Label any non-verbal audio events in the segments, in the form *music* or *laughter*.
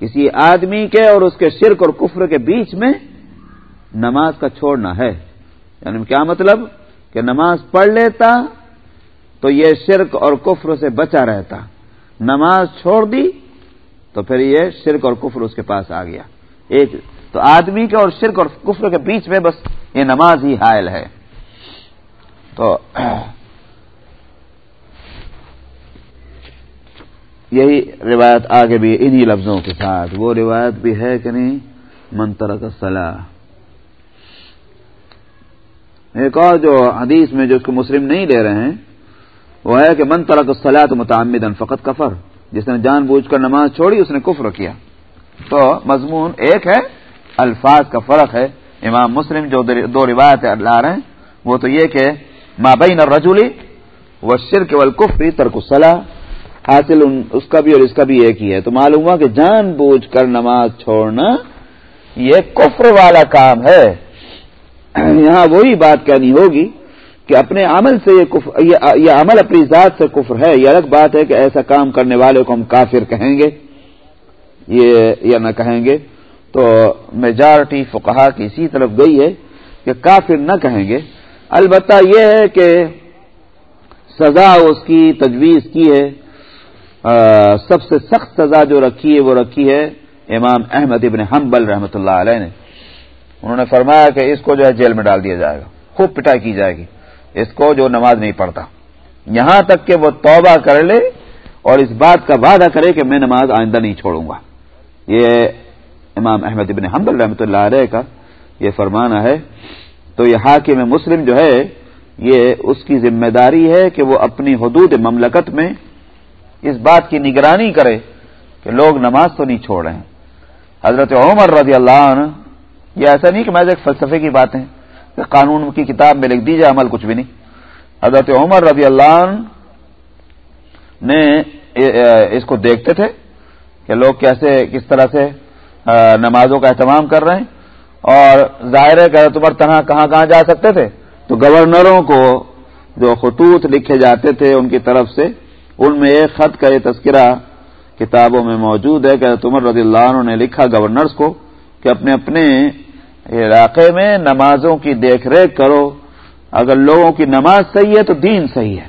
کسی آدمی کے اور اس کے شرک اور کفر کے بیچ میں نماز کا چھوڑنا ہے۔ یعنی کیا مطلب؟ کہ نماز پڑھ لیتا تو یہ شرک اور کفر سے بچا رہتا۔ نماز چھوڑ دی تو پھر یہ شرک اور کفر اس کے پاس آ گیا۔ ایک تو آدمی کے اور شرک اور کفر کے بیچ میں بس یہ نماز ہی حائل ہے۔ تو یہی روایت آگے بھی انہی لفظوں کے ساتھ۔ وہ روایت بھی ہے کہ نہیں؟ منتر کا صلاح ایک اور جو حدیث میں جو اس کو مسلم نہیں لے رہے ہیں، وہ ہے کہ من ترک الصلاۃ متعمد فقط کفر۔ جس نے جان بوجھ کر نماز چھوڑی، اس نے کفر کیا۔ تو مضمون ایک ہے، الفاظ کا فرق ہے۔ امام مسلم جو دو روایت لا رہے ہیں، وہ تو یہ کہ مابین الرجلی و شرک والکفر ترک الصلاح حاصل اس کا بھی اور اس کا بھی ایک ہی ہے۔ تو معلوم ہوا کہ جان بوجھ کر نماز چھوڑنا یہ کفر والا کام ہے۔ یہاں وہی بات کہنی ہوگی کہ اپنے عمل سے یہ کفر یہ عمل اپنی ذات سے کفر ہے۔ یہ الگ بات ہے کہ ایسا کام کرنے والے کو ہم کافر کہیں گے۔ یہ یا نہ کہیں گے۔ تو میجارٹی فقہا کی اسی طرف گئی ہے کہ کافر نہ کہیں گے۔ البتہ یہ ہے کہ سزا اس کی تجویز کی ہے۔ سب سے سخت سزا جو رکھی ہے، وہ رکھی ہے امام احمد ابن حنبل رحمۃ اللہ علیہ نے۔ انہوں نے فرمایا کہ اس کو جو ہے جیل میں ڈال دیا جائے گا، خوب پٹائی کی جائے گی، اس کو جو نماز نہیں پڑھتا۔ یہاں تک کہ وہ توبہ کر لے اور اس بات کا وعدہ کرے کہ میں نماز آئندہ نہیں چھوڑوں گا۔ یہ امام احمد ابن حمد رحمۃ اللہ علیہ کا یہ فرمانا ہے۔ تو یہ حاکم مسلم جو ہے، یہ اس کی ذمہ داری ہے کہ وہ اپنی حدود مملکت میں اس بات کی نگرانی کرے کہ لوگ نماز تو نہیں چھوڑ رہے ہیں۔ حضرت عمر رضی اللہ عنہ، یہ ایسا نہیں کہ میں ایک فلسفے کی بات ہے کہ قانون کی کتاب میں لکھ دیجیے عمل کچھ بھی نہیں۔ حضرت عمر رضی اللہ عنہ نے اس کو دیکھتے تھے کہ لوگ کیسے، کس طرح سے نمازوں کا اہتمام کر رہے ہیں۔ اور ظاہر ہے کہ حضرت عمر طرح کہاں کہاں جا سکتے تھے۔ تو گورنروں کو جو خطوط لکھے جاتے تھے ان کی طرف سے ان میں ایک خط کا یہ تذکرہ کتابوں میں موجود ہے کہ عمر رضی اللہ عنہ نے لکھا گورنرز کو کہ اپنے اپنے علاقے میں نمازوں کی دیکھ ریکھ کرو، اگر لوگوں کی نماز صحیح ہے تو دین صحیح ہے۔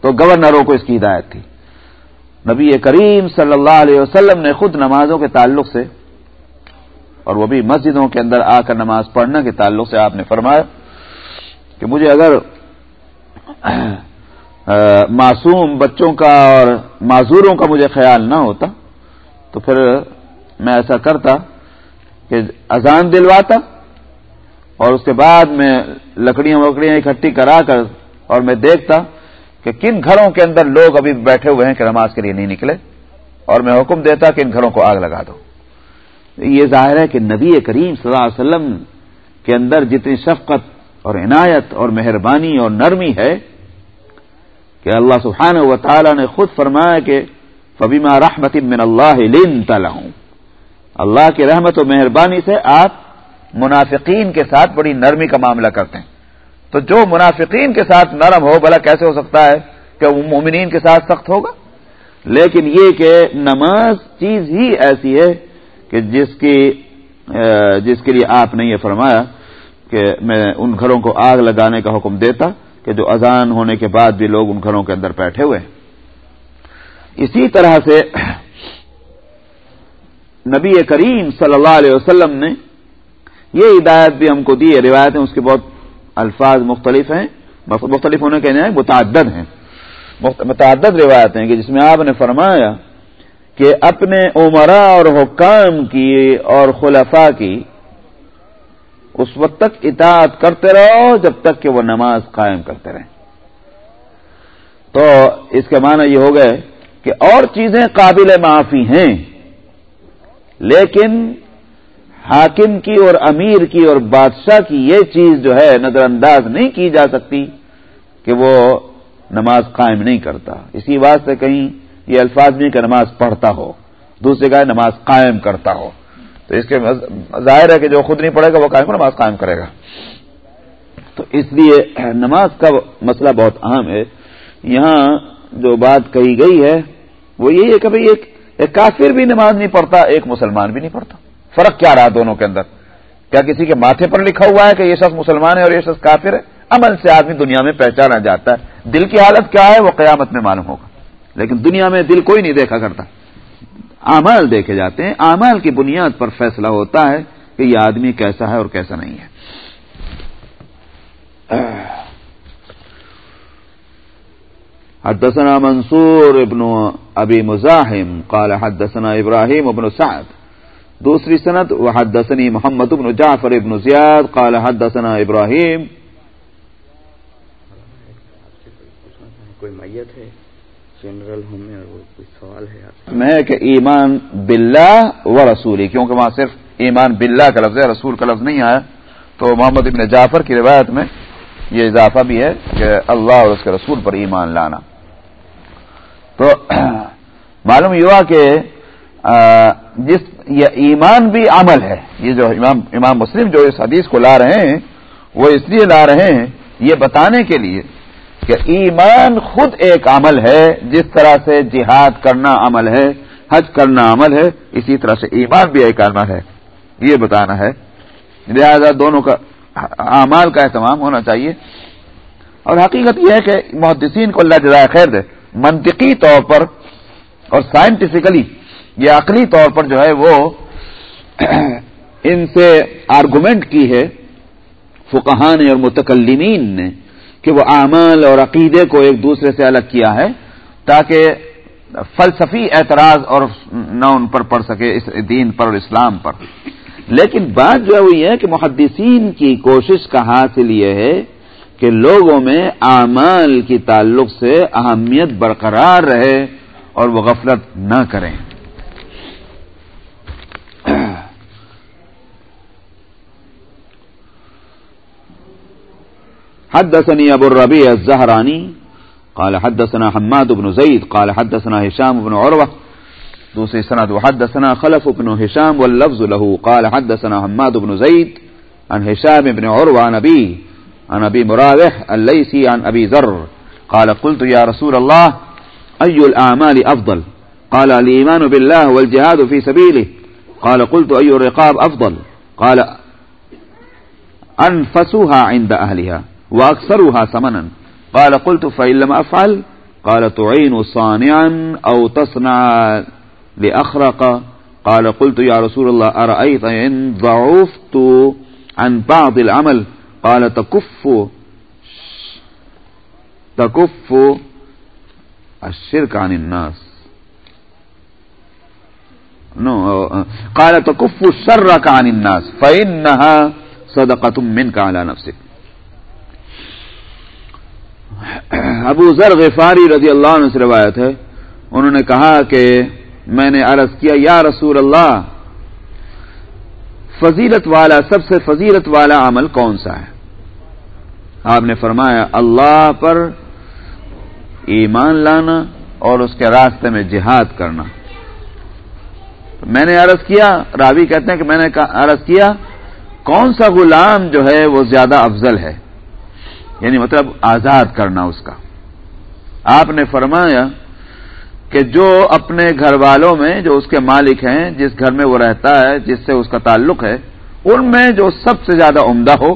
تو گورنروں کو اس کی ہدایت تھی۔ نبی کریم صلی اللہ علیہ وسلم نے خود نمازوں کے تعلق سے اور وہ بھی مسجدوں کے اندر آ کر نماز پڑھنے کے تعلق سے آپ نے فرمایا کہ مجھے اگر معصوم بچوں کا اور معذوروں کا مجھے خیال نہ ہوتا تو پھر میں ایسا کرتا کہ اذان دلواتا اور اس کے بعد میں لکڑیاں وکڑیاں اکٹھی کرا کر اور میں دیکھتا کہ کن گھروں کے اندر لوگ ابھی بیٹھے ہوئے ہیں کہ نماز کے لیے نہیں نکلے اور میں حکم دیتا کہ ان گھروں کو آگ لگا دو۔ یہ ظاہر ہے کہ نبی کریم صلی اللہ علیہ وسلم کے اندر جتنی شفقت اور عنایت اور مہربانی اور نرمی ہے کہ اللہ سبحانہ و تعالی نے خود فرمایا کہ فبیما رحمت من اللہ اللہ کی رحمت و مہربانی سے آپ منافقین کے ساتھ بڑی نرمی کا معاملہ کرتے ہیں۔ تو جو منافقین کے ساتھ نرم ہو، بھلا کیسے ہو سکتا ہے کہ وہ مومنین کے ساتھ سخت ہوگا؟ لیکن یہ کہ نماز چیز ہی ایسی ہے کہ جس کی جس کے لیے آپ نے یہ فرمایا کہ میں ان گھروں کو آگ لگانے کا حکم دیتا کہ جو اذان ہونے کے بعد بھی لوگ ان گھروں کے اندر بیٹھے ہوئے ہیں۔ اسی طرح سے نبی کریم صلی اللہ علیہ وسلم نے یہ ہدایت بھی ہم کو دی ہے، روایتیں اس کے بہت الفاظ مختلف ہیں، مختلف ہونے کے نہیں متعدد ہیں۔ متعدد روایتیں کہ جس میں آپ نے فرمایا کہ اپنے عمرا اور حکام کی اور خلفاء کی اس وقت تک اطاعت کرتے رہو، جب تک کہ وہ نماز قائم کرتے رہیں۔ تو اس کے معنی یہ ہو گئے کہ اور چیزیں قابل معافی ہیں، لیکن حاکم کی اور امیر کی اور بادشاہ کی یہ چیز جو ہے نظر انداز نہیں کی جا سکتی کہ وہ نماز قائم نہیں کرتا۔ اسی بات سے کہیں یہ الفاظ نہیں کہ نماز پڑھتا ہو، دوسرے کا نماز قائم کرتا ہو۔ تو اس کے ظاہر ہے کہ جو خود نہیں پڑھے گا وہ قائم نماز قائم کرے گا۔ تو اس لیے نماز کا مسئلہ بہت اہم ہے۔ یہاں جو بات کہی گئی ہے، وہ یہی ہے کہ بھائی ایک ایک کافر بھی نماز نہیں پڑھتا، ایک مسلمان بھی نہیں پڑھتا۔ فرق کیا رہا دونوں کے اندر؟ کیا کسی کے ماتھے پر لکھا ہوا ہے کہ یہ شخص مسلمان ہے اور یہ شخص کافر ہے؟ عمل سے آدمی دنیا میں پہچانا جاتا ہے۔ دل کی حالت کیا ہے؟ وہ قیامت میں معلوم ہوگا۔ لیکن دنیا میں دل کوئی نہیں دیکھا کرتا۔ اعمال دیکھے جاتے ہیں۔ اعمال کی بنیاد پر فیصلہ ہوتا ہے کہ یہ آدمی کیسا ہے اور کیسا نہیں ہے۔ حدثنا منصور ابن ابی مزاحم قال حدثنا ابراہیم ابن سعد۔ دوسری سند وحدثني محمد ابن جعفر ابن زیاد۔ قال حدثنا ابراہیم۔ کوئی میت ہے؟ جنرل ہوں میں کوئی سوال ہے میں کہ ایمان باللہ و رسولی، کیونکہ وہاں صرف ایمان باللہ کا لفظ ہے، رسول کا لفظ نہیں آیا۔ تو محمد ابن جعفر کی روایت میں یہ اضافہ بھی ہے کہ اللہ اور اس کے رسول پر ایمان لانا۔ تو *clears throat* معلوم یہ ہوا کہ جس، یہ ایمان بھی عمل ہے۔ یہ جو امام امام مسلم جو اس حدیث کو لا رہے ہیں، وہ اس لیے لا رہے ہیں یہ بتانے کے لیے کہ ایمان خود ایک عمل ہے، جس طرح سے جہاد کرنا عمل ہے، حج کرنا عمل ہے، اسی طرح سے ایمان بھی ایک عمل ہے۔ یہ بتانا ہے۔ لہذا دونوں کا اعمال کا اہتمام ہونا چاہیے۔ اور حقیقت یہ ہے کہ محدثین کو اللہ جزائے خیر دے۔ منطقی طور پر اور سائنٹیفکلی یہ عقلی طور پر جو ہے وہ ان سے آرگومنٹ کی ہے۔ فقہان اور متکلمین نے۔ کہ وہ اعمال اور عقیدے کو ایک دوسرے سے الگ کیا ہے تاکہ فلسفی اعتراض اور نہ ان پر پڑ سکے اس دین پر اور اسلام پر۔ لیکن بات جو ہے وہ یہ ہے کہ محدثین کی کوشش کا حاصل یہ ہے کہ لوگوں میں اعمال کی تعلق سے اہمیت برقرار رہے اور وہ غفلت نہ کریں۔ حدثني أبو الربيع الزهراني، قال حدثنا حماد بن زيد، قال حدثنا هشام بن عروة دوسري سند، وحدثنا خلف بن هشام واللفظ له، قال حدثنا حماد بن زيد عن هشام بن عروة عن أبي عن أبي مراوح الليسي عن أبي ذر، قال قلت يا رسول الله، أي الأعمال أفضل؟ قال الإيمان بالله والجهاد في سبيله. قال قلت أي الرقاب أفضل؟ قال أنفسها عند أهلها. وأكثرها ثمنا. قال قلت فإن لم أفعل، قال تعين صانعا أو تصنع لأخرق. قال قلت يا رسول الله، أرأيت إن ضعفت عن بعض العمل؟ قال تكف تكف الشرك عن الناس. نو، قال تكف الشرك عن الناس، فإنها صدقة منك على نفسك. ابو ذر غفاری رضی اللہ عنہ سے روایت ہے۔ انہوں نے کہا کہ میں نے عرض کیا، یا رسول اللہ، فضیلت والا، سب سے فضیلت والا عمل کون سا ہے؟ آپ نے فرمایا، اللہ پر ایمان لانا اور اس کے راستے میں جہاد کرنا۔ میں نے عرض کیا، راوی کہتے ہیں کہ میں نے عرض کیا، کون سا غلام جو ہے وہ زیادہ افضل ہے؟ یعنی مطلب آزاد کرنا اس کا۔ آپ نے فرمایا کہ جو اپنے گھر والوں میں جو اس کے مالک ہیں، جس گھر میں وہ رہتا ہے، جس سے اس کا تعلق ہے، ان میں جو سب سے زیادہ عمدہ ہو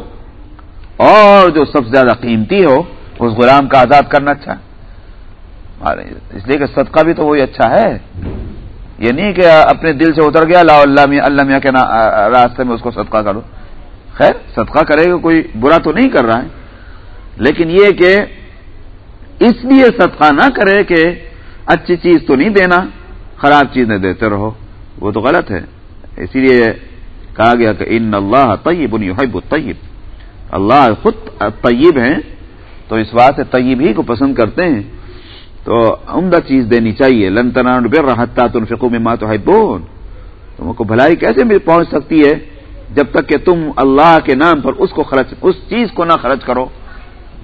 اور جو سب سے زیادہ قیمتی ہو، اس غلام کا آزاد کرنا اچھا اس لیے کہ صدقہ بھی تو وہی اچھا ہے۔ یہ نہیں کہ اپنے دل سے اتر گیا اللہ اللہ میاں اللہ میاں کے راستے میں اس کو صدقہ کرو۔ خیر، صدقہ کرے گا، کوئی برا تو نہیں کر رہا ہے۔ لیکن یہ کہ اس لیے صدقہ نہ کرے کہ اچھی چیز تو نہیں دینا، خراب چیزیں دیتے رہو۔ وہ تو غلط ہے۔ اسی لیے کہا گیا کہ ان اللہ طیب یحب الطیب۔ اللہ خود طیب ہیں، تو اس بات سے طیب ہی کو پسند کرتے ہیں۔ تو عمدہ چیز دینی چاہیے۔ لن تنا بر رہتا تم فکو میں ماں تو تم کو بھلائی کیسے بھی پہنچ سکتی ہے جب تک کہ تم اللہ کے نام پر اس کو خرچ، اس چیز کو نہ خرچ کرو۔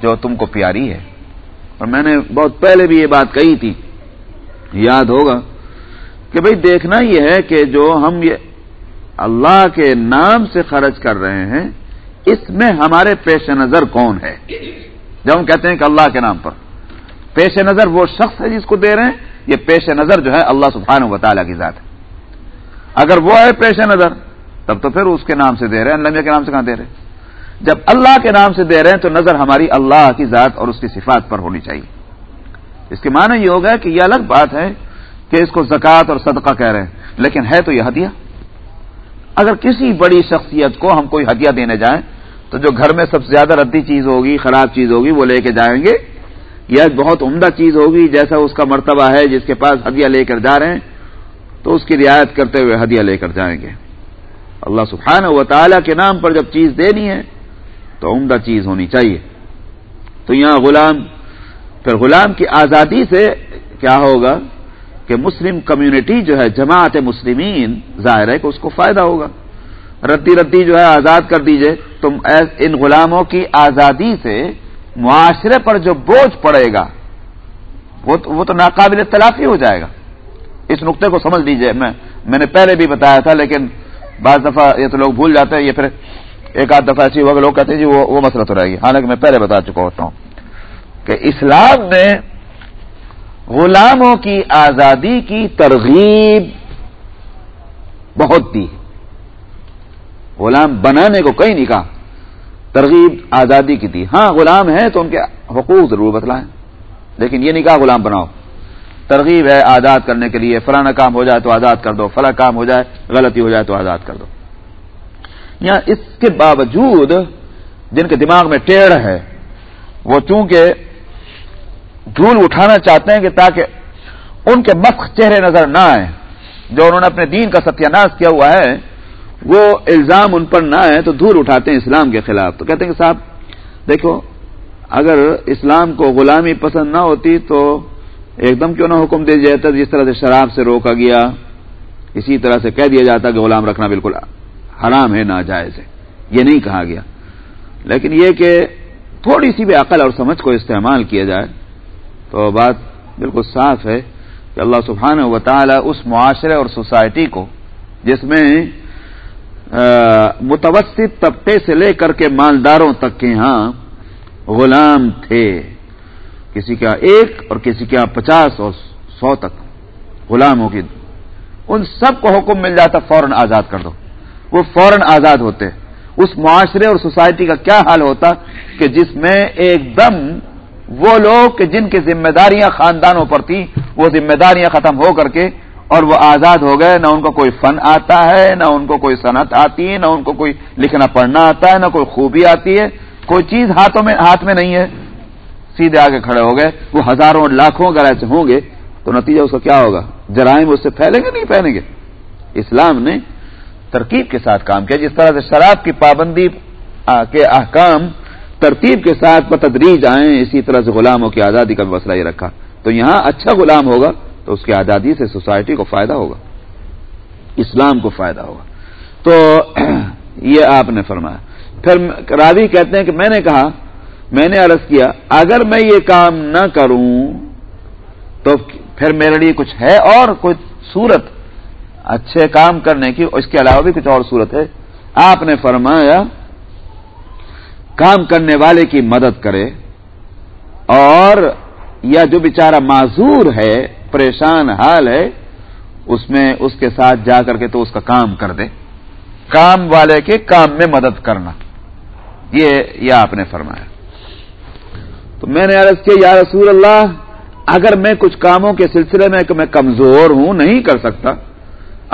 جو تم کو پیاری ہے۔ اور میں نے بہت پہلے بھی یہ بات کہی تھی۔ یاد ہوگا کہ بھئی دیکھنا یہ ہے کہ جو ہم یہ اللہ کے نام سے خرچ کر رہے ہیں، اس میں ہمارے پیش نظر کون ہے؟ جب ہم کہتے ہیں کہ اللہ کے نام پر، پیش نظر وہ شخص ہے جس کو دے رہے ہیں، یہ پیش نظر جو ہے اللہ سبحانہ و تعالیٰ کی ذات ہے۔ اگر وہ ہے پیش نظر، تب تو پھر اس کے نام سے دے رہے ہیں اللہ کے نام سے کہاں دے رہے ہیں؟ جب اللہ کے نام سے دے رہے ہیں تو نظر ہماری اللہ کی ذات اور اس کی صفات پر ہونی چاہیے۔ اس کے معنی یہ ہوگا کہ یہ الگ بات ہے کہ اس کو زکوٰۃ اور صدقہ کہہ رہے ہیں، لیکن ہے تو یہ ہدیہ۔ اگر کسی بڑی شخصیت کو ہم کوئی ہدیہ دینے جائیں تو جو گھر میں سب سے زیادہ ردی چیز ہوگی، خراب چیز ہوگی، وہ لے کے جائیں گے۔ یا بہت عمدہ چیز ہوگی، جیسا اس کا مرتبہ ہے، جس کے پاس ہدیہ لے کر جا رہے ہیں، تو اس کی رعایت کرتے ہوئے ہدیہ لے کر جائیں گے۔ اللہ سبحانہ و تعالیٰ کے نام پر جب چیز دینی ہے تو عمدہ چیز ہونی چاہیے۔ تو یہاں غلام، پھر غلام کی آزادی سے کیا ہوگا کہ مسلم کمیونٹی جو ہے، جماعت مسلمین، ظاہر ہے کہ اس کو فائدہ ہوگا۔ ردی ردی جو ہے، آزاد کر دیجیے۔ تم ان غلاموں کی آزادی سے معاشرے پر جو بوجھ پڑے گا، وہ تو ناقابل تلافی ہو جائے گا۔ اس نقطے کو سمجھ لیجیے۔ میں میں نے پہلے بھی بتایا تھا، لیکن بعض دفعہ یہ تو لوگ بھول جاتے ہیں، یہ پھر ایک آدھ دفعہ ایسی ہوگا لوگ کہتے ہیں جی وہ وہ مسئلہ تو رہے گی حالانکہ میں پہلے بتا چکا ہوتا ہوں کہ اسلام نے غلاموں کی آزادی کی ترغیب بہت دی۔ غلام بنانے کو کہیں نہیں کہا، ترغیب آزادی کی تھی ہاں غلام ہیں تو ان کے حقوق ضرور بتلائیں، لیکن یہ نہیں کہا غلام بناؤ۔ ترغیب ہے آزاد کرنے کے لیے فلانا کام ہو جائے تو آزاد کر دو، فلاں کام ہو جائے غلطی ہو جائے تو آزاد کر دو۔ یا اس کے باوجود جن کے دماغ میں ٹیڑھ ہے، وہ چونکہ دھول اٹھانا چاہتے ہیں کہ تاکہ ان کے مسخ چہرے نظر نہ آئے جو انہوں نے اپنے دین کا ستیہ ناش کیا ہوا ہے، وہ الزام ان پر نہ آئے تو دھول اٹھاتے ہیں اسلام کے خلاف۔ تو کہتے ہیں کہ صاحب، دیکھو، اگر اسلام کو غلامی پسند نہ ہوتی تو ایک دم کیوں نہ حکم دے جاتا، جس طرح سے شراب سے روکا گیا، اسی طرح سے کہہ دیا جاتا کہ غلام رکھنا بالکل حرام ہے، ناجائز ہے۔ یہ نہیں کہا گیا۔ لیکن یہ کہ تھوڑی سی بھی عقل اور سمجھ کو استعمال کیا جائے تو بات بالکل صاف ہے کہ اللہ سبحانہ و تعالی اس معاشرے اور سوسائٹی کو جس میں متوسط طبقے سے لے کر کے مالداروں تک کے ہاں غلام تھے۔ کسی کا ایک اور کسی کا پچاس اور سو تک غلاموں کی، ان سب کو حکم مل جاتا، فوراً آزاد کر دو۔ وہ فوراً آزاد ہوتے۔ اس معاشرے اور سوسائٹی کا کیا حال ہوتا کہ جس میں ایک دم وہ لوگ کہ جن کی ذمہ داریاں خاندانوں پر تھیں، وہ ذمہ داریاں ختم ہو کر کے اور وہ آزاد ہو گئے، نہ ان کو کوئی فن آتا ہے، نہ ان کو کوئی صنعت آتی ہے، نہ ان کو کوئی لکھنا پڑھنا آتا ہے، نہ کوئی خوبی آتی ہے۔ کوئی چیز ہاتھوں میں، ہاتھ میں نہیں ہے۔ سیدھے آگے کھڑے ہو گئے۔ وہ ہزاروں لاکھوں اگر ایسے ہوں گے تو نتیجہ اس کا کیا ہوگا؟ جرائم اس سے پھیلیں گے، نہیں پھیلیں گے۔ اسلام نے ترکیب کے ساتھ کام کیا، جس طرح سے شراب کی پابندی کے احکام ترتیب کے ساتھ بتدریج آئیں، اسی طرح سے غلاموں کی آزادی کا بھی مسئلہ یہ رکھا۔ تو یہاں اچھا غلام ہوگا تو اس کی آزادی سے سوسائٹی کو فائدہ ہوگا، اسلام کو فائدہ ہوگا۔ تو *clears throat* یہ آپ نے فرمایا۔ پھر راوی کہتے ہیں کہ میں نے کہا، میں نے عرض کیا، اگر میں یہ کام نہ کروں تو پھر میرے لیے کچھ ہے اور کوئی صورت؟ اچھے کام کرنے کی اس کے علاوہ بھی کچھ اور صورت ہے۔ آپ نے فرمایا، کام کرنے والے کی مدد کرے، اور یا جو بیچارہ معذور ہے، پریشان حال ہے، اس میں اس کے ساتھ جا کر کے تو اس کا کام کر دے۔ کام والے کے کام میں مدد کرنا۔ یہ یہ آپ نے فرمایا۔ تو میں نے عرض کیا، یا رسول اللہ، اگر میں کچھ کاموں کے سلسلے میں کہ میں کمزور ہوں، نہیں کر سکتا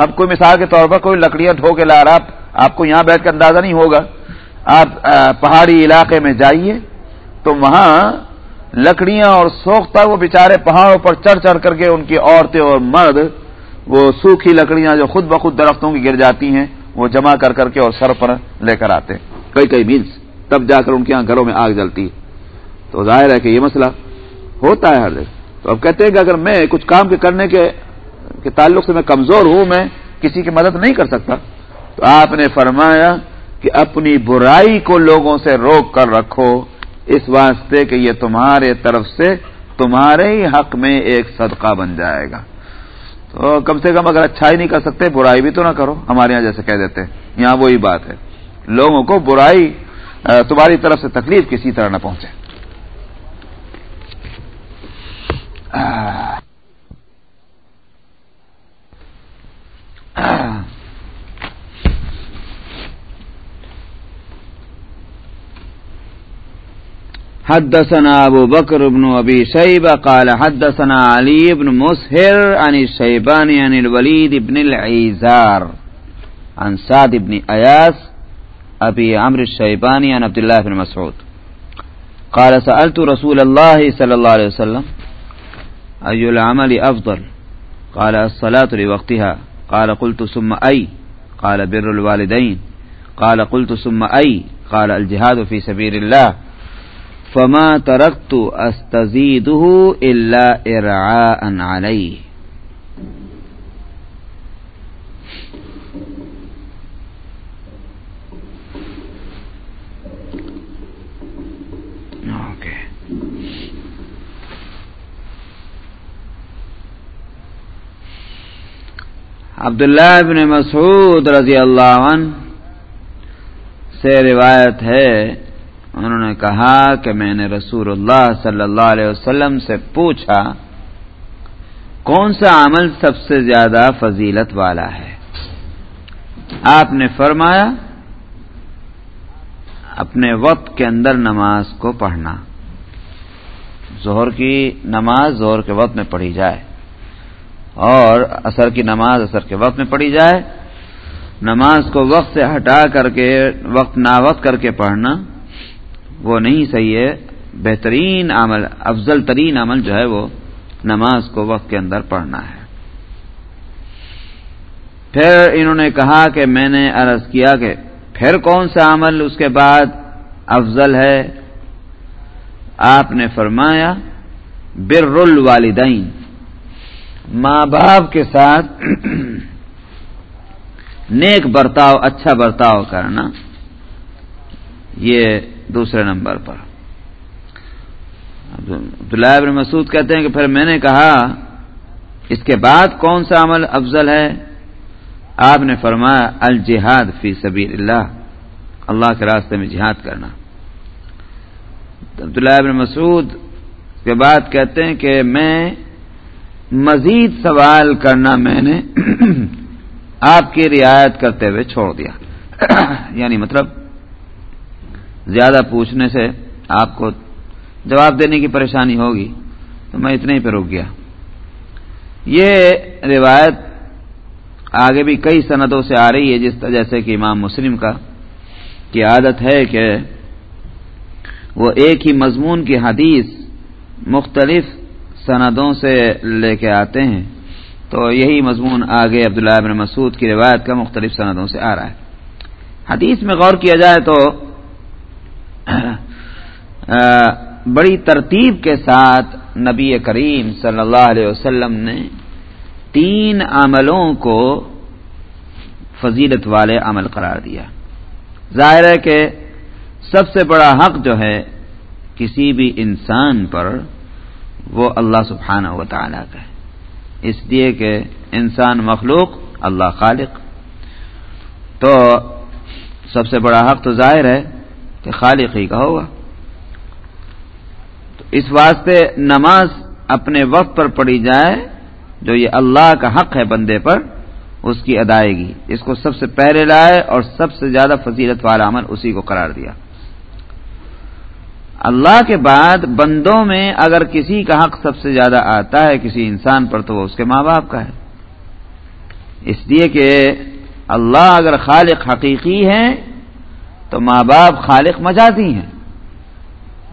اب کوئی مثال کے طور پر کوئی لکڑیاں ڈھو کے لا رہا، آپ کو یہاں بیٹھ کے اندازہ نہیں ہوگا۔ آپ پہاڑی علاقے میں جائیے تو وہاں لکڑیاں اور سوختہ وہ بےچارے پہاڑوں پر چڑھ چڑھ کر کے ان کی عورتیں اور مرد، وہ سوکھی لکڑیاں جو خود بخود درختوں کی گر جاتی ہیں، وہ جمع کر کر کے اور سر پر لے کر آتے۔ ہیں کئی کئی میلس تب جا کر ان کے یہاں گھروں میں آگ جلتی۔ ہے تو ظاہر ہے کہ یہ مسئلہ ہوتا ہے ہر جگہ۔ تو اب کہتے ہیں کہ اگر میں کچھ کام کے کرنے کے کے تعلق سے میں کمزور ہوں، میں کسی کی مدد نہیں کر سکتا۔ تو آپ نے فرمایا کہ اپنی برائی کو لوگوں سے روک کر رکھو، اس واسطے کہ یہ تمہارے طرف سے تمہارے ہی حق میں ایک صدقہ بن جائے گا۔ تو کم سے کم اگر اچھائی نہیں کر سکتے، برائی بھی تو نہ کرو، ہمارے یہاں جیسے کہہ دیتے یہاں وہی بات ہے۔ لوگوں کو برائی تمہاری طرف سے تکلیف کسی طرح نہ پہنچے۔ *coughs* حدثنا ابو بكر بن ابي شيبه قال حدثنا علي بن مسهر عن الشيباني عن الوليد بن العيزار عن سعد بن اياس ابي عمرو الشيباني عن عبد الله بن مسعود. قال سالت رسول الله صلى الله عليه وسلم اي العمل افضل؟ قال الصلاه لوقتها. قال قلت ثم اي قال بر الوالدين. قال قلت ثم اي قال الجهاد في سبيل الله. فما تركت استزیدہ الا ارعاء عليه. عبداللہ ابن مسعود رضی اللہ عنہ سے روایت ہے، انہوں نے کہا کہ میں نے رسول اللہ صلی اللہ علیہ وسلم سے پوچھا، کون سا عمل سب سے زیادہ فضیلت والا ہے؟ آپ نے فرمایا، اپنے وقت کے اندر نماز کو پڑھنا۔ زہر کی نماز زہر کے وقت میں پڑھی جائے۔ اور اثر کی نماز اثر کے وقت میں پڑھی جائے۔ نماز کو وقت سے ہٹا کر کے، وقت نا وقت کر کے پڑھنا وہ نہیں صحیح ہے۔ بہترین عمل، افضل ترین عمل جو ہے وہ نماز کو وقت کے اندر پڑھنا ہے۔ پھر انہوں نے کہا کہ میں نے عرض کیا کہ پھر کون سا عمل اس کے بعد افضل ہے؟ آپ نے فرمایا، بر الوالدین۔ ماں باپ کے ساتھ نیک برتاؤ اچھا برتاؤ کرنا، یہ دوسرے نمبر پر۔ عبداللہ ابن مسعود کہتے ہیں کہ پھر میں نے کہا، اس کے بعد کون سا عمل افضل ہے؟ آپ نے فرمایا، الجہاد فی سبیل اللہ اللہ کے راستے میں جہاد کرنا۔ عبداللہ ابن مسعود کے بعد کہتے ہیں کہ میں مزید سوال کرنا میں نے *clears throat* آپ کی رعایت کرتے ہوئے چھوڑ دیا *clears throat* یعنی مطلب زیادہ پوچھنے سے آپ کو جواب دینے کی پریشانی ہوگی تو میں اتنے ہی پہ رک گیا۔ یہ روایت آگے بھی کئی سندوں سے آ رہی ہے جس طرح جیسے کہ امام مسلم کا کی عادت ہے کہ وہ ایک ہی مضمون کی حدیث مختلف سندوں سے لے کے آتے ہیں۔ تو یہی مضمون آگے عبداللہ ابن مسعود کی روایت کا مختلف سندوں سے آ رہا ہے۔ حدیث میں غور کیا جائے تو بڑی ترتیب کے ساتھ نبی کریم صلی اللہ علیہ وسلم نے تین عملوں کو فضیلت والے عمل قرار دیا۔ ظاہر ہے کہ سب سے بڑا حق جو ہے، کسی بھی انسان پر وہ اللہ سبحانہ و تعالیٰ کا ہے۔ اس لیے کہ انسان مخلوق، اللہ خالق۔ تو سب سے بڑا حق تو ظاہر ہے کہ خالق ہی کا ہوگا۔ تو اس واسطے نماز اپنے وقت پر پڑھی جائے، جو یہ اللہ کا حق ہے بندے پر، اس کی ادائیگی۔ اس کو سب سے پہلے لائے اور سب سے زیادہ فضیلت والا عمل اسی کو قرار دیا۔ اللہ کے بعد بندوں میں اگر کسی کا حق سب سے زیادہ آتا ہے، کسی انسان پر، تو وہ اس کے ماں باپ کا ہے۔ اس لیے کہ اللہ اگر خالق حقیقی ہے تو ماں باپ خالق مجازی ہیں۔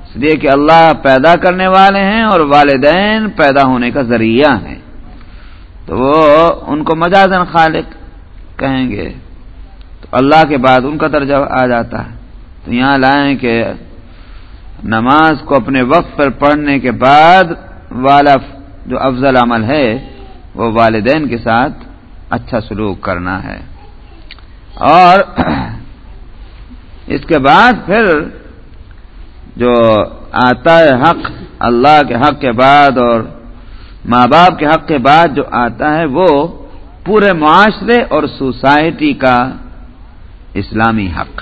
اس لیے کہ اللہ پیدا کرنے والے ہیں اور والدین پیدا ہونے کا ذریعہ ہیں۔ تو وہ ان کو مجازن خالق کہیں گے۔ تو اللہ کے بعد ان کا درجہ آ جاتا ہے۔ تو یہاں لائیں کہ نماز کو اپنے وقت پر پڑھنے کے بعد والا جو افضل عمل ہے، وہ والدین کے ساتھ اچھا سلوک کرنا ہے۔ اور *clears throat* اس کے بعد پھر جو آتا ہے حق، اللہ کے حق کے بعد اور ماں باپ کے حق کے بعد جو آتا ہے، وہ پورے معاشرے اور سوسائٹی کا اسلامی حق۔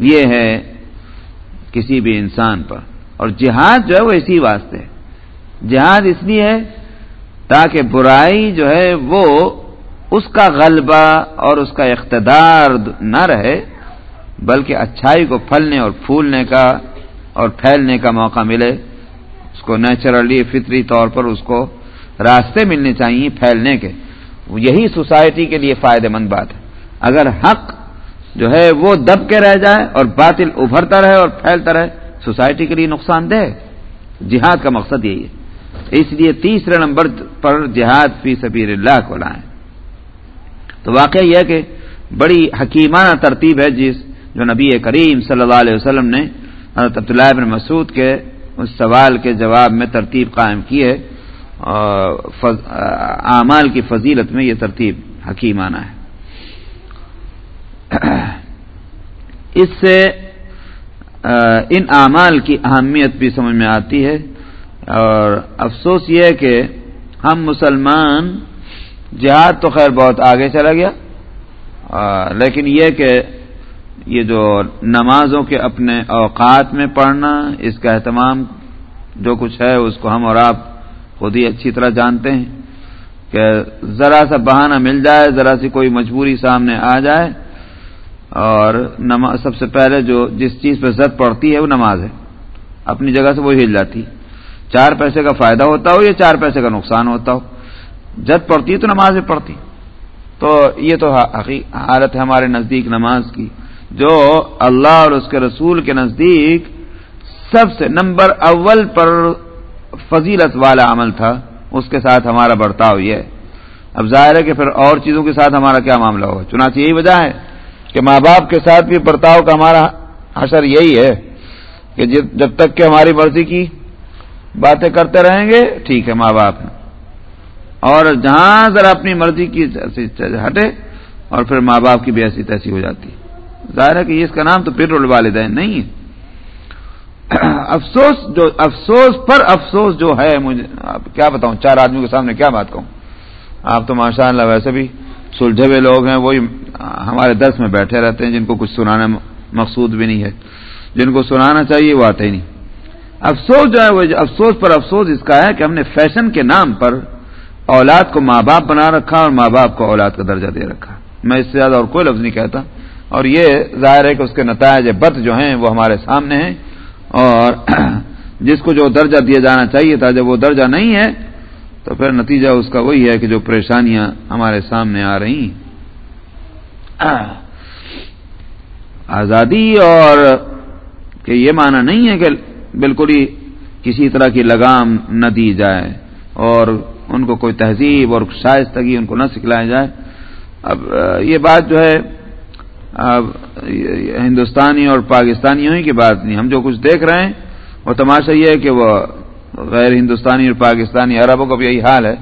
یہ ہے کسی بھی انسان پر۔ اور جہاد جو ہے وہ اسی واسطے جہاد اس لیے ہے تاکہ برائی جو ہے وہ اس کا غلبہ اور اس کا اقتدار نہ رہے، بلکہ اچھائی کو پھلنے اور پھولنے کا اور پھیلنے کا موقع ملے۔ اس کو نیچرلی فطری طور پر اس کو راستے ملنے چاہیے پھیلنے کے۔ یہی سوسائٹی کے لیے فائدہ مند بات ہے۔ اگر حق جو ہے وہ دب کے رہ جائے اور باطل ابھرتا رہے اور پھیلتا رہے سوسائٹی کے لیے نقصان دہ جہاد کا مقصد یہی ہے۔ اس لیے تیسرے نمبر پر جہاد فی سبیر اللہ کو لائیں۔ تو واقعہ یہ کہ بڑی حکیمانہ ترتیب ہے جس جو نبی کریم صلی اللہ علیہ وسلم نے حضرت عبداللہ بن مسعود کے اس سوال کے جواب میں ترتیب قائم کی ہے۔ اعمال کی فضیلت میں یہ ترتیب حکیمانہ ہے۔ *coughs* اس سے ان اعمال کی اہمیت بھی سمجھ میں آتی ہے اور افسوس یہ ہے کہ ہم مسلمان، جہاد تو خیر بہت آگے چلا گیا لیکن یہ کہ یہ جو نمازوں کے اپنے اوقات میں پڑھنا، اس کا اہتمام جو کچھ ہے، اس کو ہم اور آپ خود ہی اچھی طرح جانتے ہیں کہ ذرا سا بہانہ مل جائے، ذرا سی کوئی مجبوری سامنے آ جائے اور نماز سب سے پہلے جو جس چیز پہ زد پڑتی ہے وہ نماز ہے۔ اپنی جگہ سے وہ ہل جاتی چار پیسے کا فائدہ ہوتا ہو یا چار پیسے کا نقصان ہوتا ہو؟ جد پڑتی ہے تو نماز بھی پڑتی۔ تو یہ تو حالت ہے ہمارے نزدیک نماز کی۔ جو اللہ اور اس کے رسول کے نزدیک سب سے نمبر اول پر فضیلت والا عمل تھا، اس کے ساتھ ہمارا برتاؤ یہ ہے۔ اب ظاہر ہے کہ پھر اور چیزوں کے ساتھ ہمارا کیا معاملہ ہوگا؟ چنانچہ یہی وجہ ہے۔ کہ ماں باپ کے ساتھ بھی برتاؤ کا ہمارا اثر یہی ہے کہ جب تک کہ ہماری مرضی کی باتیں کرتے رہیں گے، ٹھیک ہے، ماں باپ اور جہاں ذرا اپنی مرضی کی ہٹے اور پھر ماں باپ کی بھی ایسی تیسی ہو جاتی۔ ظاہر ہے کہ اس کا نام تو پھر والدین نہیں ہے۔ افسوس جو، افسوس پر افسوس جو ہے، مجھے کیا بتاؤں، چار آدمیوں کے سامنے کیا بات کہوں؟ آپ تو ماشاء اللہ ویسے بھی سلجھے ہوئے لوگ ہیں، وہی ہمارے درس میں بیٹھے رہتے ہیں، جن کو کچھ سنانا مقصود بھی نہیں ہے۔ جن کو سنانا چاہیے، وہ آتے ہی نہیں۔ افسوس جو ہے، وہ افسوس پر افسوس اس کا ہے کہ ہم نے فیشن کے نام پر اولاد کو ماں باپ بنا رکھا اور ماں باپ کو اولاد کا درجہ دے رکھا۔ میں اس سے زیادہ اور کوئی لفظ نہیں کہتا۔ اور یہ ظاہر ہے کہ اس کے نتائج بد جو ہیں، وہ ہمارے سامنے ہیں۔ اور *clears throat* جس کو جو درجہ دیا جانا چاہیے تھا، جب وہ درجہ نہیں ہے تو پھر نتیجہ اس کا وہی ہے کہ جو پریشانیاں ہمارے سامنے آ رہی *clears throat* آزادی اور کہ یہ معنی نہیں ہے کہ بالکل ہی کسی طرح کی لگام نہ دی جائے اور ان کو کوئی تہذیب اور شائستگی ان کو نہ سکھلایا جائے۔ اب، یہ بات جو ہے، اب، ہندوستانی اور پاکستانیوں ہی کی بات نہیں، ہم جو کچھ دیکھ رہے ہیں، وہ تماشا یہ ہے کہ وہ غیر ہندوستانی اور پاکستانی عربوں کا بھی یہی حال ہے۔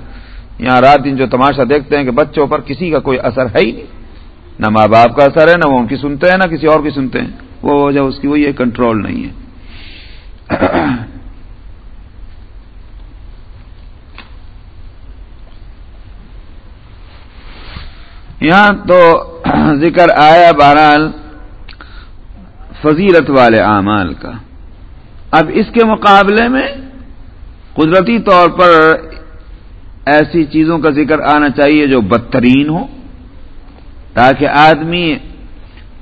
یہاں رات دن جو تماشا دیکھتے ہیں کہ بچوں پر کسی کا کوئی اثر ہے ہی نہیں۔ نہ ماں باپ کا اثر ہے، نہ وہ ان کی سنتے ہیں، نہ کسی اور کی سنتے ہیں۔ وہ وجہ اس کی وہی ہے کنٹرول نہیں ہے۔ *clears throat* یہاں تو *clears throat* ذکر آیا بہرحال فضیلت والے اعمال کا۔ اب اس کے مقابلے میں قدرتی طور پر ایسی چیزوں کا ذکر آنا چاہیے جو بدترین ہو تاکہ آدمی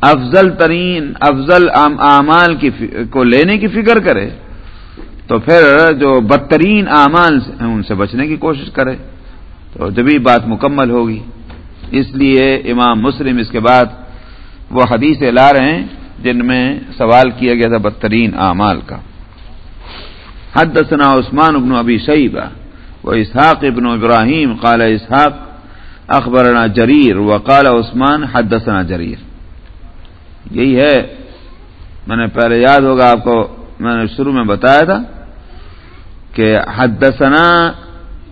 افضل ترین، افضل اعمال کی کو لینے کی فکر کرے، تو پھر جو بدترین اعمال ہیں، ان سے بچنے کی کوشش کرے۔ تو جبھی بات مکمل ہوگی، اس لیے امام مسلم اس کے بعد وہ حدیثیں لا رہے ہیں جن میں سوال کیا گیا تھا بدترین اعمال کا۔ حدثنا عثمان ابن ابی شیبہ و اسحاق ابن ابراہیم قال اسحاق اخبرنا جریر و عثمان حدثنا جریر یہی ہے میں نے پہلے یاد ہوگا آپ کو میں نے شروع میں بتایا تھا کہ حدثنا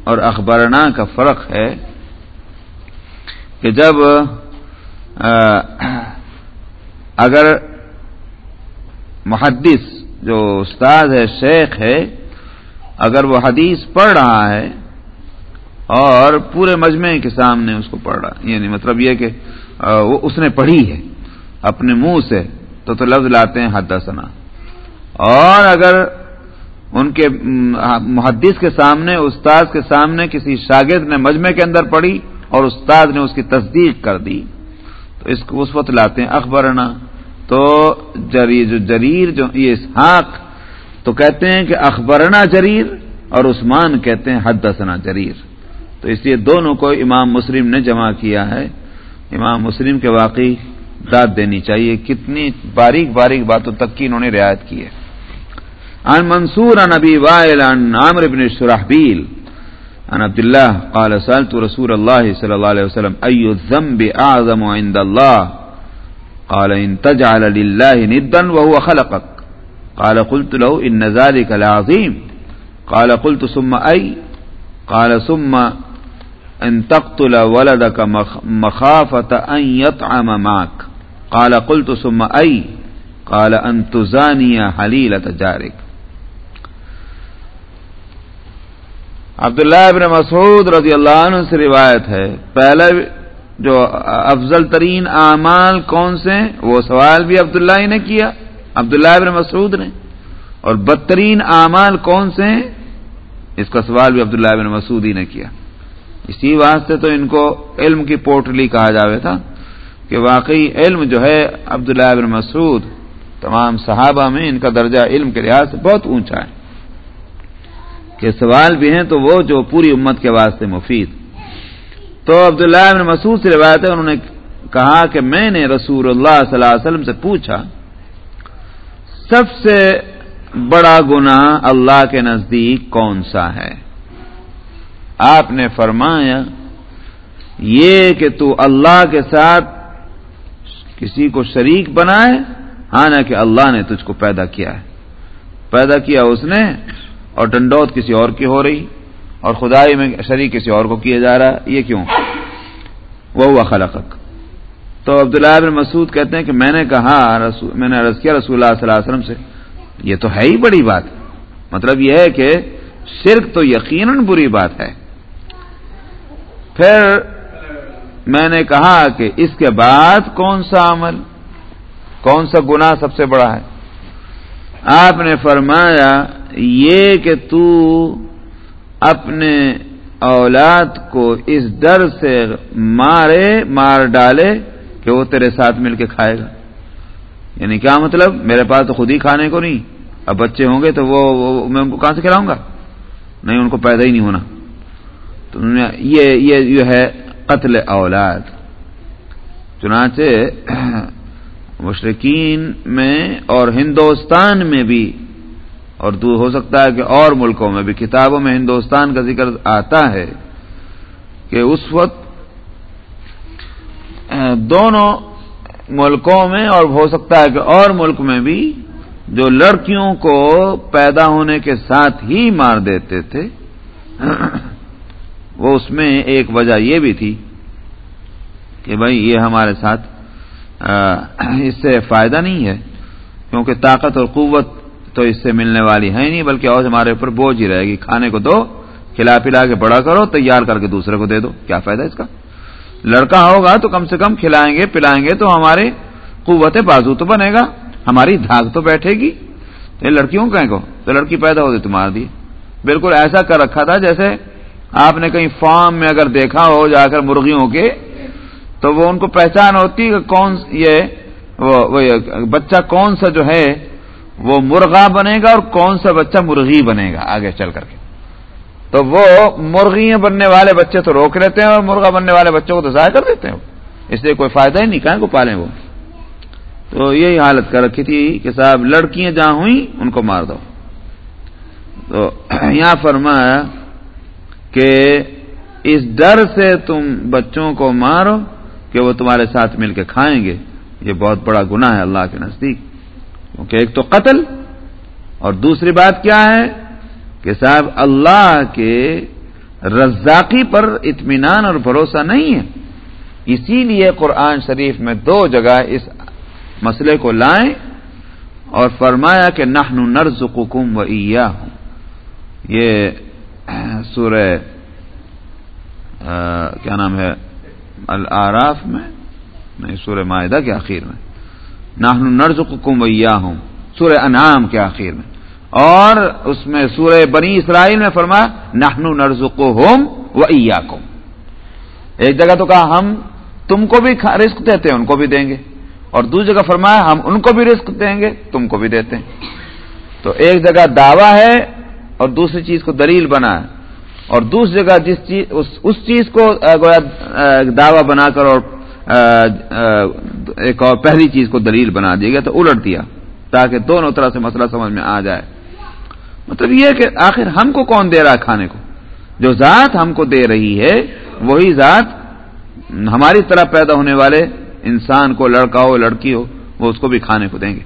اور اخبرنا کا فرق ہے کہ جب اگر محدث جو استاد ہے، شیخ ہے، اگر وہ حدیث پڑھ رہا ہے اور پورے مجمع کے سامنے اس کو پڑھ رہا یعنی مطلب یہ کہ وہ اس نے پڑھی ہے، اپنے منہ سے تو تو لفظ لاتے ہیں حد ثنا اور اگر ان کے محدث کے سامنے، استاد کے سامنے کسی شاگرد نے مجمع کے اندر پڑھی اور استاد نے اس کی تصدیق کر دی، تو اس کو اس وقت لاتے ہیں اخبرنا۔ تو جریر جو جریر جو یہ اسحاق، تو کہتے ہیں کہ اخبرنا جریر اور عثمان کہتے ہیں حد جریر۔ تو اس لیے دونوں کو امام مسلم نے جمع کیا ہے۔ امام مسلم کے واقعی داد دینی چاہیے۔ کتنی باریک باریک باتوں تک کی انہوں نے رعایت کی ہے۔ عن منصور عن ابي وائل عن عمرو بن شرحبيل عن عبد الله قال سألت رسول الله صلى الله عليه وسلم أي الذنب أعظم عند الله قال إن تجعل لله ندا وهو خلقك. قال قلت له إن ذلك لعظيم. قال قلت ثم أي؟ قال ثم أن تقتل ولدك مخافة أن يطعم معك. قال قلت ثم أي؟ قال أن تزاني حليلة جارك. عبداللہ ابن مسعود رضی اللہ عنہ سے روایت ہے. پہلے جو افضل ترین اعمال کون سے وہ سوال بھی عبداللہ ہی نے کیا۔ عبداللہ ابن مسعود نے۔ اور بدترین اعمال کون سے ہیں؟ اس کا سوال بھی عبداللہ ابن مسعود ہی نے کیا۔ اسی واسطے تو ان کو علم کی پورٹلی کہا جاوے تھا کہ واقعی علم جو ہے عبداللہ ابن مسعود، تمام صحابہ میں ان کا درجہ علم کے لحاظ سے بہت اونچا ہے۔ کہ سوال بھی ہیں تو وہ جو پوری امت کے واسطے مفید۔ تو عبداللہ ابن مسعود سے روایت ہے، انہوں نے کہا کہ میں نے رسول اللہ صلی اللہ علیہ وسلم سے پوچھا، سب سے بڑا گنا اللہ کے نزدیک کون سا ہے؟ آپ نے فرمایا، یہ کہ تو اللہ کے ساتھ کسی کو شریک بنائے ہاں نہ کہ اللہ نے تجھ کو پیدا کیا ہے۔ پیدا کیا اس نے اور ڈنڈوت کسی اور کی ہو رہی۔ اور خدائی میں شریک کسی اور کو کیا جا رہا یہ کیوں؟ وہ ہوا خلق تو عبداللہ بن مسعود کہتے ہیں کہ میں نے کہا رسول میں نے عرض کیا رسول اللہ صلی اللہ علیہ وسلم سے، یہ تو ہے ہی بڑی بات۔ مطلب یہ ہے کہ شرک تو یقیناً بری بات ہے۔ پھر میں نے کہا کہ اس کے بعد کون سا عمل؟ کون سا گنا سب سے بڑا ہے؟ آپ نے فرمایا یہ کہ تو اپنے اولاد کو اس ڈر سے مارے مار ڈالے کہ وہ تیرے ساتھ مل کے کھائے گا۔ یعنی کیا مطلب؟ میرے پاس تو خود ہی کھانے کو نہیں۔ اب بچے ہوں گے تو وہ, وہ میں ان کو کہاں سے کھلاؤں گا؟ نہیں ان کو پیدا ہی نہیں ہونا۔ تو یہ یہ جو ہے قتل اولاد۔ چنانچہ مشرقین میں اور ہندوستان میں بھی اور دور ہو سکتا ہے کہ اور ملکوں میں بھی کتابوں میں ہندوستان کا ذکر آتا ہے کہ اس وقت دونوں ملکوں میں اور ہو سکتا ہے کہ اور ملک میں بھی جو لڑکیوں کو پیدا ہونے کے ساتھ ہی مار دیتے تھے، وہ اس میں ایک وجہ یہ بھی تھی کہ بھائی یہ ہمارے ساتھ اس سے فائدہ نہیں ہے، کیونکہ طاقت اور قوت تو اس سے ملنے والی ہے نہیں، بلکہ اور ہمارے اوپر بوجھ ہی رہے گی۔ کھانے کو دو، کھلا پلا کے بڑا کرو، تیار کر کے دوسرے کو دے دو۔ کیا فائدہ اس کا؟ لڑکا ہوگا تو کم سے کم کھلائیں گے، پلائیں گے تو ہمارے قوت بازو تو بنے گا، ہماری دھاگ تو بیٹھے گی۔ یہ لڑکیوں کہیں کو تو لڑکی پیدا ہوتی تمہار دی۔ بالکل ایسا کر رکھا تھا جیسے آپ نے کہیں فارم میں اگر دیکھا ہو جا کر مرغیوں کے، تو وہ ان کو پہچان ہوتی کہ کون یہ، وہ بچہ کون سا جو ہے وہ مرغا بنے گا اور کون سا بچہ مرغی بنے گا آگے چل کر کے۔ تو وہ مرغیاں بننے والے بچے تو روک لیتے ہیں اور مرغا بننے والے بچوں کو تو ضائع کر دیتے ہیں۔ اس لیے کوئی فائدہ ہی نہیں کہیں کو پالیں وہ؟ تو یہی حالت کر رکھی تھی کہ صاحب لڑکیاں جہاں ہوئیں ان کو مار دو۔ تو یہاں فرمایا کہ اس ڈر سے تم بچوں کو مارو کہ وہ تمہارے ساتھ مل کے کھائیں گے۔ یہ بہت بڑا گناہ ہے اللہ کے نزدیک۔ کیونکہ ایک تو قتل اور دوسری بات کیا ہے کہ صاحب اللہ کے رزاقی پر اطمینان اور بھروسہ نہیں ہے۔ اسی لیے قرآن شریف میں دو جگہ اس مسئلے کو لائیں اور فرمایا کہ نحن نرز کم و عیا ہوں یہ سورہ کیا نام ہے؟ العراف میں، نہیں، سورہ معاہدہ کے آخر میں۔ ناہن نرز کم سورہ انعام کے آخر میں۔ اور اس میں سورہ بنی اسرائیل میں فرمایا نہنو نرز کو ہوم و ایک جگہ تو کہا ہم تم کو بھی رسک دیتے ہیں ان کو بھی دیں گے۔ اور دوسری جگہ فرمایا ہم ان کو بھی رسک دیں گے تم کو بھی دیتے ہیں۔ تو ایک جگہ دعویٰ ہے اور دوسری چیز کو دلیل بنا ہے۔ اور دوسری جگہ جس چیز اس, اس چیز کو گویا دعویٰ بنا کر اور ایک اور پہلی چیز کو دلیل بنا دیا گیا تو الٹ دیا تاکہ دونوں طرح سے مسئلہ سمجھ میں آ جائے۔ مطلب یہ کہ آخر ہم کو کون دے رہا ہے کھانے کو؟ جو ذات ہم کو دے رہی ہے، وہی ذات ہماری طرح پیدا ہونے والے انسان کو، لڑکا ہو، لڑکی ہو، وہ اس کو بھی کھانے کو دیں گے۔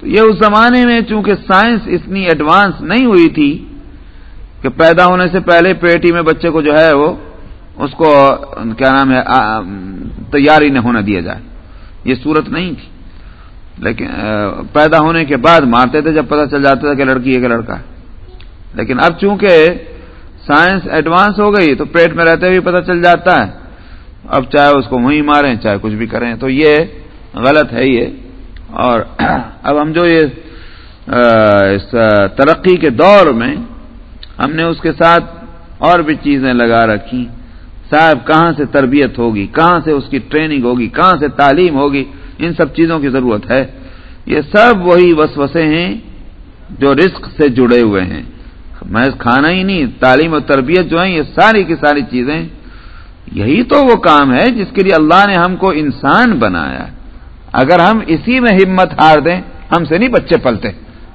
تو یہ اس زمانے میں چونکہ سائنس اتنی ایڈوانس نہیں ہوئی تھی کہ پیدا ہونے سے پہلے پیٹی میں بچے کو جو ہے وہ اس کو کیا نام ہے تیاری نہ ہونا دیا جائے۔ یہ صورت نہیں تھی۔ لیکن پیدا ہونے کے بعد مارتے تھے، جب پتہ چل جاتا تھا کہ لڑکی ہے کہ لڑکا ہے۔ لیکن اب چونکہ سائنس ایڈوانس ہو گئی، تو پیٹ میں رہتے ہوئے پتہ چل جاتا ہے۔ اب چاہے اس کو وہیں ماریں، چاہے کچھ بھی کریں، تو یہ غلط ہے یہ۔ اور *clears throat* اب ہم جو یہ اس ترقی کے دور میں ہم نے اس کے ساتھ اور بھی چیزیں لگا رکھی۔ صاحب کہاں سے تربیت ہوگی؟ کہاں سے اس کی ٹریننگ ہوگی؟ کہاں سے تعلیم ہوگی؟ ان سب چیزوں کی ضرورت ہے۔ یہ سب وہی وسوسے ہیں جو رزق سے جڑے ہوئے ہیں۔ میں کھانا ہی نہیں، تعلیم اور تربیت جو ہیں، یہ ساری کی ساری چیزیں۔ یہی تو وہ کام ہے جس کے لیے اللہ نے ہم کو انسان بنایا۔ اگر ہم اسی میں ہمت ہار دیں، ہم سے نہیں بچے پلتے۔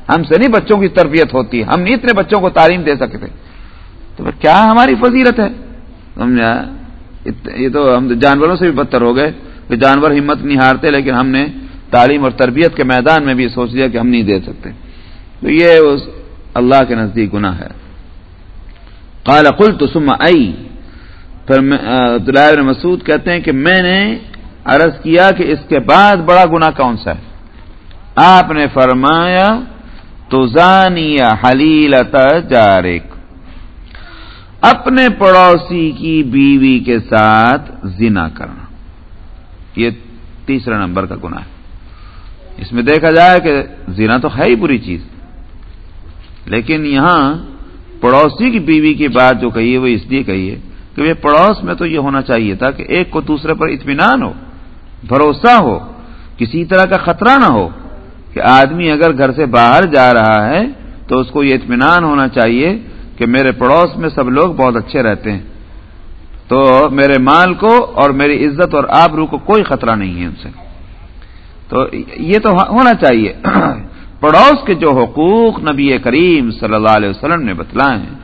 ہم سے نہیں بچوں کی تربیت ہوتی۔ ہم نہیں اتنے بچوں کو تعلیم دے سکتے۔ تو کیا ہماری فضیلت ہے؟ سمجھا یہ تو ہم جانوروں سے بھی بدتر ہو گئے کہ جانور ہمت نہیں ہارتے، لیکن ہم نے تعلیم اور تربیت کے میدان میں بھی سوچ لیا کہ ہم نہیں دے سکتے۔ تو یہ اس اللہ کے نزدیک گناہ ہے۔ قال قلت ثم ائی پھر عبداللہ مسعود کہتے ہیں کہ میں نے عرض کیا کہ اس کے بعد بڑا گنا کون سا ہے؟ آپ نے فرمایا تو زانیہ حلیلت جارک۔ اپنے پڑوسی کی بیوی کے ساتھ زنا کرنا۔ یہ تیسرا نمبر کا گناہ ہے۔ اس میں دیکھا جائے کہ زنا تو ہے ہی بری چیز۔ لیکن یہاں پڑوسی کی بیوی کی بات جو کہی ہے وہ اس لیے کہی ہے کہ وہ پڑوس میں تو یہ ہونا چاہیے تھا کہ ایک کو دوسرے پر اطمینان ہو، بھروسہ ہو، کسی طرح کا خطرہ نہ ہو کہ آدمی اگر گھر سے باہر جا رہا ہے تو اس کو یہ اطمینان ہونا چاہیے کہ میرے پڑوس میں سب لوگ بہت اچھے رہتے ہیں۔ تو میرے مال کو اور میری عزت اور آبرو کو کوئی خطرہ نہیں ہے ان سے۔ تو یہ تو ہونا چاہیے۔ *clears throat* پڑوس کے جو حقوق نبی کریم صلی اللہ علیہ وسلم نے بتلائے ہیں،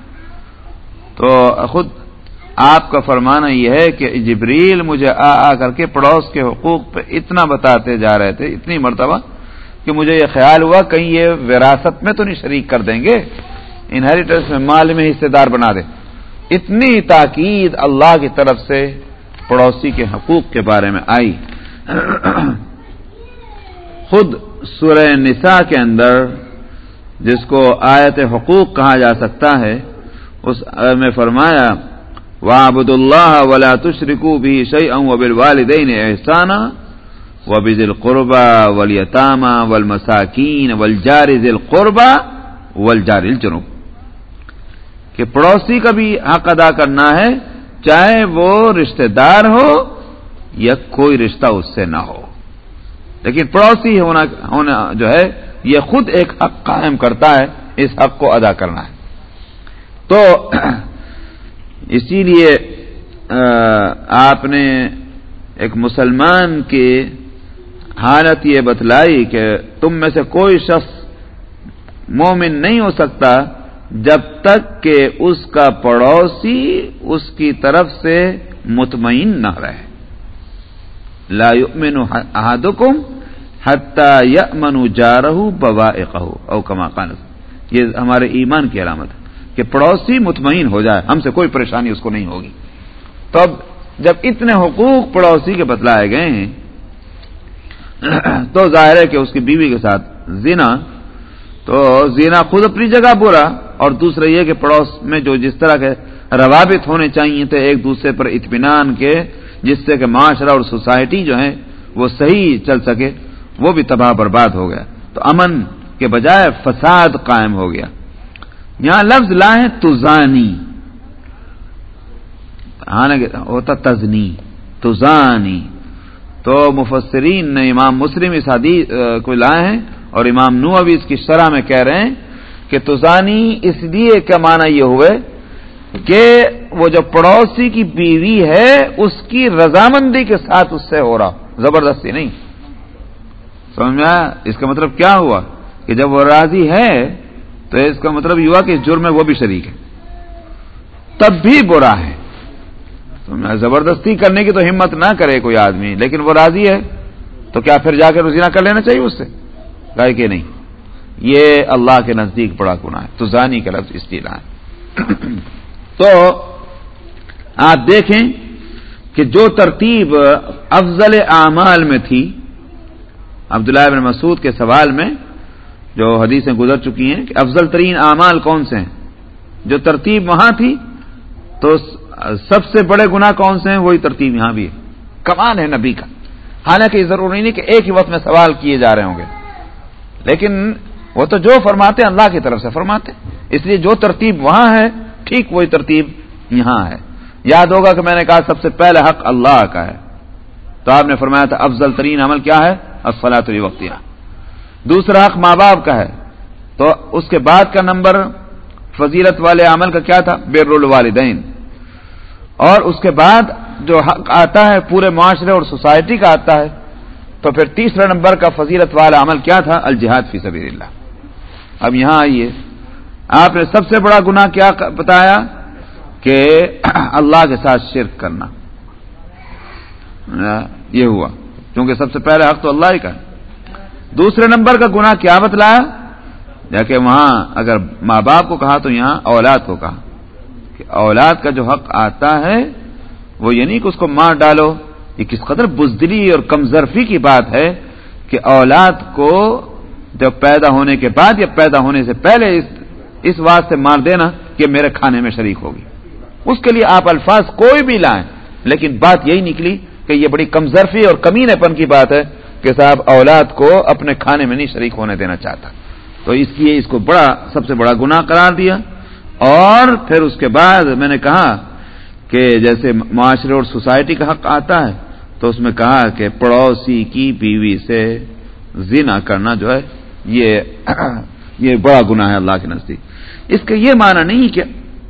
تو خود آپ کا فرمانا یہ ہے کہ جبریل مجھے آ آ کر کے پڑوس کے حقوق پہ اتنا بتاتے جا رہے تھے، اتنی مرتبہ کہ مجھے یہ خیال ہوا کہیں یہ وراثت میں تو نہیں شریک کر دیں گے۔ انہیریٹنس میں مال میں حصے دار بنا دے۔ اتنی تاکید اللہ کی طرف سے پڑوسی کے حقوق کے بارے میں آئی۔ خود سورہ نساء کے اندر جس کو آیت حقوق کہا جا سکتا ہے، اس میں فرمایا وابد اللہ ولا تشرکو بھی شعی ام وبل والدین احسانہ و بزل قربا ولیطامہ ول مساکین ولجار ذل قربا ولجار الجنوب کہ پڑوسی کا بھی حق ادا کرنا ہے، چاہے وہ رشتہ دار ہو یا کوئی رشتہ اس سے نہ ہو۔ لیکن پڑوسی ہونا ہونا جو ہے، یہ خود ایک حق قائم کرتا ہے، اس حق کو ادا کرنا ہے۔ تو *clears throat* اسی لیے آپ نے ایک مسلمان کی حالت یہ بتلائی کہ تم میں سے کوئی شخص مومن نہیں ہو سکتا جب تک کہ اس کا پڑوسی اس کی طرف سے مطمئن نہ رہے۔ لا يؤمن احدكم حتى يأمن جاره بوائقه او كما قال۔ یہ ہمارے ایمان کی علامت ہے کہ پڑوسی مطمئن ہو جائے، ہم سے کوئی پریشانی اس کو نہیں ہوگی۔ تو اب جب اتنے حقوق پڑوسی کے بتلائے گئے ہیں، تو ظاہر ہے کہ اس کی بیوی کے ساتھ زنا، تو زینا خود اپنی جگہ برا۔ اور دوسرا یہ کہ پڑوس میں جو جس طرح کے روابط ہونے چاہیے تھے ایک دوسرے پر اطمینان کے، جس سے کہ معاشرہ اور سوسائٹی جو ہے وہ صحیح چل سکے، وہ بھی تباہ برباد ہو گیا۔ تو امن کے بجائے فساد قائم ہو گیا۔ یہاں لفظ لائیں تزانی ہاں ہوتا تزنی تزانی تو مفسرین نے امام مسلم اس حدیث کو لائے ہیں اور امام نو ابھی اس کی شرح میں کہہ رہے ہیں کہ تزانی اس لیے کا معنی یہ ہوئے کہ وہ جو پڑوسی کی بیوی ہے، اس کی رضامندی کے ساتھ اس سے ہو رہا۔ زبردستی نہیں۔ سمجھ میں آیا؟ اس کا مطلب کیا ہوا؟ کہ جب وہ راضی ہے، تو اس کا مطلب یہ ہوا کہ جرم میں وہ بھی شریک ہے۔ تب بھی برا ہے۔ زبردستی کرنے کی تو ہمت نہ کرے کوئی آدمی، لیکن وہ راضی ہے، تو کیا پھر جا کے رزینہ کر لینا چاہیے اس سے؟ گائے کہ نہیں۔ یہ اللہ کے نزدیک بڑا گنا ہے۔ تو زانی کا لفظ استعلا ہے *clears throat* تو آپ دیکھیں کہ جو ترتیب افضل اعمال میں تھی، عبداللہ بن مسعود کے سوال میں جو حدیثیں گزر چکی ہیں کہ افضل ترین اعمال کون سے ہیں؟ جو ترتیب وہاں تھی تو سب سے بڑے گنا کون سے ہیں؟ وہی ترتیب یہاں بھی ہے۔ کمال ہے نبی کا۔ حالانکہ یہ ضروری نہیں کہ ایک ہی وقت میں سوال کیے جا رہے ہوں گے۔ لیکن وہ تو جو فرماتے ہیں اللہ کی طرف سے فرماتے اس لیے جو ترتیب وہاں ہے، ٹھیک وہی ترتیب یہاں ہے۔ یاد ہوگا کہ میں نے کہا سب سے پہلے حق اللہ کا ہے۔ تو آپ نے فرمایا تھا، افضل ترین عمل کیا ہے؟ افلاط وقت دوسرا حق ماں باپ کا ہے۔ تو اس کے بعد کا نمبر، فضیلت والے عمل کا کیا تھا؟ بیر الوالدین۔ اور اس کے بعد جو حق آتا ہے، پورے معاشرے اور سوسائٹی کا آتا ہے۔ تو پھر تیسرا نمبر کا فضیلت والا عمل کیا تھا؟ الجہاد فی سبیل اللہ۔ اب یہاں آئیے۔ آپ نے سب سے بڑا گنا کیا بتایا؟ کہ *clears throat* اللہ کے ساتھ شرک کرنا۔ یہ ہوا۔ کیونکہ سب سے پہلے حق تو اللہ ہی کا دوسرے نمبر کا گنا کیا بتلایا؟ جا کہ وہاں اگر ماں باپ کو کہا تو یہاں اولاد کو کہا۔ کہ اولاد کا جو حق آتا ہے، وہ یہ نہیں کہ اس کو مار ڈالو۔ یہ کس قدر بزدلی اور کمزرفی کی بات ہے کہ اولاد کو جب پیدا ہونے کے بعد یا پیدا ہونے سے پہلے اس اس واسطے مار دینا کہ میرے کھانے میں شریک ہوگی۔ اس کے لیے آپ الفاظ کوئی بھی لائیں، لیکن بات یہی نکلی کہ یہ بڑی کمزرفی اور کمینے پن کی بات ہے کہ صاحب اولاد کو اپنے کھانے میں نہیں شریک ہونے دینا چاہتا۔ تو اس لیے اس کو بڑا، سب سے بڑا گناہ قرار دیا۔ اور پھر اس کے بعد میں نے کہا کہ جیسے معاشرے اور سوسائٹی کا حق آتا ہے، تو اس میں کہا کہ پڑوسی کی بیوی سے زنا کرنا جو ہے یہ *clears throat* یہ بڑا گنا ہے اللہ کے نزدیک۔ اس کا یہ معنی نہیں کہ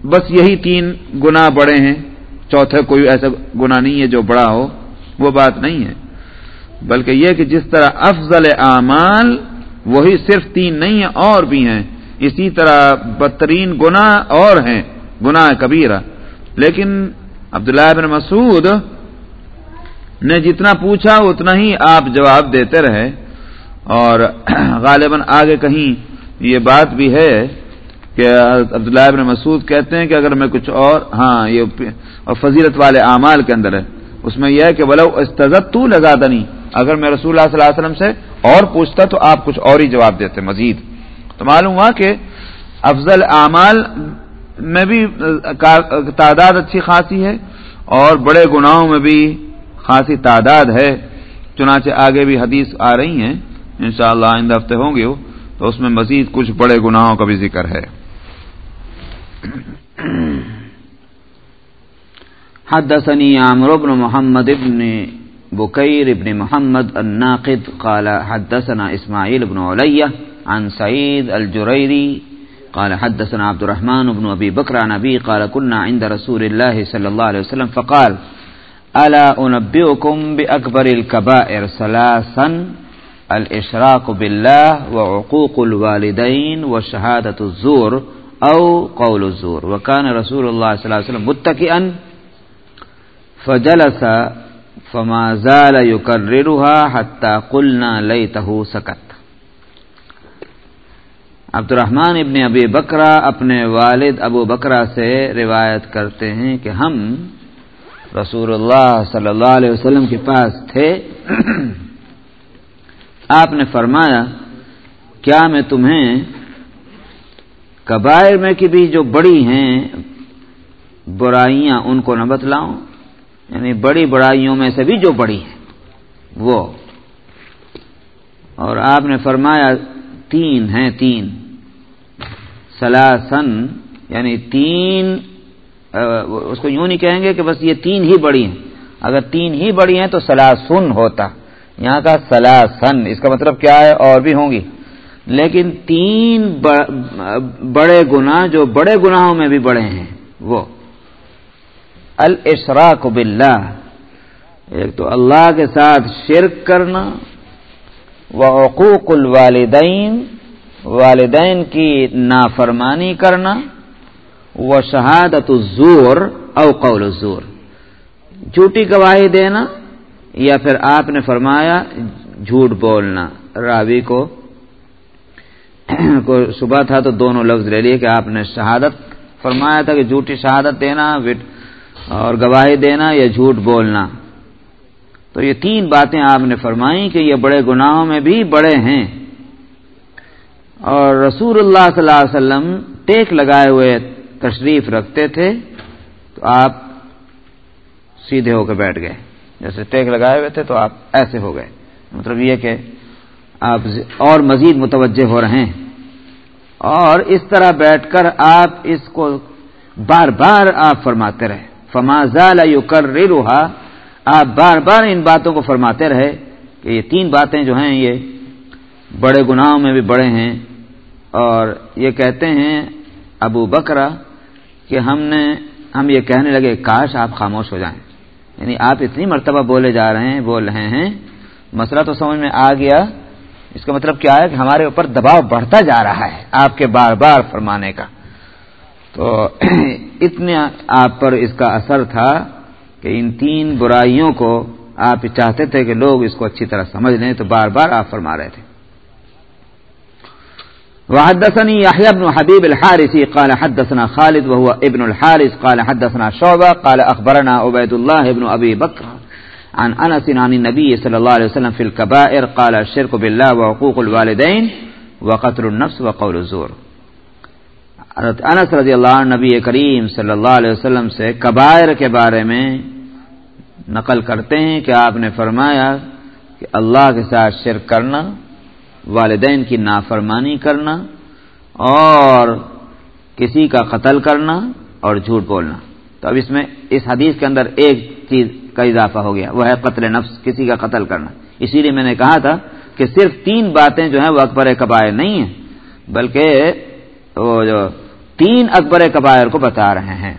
بس یہی تین گنا بڑے ہیں، چوتھے کوئی ایسا گنا نہیں ہے جو بڑا ہو، وہ بات نہیں ہے۔ بلکہ یہ کہ جس طرح افضل اعمال، وہی صرف تین نہیں ہیں، اور بھی ہیں۔ اسی طرح بدترین گنا اور ہیں، گناہ کبیرہ۔ لیکن عبداللہ بن مسعود نے جتنا پوچھا، اتنا ہی آپ جواب دیتے رہے۔ اور *clears throat* غالباً آگے کہیں یہ بات بھی ہے کہ عبداللہ ابن مسعود کہتے ہیں کہ اگر میں کچھ اور ہاں یہ فضیلت والے اعمال کے اندر ہے۔ اس میں یہ ہے کہ بلو استزت تو لگا دنی اگر میں رسول اللہ صلی اللہ علیہ وسلم سے اور پوچھتا تو آپ کچھ اور ہی جواب دیتے، مزید۔ تو معلوم ہوا کہ افضل اعمال میں بھی تعداد اچھی خاصی ہے اور بڑے گناہوں میں بھی خاصی تعداد ہے۔ چنانچہ آگے بھی حدیث آ رہی ہیں۔ انشاءاللہ شاء اللہ ہفتے ہوں گے تو اس میں مزید کچھ بڑے گناہوں کا بھی ذکر ہے۔ حدثني عمرو بن محمد بن بكير بن محمد الناقد قال حدثنا إسماعيل بن علية عن سعيد الجريري قال حدثنا عبد الرحمن بن أبي بكر عن أبي قال كنا عند رسول الله صلى الله عليه وسلم فقال ألا أنبئكم بأكبر الكبائر ثلاثا؟ الإشراق بالله وعقوق الوالدين وشهادة الزور أو قول الزور. وكان رسول الله صلى الله عليه وسلم متكئا فجلس فما زال يكررها حتى قلنا ليته سكت عبد الرحمن ابن ابی بکرا اپنے والد ابو بکرا سے روایت کرتے ہیں کہ ہم رسول اللہ صلی اللہ علیہ وسلم کے پاس تھے۔ آپ نے فرمایا، کیا میں تمہیں کبائر میں کی بھی جو بڑی ہیں، برائیاں ان کو نہ بتلاؤں؟ یعنی بڑی بڑائیوں میں سے بھی جو بڑی ہیں، وہ۔ اور آپ نے فرمایا، تین ہیں، تین۔ سلاسن یعنی تین اس کو یوں نہیں کہیں گے کہ بس یہ تین ہی بڑی ہیں۔ اگر تین ہی بڑی ہیں تو سلاسن ہوتا۔ یہاں کا سلاسن اس کا مطلب کیا ہے؟ اور بھی ہوں گی۔ لیکن تین بڑے گناہ جو بڑے گناہوں میں بھی بڑے ہیں، وہ۔ الاشراق باللہ۔ ایک تو اللہ کے ساتھ شرک کرنا وہ حقوق الوالدین، والدین کی نافرمانی کرنا وہ شہادت الزور او قول الزور۔ جھوٹی گواہی دینا یا پھر آپ نے فرمایا جھوٹ بولنا، راوی کو کو صبح تھا تو دونوں لفظ لے لیے کہ آپ نے شہادت فرمایا تھا کہ جھوٹی شہادت دینا اور گواہی دینا یا جھوٹ بولنا۔ تو یہ تین باتیں آپ نے فرمائی کہ یہ بڑے گناہوں میں بھی بڑے ہیں۔ اور رسول اللہ صلی اللہ علیہ وسلم ٹیک لگائے ہوئے تشریف رکھتے تھے تو آپ سیدھے ہو کے بیٹھ گئے۔ جیسے ٹیک لگائے ہوئے تھے تو آپ ایسے ہو گئے۔ مطلب یہ کہ آپ اور مزید متوجہ ہو رہے ہیں۔ اور اس طرح بیٹھ کر آپ اس کو بار بار آپ فرماتے رہے۔ فمازال کر روحا آپ بار بار ان باتوں کو فرماتے رہے کہ یہ تین باتیں جو ہیں یہ بڑے گناہوں میں بھی بڑے ہیں۔ اور یہ کہتے ہیں ابو بکرا کہ ہم نے ہم یہ کہنے لگے، کاش آپ خاموش ہو جائیں۔ یعنی آپ اتنی مرتبہ بولے جا رہے ہیں، بول رہے ہیں، مسئلہ تو سمجھ میں آ گیا۔ اس کا مطلب کیا ہے کہ ہمارے اوپر دباؤ بڑھتا جا رہا ہے آپ کے بار بار فرمانے کا۔ تو *clears throat* اتنے آپ پر اس کا اثر تھا کہ ان تین برائیوں کو آپ چاہتے تھے کہ لوگ اس کو اچھی طرح سمجھ لیں، تو بار بار آپ فرما رہے تھے۔ وحدثني يحيى بن حبيب الحارثي قال حدثنا خالد وهو ابن الحارث قال حدثنا شعبة قال أخبرنا عبيد الله بن أبي بكر عن أنس عن النبي صلى الله عليه وسلم في الكبائر قال الشرك بالله وعقوق الوالدين وقتل النفس وقول الزور. انس رضی اللہ عنہ نبی کریم صلی اللہ علیہ وسلم سے کبائر کے بارے میں نقل کرتے ہیں کہ آپ نے فرمایا کہ اللہ کے ساتھ شرک کرنا والدین کی نافرمانی کرنا اور کسی کا قتل کرنا اور جھوٹ بولنا۔ تو اب اس میں اس حدیث کے اندر ایک چیز کا اضافہ ہو گیا، وہ ہے قتل نفس، کسی کا قتل کرنا۔ اسی لیے میں نے کہا تھا کہ صرف تین باتیں جو ہیں وہ اکبر کبائر نہیں ہیں، بلکہ وہ جو تین اکبر کبائر کو بتا رہے ہیں۔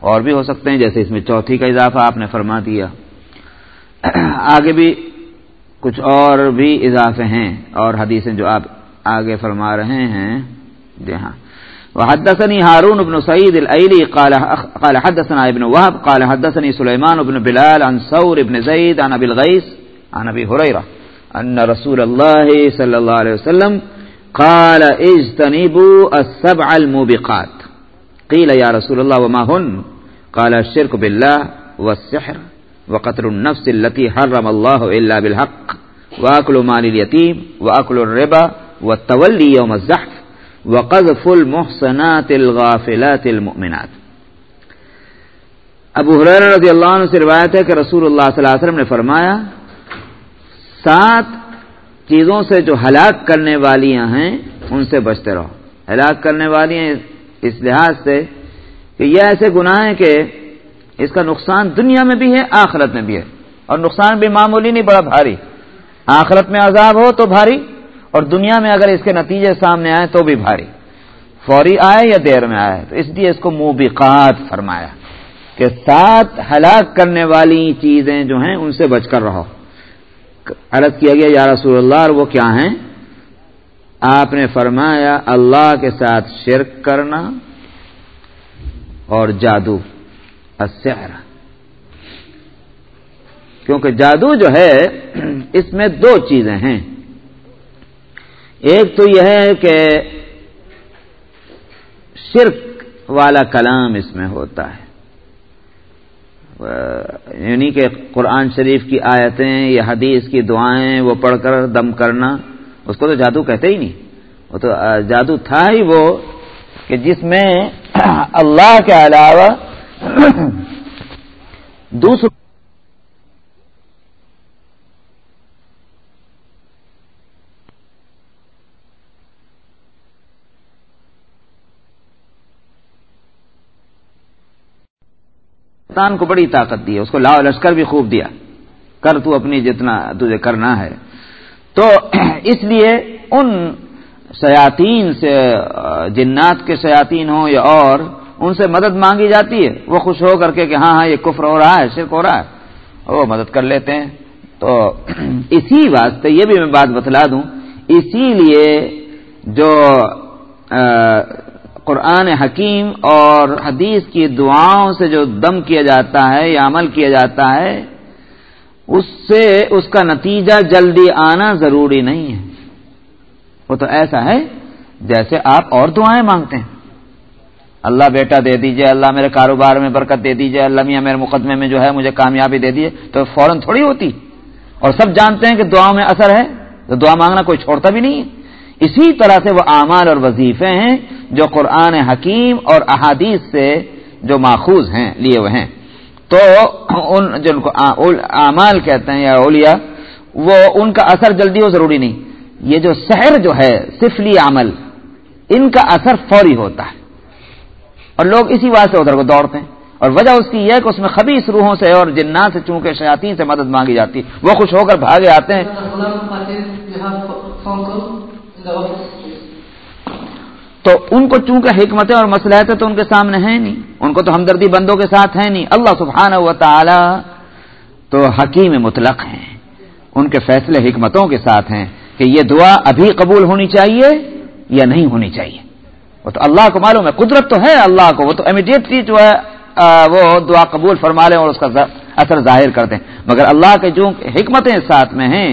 اور بھی ہو سکتے ہیں، جیسے اس میں چوتھی کا اضافہ آپ نے فرما دیا۔ *clears throat* آگے بھی کچھ اور بھی اضافے ہیں اور حدیثیں جو آپ آگے فرما رہے ہیں۔ جی ہاں۔ وحدثني هارون بن سعيد الأيلي قال, قال حدثنا ابن وهب قال حدثني سليمان بن بلال عن ثور بن زيد عن أبي الغيس عن أبي هريرة أن رسول الله صلى الله عليه وسلم قال اجتنبوا السبع الموبقات۔ قيل يا رسول الله وما هن؟ قال الشرك بالله والسحر۔ وقتل النفس التي حرم الله إلا بالحق وأكل مال اليتيم وأكل الربا والتولي يوم الزحف، وقذف المحسنات الغافلات المؤمنات. ابو حریر رضی اللہ عنہ سے روایت ہے کہ رسول اللہ صلی اللہ علیہ وسلم نے فرمایا، سات چیزوں سے جو ہلاک کرنے والیاں ہیں، ان سے بچتے رہو۔ ہلاک کرنے والی ہیں اس لحاظ سے کہ یہ ایسے گناہ ہیں کہ اس کا نقصان دنیا میں بھی ہے، آخرت میں بھی ہے۔ اور نقصان بھی معمولی نہیں، بڑا بھاری۔ آخرت میں عذاب ہو تو بھاری، اور دنیا میں اگر اس کے نتیجے سامنے آئے تو بھی بھاری۔ فوری آئے یا دیر میں آئے؟ تو اس لیے اس کو موبقات فرمایا کہ سات ہلاک کرنے والی چیزیں جو ہیں، ان سے بچ کر رہو۔ عرض کیا گیا، یا رسول اللہ، اور وہ کیا ہیں؟ آپ نے فرمایا، اللہ کے ساتھ شرک کرنا اور جادو۔ السحر۔ کیونکہ جادو جو ہے، اس میں دو چیزیں ہیں۔ ایک تو یہ ہے کہ شرک والا کلام اس میں ہوتا ہے۔ یعنی کہ قرآن شریف کی آیتیں یا حدیث کی دعائیں وہ پڑھ کر دم کرنا، اس کو تو جادو کہتے ہی نہیں۔ وہ تو جادو تھا ہی وہ کہ جس میں اللہ کے علاوہ دوسروں کو بڑی طاقت دی اس کو لاؤ لشکر بھی خوب دیا۔ کر تو اپنی جتنا تجھے کرنا ہے۔ تو اس لیے ان شیاطین سے، جنات کے شیاطین ہوں یا اور ان سے مدد مانگی جاتی ہے۔ وہ خوش ہو کر کے کہ ہاں ہاں یہ کفر ہو رہا ہے، شرک ہو رہا ہے۔ وہ مدد کر لیتے ہیں۔ تو *clears throat* اسی واسطے یہ بھی میں بات بتلا دوں۔ اسی لیے جو قرآن حکیم اور حدیث کی دعاؤں سے جو دم کیا جاتا ہے یا عمل کیا جاتا ہے، اس سے اس کا نتیجہ جلدی آنا ضروری نہیں ہے۔ وہ تو ایسا ہے جیسے آپ اور دعائیں مانگتے ہیں۔ اللہ بیٹا دے دیجیے، اللہ میرے کاروبار میں برکت دے دیجیے، اللہ میاں میرے مقدمے میں جو ہے مجھے کامیابی دے دیجیے تو فوراً تھوڑی ہوتی۔ اور سب جانتے ہیں کہ دعاؤں میں اثر ہے، تو دعا مانگنا کوئی چھوڑتا بھی نہیں ہے۔ اسی طرح سے وہ اعمال اور وظیفے ہیں جو قرآن حکیم اور احادیث سے جو ماخوذ ہیں، لیے ہوئے ہیں۔ تو ان جن کو اعمال کہتے ہیں یا اولیاء، وہ ان کا اثر جلدی ہو، ضروری نہیں۔ یہ جو سحر جو ہے سفلی عمل، ان کا اثر فوری ہوتا ہے۔ اور لوگ اسی واسطے ادھر کو دوڑتے ہیں۔ اور وجہ اس کی یہ ہے کہ اس میں خبیص روحوں سے اور جنات سے، چونکہ شیاطین سے مدد مانگی جاتی وہ خوش ہو کر بھاگے آتے ہیں۔ تو ان کو چونکہ حکمتیں اور مسلحتیں تو ان کے سامنے ہیں نہیں، ان کو تو ہمدردی بندوں کے ساتھ ہے نہیں۔ اللہ سبحانہ و تعالی تو حکیم مطلق ہیں۔ ان کے فیصلے حکمتوں کے ساتھ ہیں کہ یہ دعا ابھی قبول ہونی چاہیے یا نہیں ہونی چاہیے۔ وہ تو اللہ کو معلوم ہے، قدرت تو ہے اللہ کو، وہ تو امیڈیٹلی جو ہے وہ دعا قبول فرما لیں اور اس کا اثر ظاہر کر دیں۔ مگر اللہ کے جو حکمتیں ساتھ میں ہیں،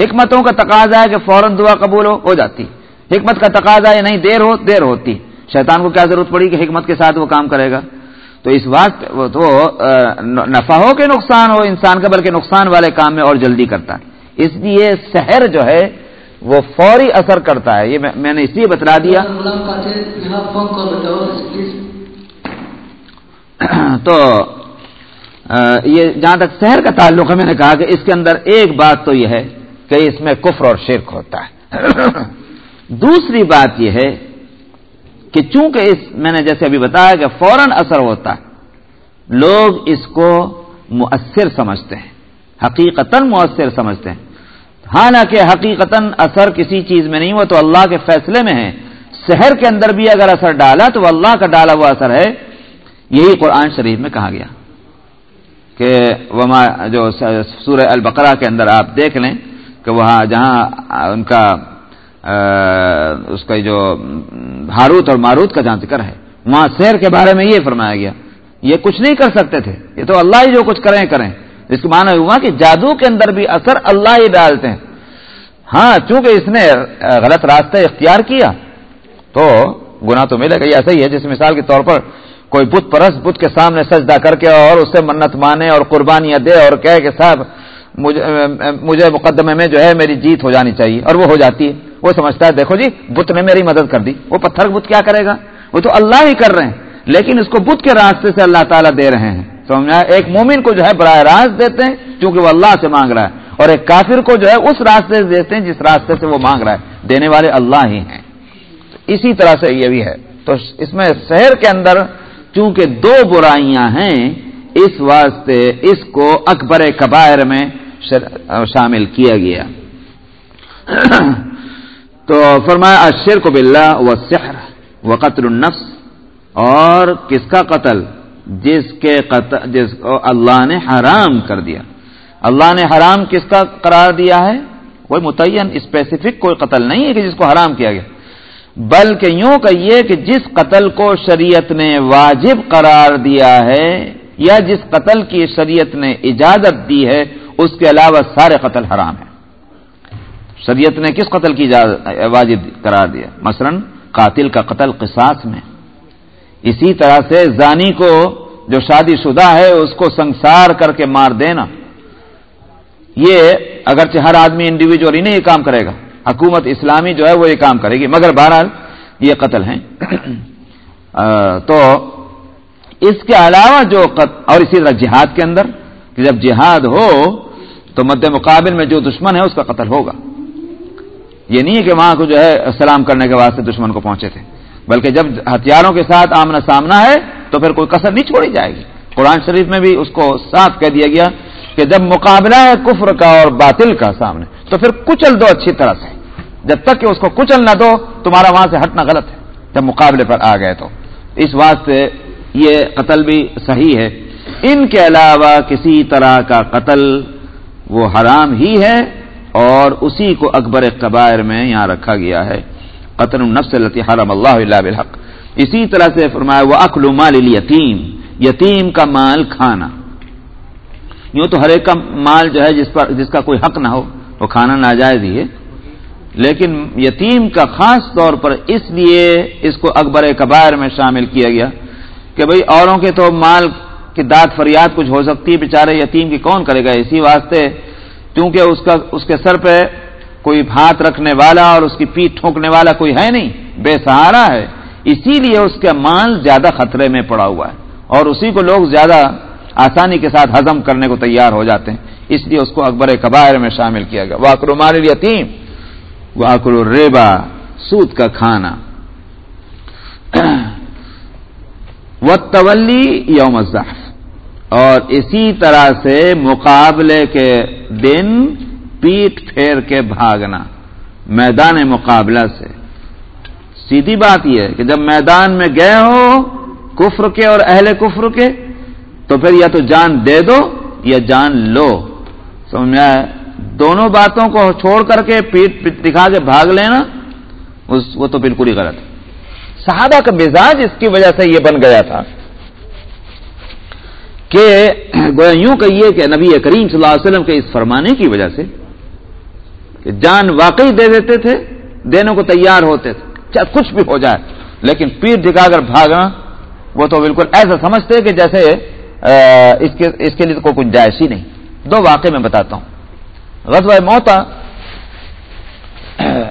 حکمتوں کا تقاضا ہے کہ فوراً دعا قبول ہو ہو جاتی۔ حکمت کا تقاضا ہے نہیں، دیر ہو، دیر ہوتی۔ شیطان کو کیا ضرورت پڑی کہ حکمت کے ساتھ وہ کام کرے گا؟ تو اس وقت وہ تو نفع ہو کہ نقصان ہو، انسان کا، بلکہ نقصان والے کام میں اور جلدی کرتا ہے۔ اس لیے شہر جو ہے وہ فوری اثر کرتا ہے۔ یہ میں نے اس لیے بتلا دیا۔ *coughs* تو یہ جہاں تک شہر کا تعلق ہے میں نے کہا کہ اس کے اندر ایک بات تو یہ ہے کہ اس میں کفر اور شرک ہوتا ہے۔ *coughs* دوسری بات یہ ہے کہ چونکہ اس میں نے جیسے ابھی بتایا کہ فوراً اثر ہوتا ہے لوگ اس کو مؤثر سمجھتے ہیں حقیقت مؤثر سمجھتے ہیں۔ حالانکہ حقیقت اثر کسی چیز میں نہیں ہوا، تو اللہ کے فیصلے میں ہے۔ شہر کے اندر بھی اگر اثر ڈالا، تو وہ اللہ کا ڈالا ہوا اثر ہے۔ یہی قرآن شریف میں کہا گیا کہ وما جو سورہ البقرہ کے اندر آپ دیکھ لیں کہ وہاں جہاں ان کا اس کا جو ہاروت اور ماروت کا جہاں ذکر ہے، وہاں شہر کے بارے میں یہ فرمایا گیا۔ یہ کچھ نہیں کر سکتے تھے۔ یہ تو اللہ ہی جو کچھ کریں کریں۔ اس کو معنی ہوا کہ جادو کے اندر بھی اثر اللہ ہی ڈالتے ہیں۔ ہاں چونکہ اس نے غلط راستہ اختیار کیا، تو گنا تو ملے گا۔ یہ ایسا ہی ہے جس مثال کے طور پر کوئی بت پرس بت کے سامنے سجدہ کر کے اور اس سے منت مانے اور قربانیاں دے اور کہے کہ صاحب مجھے مقدمے میں جو ہے میری جیت ہو جانی چاہیے اور وہ ہو جاتی ہے۔ وہ سمجھتا ہے، دیکھو جی بت نے میری مدد کر دی۔ وہ پتھر بت کیا کرے گا؟ وہ تو اللہ ہی کر رہے ہیں۔ لیکن اس کو بت کے راستے سے اللہ تعالیٰ دے رہے ہیں۔ سمجھا؟ ایک مومن کو جو ہے براہ راست دیتے ہیں کیونکہ وہ اللہ سے مانگ رہا ہے، اور ایک کافر کو جو ہے اس راستے سے دیتے ہیں جس راستے سے وہ مانگ رہا ہے۔ دینے والے اللہ ہی ہیں۔ اسی طرح سے یہ بھی ہے۔ تو اس میں شہر کے اندر چونکہ دو برائیاں ہیں، اس واسطے اس کو اکبر کبائر میں شامل کیا گیا۔ تو فرمایا اشر کو بلّہ و سحر و قتل النفس اور کس کا قتل؟ جس کے قتل جس کو اللہ نے حرام کر دیا۔ اللہ نے حرام کس کا قرار دیا ہے؟ کوئی متعین اسپیسیفک کوئی قتل نہیں ہے کہ جس کو حرام کیا گیا۔ بلکہ یوں کہیے کہ جس قتل کو شریعت نے واجب قرار دیا ہے یا جس قتل کی شریعت نے اجازت دی ہے، اس کے علاوہ سارے قتل حرام ہیں۔ شریعت نے کس قتل کی واجب قرار دیا؟ مثلا قاتل کا قتل قصاص میں۔ اسی طرح سے زانی کو جو شادی شدہ ہے، اس کو سنسار کر کے مار دینا۔ یہ اگرچہ ہر آدمی انڈیویجلی نہیں یہ کام کرے گا۔ حکومت اسلامی جو ہے وہ یہ کام کرے گی۔ مگر بہرحال یہ قتل ہیں۔ تو اس کے علاوہ جو قتل اور اسی طرح جہاد کے اندر کہ جب جہاد ہو، تو مد مقابل میں جو دشمن ہے، اس کا قتل ہوگا۔ یہ نہیں ہے کہ وہاں کو جو ہے سلام کرنے کے واسطے دشمن کو پہنچے تھے۔ بلکہ جب ہتھیاروں کے ساتھ آمنا سامنا ہے تو پھر کوئی کسر نہیں چھوڑی جائے گی۔ قرآن شریف میں بھی اس کو صاف کہہ دیا گیا کہ جب مقابلہ ہے کفر کا اور باطل کا سامنے، تو پھر کچل دو اچھی طرح سے۔ جب تک کہ اس کو کچل نہ دو، تمہارا وہاں سے ہٹنا غلط ہے۔ جب مقابلے پر آ گئے تو۔ اس واسطے یہ قتل بھی صحیح ہے۔ ان کے علاوہ کسی طرح کا قتل وہ حرام ہی ہے اور اسی کو اکبر قبائر میں یہاں رکھا گیا ہے۔ قتل النفس التی حرم اللہ اللہ بالحق. اسی طرح سے فرمایا وہ اکل مال یتیم یتیم کا مال کھانا۔ یوں تو ہر ایک کا مال جو ہے جس پر جس کا کوئی حق نہ ہو، وہ کھانا ناجائز ہی ہے۔ لیکن یتیم کا خاص طور پر اس لیے اس کو اکبر کبائر میں شامل کیا گیا کہ بھئی اوروں کے تو مال کی داد فریاد کچھ ہو سکتی ہے، بیچارے یتیم کی کون کرے گا؟ اسی واسطے، کیونکہ اس کا اس کے سر پہ کوئی ہاتھ رکھنے والا اور اس کی پیٹ ٹھونکنے والا کوئی ہے نہیں، بے سہارا ہے۔ اسی لیے اس کا مال زیادہ خطرے میں پڑا ہوا ہے۔ اور اسی کو لوگ زیادہ آسانی کے ساتھ ہزم کرنے کو تیار ہو جاتے ہیں۔ اس لیے اس کو اکبر کبائر میں شامل کیا گیا۔ واکر مال یتیم واکر ریبا سود کا کھانا۔ و تولی یوم اور اسی طرح سے مقابلے کے دن پیٹ پھیر کے بھاگنا، میدان مقابلہ سے۔ سیدھی بات یہ ہے کہ جب میدان میں گئے ہو کفر کے اور اہل کفر کے، تو پھر یا تو جان دے دو یا جان لو۔ سمجھ میں دونوں باتوں کو چھوڑ کر کے پیٹ دکھا کے بھاگ لینا، اس، وہ تو بالکل ہی غلط ہے۔ صحابہ کا مزاج اس کی وجہ سے یہ بن گیا تھا کہ گویا یوں کہیے کہ نبی کریم صلی اللہ علیہ وسلم کے اس فرمانے کی وجہ سے کہ جان واقعی دے دیتے تھے، دینے کو تیار ہوتے تھے، چاہے کچھ بھی ہو جائے۔ لیکن پیر دکھا کر بھاگنا، وہ تو بالکل ایسا سمجھتے کہ جیسے اس کے اس کے لیے کوئی گنجائش ہی نہیں۔ دو واقع میں بتاتا ہوں۔ غزوہ موتا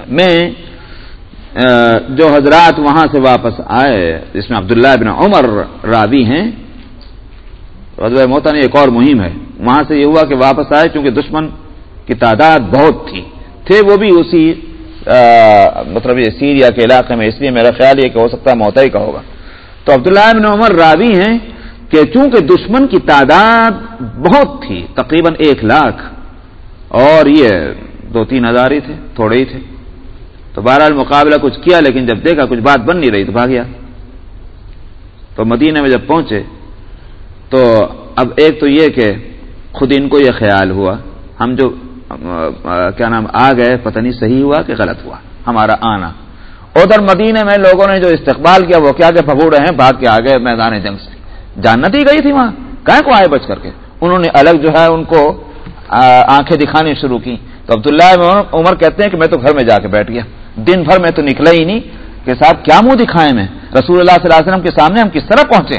میں جو حضرات وہاں سے واپس آئے، جس میں عبداللہ بن عمر راوی ہیں، غزوہ موتا نے ایک اور مہم ہے۔ وہاں سے یہ ہوا کہ واپس آئے چونکہ دشمن کی تعداد بہت تھی۔ تھے، وہ بھی اسی مطلب یہ سیریا کے علاقے میں، اس لیے میرا خیال یہ کہ ہو سکتا ہے موتائی کا ہوگا۔ تو عبداللہ بن عمر راوی ہیں کہ چونکہ دشمن کی تعداد بہت تھی، تقریباً ایک لاکھ، اور یہ دو تین ہزار ہی تھے، تھوڑے ہی تھے۔ تو بہرحال مقابلہ کچھ کیا، لیکن جب دیکھا کچھ بات بن نہیں رہی تو بھاگ گیا۔ تو مدینہ میں جب پہنچے، تو اب ایک تو یہ کہ خود ان کو یہ خیال ہوا، ہم جو کیا نام، آ گئے، پتہ نہیں صحیح ہوا کہ غلط ہوا، ہمارا آنا۔ ادھر مدینے میں لوگوں نے جو استقبال کیا، وہ کیا کہ پھگوڑ رہے ہیں، بھاگ کے آگے میدان جنگ سے۔ جاننا تھی گئی تھی وہاں کہیں کو آئے بچ کر کے؟ انہوں نے الگ جو ہے ان کو آنکھیں دکھانی شروع کی تو عبداللہ عمر کہتے ہیں کہ میں تو گھر میں جا کے بیٹھ گیا۔ دن بھر میں تو نکلا ہی نہیں کہ صاحب، کیا منہ دکھائے میں؟ رسول اللہ صلی اللہ علیہ وسلم کے سامنے ہم کس طرح پہنچے؟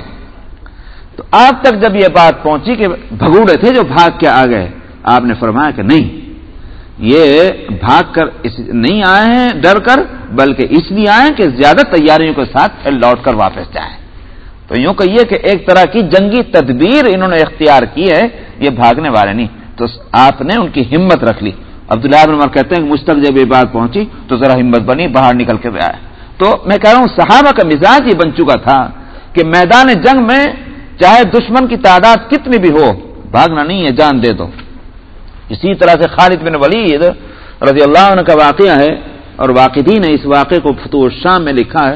تو آپ تک جب یہ بات پہنچی کہ بھگوڑے تھے جو بھاگ کے آ گئے، آپ نے فرمایا کہ نہیں یہ بھاگ کر اس نہیں آئے ہیں، ڈر کر، بلکہ اس لیے آئے کہ زیادہ تیاریوں کے ساتھ پھر لوٹ کر واپس جائیں۔ تو یوں کہیے کہ ایک طرح کی جنگی تدبیر انہوں نے اختیار کی ہے، یہ بھاگنے والے نہیں۔ تو آپ نے ان کی ہمت رکھ لی۔ عبداللہ بن عمر کہتے ہیں کہ مجھ تک جب یہ بات پہنچی تو ذرا ہمت بنی، باہر نکل کے بھی آئے۔ تو میں کہہ رہا ہوں، صحابہ کا مزاج یہ بن چکا تھا کہ میدان جنگ میں چاہے دشمن کی تعداد کتنی بھی ہو، بھاگنا نہیں ہے، جان دے دو۔ اسی طرح سے خالد بن ولید رضی اللہ عنہ کا واقعہ ہے اور واقعی نے اس واقعے کو فتح الشام میں لکھا ہے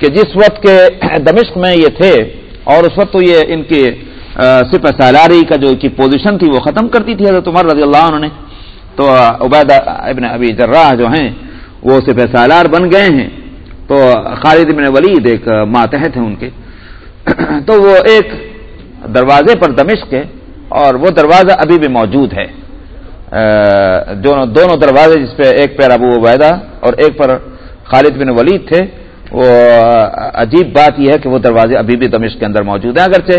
کہ جس وقت کے دمشق میں یہ تھے اور اس وقت تو یہ ان کی سپہ سالاری کا جو کی پوزیشن تھی وہ ختم کرتی تھی حضرت عمر رضی اللہ عنہ نے۔ تو عبید ابن ابی جراح جو ہیں، وہ سپہ سالار بن گئے ہیں۔ تو خالد بن ولید ایک ماتحت ہیں ان کے۔ تو وہ ایک دروازے پر دمشق ہے اور وہ دروازہ ابھی بھی موجود ہے۔ دونوں دروازے جس پہ ایک پیر ابو عبیدہ اور ایک پر خالد بن ولید تھے، وہ عجیب بات یہ ہے کہ وہ دروازے ابھی بھی دمشق کے اندر موجود ہیں۔ اگرچہ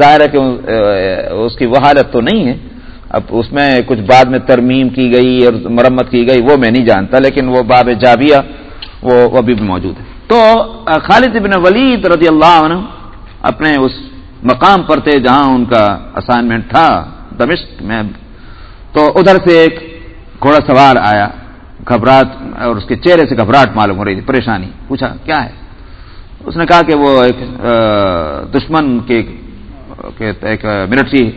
ظاہر ہے کہ اس کی وہ حالت تو نہیں ہے۔ اب اس میں کچھ بعد میں ترمیم کی گئی اور مرمت کی گئی، وہ میں نہیں جانتا، لیکن وہ باب جابیہ، وہ ابھی بھی موجود ہے۔ تو خالد بن ولید رضی اللہ عنہ اپنے اس مقام پر تھے جہاں ان کا اسائنمنٹ تھا۔ دمشق میں تو ادھر سے ایک گھوڑا سوار آیا، گھبراہٹ اور اس کے چہرے سے گھبراہٹ معلوم ہو رہی تھی، پریشانی، پوچھا، کیا ہے؟ اس نے کہا کہ وہ ایک دشمن کے ایک ملٹری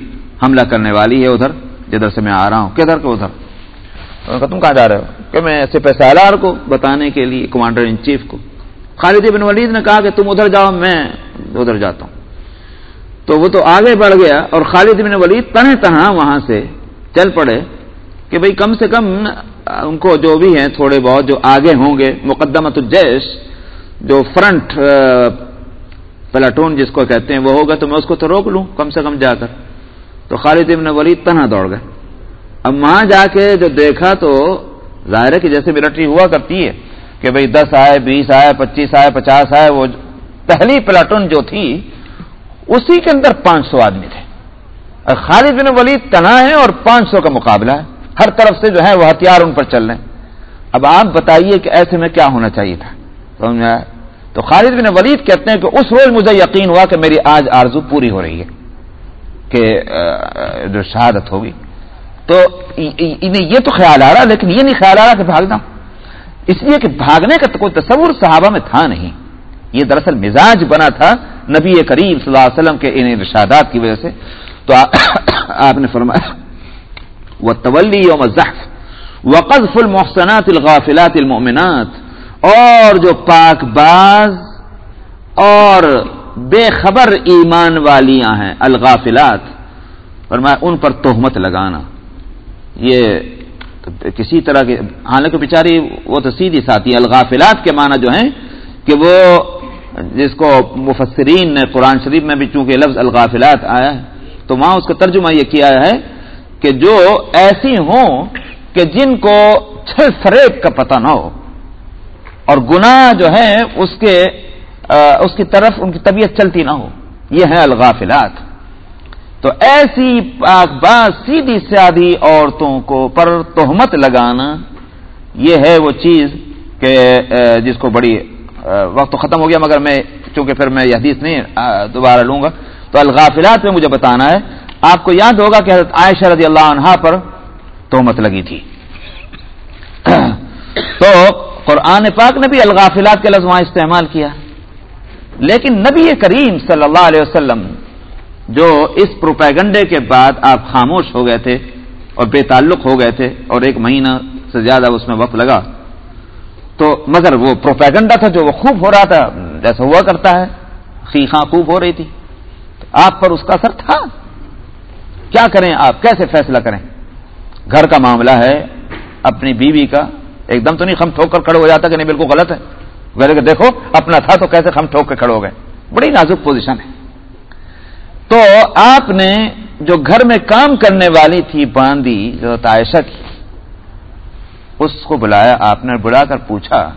حملہ کرنے والی ہے ادھر، جدھر سے میں آ رہا ہوں۔ کدھر کے ادھر؟ تم کہاں جا رہے ہو؟ کہ میں سپہ سالار کو بتانے کے لیے، کمانڈر ان چیف کو۔ خالد بن ولید نے کہا کہ تم ادھر جاؤ، میں ادھر جاتا ہوں۔ تو وہ تو آگے بڑھ گیا اور خالد بن ولید تنہ تنہا وہاں سے چل پڑے کہ بھئی کم سے کم ان کو جو بھی ہیں تھوڑے بہت جو آگے ہوں گے مقدمت الجیش، جو فرنٹ پلاٹون جس کو کہتے ہیں، وہ ہوگا تو میں اس کو تو روک لوں کم سے کم جا کر۔ تو خالد ابن ولید تنہا دوڑ گئے۔ اب وہاں جا کے جو دیکھا تو ظاہر ہے کہ جیسے ملٹری ہوا کرتی ہے کہ بھئی دس آئے، بیس آئے، پچیس آئے، پچاس آئے، وہ پہلی پلاٹون جو تھی، اسی کے اندر پانچ سو آدمی تھے۔ خالد بن ولید تنا ہے اور پانچ سو کا مقابلہ ہے۔ ہر طرف سے جو ہے وہ ہتھیار ان پر چل رہے ہیں۔ اب آپ بتائیے کہ ایسے میں کیا ہونا چاہیے تھا؟ سمجھا؟ تو خالد بن ولید کہتے ہیں کہ اس روز مجھے یقین ہوا کہ میری آج آرزو پوری ہو رہی ہے کہ جو شہادت ہوگی۔ تو یہ تو خیال آ رہا، لیکن یہ نہیں خیال آ رہا کہ بھاگنا۔ اس لیے کہ بھاگنے کا کوئی تصور صحابہ میں تھا نہیں۔ یہ دراصل مزاج بنا تھا نبی کریم صلی اللہ علیہ وسلم کے ان ارشادات کی وجہ سے۔ تو *coughs* آپ نے فرمایا وہ تولی یوم وقف المحسنات الغافلات المؤمنات اور جو پاک باز اور بے خبر ایمان والیاں ہیں، الغافلات، فرمایا، ان پر تہمت لگانا۔ یہ کسی طرح کے ہاں، حالانکہ بیچاری، وہ تو سیدھی ساتھی الغافلات کے معنی جو ہیں کہ وہ جس کو مفسرین نے قرآن شریف میں بھی چونکہ لفظ الغافلات آیا ہے تو وہاں اس کا ترجمہ یہ کیا ہے کہ جو ایسی ہوں کہ جن کو چھل فریب کا پتہ نہ ہو، اور گناہ جو ہے اس کے اس کی طرف ان کی طبیعت چلتی نہ ہو، یہ ہے الغافلات۔ تو ایسی پاک باز سیدھی سیادھی عورتوں کو پر تہمت لگانا، یہ ہے وہ چیز کہ جس کو بڑی وقت تو ختم ہو گیا، مگر میں، چونکہ پھر میں یہ حدیث نہیں دوبارہ لوں گا۔ تو الغافلات میں مجھے بتانا ہے، آپ کو یاد ہوگا کہ حضرت عائشہ رضی اللہ عنہا پر تہمت لگی تھی۔ *coughs* تو قرآن پاک نے بھی الغافلات کے لفظ وہاں استعمال کیا۔ لیکن نبی کریم صلی اللہ علیہ وسلم جو اس پروپیگنڈے کے بعد آپ خاموش ہو گئے تھے اور بے تعلق ہو گئے تھے اور ایک مہینہ سے زیادہ اس میں وقت لگا، تو مگر وہ پروپیگنڈا تھا جو وہ خوب ہو رہا تھا، جیسا ہوا کرتا ہے، خیخاں خوب ہو رہی تھی۔ آپ پر اس کا اثر تھا۔ کیا کریں آپ؟ کیسے فیصلہ کریں؟ گھر کا معاملہ ہے، اپنی بیوی کا ایک دم تو نہیں خم ٹھوک کر کھڑے ہو جاتا کہ نہیں، بالکل غلط ہے۔ کہ دیکھو، اپنا تھا تو کیسے خم ٹھوک کے کھڑے ہو گئے؟ بڑی نازک پوزیشن ہے۔ تو آپ نے جو گھر میں کام کرنے والی تھی، باندھی جو عائشہ کی، اس کو بلایا، آپ نے بلا کر پوچھا،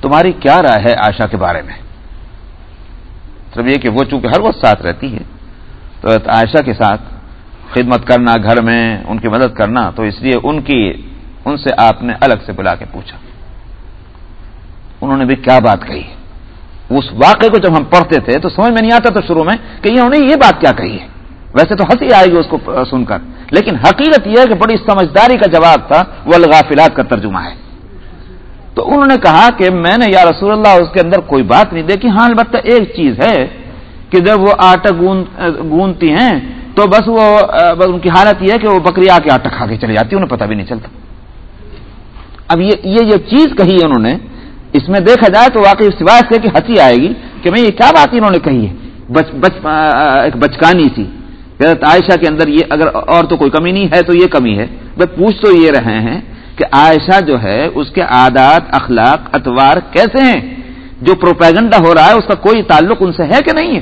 تمہاری کیا رائے ہے آشا کے بارے میں؟ مطلب یہ کہ وہ چونکہ ہر وقت ساتھ رہتی ہے تو عائشہ کے ساتھ خدمت کرنا، گھر میں ان کی مدد کرنا، تو اس لیے ان کی، ان سے آپ نے الگ سے بلا کے پوچھا۔ انہوں نے بھی کیا بات کہی؟ اس واقعے کو جب ہم پڑھتے تھے تو سمجھ میں نہیں آتا تھا شروع میں کہ انہوں نے یہ بات کیا کہی ہے۔ ویسے تو ہنسی آئے گی اس کو سن کر، لیکن حقیقت یہ ہے کہ بڑی سمجھداری کا جواب تھا وہ الغافلات کا ترجمہ ہے۔ تو انہوں نے کہا کہ میں نے یا رسول اللہ اس کے اندر کوئی بات نہیں دیکھی۔ ہاں البتہ ایک چیز ہے کہ جب وہ آٹا گوندتی ہیں تو بس وہ، بس ان کی حالت یہ ہے کہ وہ بکری آ کے آٹا کھا کے چلی جاتی انہیں پتہ بھی نہیں چلتا۔ اب یہ یہ جیز کہی ہے انہوں نے۔ اس میں دیکھا جائے تو واقعی سوائے سے کہ ہنسی آئے گی کہ میں یہ کیا بات انہوں نے کہی ہے؟ بچ بچ ایک بچکانی سی۔ عائشہ کے اندر یہ اگر اور تو کوئی کمی نہیں ہے تو یہ کمی ہے۔ وہ پوچھ تو یہ رہے ہیں کہ عائشہ جو ہے، اس کے عادات، اخلاق اتوار کیسے ہیں؟ جو پروپیگنڈا ہو رہا ہے، اس کا کوئی تعلق ان سے ہے کہ نہیں ہے؟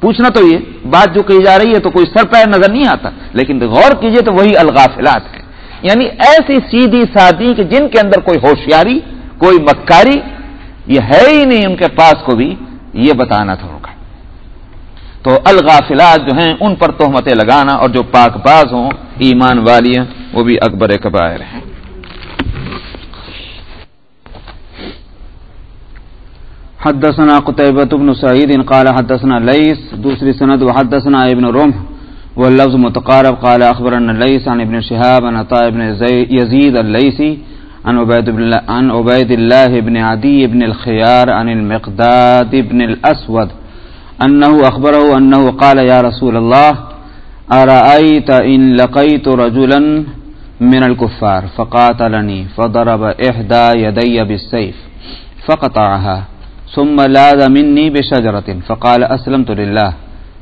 پوچھنا تو یہ، بات جو کہی جا رہی ہے تو کوئی سر پیر نظر نہیں آتا، لیکن غور کیجیے تو وہی الغافلات ہے یعنی ایسی سیدھی سادی کہ جن کے اندر کوئی ہوشیاری، کوئی مکاری، یہ ہے ہی نہیں ان کے پاس کو بھی، یہ بتانا تھا ان کا تو الغافلات جو ہیں، ان پر تہمتیں لگانا اور جو پاک باز ہوں، ایمان والیاں، وہ بھی اکبر کبائر ہیں۔ حدثنا قتيبة بن سعيد قال حدثنا ليس دوسری سند وحدثنا ابن رمح واللفظ متقارب. قال أخبرنا ليس عن ابن شهاب عن عطاء بن يزيد الليسي عن عبيد, عن عبيد الله بن عدي بن الخيار عن المقداد بن الأسود أنه أخبره أنه قال يا رسول الله أرأيت إن لقيت رجلا من الكفار فقاتلني فضرب إحدى يدي بالسيف فقطعها ثم لاذ مني بشجرة فقال أسلمت لله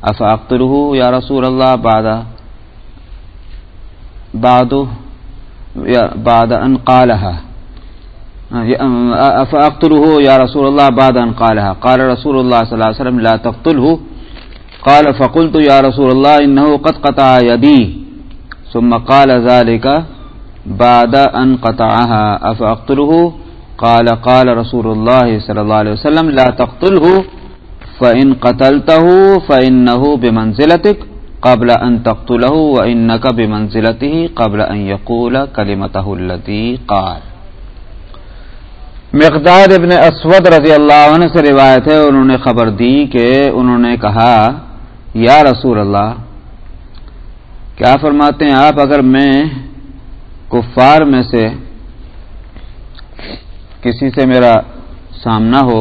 أفأقتله يا رسول الله بعد بعد بعد أن قالها أفأقتله يا رسول الله بعد أن قالها قال رسول الله صلى الله عليه وسلم لا تقتله قال فقلت يا رسول الله إنه قد قطع يدي ثم قال ذلك بعد أن قطعها أفأقتله قال قال رسول الله صلى الله عليه وسلم، لا تقتله، فإن قتلته، فإنه بمنزلتك، قبل أن تقتله، وإنك بمنزلته، قبل أن يقول كلمته التي قال. مقدار ابن اسود رضی اللہ عنہ سے روایت ہے، انہوں نے خبر دی کہ انہوں نے کہا، یا رسول اللہ، کیا فرماتے ہیں آپ، اگر میں کفار میں سے کسی سے میرا سامنا ہو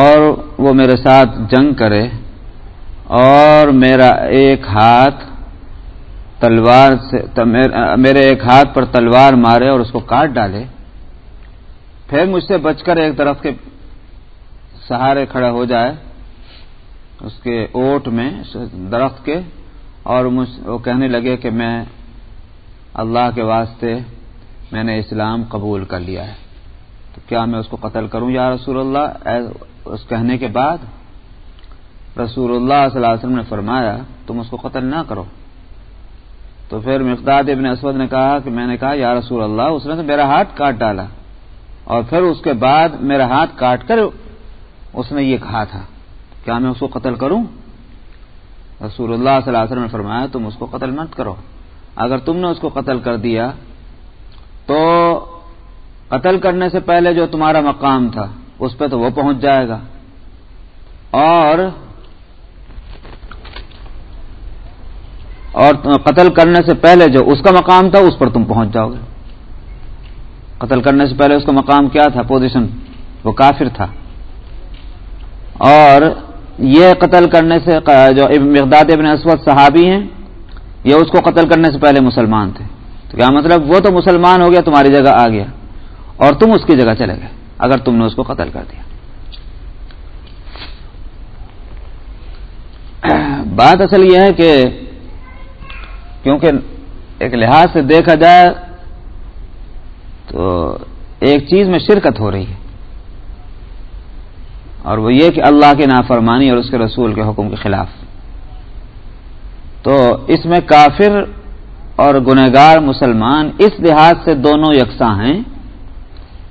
اور وہ میرے ساتھ جنگ کرے اور میرا ایک ہاتھ تلوار سے میرے ایک ہاتھ پر تلوار مارے اور اس کو کاٹ ڈالے، پھر مجھ سے بچ کر ایک درخت کے سہارے کھڑا ہو جائے، اس کے اوٹ میں درخت کے، اور وہ کہنے لگے کہ میں اللہ کے واسطے میں نے اسلام قبول کر لیا ہے۔ تو کیا میں اس کو قتل کروں یا رسول اللہ؟ اس کہنے کے بعد رسول اللہ صلی اللہ علیہ وسلم نے فرمایا تم اس کو قتل نہ کرو۔ تو پھر مقداد ابن اسود نے کہا کہ میں نے کہا، یا رسول اللہ، اس نے تو میرا ہاتھ کاٹ ڈالا اور پھر اس کے بعد میرا ہاتھ کاٹ کر اس نے یہ کہا تھا، کیا میں اس کو قتل کروں؟ رسول اللہ صلی اللہ علیہ وسلم نے فرمایا تم اس کو قتل مت کرو۔ اگر تم نے اس کو قتل کر دیا تو قتل کرنے سے پہلے جو تمہارا مقام تھا، اس پہ تو وہ پہنچ جائے گا۔ اور اور قتل کرنے سے پہلے جو اس کا مقام تھا، اس پر تم پہنچ جاؤ گے۔ قتل کرنے سے پہلے اس کا مقام کیا تھا؟ پوزیشن وہ کافر تھا۔ اور یہ قتل کرنے سے جو مقداد ابن اسود صحابی ہیں، یہ اس کو قتل کرنے سے پہلے مسلمان تھے۔ تو کیا مطلب؟ وہ تو مسلمان ہو گیا، تمہاری جگہ آ گیا۔ اور تم اس کی جگہ چلے گئے، اگر تم نے اس کو قتل کر دیا۔ بات اصل یہ ہے کہ کیونکہ ایک لحاظ سے دیکھا جائے تو ایک چیز میں شرکت ہو رہی ہے، اور وہ یہ کہ اللہ کی نافرمانی اور اس کے رسول کے حکم کے خلاف۔ تو اس میں کافر اور گنہگار مسلمان اس لحاظ سے دونوں یکساں ہیں۔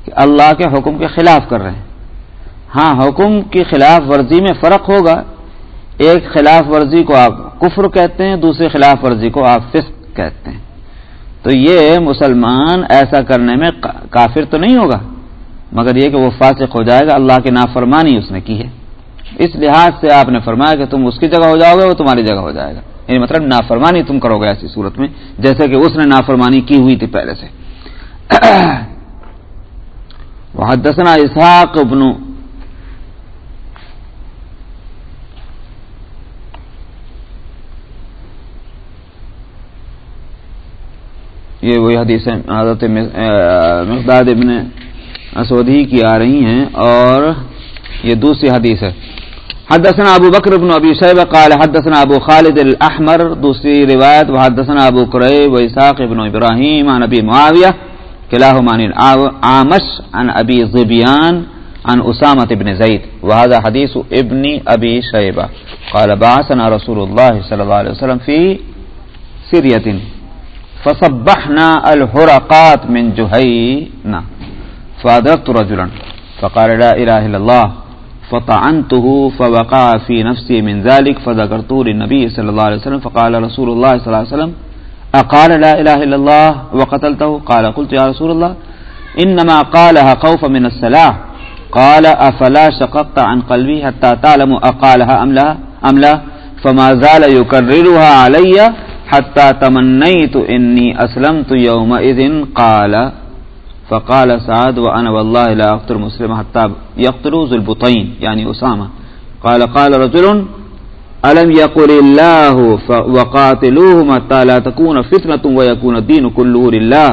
کہ اللہ کے حکم کے خلاف کر رہے ہیں۔ ہاں حکم کی خلاف ورزی میں فرق ہوگا۔ ایک خلاف ورزی کو آپ کفر کہتے ہیں، دوسری خلاف ورزی کو آپ فسق کہتے ہیں۔ تو یہ مسلمان ایسا کرنے میں کافر تو نہیں ہوگا، مگر یہ کہ وہ فاسق ہو جائے گا، اللہ کی نافرمانی اس نے کی ہے۔ اس لحاظ سے آپ نے فرمایا کہ تم اس کی جگہ ہو جاؤ گے، وہ تمہاری جگہ ہو جائے گا۔ یعنی مطلب نافرمانی تم کرو گے ایسی صورت میں، جیسے کہ اس نے نافرمانی کی ہوئی تھی پہلے سے۔ وحدثنا اسحاق ابن یہ وہی حدیث حضرت مقداد ابن اسودی کی آ رہی ہیں اور یہ دوسری حدیث ہے۔ حدثنا ابو بکر بن ابی شیب قال حدثنا ابو خالد الاحمر، دوسری روایت، وحدثنا ابو قریب و اساق ابن ابراہیم، عن ابی معاویہ كلاهما عن عامش عن ابي ظبيان عن اسامه بن زيد وهذا حديث ابن ابي شيبه قال بعثنا رسول الله صلى الله عليه وسلم في سريه فصبحنا الحرقات من جهينا فادركت رجلا۔ فقال لا إله إلا الله فطعنته فوقع في نفسي من ذلك۔ فذكرته للنبي صلى الله عليه وسلم۔ فقال رسول الله صلى الله عليه وسلم أقال لا إله إلا الله وقتلته؟ قال قلت يا رسول الله إنما قالها خوفا من السلاح قال أفلا شققت عن قلبي حتى تعلم أقالها أم لا, أم لا؟ فما زال يكررها علي حتى تمنيت إني أسلمت يومئذ. قال فقال سعد وانا والله لا اقتل مسلم حتى يقتلوا ذو البطين يعني اسامه قال قال رجل الم یقل اللہ وقاتلوہم حتی لا تکون فتنة ویکون الدین کلہ للہ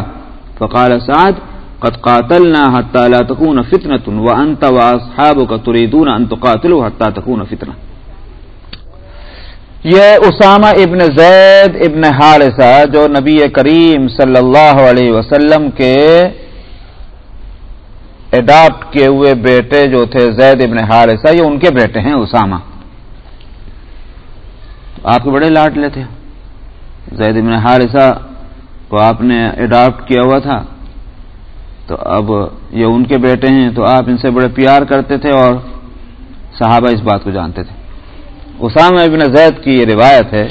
فقال سعد قد قاتلنا حتی لا تکون فتنة وانت واصحابك تريدون ان تقاتلوا حتی تکون فتنة یہ اسامہ ابن زید ابن حارثہ جو نبی کریم صلی اللہ علیہ وسلم کے اڈاپٹ کیے ہوئے بیٹے جو تھے زید ابن حارثہ، یہ ان کے بیٹے ہیں اسامہ۔ آپ کے بڑے لاڈلے تھے زید ابن حارثہ کو آپ نے اڈاپٹ کیا ہوا تھا۔ تو اب یہ ان کے بیٹے ہیں، تو آپ ان سے بڑے پیار کرتے تھے اور صحابہ اس بات کو جانتے تھے۔ اسامہ ابن زید کی یہ روایت ہے۔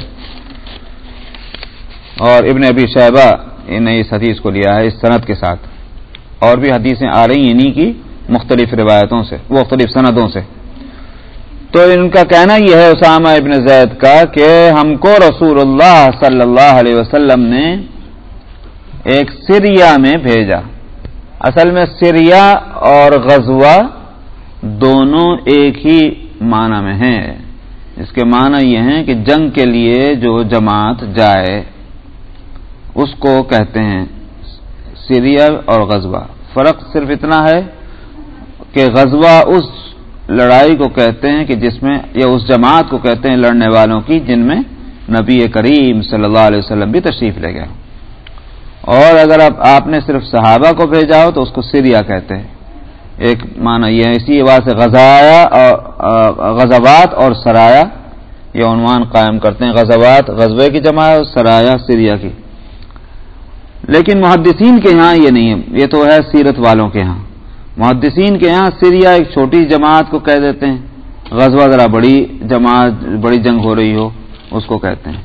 اور ابن ابی شہبہ نے اس حدیث کو لیا ہے اس صنعت کے ساتھ۔ اور بھی حدیثیں آ رہی ہیں انہیں کی مختلف روایتوں سے، مختلف سندوں سے۔ تو ان کا کہنا یہ ہے اسامہ ابن زید کا کہ ہم کو رسول اللہ صلی اللہ علیہ وسلم نے ایک سریا میں بھیجا۔ اصل میں سریا اور غزوہ دونوں ایک ہی معنی میں ہیں۔ اس کے معنی یہ ہیں کہ جنگ کے لیے جو جماعت جائے، اس کو کہتے ہیں سیریا اور غزوہ۔ فرق صرف اتنا ہے کہ غزوہ اس لڑائی کو کہتے ہیں کہ جس میں یا اس جماعت کو کہتے ہیں لڑنے والوں کی جن میں نبی کریم صلی اللہ علیہ وسلم بھی تشریف لے گئے۔ اور اگر اب آپ نے صرف صحابہ کو بھیجا ہو تو اس کو سیریا کہتے ہیں۔ ایک معنی یہ اسی بات سے غزایا اور غزوات اور سرایا یہ عنوان قائم کرتے ہیں۔ غزوات غزبے کی جمع اور سرایا سیریا کی۔ لیکن محدثین کے یہاں یہ نہیں ہے، یہ تو ہے سیرت والوں کے یہاں۔ محدثین کے یہاں سیریا ایک چھوٹی جماعت کو کہہ دیتے ہیں۔ غزوہ ذرا بڑی جماعت، بڑی جنگ ہو رہی ہو، اس کو کہتے ہیں۔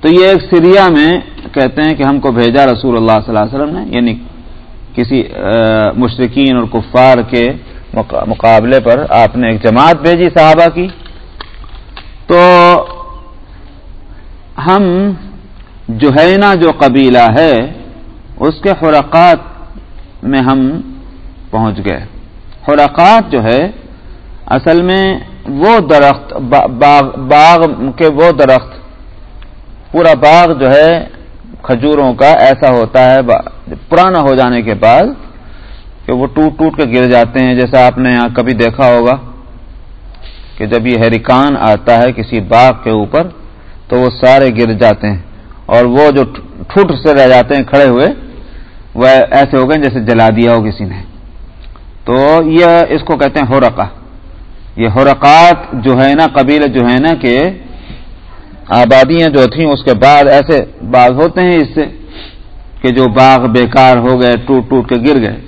تو یہ ایک سیریا میں کہتے ہیں کہ ہم کو بھیجا رسول اللہ صلی اللہ علیہ وسلم نے یعنی کسی مشرقین اور کفار کے مقابلے پر آپ نے ایک جماعت بھیجی صحابہ کی۔ تو ہم جوہینا جو قبیلہ ہے، اس کے حرقات میں ہم پہنچ گئے۔ حرقات جو ہے، اصل میں وہ درخت باغ باغ کے وہ درخت، پورا باغ جو ہے، کھجوروں کا ایسا ہوتا ہے پرانا ہو جانے کے بعد کہ وہ ٹوٹ ٹوٹ کے گر جاتے ہیں، جیسا آپ نے یہاں کبھی دیکھا ہوگا کہ جب یہ ہیریکان آتا ہے کسی باغ کے اوپر، تو وہ سارے گر جاتے ہیں۔ اور وہ جو ٹھوٹ سے رہ جاتے ہیں، کھڑے ہوئے، وہ ایسے ہو گئے جیسے جلا دیا ہو کسی نے۔ تو یہ اس کو کہتے ہیں ہورقا یہ ہورقات جو ہے نا قبیل جو ہے نا کہ آبادیاں جو تھیں، اس کے بعد ایسے باغ ہوتے ہیں اس سے کہ جو باغ بیکار ہو گئے، ٹوٹ ٹوٹ کے گر گئے۔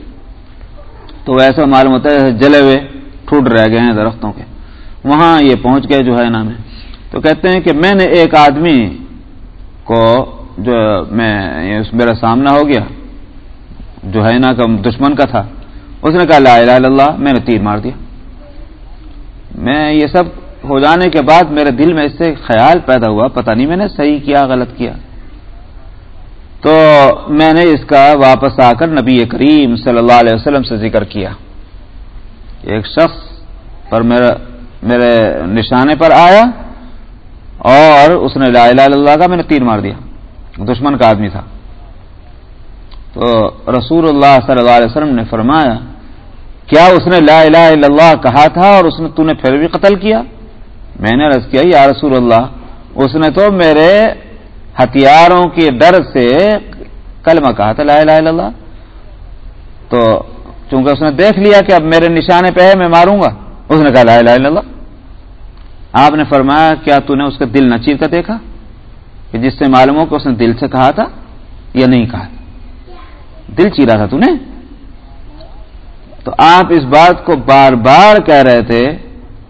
تو ایسا معلوم ہوتا ہے جلے ہوئے ٹوٹ رہ گئے ہیں درختوں کے۔ وہاں یہ پہنچ گئے جو ہے نا میں۔ تو کہتے ہیں کہ میں نے ایک آدمی کو جو میں میرا سامنا ہو گیا۔ جو ہے نا کا دشمن کا تھا۔ اس نے کہا، لا الہ الا اللہ. میں نے تیر مار دیا۔ میں یہ سب ہو جانے کے بعد میرے دل میں اس سے خیال پیدا ہوا، پتہ نہیں میں نے صحیح کیا، غلط کیا۔ تو میں نے اس کا واپس آ کر نبی کریم صلی اللہ علیہ وسلم سے ذکر کیا۔ ایک شخص پر میرا، میرے نشانے پر آیا اور اس نے لا الہ الا اللہ کا میں نے تیر مار دیا۔ دشمن کا آدمی تھا۔ تو رسول اللہ صلی اللہ علیہ وسلم نے فرمایا، کیا اس نے لا الہ الا اللہ کہا تھا اور اس نے تو نے پھر بھی قتل کیا؟ میں نے رض کیا، یا رسول اللہ، اس نے تو میرے ہتھیاروں کے ڈر سے کلمہ کہا تھا لا الہ الا اللہ۔ تو چونکہ اس نے دیکھ لیا کہ اب میرے نشانے پہ ہے، میں ماروں گا۔ اس نے کہا لا الہ الا اللہ۔ آپ نے فرمایا، کیا تو نے اس کا دل نہ چیر کر دیکھا؟ کہ جس سے معلوم ہو کہ اس نے دل سے کہا تھا یا نہیں کہا تھا؟ دل چیرا تھا تو نے؟ تو آپ اس بات کو بار بار کہہ رہے تھے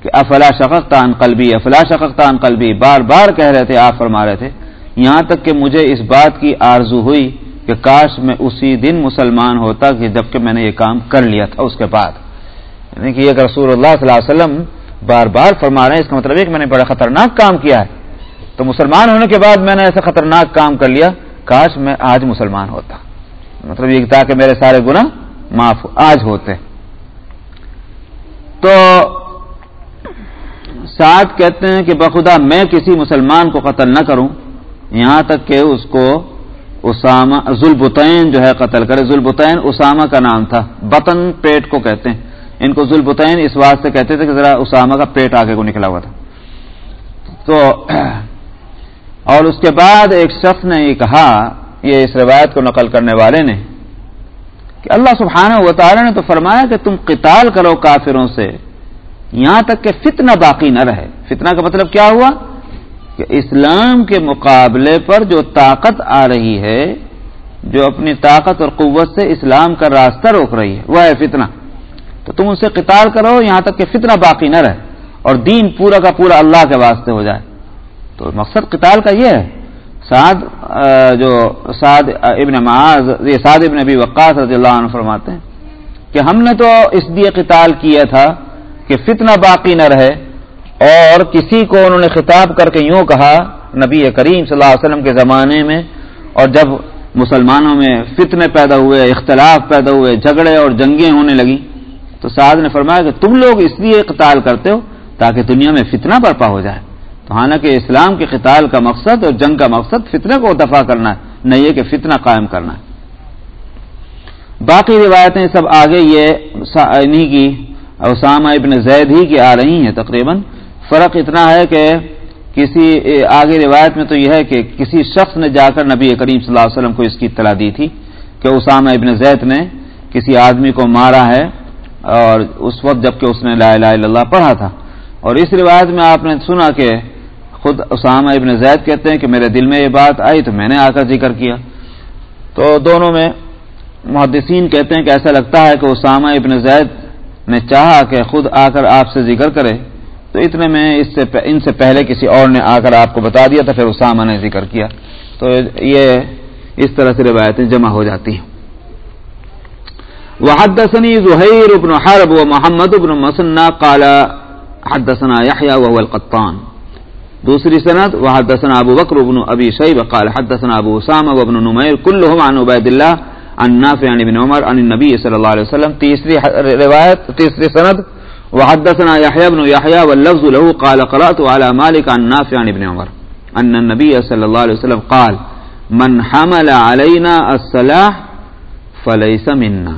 کہ افلا شفق تان قلبی، افلا شفق تان قلبی، بار بار کہہ رہے تھے، آپ فرما رہے تھے۔ یہاں تک کہ مجھے اس بات کی آرزو ہوئی کہ کاش میں اسی دن مسلمان ہوتا کہ جبکہ میں نے یہ کام کر لیا تھا اس کے بعد۔ یعنی کہ ایک رسول اللہ صلی اللہ علیہ وسلم بار بار فرما رہے ہیں، اس کا مطلب ہے کہ میں نے بڑا خطرناک کام کیا ہے۔ تو مسلمان ہونے کے بعد میں نے ایسا خطرناک کام کر لیا، کاش میں آج مسلمان ہوتا۔ مطلب یہ تھا کہ میرے سارے گنا معاف آج ہوتے تو ساتھ کہتے ہیں کہ بخدا میں کسی مسلمان کو قتل نہ کروں۔ یہاں تک کہ اس کو اسامہ ذوالبتین جو ہے قتل کرے۔ ذوالبتین اسامہ کا نام تھا۔ بطن پیٹ کو کہتے ہیں۔ ان کو ذوالبتین اس واسطے کہتے تھے کہ ذرا اسامہ کا پیٹ آگے کو نکلا ہوا تھا۔ تو اور اس کے بعد ایک شخص نے یہ کہا یہ اس روایت کو نقل کرنے والے نے کہ اللہ سبحانہ و تعالی نے تو فرمایا کہ تم قتال کرو کافروں سے، یہاں تک کہ فتنہ باقی نہ رہے۔ فتنہ کا مطلب کیا ہوا؟ کہ اسلام کے مقابلے پر جو طاقت آ رہی ہے، جو اپنی طاقت اور قوت سے اسلام کا راستہ روک رہی ہے، وہ ہے فتنہ۔ تو تم اسے قتال کرو، یہاں تک کہ فتنہ باقی نہ رہے اور دین پورا کا پورا اللہ کے واسطے ہو جائے۔ تو مقصد قتال کا یہ ہے۔ سعد جو سعد ابن معاذ، یہ سعد ابن ابی وقاص رضی اللہ عنہ فرماتے ہیں کہ ہم نے تو اس لیے قتال کیا تھا کہ فتنہ باقی نہ رہے اور کسی کو انہوں نے خطاب کر کے یوں کہا، نبی کریم صلی اللہ علیہ وسلم کے زمانے میں، اور جب مسلمانوں میں فتنے پیدا ہوئے، اختلاف پیدا ہوئے، جھگڑے اور جنگیں ہونے لگی تو سعد نے فرمایا کہ تم لوگ اس لیے قتال کرتے ہو تاکہ دنیا میں فتنہ برپا ہو جائے۔ حالانکہ اسلام کے قتال کا مقصد اور جنگ کا مقصد فتنہ کو دفاع کرنا ہے، نہ یہ کہ فتنہ قائم کرنا ہے۔ باقی روایتیں سب آگے یہ انہیں کی، اسامہ ابن زید ہی کی آ رہی ہیں تقریباً۔ فرق اتنا ہے کہ کسی آگے روایت میں تو یہ ہے کہ کسی شخص نے جا کر نبی کریم صلی اللہ علیہ وسلم کو اس کی اطلاع دی تھی کہ اسامہ ابن زید نے کسی آدمی کو مارا ہے اور اس وقت جبکہ اس نے لا الہ الا اللہ پڑھا تھا۔ اور اس روایت میں آپ نے سنا کہ خود اسامہ ابن زید کہتے ہیں کہ میرے دل میں یہ بات آئی تو میں نے آ کر ذکر کیا۔ تو دونوں میں محدثین کہتے ہیں کہ ایسا لگتا ہے کہ اسامہ ابن زید نے چاہا کہ خود آ کر آپ سے ذکر کرے۔ تو اتنے میں اس سے ان سے پہلے کسی اور نے آ کر آپ کو بتا دیا تھا پھر اسامہ نے ذکر کیا۔ تو یہ اس طرح سے روایتیں جمع ہو جاتی ہیں۔ وحدثني زهير بن حرب ومحمد بن مسنى قال حدثنا يحيى وهو القطان۔ دوسری سند وحدثنا ابو بکر بن ابي شيبه قال حدثنا ابو اسامه وابن نمير كلهم عن عبيد الله عن نافع عن ابن عمر، عن النبي صلى الله عليه وسلم، تیسری روایت، تیسری سند، وحدثنا يحيى بن يحيى واللفظ له قال قرات على مالك عن نافع عن ابن عمر، ان النبي صلى الله عليه وسلم قال، من حمل علينا السلاح فليس منا.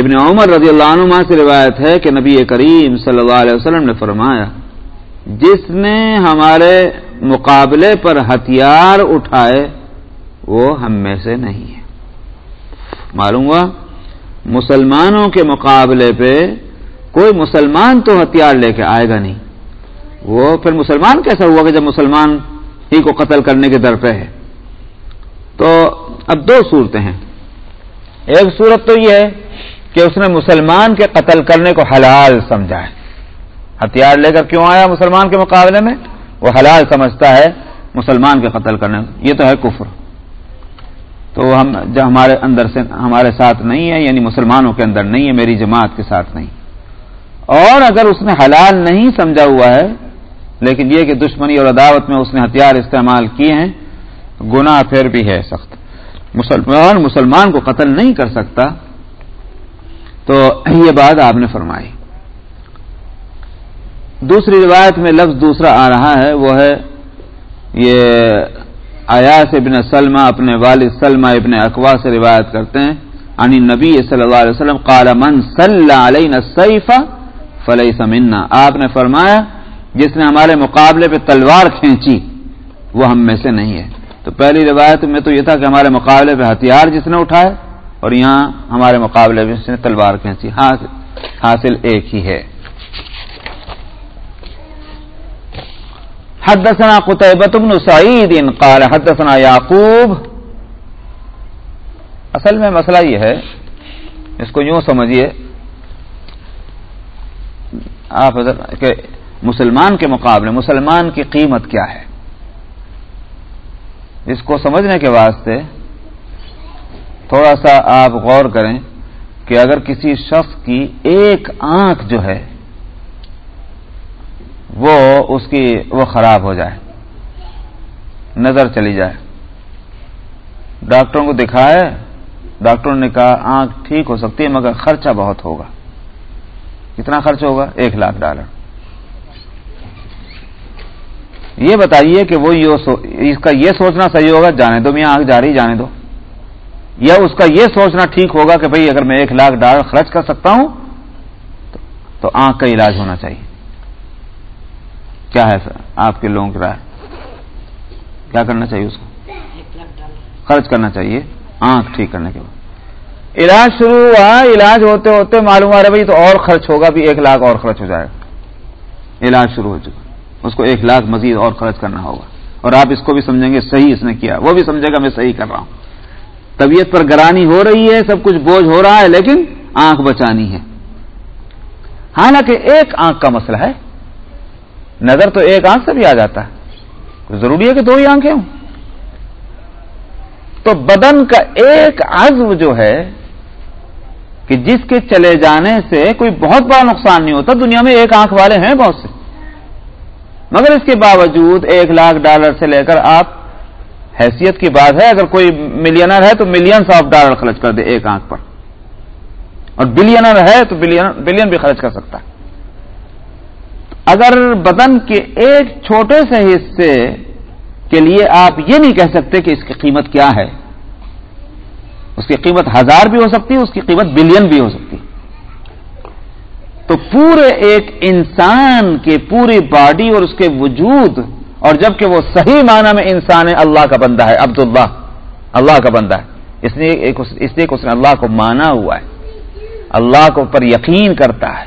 ابن عمر رضی اللہ عنہ سے روایت ہے کہ نبی کریم صلی اللہ علیہ وسلم نے فرمایا جس نے ہمارے مقابلے پر ہتھیار اٹھائے، وہ ہم میں سے نہیں ہے۔ معلوم ہوا؟ مسلمانوں کے مقابلے پہ کوئی مسلمان تو ہتھیار لے کے آئے گا نہیں۔ وہ پھر مسلمان کیسا ہوا کہ جب مسلمان ہی کو قتل کرنے کے در پہ ہے؟ تو اب دو صورتیں ہیں۔ ایک صورت تو یہ ہے کہ اس نے مسلمان کے قتل کرنے کو حلال سمجھا ہے۔ ہتھیار لے کر کیوں آیا مسلمان کے مقابلے میں؟ وہ حلال سمجھتا ہے مسلمان کے قتل کرنے یہ تو ہے کفر۔ تو ہم جو ہمارے اندر سے ہمارے ساتھ نہیں ہے یعنی مسلمانوں کے اندر نہیں ہے، میری جماعت کے ساتھ نہیں۔ اور اگر اس نے حلال نہیں سمجھا ہوا ہے، لیکن یہ کہ دشمنی اور عداوت میں اس نے ہتھیار استعمال کیے ہیں، گناہ پھر بھی ہے سخت۔ مسلمان مسلمان کو قتل نہیں کر سکتا۔ تو یہ بات آپ نے فرمائی۔ دوسری روایت میں لفظ دوسرا آ رہا ہے، وہ ہے، یہ ایاس ابن سلمہ اپنے والد سلمہ ابن اقوا سے روایت کرتے ہیں۔ انی نبی صلی اللہ علیہ وسلم قال، من صلی علینا سیفہ فلئی سمنا آپ نے فرمایا، جس نے ہمارے مقابلے پہ تلوار کھینچی، وہ ہم میں سے نہیں ہے۔ تو پہلی روایت میں تو یہ تھا کہ ہمارے مقابلے پہ ہتھیار جس نے اٹھائے، اور یہاں ہمارے مقابلے میں جس نے تلوار کھینچی۔ حاصل ایک ہی ہے۔ حدثنا قطعبت بن سعید قال حدثنا یعقوب اصل میں مسئلہ یہ ہے، اس کو یوں سمجھیے، آپ کہ مسلمان کے مقابلے، مسلمان کی قیمت کیا ہے؟ اس کو سمجھنے کے واسطے تھوڑا سا آپ غور کریں کہ اگر کسی شخص کی ایک آنکھ جو ہے وہ اس کی وہ خراب ہو جائے نظر چلی جائے ڈاکٹروں کو دکھائے ڈاکٹروں نے کہا آنکھ ٹھیک ہو سکتی ہے مگر خرچہ بہت ہوگا کتنا خرچ ہوگا؟ ایک لاکھ ڈالر یہ بتائیے کہ وہ اس کا یہ سوچنا صحیح ہوگا جانے دو میاں آنکھ جا رہی جانے دو یا اس کا یہ سوچنا ٹھیک ہوگا کہ بھئی اگر میں ایک لاکھ ڈالر خرچ کر سکتا ہوں تو آنکھ کا علاج ہونا چاہیے کیا ہے سر؟ آپ کے لوگوں کی رائے۔ کیا کرنا چاہیے اس کو؟ خرچ کرنا چاہیے۔ آنکھ ٹھیک کرنے کے بعد۔ علاج شروع ہوا، علاج ہوتے ہوتے معلوم آ رہا بھائی تو اور خرچ ہوگا بھی ایک لاکھ اور خرچ ہو جائے گا۔ علاج شروع ہو چکا۔ اس کو ایک لاکھ مزید اور خرچ کرنا ہوگا۔ اور آپ اس کو بھی سمجھیں گے، صحیح اس نے کیا۔ وہ بھی سمجھے گا، میں صحیح کر رہا ہوں۔ طبیعت پر گرانی ہو رہی ہے، سب کچھ بوجھ ہو رہا ہے، لیکن آنکھ بچانی ہے۔ حالانکہ ایک آنکھ کا مسئلہ ہے نظر تو ایک آنکھ سے بھی آ جاتا ہے۔ ضروری ہے کہ دو ہی آنکھیں ہوں۔ تو بدن کا ایک عزو جو ہے کہ جس کے چلے جانے سے کوئی بہت بڑا نقصان نہیں ہوتا، دنیا میں ایک آنکھ والے ہیں بہت سے۔ مگر اس کے باوجود ایک لاکھ ڈالر سے لے کر آپ، حیثیت کی بات ہے، اگر کوئی ملینر ہے تو ملینس آف ڈالر خرچ کر دے ایک آنکھ پر۔ اور بلینر ہے تو بلین بھی خرچ کر سکتا ہے۔ اگر بدن کے ایک چھوٹے سے حصے کے لیے آپ یہ نہیں کہہ سکتے کہ اس کی قیمت کیا ہے، اس کی قیمت ہزار بھی ہو سکتی ہے اس کی قیمت بلین بھی ہو سکتی۔ تو پورے ایک انسان کے پوری باڈی اور اس کے وجود اور جبکہ وہ صحیح معنی میں انسان ہے، اللہ کا بندہ ہے عبد اللہ اللہ کا بندہ ہے۔ اس لیے اس لیے کہ اس نے اللہ کو مانا ہوا ہے، اللہ کو پر یقین کرتا ہے۔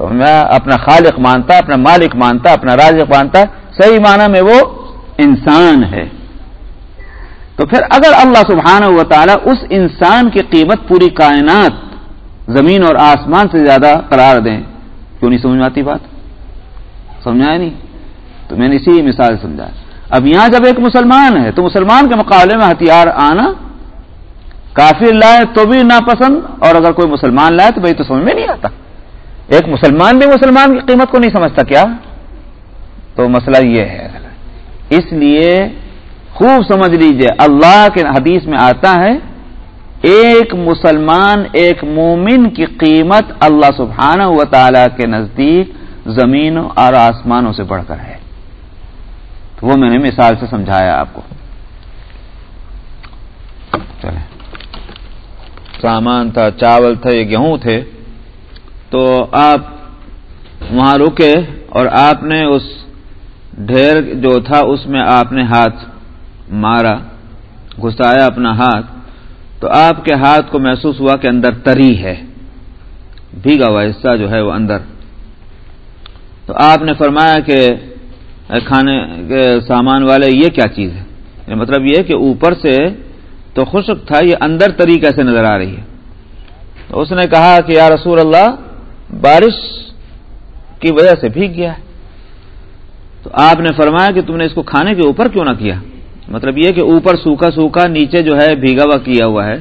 تو میں اپنا خالق مانتا، اپنا مالک مانتا، اپنا رازق مانتا، صحیح معنی میں وہ انسان ہے۔ تو پھر اگر اللہ سبحانہ و تعالیٰ اس انسان کی قیمت پوری کائنات زمین اور آسمان سے زیادہ قرار دیں، کیوں نہیں سمجھ آتی بات؟ سمجھایا نہیں؟ تو میں نے اسی مثال سمجھا اب یہاں جب ایک مسلمان ہے، تو مسلمان کے مقابلے میں ہتھیار آنا کافی لائے تو بھی ناپسند، اور اگر کوئی مسلمان لائے تو بھائی تو سمجھ میں نہیں آتا۔ ایک مسلمان بھی مسلمان کی قیمت کو نہیں سمجھتا کیا؟ تو مسئلہ یہ ہے۔ اس لیے خوب سمجھ لیجیے، اللہ کے حدیث میں آتا ہے، ایک مسلمان، ایک مومن کی قیمت اللہ سبحانہ و تعالی کے نزدیک زمین اور آسمانوں سے بڑھ کر ہے۔ تو وہ میں نے مثال سے سمجھایا آپ کو۔ چلے سامان تھا، چاول تھا، یہ گیہوں تھے۔ تو آپ وہاں رکے اور آپ نے اس ڈھیر جو تھا اس میں آپ نے ہاتھ مارا، گھسایا اپنا ہاتھ، تو آپ کے ہاتھ کو محسوس ہوا کہ اندر تری ہے، بھیگا ہوا حصہ جو ہے وہ اندر۔ تو آپ نے فرمایا کہ کھانے کے سامان والے، یہ کیا چیز ہے؟ یعنی مطلب یہ کہ اوپر سے تو خشک تھا، یہ اندر تری کیسے نظر آ رہی ہے؟ تو اس نے کہا کہ یا رسول اللہ بارش کی وجہ سے بھیگ گیا تو آپ نے فرمایا کہ تم نے اس کو کھانے کے اوپر کیوں نہ کیا؟ مطلب یہ کہ اوپر سوکھا سوکھا نیچے جو ہے بھیگا ہوا کیا ہوا ہے۔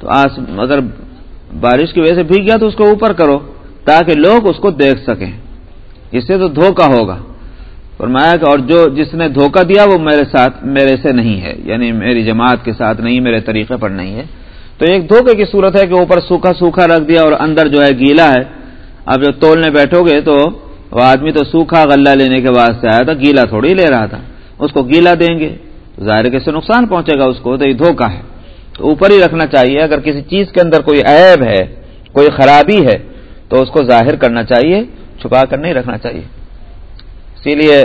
تو آس اگر بارش کی وجہ سے بھیگ گیا تو اس کو اوپر کرو تاکہ لوگ اس کو دیکھ سکیں۔ اس سے تو دھوکا ہوگا۔ فرمایا کہ اور جو جس نے دھوکہ دیا وہ میرے ساتھ میرے سے نہیں ہے۔ یعنی میری جماعت کے ساتھ نہیں، میرے طریقے پر نہیں ہے۔ تو ایک دھوکے کی صورت ہے کہ اوپر سوکھا سوکھا رکھ دیا اور اندر جو ہے گیلا ہے۔ اب جب تولنے بیٹھو گے تو وہ آدمی تو سوکھا غلہ لینے کے بعد سے آیا تھا، گیلا تھوڑی لے رہا تھا۔ اس کو گیلا دیں گے۔ ظاہر کے سے نقصان پہنچے گا اس کو، تو یہ دھوکا ہے۔ تو اوپر ہی رکھنا چاہیے، اگر کسی چیز کے اندر کوئی عیب ہے، کوئی خرابی ہے، تو اس کو ظاہر کرنا چاہیے، چھپا کر نہیں رکھنا چاہیے۔ اسی لیے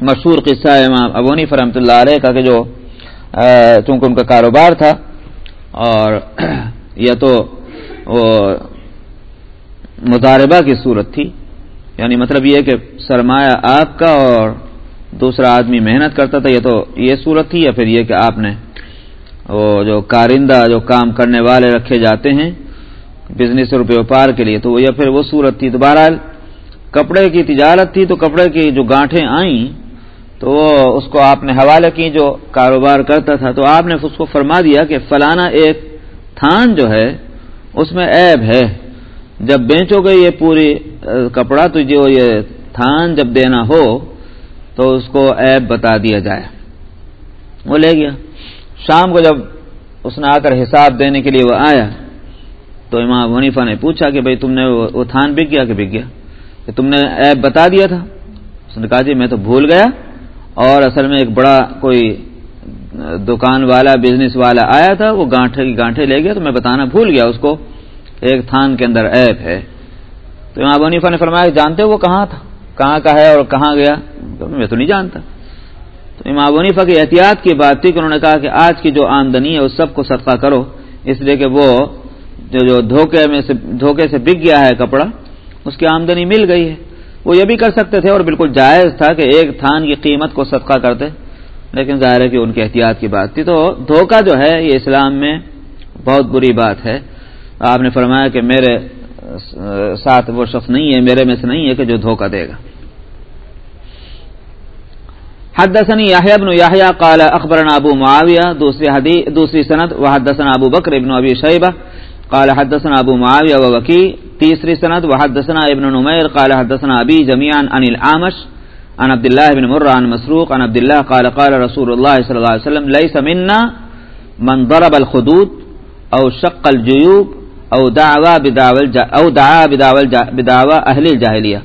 مشہور قصہ ہے امام ابونی فرحمۃ اللہ علیہ کا کہ جو چونکہ ان کا کاروبار تھا اور *clears throat* یا تو وہ مظاہربہ کی صورت تھی۔ یعنی مطلب یہ کہ سرمایہ آپ کا اور دوسرا آدمی محنت کرتا تھا، یہ تو یہ صورت تھی یا پھر یہ کہ آپ نے وہ جو کارندہ، جو کام کرنے والے رکھے جاتے ہیں بزنس اور ویوپار کے لیے، تو یا پھر وہ صورت تھی۔ تو بہرحال کپڑے کی تجارت تھی، تو کپڑے کی جو گانٹھیں آئیں، تو وہ اس کو آپ نے حوالے کی جو کاروبار کرتا تھا۔ تو آپ نے اس کو فرما دیا کہ فلانا ایک تھان جو ہے، اس میں عیب ہے۔ جب بیچو گے یہ پوری کپڑا تو جو یہ تھان جب دینا ہو، تو اس کو عیب بتا دیا جائے۔ وہ لے گیا۔ شام کو جب اس نے آ کر حساب دینے کے لیے وہ آیا، تو امام ونیفا نے پوچھا کہ بھائی تم نے وہ تھان بک گیا کہ بک گیا؟ کہ تم نے ایپ بتا دیا تھا؟ اس نے کہا جی میں تو بھول گیا اور اصل میں ایک بڑا کوئی دکان والا، بزنس والا آیا تھا، وہ گانٹھے کی گانٹھے لے گیا تو میں بتانا بھول گیا اس کو۔ ایک تھان کے اندر ایپ ہے۔ تو امام ابنیفا نے فرمایا جانتے وہ کہاں تھا؟ کہاں کا ہے اور کہاں گیا؟ میں تو نہیں جانتا۔ تو امام ونیفا کی احتیاط کی بات تھی کہ انہوں نے کہا کہ آج کی جو آمدنی ہے اس سب کو صدقہ کرو، اس لیے کہ وہ جو جو دھوکے میں سے دھوکے سے بک گیا ہے کپڑا، اس کی آمدنی مل گئی ہے۔ وہ یہ بھی کر سکتے تھے اور بالکل جائز تھا کہ ایک تھان کی قیمت کو صدقہ کرتے۔ لیکن ظاہر ہے کہ ان کی احتیاط کی بات تھی۔ تو دھوکہ جو ہے یہ اسلام میں بہت بری بات ہے۔ آپ نے فرمایا کہ میرے ساتھ وہ شخص نہیں ہے، میرے میں سے نہیں ہے کہ جو دھوکہ دے گا۔ حدثني يحيى بن يحيى قال اخبرنا ابو معاويه دوسری حدیث دوسری سند، وحدثنا ابو بکر ابن ابي شيبه قال حدثنا ابو معاويه ووكي تیسری سند، وحدثنا ابن نمير قال حدثنا ابي جميعا عن الاعمش عن عبد الله بن مره عن مسروق، عن عبد الله قال قال رسول الله صلى الله عليه وسلم ليس منا من ضرب الخدود او شق الجيوب او دعوا بدعوى او دعا بدعوى بدعوى اهل الجاهليه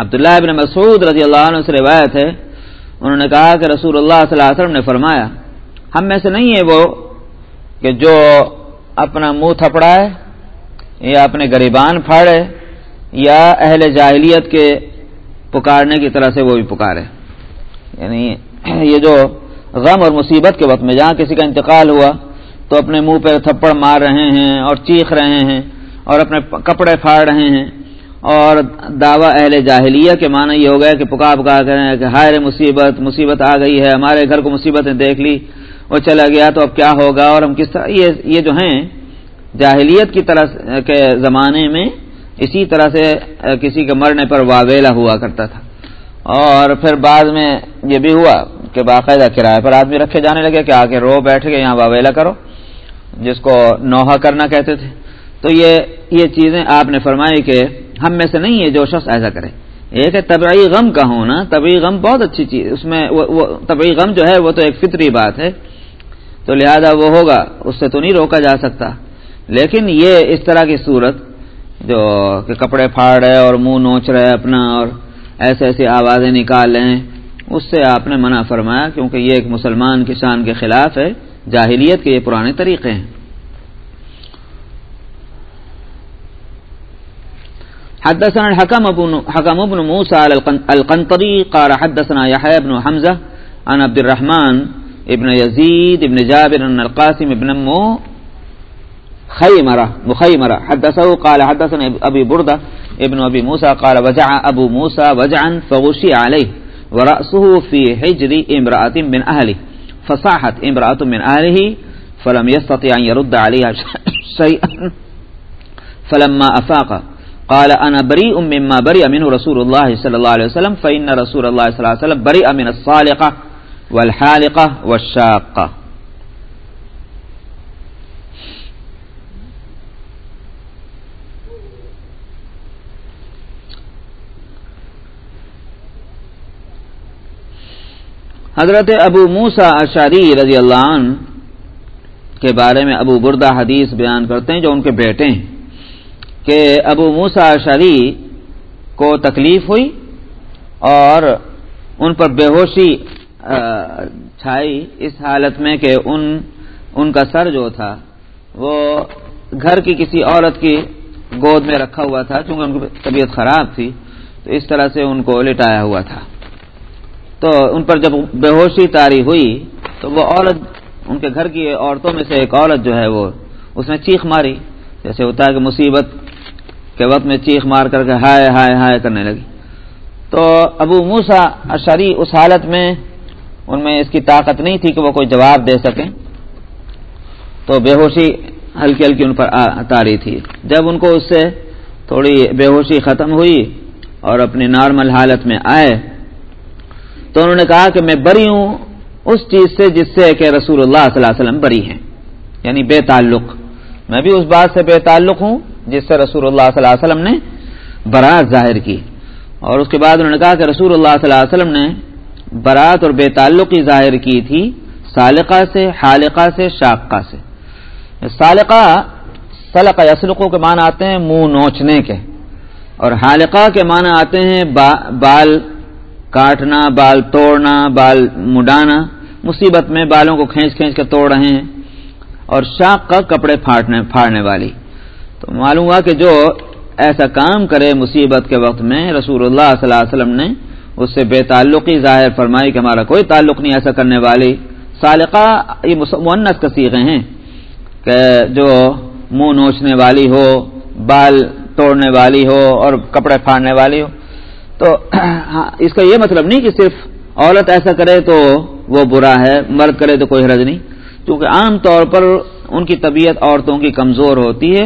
عبداللہ ابن مسعود رضی اللہ عنہ سے روایت ہے، انہوں نے کہا کہ رسول اللہ صلی اللہ علیہ وسلم نے فرمایا، ہم میں سے نہیں ہے وہ کہ جو اپنا منہ تھپڑائے یا اپنے گریبان پھاڑے یا اہل جاہلیت کے پکارنے کی طرح سے وہ بھی پکارے۔ یعنی یہ جو غم اور مصیبت کے وقت میں جہاں کسی کا انتقال ہوا تو اپنے منہ پہ تھپڑ مار رہے ہیں اور چیخ رہے ہیں اور اپنے کپڑے پھاڑ رہے ہیں اور دعوی اہل جاہلیہ کے معنی یہ ہو گیا کہ پکا پکا کریں کہ ہائر مصیبت مصیبت آ گئی ہے، ہمارے گھر کو مصیبت نے دیکھ لی، وہ چلا گیا تو اب کیا ہوگا؟ اور ہم کس طرح یہ یہ جو ہیں، جاہلیت کی طرح کے زمانے میں اسی طرح سے کسی کے مرنے پر واویلا ہوا کرتا تھا۔ اور پھر بعد میں یہ بھی ہوا کہ باقاعدہ کرایہ پر آدمی رکھے جانے لگے کہ آ کے رو بیٹھ کے یہاں واویلا کرو۔ جس کو نوحہ کرنا کہتے تھے۔ تو یہ یہ چیزیں آپ نے فرمائی کہ ہم میں سے نہیں ہے جو شخص ایسا کرے۔ ایک ہے طبعی غم کا ہونا طبعی غم بہت اچھی چیز، اس میں وہ طبعی غم جو ہے وہ تو ایک فطری بات ہے۔ تو لہذا وہ ہوگا، اس سے تو نہیں روکا جا سکتا۔ لیکن یہ اس طرح کی صورت جو کہ کپڑے پھاڑ رہے اور منہ نوچ رہے اپنا اور ایسے ایسی آوازیں نکال رہے ہیں اس سے آپ نے منع فرمایا کیونکہ یہ ایک مسلمان کی شان کے خلاف ہے۔ جاہلیت کے یہ پرانے طریقے ہیں۔ حدثنا الحكم ابن حكم ابن موسى القنطري قال حدثنا يحيى بن حمزه عن عبد الرحمن ابن يزيد ابن جابر ان القاسم ابن مو خيمرة مخيمرة حدثه قال حدثنا أبي بردة ابن أبي موسى قال وجع أبو موسى وجعا فغشي عليه ورأسه في حجر امرأة من أهله فصاحت امرأة من أهله فلم يستطيع ان يرد عليها شيئا. فلما افاق قال انا بريء مما برئ منه رسول الله صلى الله عليه وسلم فان رسول الله صلى الله عليه وسلم برئ من الصالقه والحالقه والشاقه حضرت ابو موسا اشاری رضی اللہ عنہ کے بارے میں ابو بردہ حدیث بیان کرتے ہیں جو ان کے بیٹے ہیں کہ ابو موسا شری کو تکلیف ہوئی اور ان پر بے ہوشی چھائی اس حالت میں کہ ان ان کا سر جو تھا وہ گھر کی کسی عورت کی گود میں رکھا ہوا تھا چونکہ ان کی طبیعت خراب تھی تو اس طرح سے ان کو لٹایا ہوا تھا۔ تو ان پر جب بے ہوشی تاری ہوئی تو وہ عورت ان کے گھر کی عورتوں میں سے ایک عورت جو ہے وہ اس نے چیخ ماری جیسے ہوتا ہے کہ مصیبت کے وقت میں چیخ مار کر کے ہائے ہائے ہائے کرنے لگی۔ تو ابو موسا اشری اس حالت میں ان میں اس کی طاقت نہیں تھی کہ وہ کوئی جواب دے سکیں۔ تو بے ہوشی ہلکی ہلکی ان پر تاری تھی۔ جب ان کو اس سے تھوڑی بے ہوشی ختم ہوئی اور اپنی نارمل حالت میں آئے تو انہوں نے کہا کہ میں بری ہوں اس چیز سے جس سے کہ رسول اللہ صلی اللہ علیہ وسلم بری ہیں یعنی بے تعلق۔ میں بھی اس بات سے بے تعلق ہوں جس سے رسول اللہ صلی اللہ علیہ وسلم نے برات ظاہر کی۔ اور اس کے بعد انہوں نے کہا کہ رسول اللہ صلی اللہ علیہ وسلم نے برات اور بے تعلقی ظاہر کی تھی، سالقہ سے، حالقہ سے شاقہ سے۔ سالقہ سلق یسلقوں کے مان آتے ہیں منہ نوچنے کے۔ اور حالقہ کے معنی آتے ہیں با، بال کاٹنا، بال توڑنا، بال مڈانا، مصیبت میں بالوں کو کھینچ کھینچ کے توڑ رہے ہیں اور شاخ کا کپڑے پھاڑنے پھاڑنے والی۔ تو معلوم ہوا کہ جو ایسا کام کرے مصیبت کے وقت میں رسول اللہ صلی اللہ علیہ وسلم نے اس سے بے تعلقی ظاہر فرمائی کہ ہمارا کوئی تعلق نہیں ایسا کرنے والی۔ سالقہ، یہ مونس کا سیغے ہیں کہ جو منہ نوچنے والی ہو، بال توڑنے والی ہو اور کپڑے پھاڑنے والی ہو تو ہاں، اس کا یہ مطلب نہیں کہ صرف عورت ایسا کرے تو وہ برا ہے مرد کرے تو کوئی حرج نہیں۔ کیونکہ عام طور پر ان کی طبیعت عورتوں کی کمزور ہوتی ہے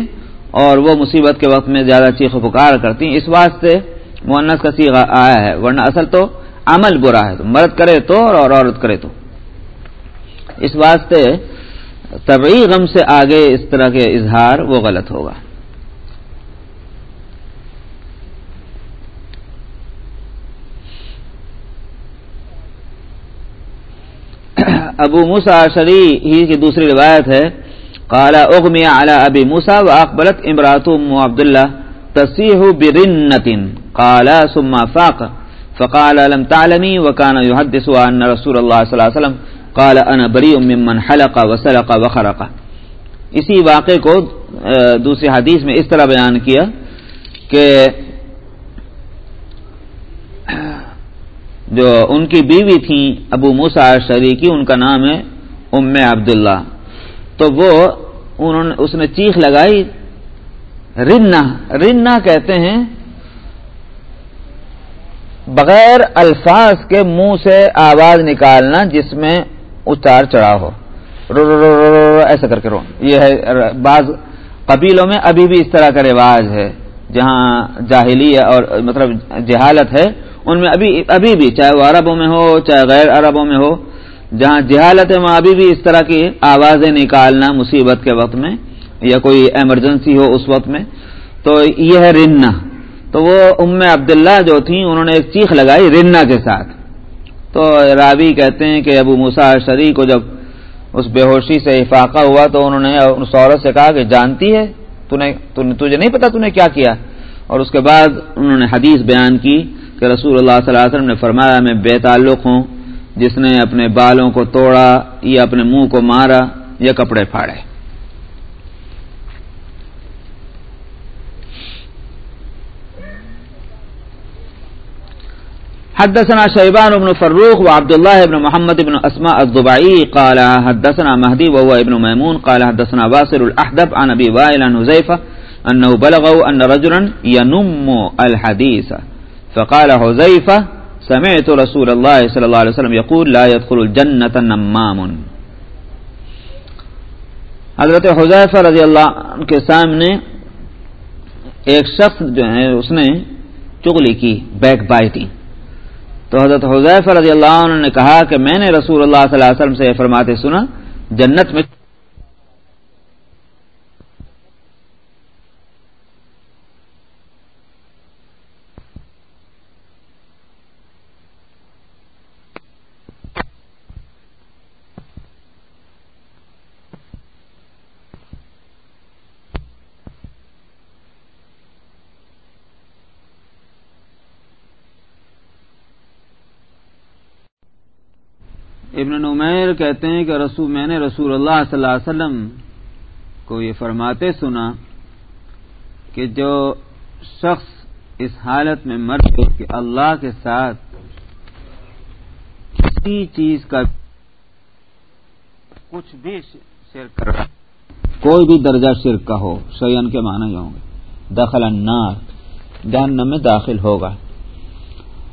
اور وہ مصیبت کے وقت میں زیادہ چیخ و پکار کرتی ہیں۔ اس واسطے مونس کا سیغ آیا ہے ورنہ اصل تو عمل برا ہے۔ تو مرد کرے تو اور عورت کرے تو۔ اس واسطے طبعی غم سے آگے اس طرح کے اظہار وہ غلط ہوگا۔ *coughs* ابو موسا شری ہی کی دوسری روایت ہے کالا اغمی اعلی ابی موسا و اکبرت امراط عبد اللہ تصیح برنتن کالا سما فاق فقال لم تعلمی وکان يحدث ان رسول اللہ صلی اللہ علیہ وسلم، قال انا بری ممن حلق وسرق وخرق اسی واقعے کو دوسری حدیث میں اس طرح بیان کیا کہ جو ان کی بیوی تھی ابو موسا شریکی ان کا نام ہے ام عبداللہ۔ تو وہ انہوں نے اس نے چیخ لگائی، رنا۔ رنا کہتے ہیں، بغیر الفاظ کے منہ سے آواز نکالنا جس میں اتار چڑھا ہو۔ رو رو رو رو رو ایسا کر کے رو۔ یہ ہے، بعض قبیلوں میں ابھی بھی اس طرح کا رواج ہے، جہاں جاہلی اور مطلب جہالت ہے۔ ان میں ابھی ابھی بھی، چاہے وہ عربوں میں ہو، چاہے غیر عربوں میں ہو، جہاں جہالت ہے، وہاں ابھی بھی اس طرح کی آوازیں نکالنا مصیبت کے وقت میں، یا کوئی ایمرجنسی ہو اس وقت میں، تو یہ ہے رننا تو وہ ام عبداللہ جو تھیں، انہوں نے ایک چیخ لگائی رننا کے ساتھ۔ تو راوی کہتے ہیں کہ ابو موسا شری کو جب اس بے ہوشی سے افاقہ ہوا، تو انہوں نے اس عورت سے کہا کہ جانتی ہے تجھے نہیں پتا نے کیا کیا؟ اور اس کے بعد انہوں نے حدیث بیان کی کہ رسول اللہ صلی اللہ علیہ وسلم نے فرمایا، میں بے تعلق ہوں۔ جس نے اپنے بالوں کو توڑا، یا اپنے منہ کو مارا، یا کپڑے پھاڑے۔ حدثنا شيبان بن فروخ وعبد الله بن محمد بن أسماء الضبعي قال، حدثنا مهدي وهو ابن ميمون قال، حدثنا باصر الأحدب عن أبي وائل عن هزيفة أنه بلغوا أن رجلا ينم الحديث فقال حزيفة سمعت رسول الله صلى الله عليه وسلم يقول لا يدخل الجنة نمام. حضرت حضیفہ رضی اللہ عنہ کے سامنے ایک شخص جو ہے، اس نے چغلی کی، بیک بائٹنگ تو حضرت حضیف رضی اللہ عنہ نے کہا کہ میں نے رسول اللہ صلی اللہ علیہ وسلم سے فرماتے سنا، جنت میں ابن نمیر کہتے ہیں کہ رسول میں نے رسول اللہ صلی اللہ علیہ وسلم کو یہ فرماتے سنا کہ جو شخص اس حالت میں مر کہ اللہ کے ساتھ کسی چیز کا کچھ بھی شرک کر رہا کوئی بھی درجہ شرک کا ہو، شیئن کے معنی ہوں گے۔ دخل النار، جہنم میں داخل ہوگا۔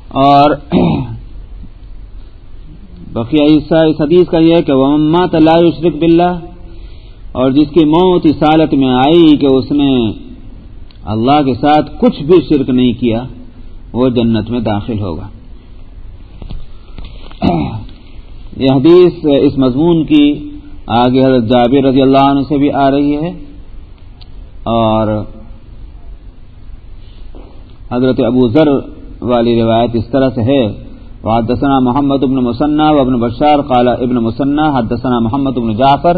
اور بقیہ حصہ اس حدیث کا یہ ہے کہ وہ مما تلا شرک بلّہ اور جس کی موت اس حالت میں آئی کہ اس نے اللہ کے ساتھ کچھ بھی شرک نہیں کیا، وہ جنت میں داخل ہوگا۔ *clears throat* یہ حدیث اس مضمون کی آگے حضرت جابر رضی اللہ عنہ سے بھی آ رہی ہے۔ اور حضرت ابو ذر والی روایت اس طرح سے ہے۔ وحدثنا محمد بن مسنى وابن بشار قال ابن مسنى حدثنا محمد بن جعفر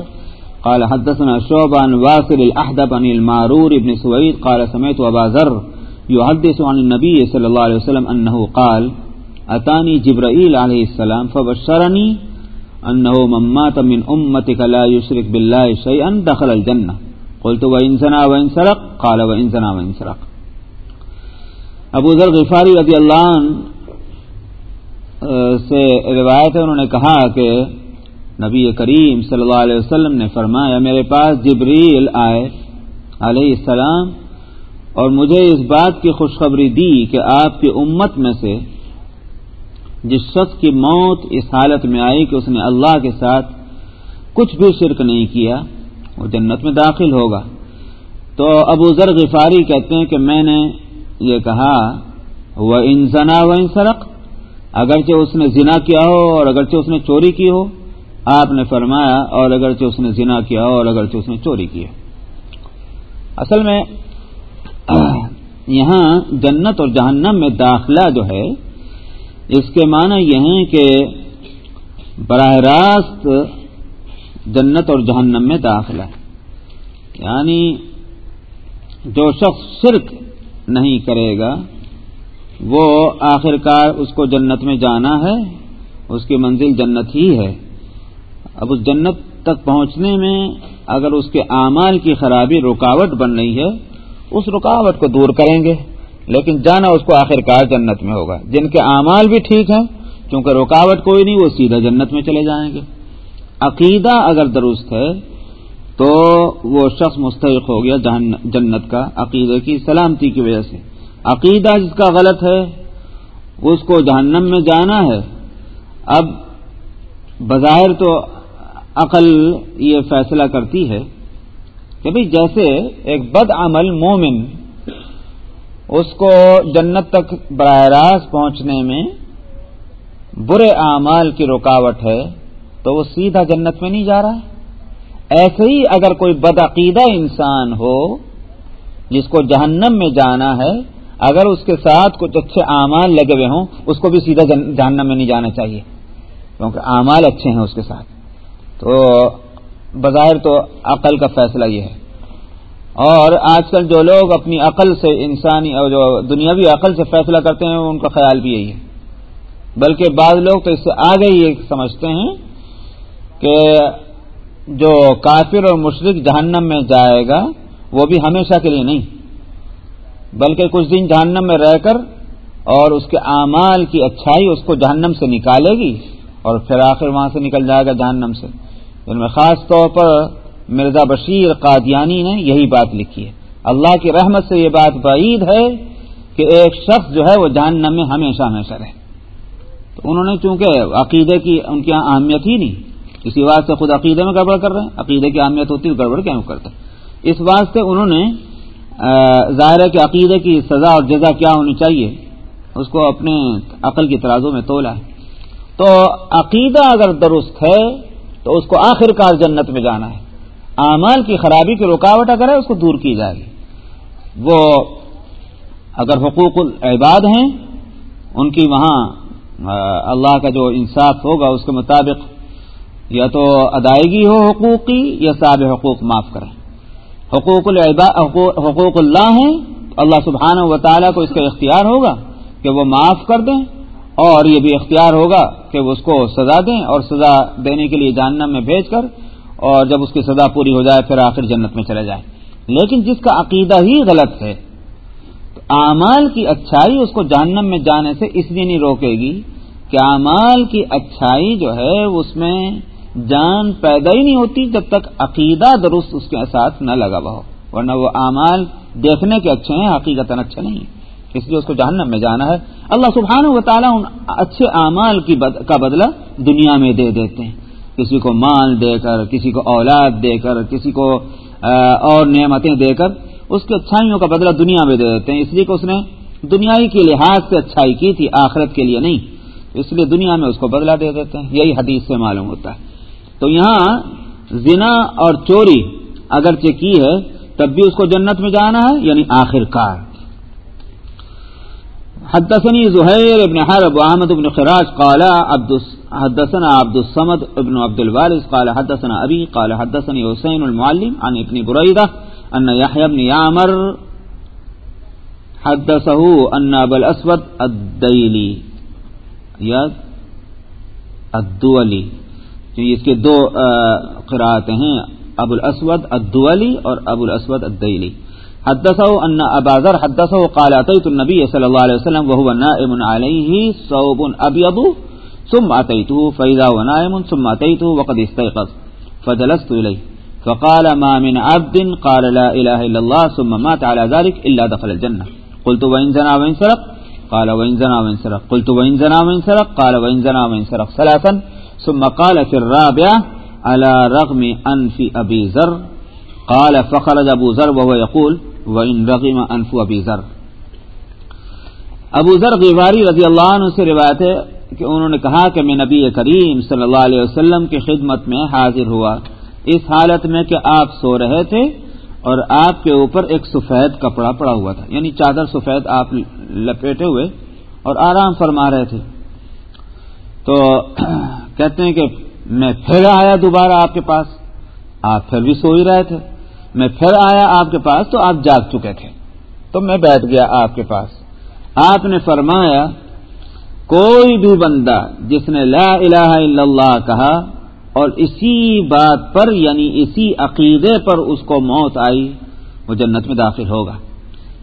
قال حدثنا شعب عن واصل الأحدب عن المارور بن سويد قال سمعت أبا ذر يحدث عن النبي صلى الله عليه وسلم أنه قال، أتاني جبرائيل عليه السلام فبشرني أنه من مات من أمتك لا يشرك بالله شيئا دخل الجنة. قلت، وإن زنا وإن سرق؟ قال، وإن زنا وإن سرق. ابو ذر غفاری رضی اللہ عنہ سے روایت ہے، انہوں نے کہا کہ نبی کریم صلی اللہ علیہ وسلم نے فرمایا، میرے پاس جبریل آئے علیہ السلام اور مجھے اس بات کی خوشخبری دی کہ آپ کی امت میں سے جس شخص کی موت اس حالت میں آئی کہ اس نے اللہ کے ساتھ کچھ بھی شرک نہیں کیا، وہ جنت میں داخل ہوگا۔ تو ابو ذر غفاری کہتے ہیں کہ میں نے یہ کہا وہ ان زنا و ان سرق اگرچہ اس نے زنا کیا ہو اور اگرچہ اس نے چوری کی ہو، آپ نے فرمایا اور اگرچہ اس نے زنا کیا ہو اور اگرچہ اس نے چوری کی ہو اصل میں، یہاں جنت اور جہنم میں داخلہ جو ہے، اس کے معنی یہ ہیں کہ براہ راست جنت اور جہنم میں داخلہ یعنی جو شخص شرک نہیں کرے گا وہ آخر کار اس کو جنت میں جانا ہے، اس کی منزل جنت ہی ہے۔ اب اس جنت تک پہنچنے میں اگر اس کے اعمال کی خرابی رکاوٹ بن رہی ہے، اس رکاوٹ کو دور کریں گے۔ لیکن جانا اس کو آخر کار جنت میں ہوگا۔ جن کے اعمال بھی ٹھیک ہیں کیونکہ رکاوٹ کوئی نہیں، وہ سیدھا جنت میں چلے جائیں گے۔ عقیدہ اگر درست ہے، تو وہ شخص مستحق ہو گیا جنت کا، عقیدے کی سلامتی کی وجہ سے۔ عقیدہ جس کا غلط ہے اس کو جہنم میں جانا ہے۔ اب بظاہر تو عقل یہ فیصلہ کرتی ہے کہ بھائی جیسے ایک بد عمل مومن اس کو جنت تک براہ راست پہنچنے میں برے اعمال کی رکاوٹ ہے، تو وہ سیدھا جنت میں نہیں جا رہا۔ ہے ایسے ہی اگر کوئی بدعقیدہ انسان ہو، جس کو جہنم میں جانا ہے اگر اس کے ساتھ کچھ اچھے اعمال لگے ہوئے ہوں، اس کو بھی سیدھا جہنم میں نہیں جانا چاہیے۔ کیونکہ اعمال اچھے ہیں اس کے ساتھ۔ تو بظاہر تو عقل کا فیصلہ یہ ہے۔ اور آج کل جو لوگ اپنی عقل سے انسانی اور جو دنیاوی عقل سے فیصلہ کرتے ہیں، ان کا خیال بھی یہی ہے۔ بلکہ بعض لوگ تو اس سے آگے یہ سمجھتے ہیں کہ جو کافر اور مشرق جہنم میں جائے گا، وہ بھی ہمیشہ کے لیے نہیں۔ بلکہ کچھ دن جہنم میں رہ کر اور اس کے اعمال کی اچھائی اس کو جہنم سے نکالے گی اور پھر آخر وہاں سے نکل جائے گا جہنم سے۔ ان میں خاص طور پر مرزا بشیر قادیانی نے یہی بات لکھی ہے۔ اللہ کی رحمت سے یہ بات بعید ہے کہ ایک شخص جو ہے وہ جہنم میں ہمیشہ ہمیشہ رہے۔ تو انہوں نے چونکہ عقیدے کی ان کی اہمیت ہی نہیں، اسی بات سے خود عقیدے میں گڑبڑ کر رہے ہیں۔ عقیدے کی اہمیت ہوتی ہے، گڑبڑ کیوں کرتے اس واسطے انہوں نے ظاہر ہے کہ عقیدے کی سزا اور جزا کیا ہونی چاہیے؟ اس کو اپنے عقل کی ترازوں میں تولا ہے۔ تو عقیدہ اگر درست ہے، تو اس کو آخر کار جنت میں جانا ہے۔ اعمال کی خرابی کی رکاوٹ اگر ہے، اس کو دور کی جائے گی۔ وہ اگر حقوق العباد ہیں، ان کی وہاں اللہ کا جو انصاف ہوگا، اس کے مطابق یا تو ادائیگی ہو حقوق کی یا صاحب حقوق معاف کریں۔ حقوق حقوق اللہ ہیں، اللہ سبحانہ و تعالیٰ کو اس کا اختیار ہوگا کہ وہ معاف کر دیں، اور یہ بھی اختیار ہوگا کہ وہ اس کو سزا دیں اور سزا دینے کے لیے جہنم میں بھیج کر، اور جب اس کی سزا پوری ہو جائے، پھر آخر جنت میں چلے جائے۔ لیکن جس کا عقیدہ ہی غلط ہے، تو اعمال کی اچھائی اس کو جہنم میں جانے سے اس لیے نہیں روکے گی کہ اعمال کی اچھائی جو ہے اس میں جان پیدا ہی نہیں ہوتی جب تک عقیدہ درست اس کے ساتھ نہ لگا ہوا ہو۔ ورنہ وہ اعمال دیکھنے کے اچھے ہیں حقیقت اچھے نہیں اس لیے اس کو جہنم میں جانا ہے۔ اللہ سبحانہ و تعالیٰ ان اچھے اعمال کی بد، کا بدلہ دنیا میں دے دیتے ہیں۔ کسی کو مال دے کر، کسی کو اولاد دے کر، کسی کو اور نعمتیں دے کر اس کی اچھائیوں کا بدلہ دنیا میں دے دیتے ہیں۔ اس لیے کہ اس نے دنیائی کے لحاظ سے اچھائی کی تھی، آخرت کے لیے نہیں۔ اس لیے دنیا میں اس کو بدلہ دے دیتے ہیں۔ یہی حدیث سے معلوم ہوتا ہے۔ تو یہاں زنا اور چوری اگرچہ کی ہے، تب بھی اس کو جنت میں جانا ہے یعنی آخر کار۔ حدثني زهير بن حرب وأحمد بن خراج قال عبد حدثنا عبد الصمد بن عبد الوارث قال حدثنا أبي قال حدثني حسين المعلم عن ابن بريدة أن يحيى بن يعمر حدثه ان ابو الاسود الدیلی، یاد؟ اس کے دو قرآت ہیں ابو الاسود الدولی اور ابو الاسود الدیلی۔ حدثه ان ابا ذر حدثه قال اتيت النبي صلى الله عليه وسلم وهو نائم عليه ثوب ابيض، ثم اتيته، فاذا هو نائم، ثم اتيته وقد استيقظ، فجلست اليه فقال ما من عبد؟ قال لا اله الا الله، ثم مات على ذلك الا دخل الجنه قلت وإن زنا وإن سرق؟ قال وإن زنا وإن سرق. قلت وإن زنا وإن سرق؟ قال وإن زنا وإن سرق ثلاثا. ثم قال في الرابعة على رغم أنف أبي ذر؟ قال، فخرج أبو ذر وهو يقول، وإن رغم أنف أبي ذر. ابو ذر غیواری رضی اللہ عنہ سے روایت ہے کہ انہوں نے کہا کہ میں نبی کریم صلی اللہ علیہ وسلم کی خدمت میں حاضر ہوا۔ اس حالت میں کہ آپ سو رہے تھے اور آپ کے اوپر ایک سفید کپڑا پڑا ہوا تھا یعنی چادر سفید آپ لپیٹے ہوئے اور آرام فرما رہے تھے۔ تو کہتے ہیں کہ میں پھر آیا دوبارہ آپ کے پاس؟ آپ پھر بھی سو ہی رہے تھے۔ میں پھر آیا آپ کے پاس تو آپ جاگ چکے تھے۔ تو میں بیٹھ گیا آپ کے پاس۔ آپ نے فرمایا، کوئی بھی بندہ جس نے لا الہ الا اللہ کہا اور اسی بات پر یعنی اسی عقیدے پر اس کو موت آئی، وہ جنت میں داخل ہوگا۔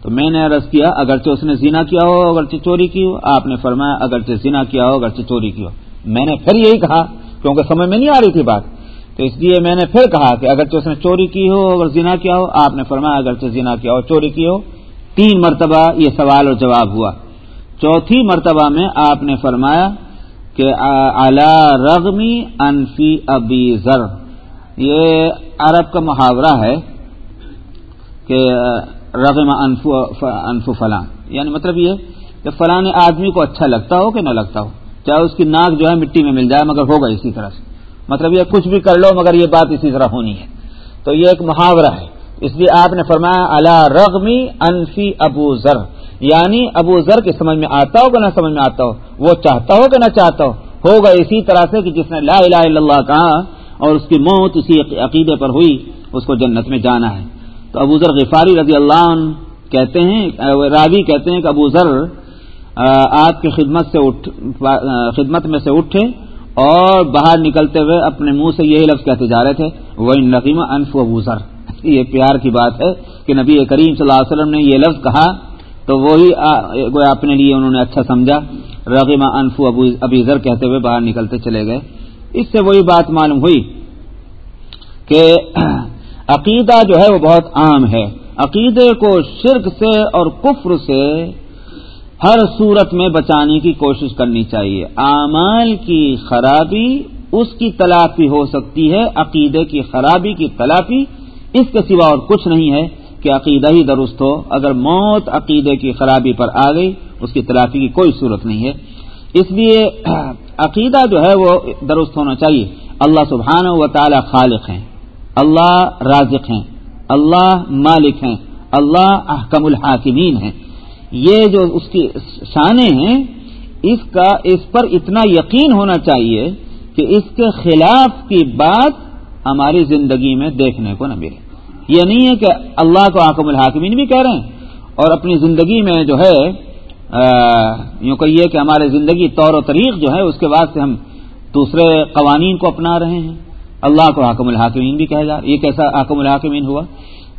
تو میں نے عرض کیا، اگرچہ اس نے زنا کیا ہو، اگرچہ چوری کی ہو۔ آپ نے فرمایا، اگرچہ زنا کیا ہو، اگرچہ چوری کی ہو۔ میں نے پھر یہی کہا، کیونکہ سمجھ میں نہیں آ رہی تھی بات۔ تو اس لیے میں نے پھر کہا کہ اگرچہ اس نے چوری کی ہو، اگر زنا کیا ہو، آپ نے فرمایا، اگرچہ زنا کیا ہو، چوری کی ہو۔ تین مرتبہ یہ سوال اور جواب ہوا۔ چوتھی مرتبہ میں آپ نے فرمایا کہ اعلی رغمی انفی ابی ذر۔ یہ عرب کا محاورہ ہے کہ رغم انف فلاں یعنی مطلب یہ کہ فلاں آدمی کو اچھا لگتا ہو کہ نہ لگتا ہو، چاہے اس کی ناک جو ہے مٹی میں مل جائے مگر ہوگا اسی طرح سے۔ مطلب یہ کچھ بھی کر لو مگر یہ بات اسی طرح ہونی ہے۔ تو یہ ایک محاورہ ہے۔ اس لیے آپ نے فرمایا اللہ رغمی انفی ابو ذر. یعنی ابو ذر کے سمجھ میں آتا ہو کہ نہ سمجھ میں آتا ہو، وہ چاہتا ہو کہ نہ چاہتا ہو، ہوگا اسی طرح سے کہ جس نے لا الہ الا اللہ کہا اور اس کی موت اسی عقیدے پر ہوئی، اس کو جنت میں جانا ہے۔ تو ابو ذر غفاری رضی اللہ عنہ کہتے ہیں راوی کہتے ہیں کہ ابو ذر آپ کی خدمت سے اٹھ خدمت میں سے اٹھے اور باہر نکلتے ہوئے اپنے منہ سے یہی لفظ کہتے جا رہے تھے وہ نقیمہ انف ابو ذر۔ *laughs* یہ پیار کی بات ہے کہ نبی کریم صلی اللہ علیہ وسلم نے یہ لفظ کہا، تو وہی اپنے لیے انہوں نے اچھا سمجھا۔ رغیمہ انفو ابو ابھی ذر کہتے ہوئے باہر نکلتے چلے گئے۔ اس سے وہی بات معلوم ہوئی کہ عقیدہ جو ہے وہ بہت عام ہے۔ عقیدے کو شرک سے اور کفر سے ہر صورت میں بچانے کی کوشش کرنی چاہیے۔ اعمال کی خرابی اس کی تلافی ہو سکتی ہے، عقیدے کی خرابی کی تلافی اس کے سوا اور کچھ نہیں ہے کہ عقیدہ ہی درست ہو۔ اگر موت عقیدے کی خرابی پر آ گئی، اس کی تلافی کی کوئی صورت نہیں ہے۔ اس لیے *clears throat* عقیدہ جو ہے وہ درست ہونا چاہیے۔ اللہ سبحانہ و تعالی خالق ہیں۔ اللہ رازق ہیں، اللہ مالک ہیں، اللہ احکم الحاکمین ہیں۔ یہ جو اس کی شانیں ہیں، اس کا، اس پر اتنا یقین ہونا چاہیے کہ اس کے خلاف کی بات ہماری زندگی میں دیکھنے کو نہ ملے۔ یہ نہیں ہے کہ اللہ کو حکم الحاکمین بھی کہہ رہے ہیں اور اپنی زندگی میں جو ہے یوں کہیے کہ ہمارے زندگی طور و طریق جو ہے، اس کے بعد سے ہم دوسرے قوانین کو اپنا رہے ہیں۔ اللہ کو حکم الحاکمین بھی کہا جا یہ کیسا حکم الحاکمین ہوا؟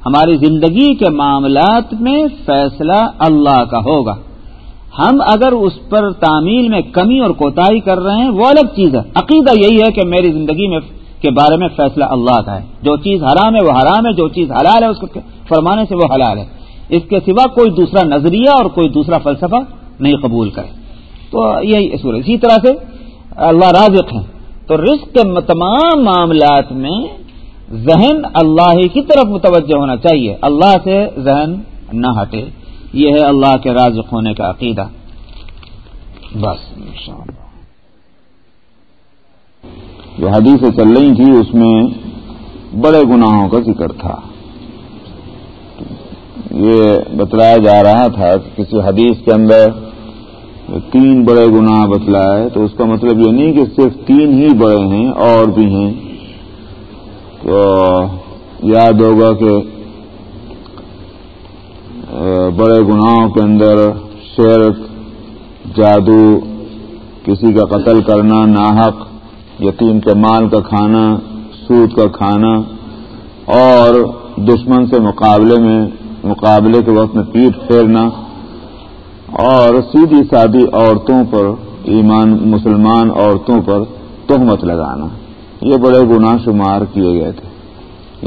ہماری زندگی کے معاملات میں فیصلہ اللہ کا ہوگا۔ ہم اگر اس پر تعمیل میں کمی اور کوتاہی کر رہے ہیں، وہ الگ چیز ہے۔ عقیدہ یہی ہے کہ میری زندگی میں کے بارے میں فیصلہ اللہ کا ہے۔ جو چیز حرام ہے، وہ حرام ہے، جو چیز حلال ہے، اس کو فرمانے سے وہ حلال ہے۔ اس کے سوا کوئی دوسرا نظریہ اور کوئی دوسرا فلسفہ نہیں قبول کرے۔ تو یہی اصول ہے۔ اسی طرح سے اللہ رازق ہیں۔ تو رزق کے تمام معاملات میں ذہن اللہ کی طرف متوجہ ہونا چاہیے۔ اللہ سے ذہن نہ ہٹے۔ یہ ہے اللہ کے رازق ہونے کا عقیدہ۔ بس جو حدیثیں چل رہی تھی، اس میں بڑے گناہوں کا ذکر تھا۔ یہ بتلایا جا رہا تھا کہ کسی حدیث کے اندر تین بڑے گناہ بتلائے، تو اس کا مطلب یہ نہیں کہ صرف تین ہی بڑے ہیں، اور بھی ہیں۔ تو یاد ہوگا کہ بڑے گناہوں کے اندر شرک، جادو، کسی کا قتل کرنا، ناحق، یتیم کے مال کا کھانا، سود کا کھانا، اور دشمن سے مقابلے میں، مقابلے کے وقت میں پیٹ پھیرنا۔ اور سیدھی سادی عورتوں پر، ایمان مسلمان عورتوں پر تہمت لگانا۔ یہ بڑے گناہ شمار کیے گئے تھے۔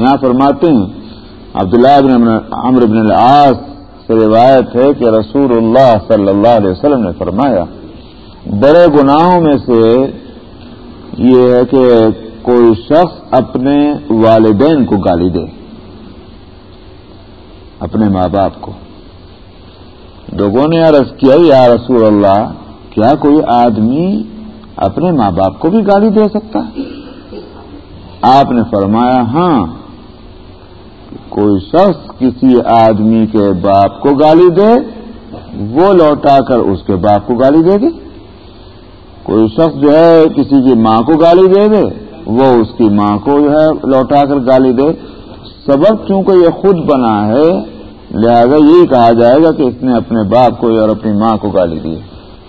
یہاں فرماتے ہیں، عبداللہ بن عمر بن العاص سے روایت ہے کہ رسول اللہ صلی اللہ علیہ وسلم نے فرمایا، بڑے گناہوں میں سے یہ ہے کہ کوئی شخص اپنے والدین کو گالی دے، اپنے ماں باپ کو۔ لوگوں نے عرض کیا، یا رسول اللہ، کیا کوئی آدمی اپنے ماں باپ کو بھی گالی دے سکتا ہے؟ آپ نے فرمایا ہاں کوئی شخص کسی آدمی کے باپ کو گالی دے، وہ لوٹا کر اس کے باپ کو گالی دے دے۔ کوئی شخص جو ہے کسی کی ماں کو گالی دے دے، وہ اس کی ماں کو جو ہے لوٹا کر گالی دے۔ سبب چونکہ یہ خود بنا ہے لہذا یہی کہا جائے گا کہ اس نے اپنے باپ کو اور اپنی ماں کو گالی دی۔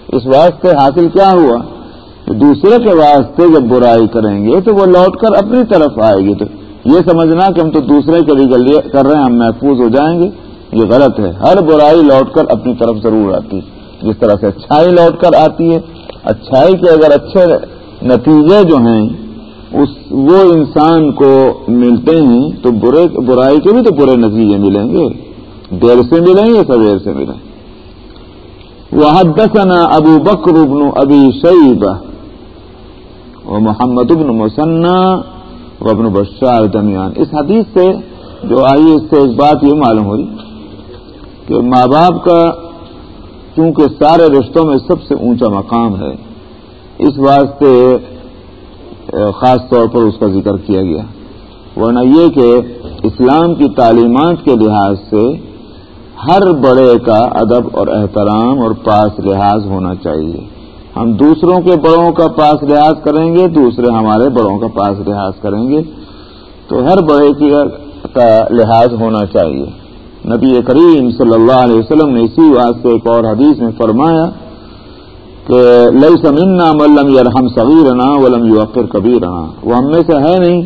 اس واسطے حاصل کیا ہوا؟ کہ دوسرے کے واسطے جب برائی کریں گے تو وہ لوٹ کر اپنی طرف آئے گی۔ تو یہ سمجھنا کہ ہم تو دوسرے کے لیے کر رہے ہیں، ہم محفوظ ہو جائیں گے۔ یہ غلط ہے۔ ہر برائی لوٹ کر اپنی طرف ضرور آتی۔ ہے جس طرح سے اچھائی لوٹ کر آتی ہے، اچھائی کے اگر اچھے نتیجے جو ہیں، اس وہ انسان کو ملتے ہیں تو برے، برائی کے بھی تو برے نتیجے ملیں گے۔ دیر سے ملیں گے سویر سے ملیں؟ وہ حدثنا ابو بکر ابن ابی شیبہ و محمد ابن مسنہ ابن بشار درمیان اس حدیث سے جو آئی اس سے ایک بات یہ معلوم ہوئی کہ ماں باپ کا چونکہ سارے رشتوں میں سب سے اونچا مقام ہے، اس واسطے خاص طور پر اس کا ذکر کیا گیا۔ ورنہ یہ کہ اسلام کی تعلیمات کے لحاظ سے ہر بڑے کا ادب اور احترام اور پاس لحاظ ہونا چاہیے۔ ہم دوسروں کے بڑوں کا پاس لحاظ کریں گے، دوسرے ہمارے بڑوں کا پاس لحاظ کریں گے۔ تو ہر بڑے کا لحاظ ہونا چاہیے۔ نبی کریم صلی اللہ علیہ وسلم نے اسی واسطے ایک اور حدیث میں فرمایا کہ لئی سمنا ملم یرحم صغیرنا ولم یوقر کبیرنا۔ وہ ہم میں سے ہے نہیں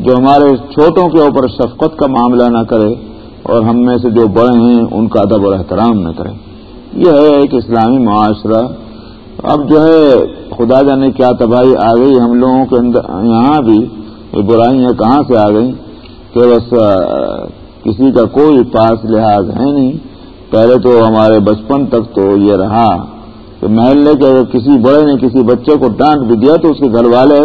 جو ہمارے چھوٹوں کے اوپر شفقت کا معاملہ نہ کرے۔ اور ہم میں سے جو بڑے ہیں، ان کا ادب اور احترام نہ کرے یہ ہے ایک اسلامی معاشرہ۔ اب جو ہے، خدا جانے کیا تباہی آ گئی۔ ہم لوگوں کے اندر، یہاں بھی یہ برائیاں کہاں سے آ گئیں؟ کہ بس کسی کا کوئی پاس لحاظ ہے نہیں۔ پہلے تو ہمارے بچپن تک تو یہ رہا کہ محلے کے اگر کسی بڑے نے کسی بچے کو ڈانٹ بھی دیا تو اس کے گھر والے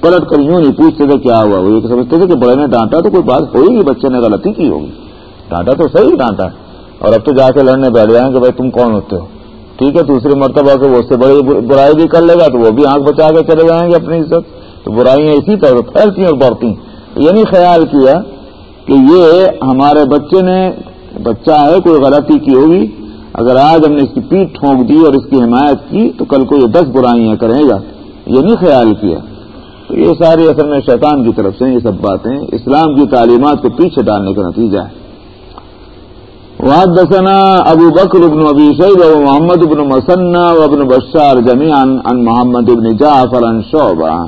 پلٹ کر یوں نہیں پوچھتے تھے، کیا ہوا؟ وہ یہ سمجھتے تھے کہ بڑے نے ڈانٹا تو کوئی بات ہوئی گی بچے نے غلطی کی ہوگی۔ ڈانٹا تو صحیح ڈانٹا اور اب تو جا کے لڑنے بیٹھ جائیں کہ بھائی تم کون ہوتے ہو؟ ٹھیک ہے، دوسری مرتبہ کو اس سے بڑی برائی بھی کر لے گا تو وہ بھی آنکھ بچا کے چلے جائیں گے اپنی عزت۔ تو برائیاں اسی طرح پھیلتی اور بڑھتی یہ نہیں یعنی خیال کیا کہ یہ ہمارے بچے نے، بچہ ہے، کوئی غلطی کی ہوگی۔ اگر آج ہم نے اس کی پیٹ ٹھونک دی اور اس کی حمایت کی تو کل کو یہ دس برائیاں کرے گا۔ یہ نہیں خیال کیا۔ تو یہ ساری اصل میں شیطان کی طرف سے یہ سب باتیں۔ اسلام کی تعلیمات کو پیچھے ڈالنے کا نتیجہ ہے۔ وحدثنا ابو بکر بن ابی شیبہ و محمد بن مسنہ و ابن بشار جميعا عن محمد بن جعفر عن شعبہ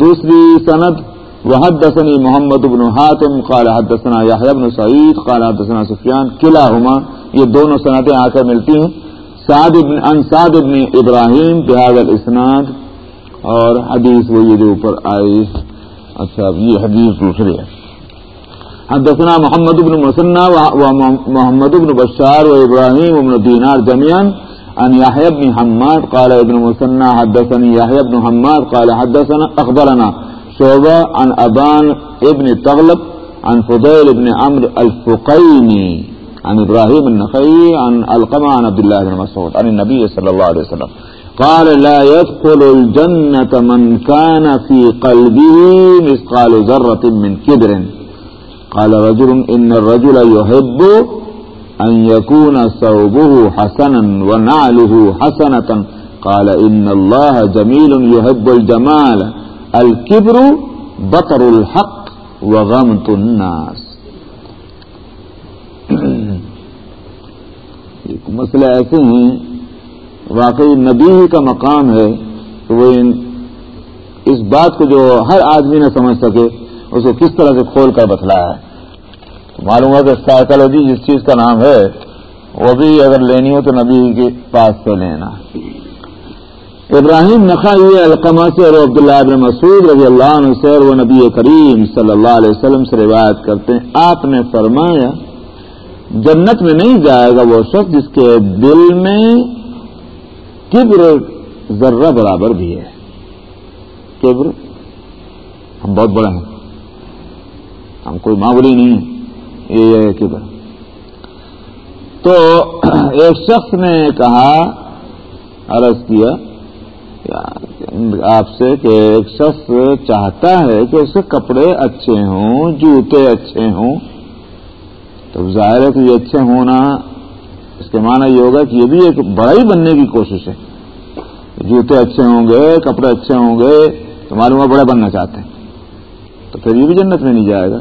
دوسری سند، وحدثني محمد بن حاتم، قال حدثنا يحيى بن سعيد، قال حدثنا سفيان، كلاهما. یہ دونوں سندیں آ کر ملتی ہیں. سعد بن ان سعد بن ابراہیم، بهذا الاسناد. اور حدیث وہ یہ جو اوپر آئی. اچھا یہ حدیث دوسری ہے. حدثنا محمد بن مسنہ ومحمد بن بشار وابراهيم بن دينار جميعا عن يحيى بن حماد قال ابن مسنى حدثني يحيى بن حماد قال حدثنا اخبرنا شعبة عن ابان ابن تغلب عن فضيل بن عمرو الفقيني عن ابراهيم النخعي عن القمة عن عبد الله بن مسعود عن النبي صلى الله عليه وسلم قال لا يدخل الجنة من كان في قلبه مثقال ذرة من كبر قال رجل إن الرجل يحب أن يكون ثوبه حسنا ونعله حسنة. قال إن الله جميل يحب الجمال. الكبر بطر الحق وغمت الناس. *clears throat* مسئلے ایسے ہیں، واقعی نبی ہی کا مقام ہے کہ وہ اس بات کو جو ہر آدمی نہ سمجھ سکے اس کو کس طرح سے کھول کر بتلایا ہے؟ معلوم ہے کہ سائیکالوجی جس چیز کا نام ہے، وہ بھی اگر لینی ہو تو نبی کے پاس سے لینا۔ ابراہیم نقائی القمہ سے اور عبداللہ ابن مسعود رضی اللہ عنہ سے اور وہ نبی کریم صلی اللہ علیہ وسلم سے روایت کرتے ہیں۔ آپ نے فرمایا، جنت میں نہیں جائے گا وہ شخص جس کے دل میں کبر ذرہ برابر بھی ہے۔ کبر؟ ہم بہت بڑے ہیں۔ ہم کوئی معمولی نہیں ہے یہ ہے تو ایک شخص نے کہا، عرض کیا آپ سے کہ ایک شخص چاہتا ہے کہ اس کے کپڑے اچھے ہوں، جوتے اچھے ہوں۔ تو ظاہر ہے کہ یہ اچھے ہونا اس کے معنی یہ ہوگا کہ یہ بھی ایک بڑا ہی بننے کی کوشش ہے۔ جوتے اچھے ہوں گے، کپڑے اچھے ہوں گے، تو معلوم بڑے بننا چاہتے ہیں۔ تو پھر یہ بھی جنت میں نہیں جائے گا۔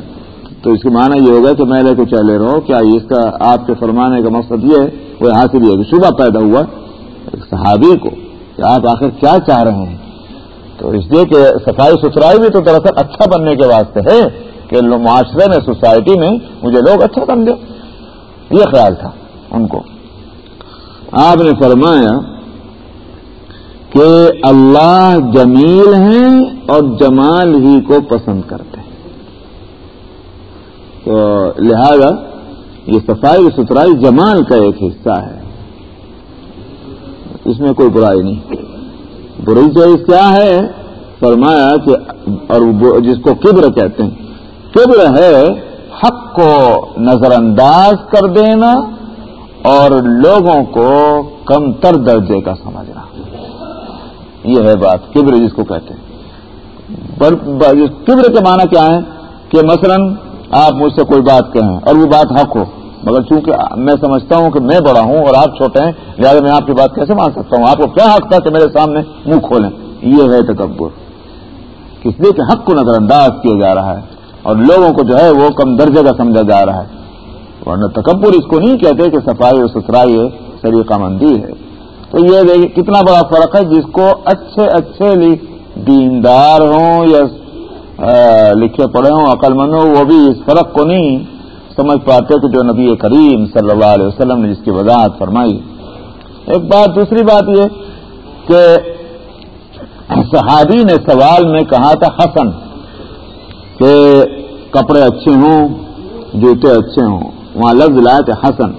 تو اس کے معنی یہ ہوگا کہ میں لے کو چلے رہو کیا اس کا آپ کے فرمانے کا مقصد یہ ہے؟ وہ حاصل یہ ہے کہ پیدا ہوا ایک صحابی کو کہ آپ آخر کیا چاہ رہے ہیں؟ تو اس لیے کہ صفائی ستھرائی بھی تو دراصل اچھا بننے کے واسطے ہے کہ معاشرے میں، سوسائٹی میں مجھے لوگ اچھا سمجھے یہ خیال تھا ان کو۔ آپ نے فرمایا کہ اللہ جمیل ہیں اور جمال ہی کو پسند کرتے ہیں۔ تو لہذا یہ صفائی ستھرائی جمال کا ایک حصہ ہے۔ اس میں کوئی برائی نہیں۔ بری چیز کیا ہے؟ فرمایا کہ اور جس کو کبر کہتے ہیں۔ کبر ہے حق کو نظر انداز کر دینا اور لوگوں کو کم تر درجے کا سمجھنا۔ یہ ہے بات کبر جس کو کہتے ہیں۔ کبر کے معنی کیا ہے کہ مثلا آپ مجھ سے کوئی بات کہیں اور وہ بات حق ہو۔ مگر چونکہ میں سمجھتا ہوں کہ میں بڑا ہوں اور آپ چھوٹے ہیں، لہٰذا میں آپ کی بات کیسے مان سکتا ہوں؟ آپ کو کیا حق تھا کہ میرے سامنے منہ کھولیں؟ یہ ہے تکبر۔ اس لیے کہ حق کو نظر انداز کیا جا رہا ہے اور لوگوں کو جو ہے وہ کم درجے کا سمجھا جا رہا ہے۔ ورنہ تکبر اس کو نہیں کہتے کہ صفائی اور ستھرائی ہے طریقہ مندی ہے۔ تو یہ دیکھیے کتنا بڑا فرق ہے جس کو اچھے اچھے دیندار ہوں یا لکھے پڑھے ہوں عقل مند ہوں وہ بھی اس فرق کو نہیں سمجھ پاتے کہ جو نبی کریم صلی اللہ علیہ وسلم نے جس کی وضاحت فرمائی۔ ایک بات، دوسری بات یہ کہ صحابی نے سوال میں کہا تھا حسن کہ کپڑے اچھے ہوں، جوتے اچھے ہوں۔ وہاں لفظ لائے تھے حسن،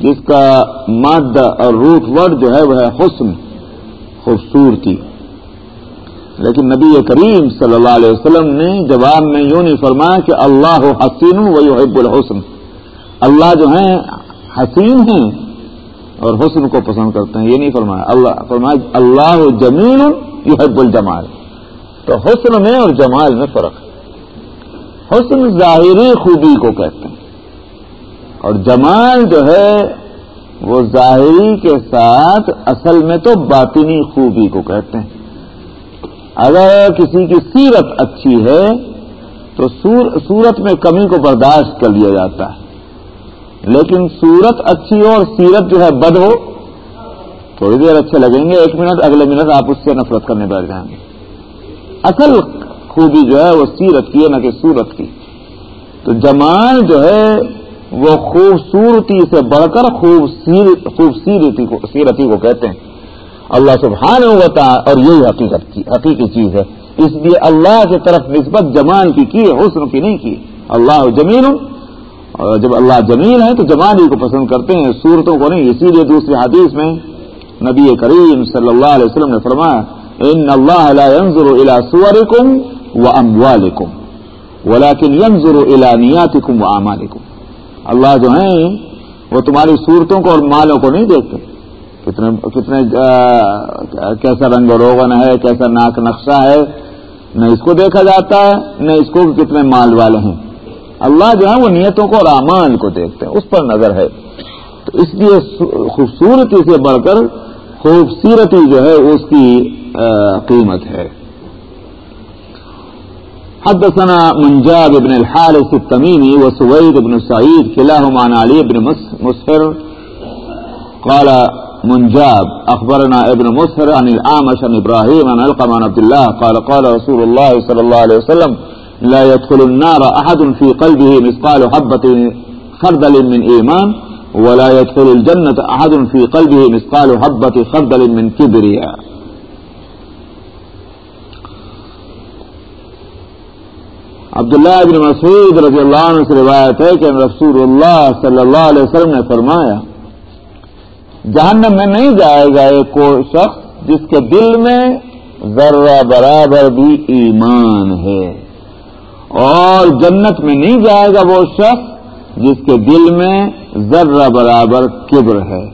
جس کا مادہ اور روٹ ورڈ جو ہے، وہ ہے حسن، خوبصورتی۔ لیکن نبی کریم صلی اللہ علیہ وسلم نے جواب میں یوں نہیں فرمایا کہ اللہ حسین و حب الحسن۔ اللہ جو ہیں، حسین ہیں اور حسن کو پسند کرتے ہیں۔ یہ نہیں فرمایا۔ اللہ فرمایا، اللہ جمیل یو حب الجمال۔ تو حسن میں اور جمال میں فرق۔ ہے حسن ظاہری خوبی کو کہتے ہیں۔ اور جمال جو ہے، وہ ظاہری کے ساتھ اصل میں تو باطنی خوبی کو کہتے ہیں۔ اگر کسی کی سیرت اچھی ہے، تو سورت میں کمی کو برداشت کر لیا جاتا ہے۔ لیکن سورت اچھی ہو اور سیرت جو ہے بد ہو، تھوڑی دیر اچھے لگیں گے، ایک منٹ، اگلے منٹ آپ اس سے نفرت کرنے بیٹھ جائیں گے۔ اصل خوبی جو ہے وہ سیرت کی ہے، نہ کہ سورت کی۔ تو جمال جو ہے، وہ خوبصورتی سے بڑھ کر خوبصورتی سیرتی کو کہتے ہیں۔ اللہ سبحانہ ہوتا اور یہی حقیقت کی حقیقی چیز ہے۔ اس لیے اللہ کی طرف نسبت جمال کی کی حسن کی نہیں کی۔ اللہ جمیل اور جب اللہ جمیل ہے تو جمال ہی کو پسند کرتے ہیں۔ صورتوں کو نہیں، اسی لیے دوسری حدیث میں نبی کریم صلی اللہ علیہ وسلم نے فرمایا، ان اللہ لا ينظر الى صوركم واموالكم ولكن ينظر الى نياتكم واعمالكم اللہ جو ہیں، وہ تمہاری صورتوں کو اور مالوں کو نہیں دیکھتے۔ کتنے کتنے کیسا رنگ روغن ہے، کیسا ناک نقشہ ہے، نہ اس کو دیکھا جاتا ہے، نہ اس کو کتنے مال والے ہیں۔ اللہ جو ہے وہ نیتوں کو اور امان کو دیکھتے ہیں، اس پر نظر ہے۔ تو اس لیے خوبصورتی سے بڑھ کر خوبصورتی جو ہے اس کی قیمت ہے۔ حدثنا منجاب ابن الحارث التميمي وسويد بن سعيد، كلاهما عن علي بن مسهر، قال منجاب، اخبرنا ابن مسهر عن الاعمش عن ابراهيم عن القم عن عبد الله، قال قال رسول الله صلى الله عليه وسلم لا يدخل النار احد في قلبه مثقال حبه خردل من ايمان ولا يدخل الجنه احد في قلبه مثقال حبه خردل من كبرياء عبداللہ ابن مسعود رضی اللہ عنہ سے روایت ہے کہ رسول اللہ صلی اللہ علیہ وسلم نے فرمایا جہنم میں نہیں جائے گا ایک کوئی شخص جس کے دل میں ذرہ برابر بھی ایمان ہے۔ اور جنت میں نہیں جائے گا وہ شخص جس کے دل میں ذرہ برابر کبر ہے۔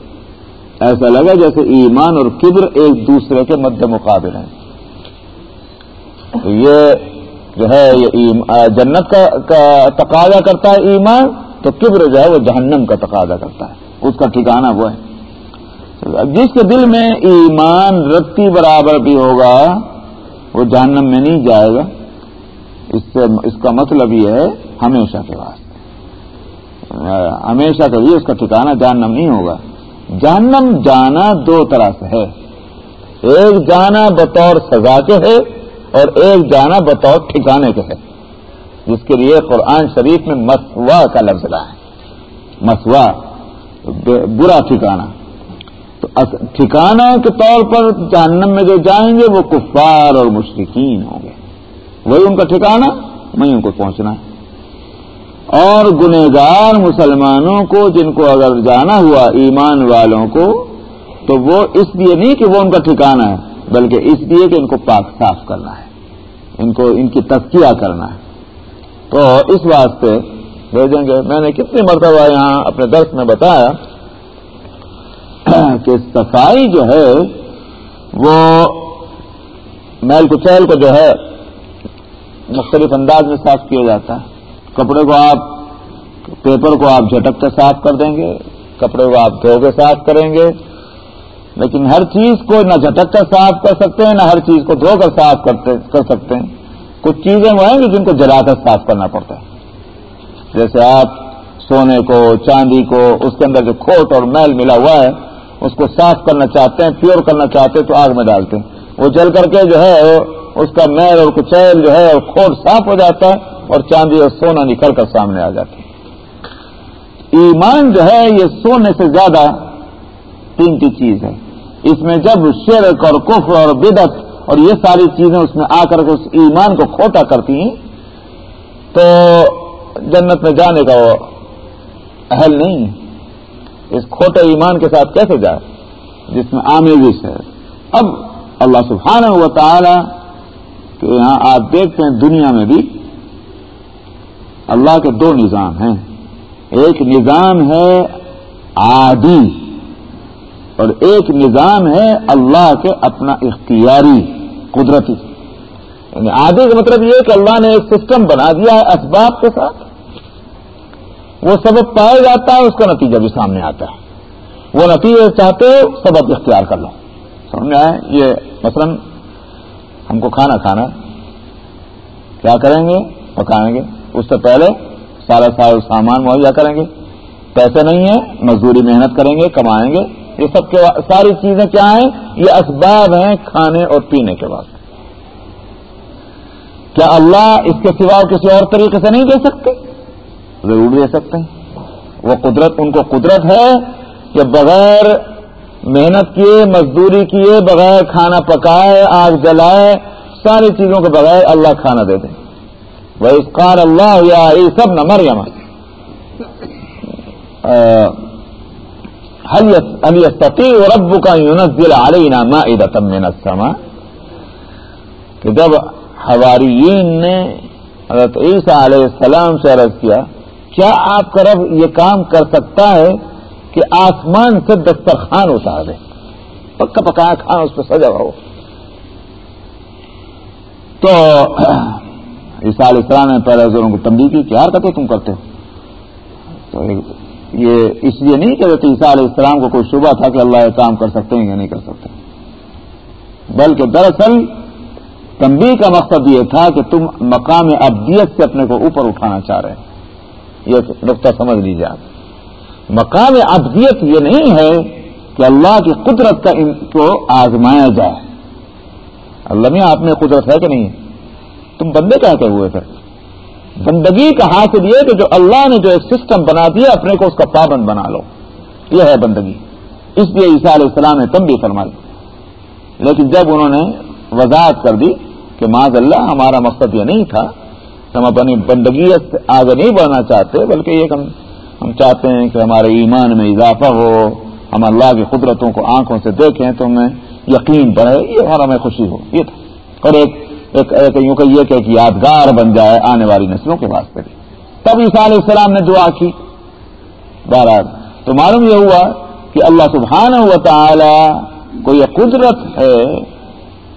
ایسا لگا جیسے ایمان اور کبر ایک دوسرے کے مد مقابل ہیں۔ یہ جو ہے یہ جنت کا تقاضا کرتا ہے ایمان، تو کبر جو ہے وہ جہنم کا تقاضا کرتا ہے۔ اس کا ٹھکانا وہ ہے۔ جس کے دل میں ایمان رتی برابر بھی ہوگا، وہ جہنم میں نہیں جائے گا۔ اس سے، اس کا مطلب یہ ہے، ہمیشہ کے واسطے۔ ہمیشہ کے لیے اس کا ٹھکانا جہنم نہیں ہوگا۔ جہنم جانا دو طرح سے ہے۔ ایک جانا بطور سزا کے ہے اور ایک جانا بطور ٹھکانے کے ہے۔ جس کے لیے قرآن شریف میں مسوا کا لفظ رہا ہے مسوا برا ٹھکانا تو ٹھکانا کے طور پر جہنم میں جو جائیں گے وہ کفار اور مشرقین ہوں گے۔ وہی ان کا ٹھکانا، وہیں ان کو پہنچنا ہے۔ اور گنہگار مسلمانوں کو جن کو اگر جانا ہوا ایمان والوں کو، تو وہ اس لیے نہیں کہ وہ ان کا ٹھکانا ہے، بلکہ اس لیے کہ ان کو پاک صاف کرنا ہے۔ ان کو، ان کی تذکیہ کرنا ہے۔ تو اس واسطے بھیجیں گے۔ میں نے کتنی مرتبہ یہاں اپنے درس میں بتایا کہ صفائی جو ہے وہ میل کچیل کو جو ہے مختلف انداز میں صاف کیا جاتا ہے۔ کپڑے کو آپ پیپر کو آپ جھٹک کے صاف کر دیں گے، کپڑے کو آپ دھو کے صاف کریں گے۔ لیکن ہر چیز کو نہ جھٹک کر صاف کر سکتے ہیں، نہ ہر چیز کو دھو کر صاف کر سکتے ہیں۔ کچھ چیزیں وہ ہیں جن کو جلا کر صاف کرنا پڑتا ہے۔ جیسے آپ سونے کو، چاندی کو، اس کے اندر جو کھوٹ اور میل ملا ہوا ہے اس کو صاف کرنا چاہتے ہیں، پیور کرنا چاہتے ہیں تو آگ میں ڈالتے ہیں۔ وہ جل کر کے جو ہے اس کا میل اور کچیل جو ہے، اور کھوٹ صاف ہو جاتا ہے اور چاندی اور سونا نکل کر سامنے آ جاتا ہے ایمان جو ہے، یہ سونے سے زیادہ قیمتی چیز ہے۔ اس میں جب شرک اور کفر اور بدت اور یہ ساری چیزیں اس میں آ کر کے اس ایمان کو کھوٹا کرتی ہیں، تو جنت میں جانے کا وہ اہل نہیں ہے اس کھوٹے ایمان کے ساتھ کیسے جائے؟ جس میں آمیزش ہے اب اللہ سبحانہ ہوا تعالی کہ یہاں آپ دیکھتے ہیں دنیا میں بھی اللہ کے دو نظام ہیں۔ ایک نظام ہے عادی اور ایک نظام ہے اللہ کے اپنا اختیاری، قدرتی۔ یعنی آدھے کا مطلب یہ کہ اللہ نے ایک سسٹم بنا دیا ہے اسباب کے ساتھ۔ وہ سبب پایا جاتا ہے اس کا نتیجہ بھی سامنے آتا ہے۔ وہ نتیجے چاہتے ہو سبب اختیار کر لو۔ سمجھ آئے یہ مثلا ہم کو کھانا کھانا کیا کریں گے؟ پکائیں گے۔ اس سے پہلے سارا سارا سامان مہیا کریں گے۔ پیسے نہیں ہیں، مزدوری محنت کریں گے، کمائیں گے۔ یہ سب کے ساری چیزیں کیا ہیں؟ یہ اسباب ہیں کھانے اور پینے کے واسطے کیا اللہ اس کے سوا کسی اور طریقے سے نہیں دے سکتے؟ ضرور دے سکتے ہیں۔ وہ قدرت، ان کو قدرت ہے کہ بغیر محنت کیے، مزدوری کیے، بغیر کھانا پکائے، آگ جلائے، ساری چیزوں کے بغیر اللہ کھانا دے دے۔ وہ اس کار اللہ یا یہ سب نہ مر رب کا ينزل علينا مائدة من السماء؟ کہ جب حواریین نے حضرت عیسیٰ علیہ السلام سے عرض کیا کیا آپ کا رب یہ کام کر سکتا ہے کہ آسمان سے دسترخوان اتار دے پکا پکایا کھانا اس پہ سجا ہو۔ تو عیسیٰ علیہ نے پہلے حضوروں کو تنبیہ کی کیا حرکتیں تم کرتے ہو۔ تو یہ اس لیے نہیں کہ عیسیٰ علیہ السلام کو کوئی شبہ تھا کہ اللہ یہ کام کر سکتے ہیں یا نہیں کر سکتے۔ بلکہ دراصل تنبیہ کا مقصد یہ تھا کہ تم مقام ابدیت سے اپنے کو اوپر اٹھانا چاہ رہے ہیں۔ یہ نقطہ سمجھ لیجیے آپ۔ مقام ابدیت یہ نہیں ہے کہ اللہ کی قدرت کا ان کو آزمایا جائے۔ اللہ میں آپ میں قدرت ہے کہ نہیں؟ تم بندے کہتے ہوئے پھر؟ بندگی کا حاصل یہ کہ جو اللہ نے جو ایک سسٹم بنا دیا، اپنے کو اس کا پابند بنا لو۔ یہ ہے بندگی۔ اس لیے عیسیٰ علیہ السلام نے تم بھی فرمائی۔ لیکن جب انہوں نے وضاحت کر دی کہ معذ اللہ، ہمارا مقصد یہ نہیں تھا ہم اپنی بندگی سے آگے نہیں بڑھنا چاہتے، بلکہ یہ ہم ہم چاہتے ہیں کہ ہمارے ایمان میں اضافہ ہو، ہم اللہ کی قدرتوں کو آنکھوں سے دیکھیں تو ہمیں یقین بڑھے، یہ اور ہمیں خوشی ہو، یہ تھا۔ اور ایک ایک ایک یوں کہ یہ کہ ایک یادگار بن جائے آنے والی نسلوں کے واسطے بھی۔ تب عیسیٰ علیہ السلام نے دعا کی۔ بہرحال، تو معلوم یہ ہوا کہ اللہ سبحانہ و تعالی کو یہ قدرت ہے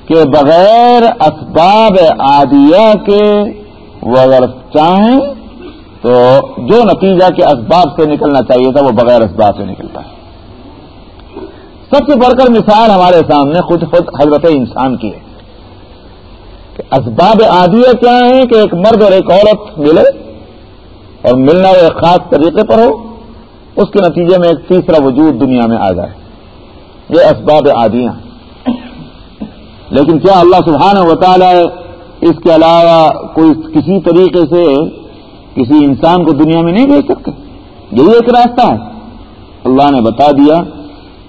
کہ بغیر اسباب عادیہ کے وہ اگر چاہیں تو جو نتیجہ کے اسباب سے نکلنا چاہیے تھا وہ بغیر اسباب سے نکلتا ہے۔ سب سے بڑھ کر مثال ہمارے سامنے خود خود حضرت انسان کی ہے کہ اسباب عادیہ کیا ہیں کہ ایک مرد اور ایک عورت ملے اور ملنا ایک خاص طریقے پر ہو، اس کے نتیجے میں ایک تیسرا وجود دنیا میں آ جائے۔ یہ اسباب عادیاں لیکن کیا اللہ سبحانہ و تعالی اس کے علاوہ کوئی کسی طریقے سے کسی انسان کو دنیا میں نہیں بھیج سکتے یہی ایک راستہ ہے۔ اللہ نے بتا دیا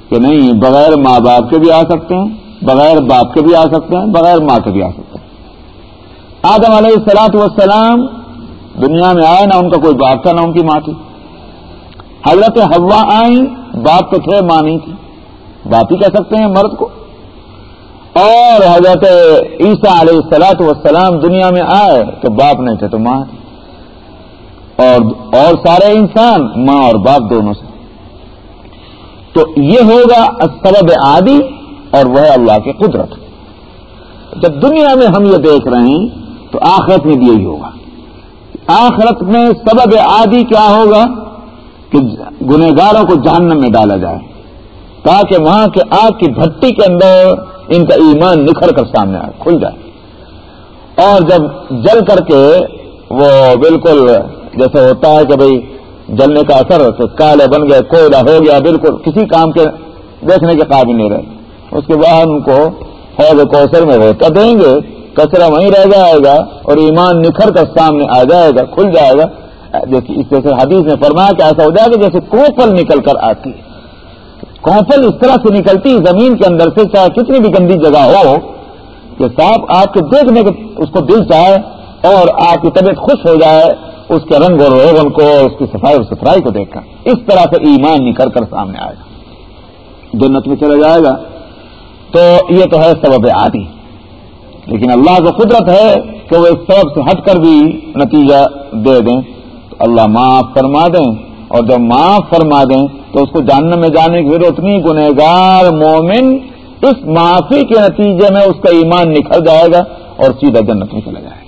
کہ نہیں، بغیر ماں باپ کے بھی آ سکتے ہیں، بغیر باپ کے بھی آ سکتے ہیں، بغیر ماں کے بھی آ سکتے ہیں۔ آدم علیہ السلاط والسلام دنیا میں آئے، نہ ان کا کوئی باپ تھا، نہ ان کی ماں تھی۔ حضرت ہوا آئیں، باپ تو تھے، ماں نہیں تھی۔ باپ ہی کہہ سکتے ہیں مرد کو۔ اور حضرت عیسیٰ علیہ السلاط والسلام دنیا میں آئے تو باپ نہیں تھے تو ماں اور اور سارے انسان ماں اور باپ دونوں سے۔ تو یہ ہوگا سبب عادی اور وہ اللہ کی قدرت۔ جب دنیا میں ہم یہ دیکھ رہے ہیں تو آخرت میں بھی یہی ہوگا۔ آخرت میں سبب عادی کیا ہوگا؟ کہ گنہگاروں کو جہنم میں ڈالا جائے۔ تاکہ وہاں کے آگ کی بھٹی کے اندر ان کا ایمان نکھر کر سامنے آئے، کھل جائے۔ اور جب جل کر کے وہ بالکل جیسے ہوتا ہے کہ بھائی جلنے کا اثر کالے بن گئے، کوئلہ ہو گیا، بالکل کسی کام کے دیکھنے کے قابل نہیں رہے۔ اس کے بعد ان کو حوض کوثر میں روتا دیں گے، کچرا وہیں رہ جائے گا اور ایمان نکھر کر سامنے آ جائے گا، کھل جائے گا۔ اس جیسے حدیث میں فرمایا کہ ایسا ہو جائے گا جیسے کوپل نکل کر آتی ہے۔ کوپل اس طرح سے نکلتی زمین کے اندر سے چاہے کتنی بھی گندی جگہ ہو، کہ صاحب آپ کے دیکھنے کے اس کو دل چاہے اور آپ کی طبیعت خوش ہو جائے اس کے رنگ اور روغن کو اس کی صفائی اور ستھرائی کو دیکھ کر۔ اس طرح سے ایمان نکل کر سامنے آئے۔ گا جنت میں چلا جائے گا۔ تو یہ تو ہے سبب عادی۔ لیکن اللہ کو قدرت ہے کہ وہ اس سبب سے ہٹ کر بھی نتیجہ دے دیں۔ تو اللہ معاف فرما دیں۔ اور جب معاف فرما دیں تو اس کو جاننے میں جانے کی ضرورت نہیں، گنہگار مومن اس معافی کے نتیجے میں اس کا ایمان نکل جائے گا اور سیدھا جنت میں چلا جائے گا۔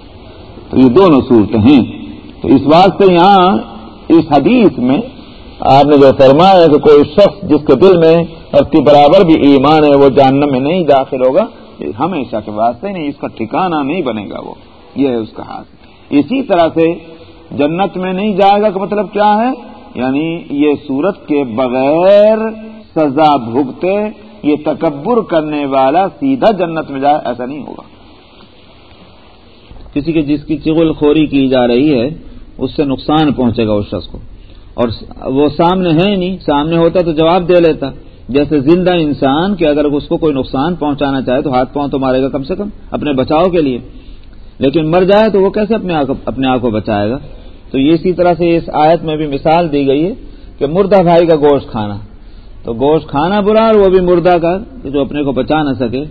تو یہ دونوں صورتیں ہیں۔ تو اس واسطے یہاں اس حدیث میں آپ نے جو فرمایا کہ کوئی شخص جس کے دل میں ہستی برابر بھی ایمان ہے، وہ جاننے میں نہیں داخل ہوگا ہمیشہ کے واسطے نہیں، اس کا ٹھکانا نہیں بنے گا وہ۔ یہ ہے اس کا ہاتھ اسی طرح سے جنت میں نہیں جائے گا کا مطلب کیا ہے؟ یعنی یہ صورت کے بغیر سزا بھگتے، یہ تکبر کرنے والا سیدھا جنت میں جائے، ایسا نہیں ہوگا۔ کسی کے جس کی چغل خوری کی جا رہی ہے، اس سے نقصان پہنچے گا اس شخص کو۔ اور وہ سامنے ہے نہیں، سامنے ہوتا تو جواب دے لیتا۔ جیسے زندہ انسان کہ اگر اس کو کوئی نقصان پہنچانا چاہے تو ہاتھ پاؤں تو مارے گا کم سے کم، اپنے بچاؤ کے لیے۔ لیکن مر جائے تو وہ کیسے اپنے اپنے آپ کو بچائے گا؟ تو اسی طرح سے اس آیت میں بھی مثال دی گئی ہے کہ مردہ بھائی کا گوشت کھانا تو گوشت کھانا برا اور وہ بھی مردہ کا جو اپنے کو بچا نہ سکے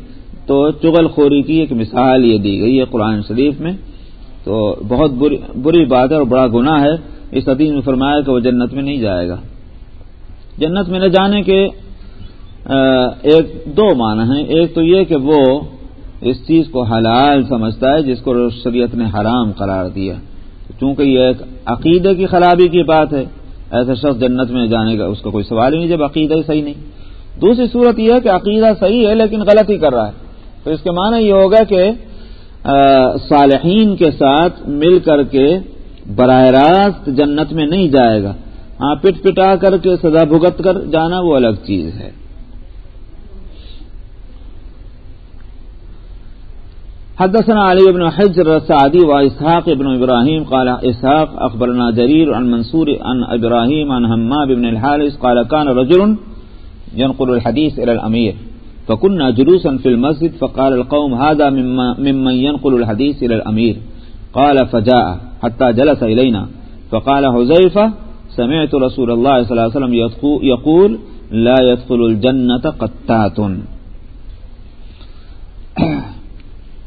تو چغل خوری کی ایک مثال یہ دی گئی ہے قرآن شریف میں تو بہت بری بری بات ہے اور بڑا گناہ ہے اس حدیث میں فرمایا کہ وہ جنت میں نہیں جائے گا جنت میں نہ جانے کے ایک دو معنی ہیں۔ ایک تو یہ کہ وہ اس چیز کو حلال سمجھتا ہے جس کو شریعت نے حرام قرار دیا۔ چونکہ یہ ایک عقیدے کی خرابی کی بات ہے ایسا شخص جنت میں جانے کا اس کا کوئی سوال ہی نہیں، جب عقیدہ ہی صحیح نہیں۔ دوسری صورت یہ ہے کہ عقیدہ صحیح ہے لیکن غلط ہی کر رہا ہے۔ تو اس کے معنی یہ ہوگا کہ صالحین کے ساتھ مل کر کے براہ راست جنت میں نہیں جائے گا۔ ہاں پٹ پٹا کر کے سزا بھگت کر جانا وہ الگ چیز ہے۔ حدثنا علي بن حجر السعدي وإسحاق بن إبراهيم قال إسحاق أخبرنا جرير عن منصور، عن إبراهيم عن هماب بن الحارس قال كان رجل ينقل الحديث إلى الأمير، فكنا جلوسا في المسجد، فقال القوم، هذا ممن ينقل الحديث إلى الأمير. قال، فجاء، حتى جلس إلينا، فقال حزيفة سمعت رسول الله صلى الله عليه وسلم يقول، لا يدخل الجنة قتات. *clears throat*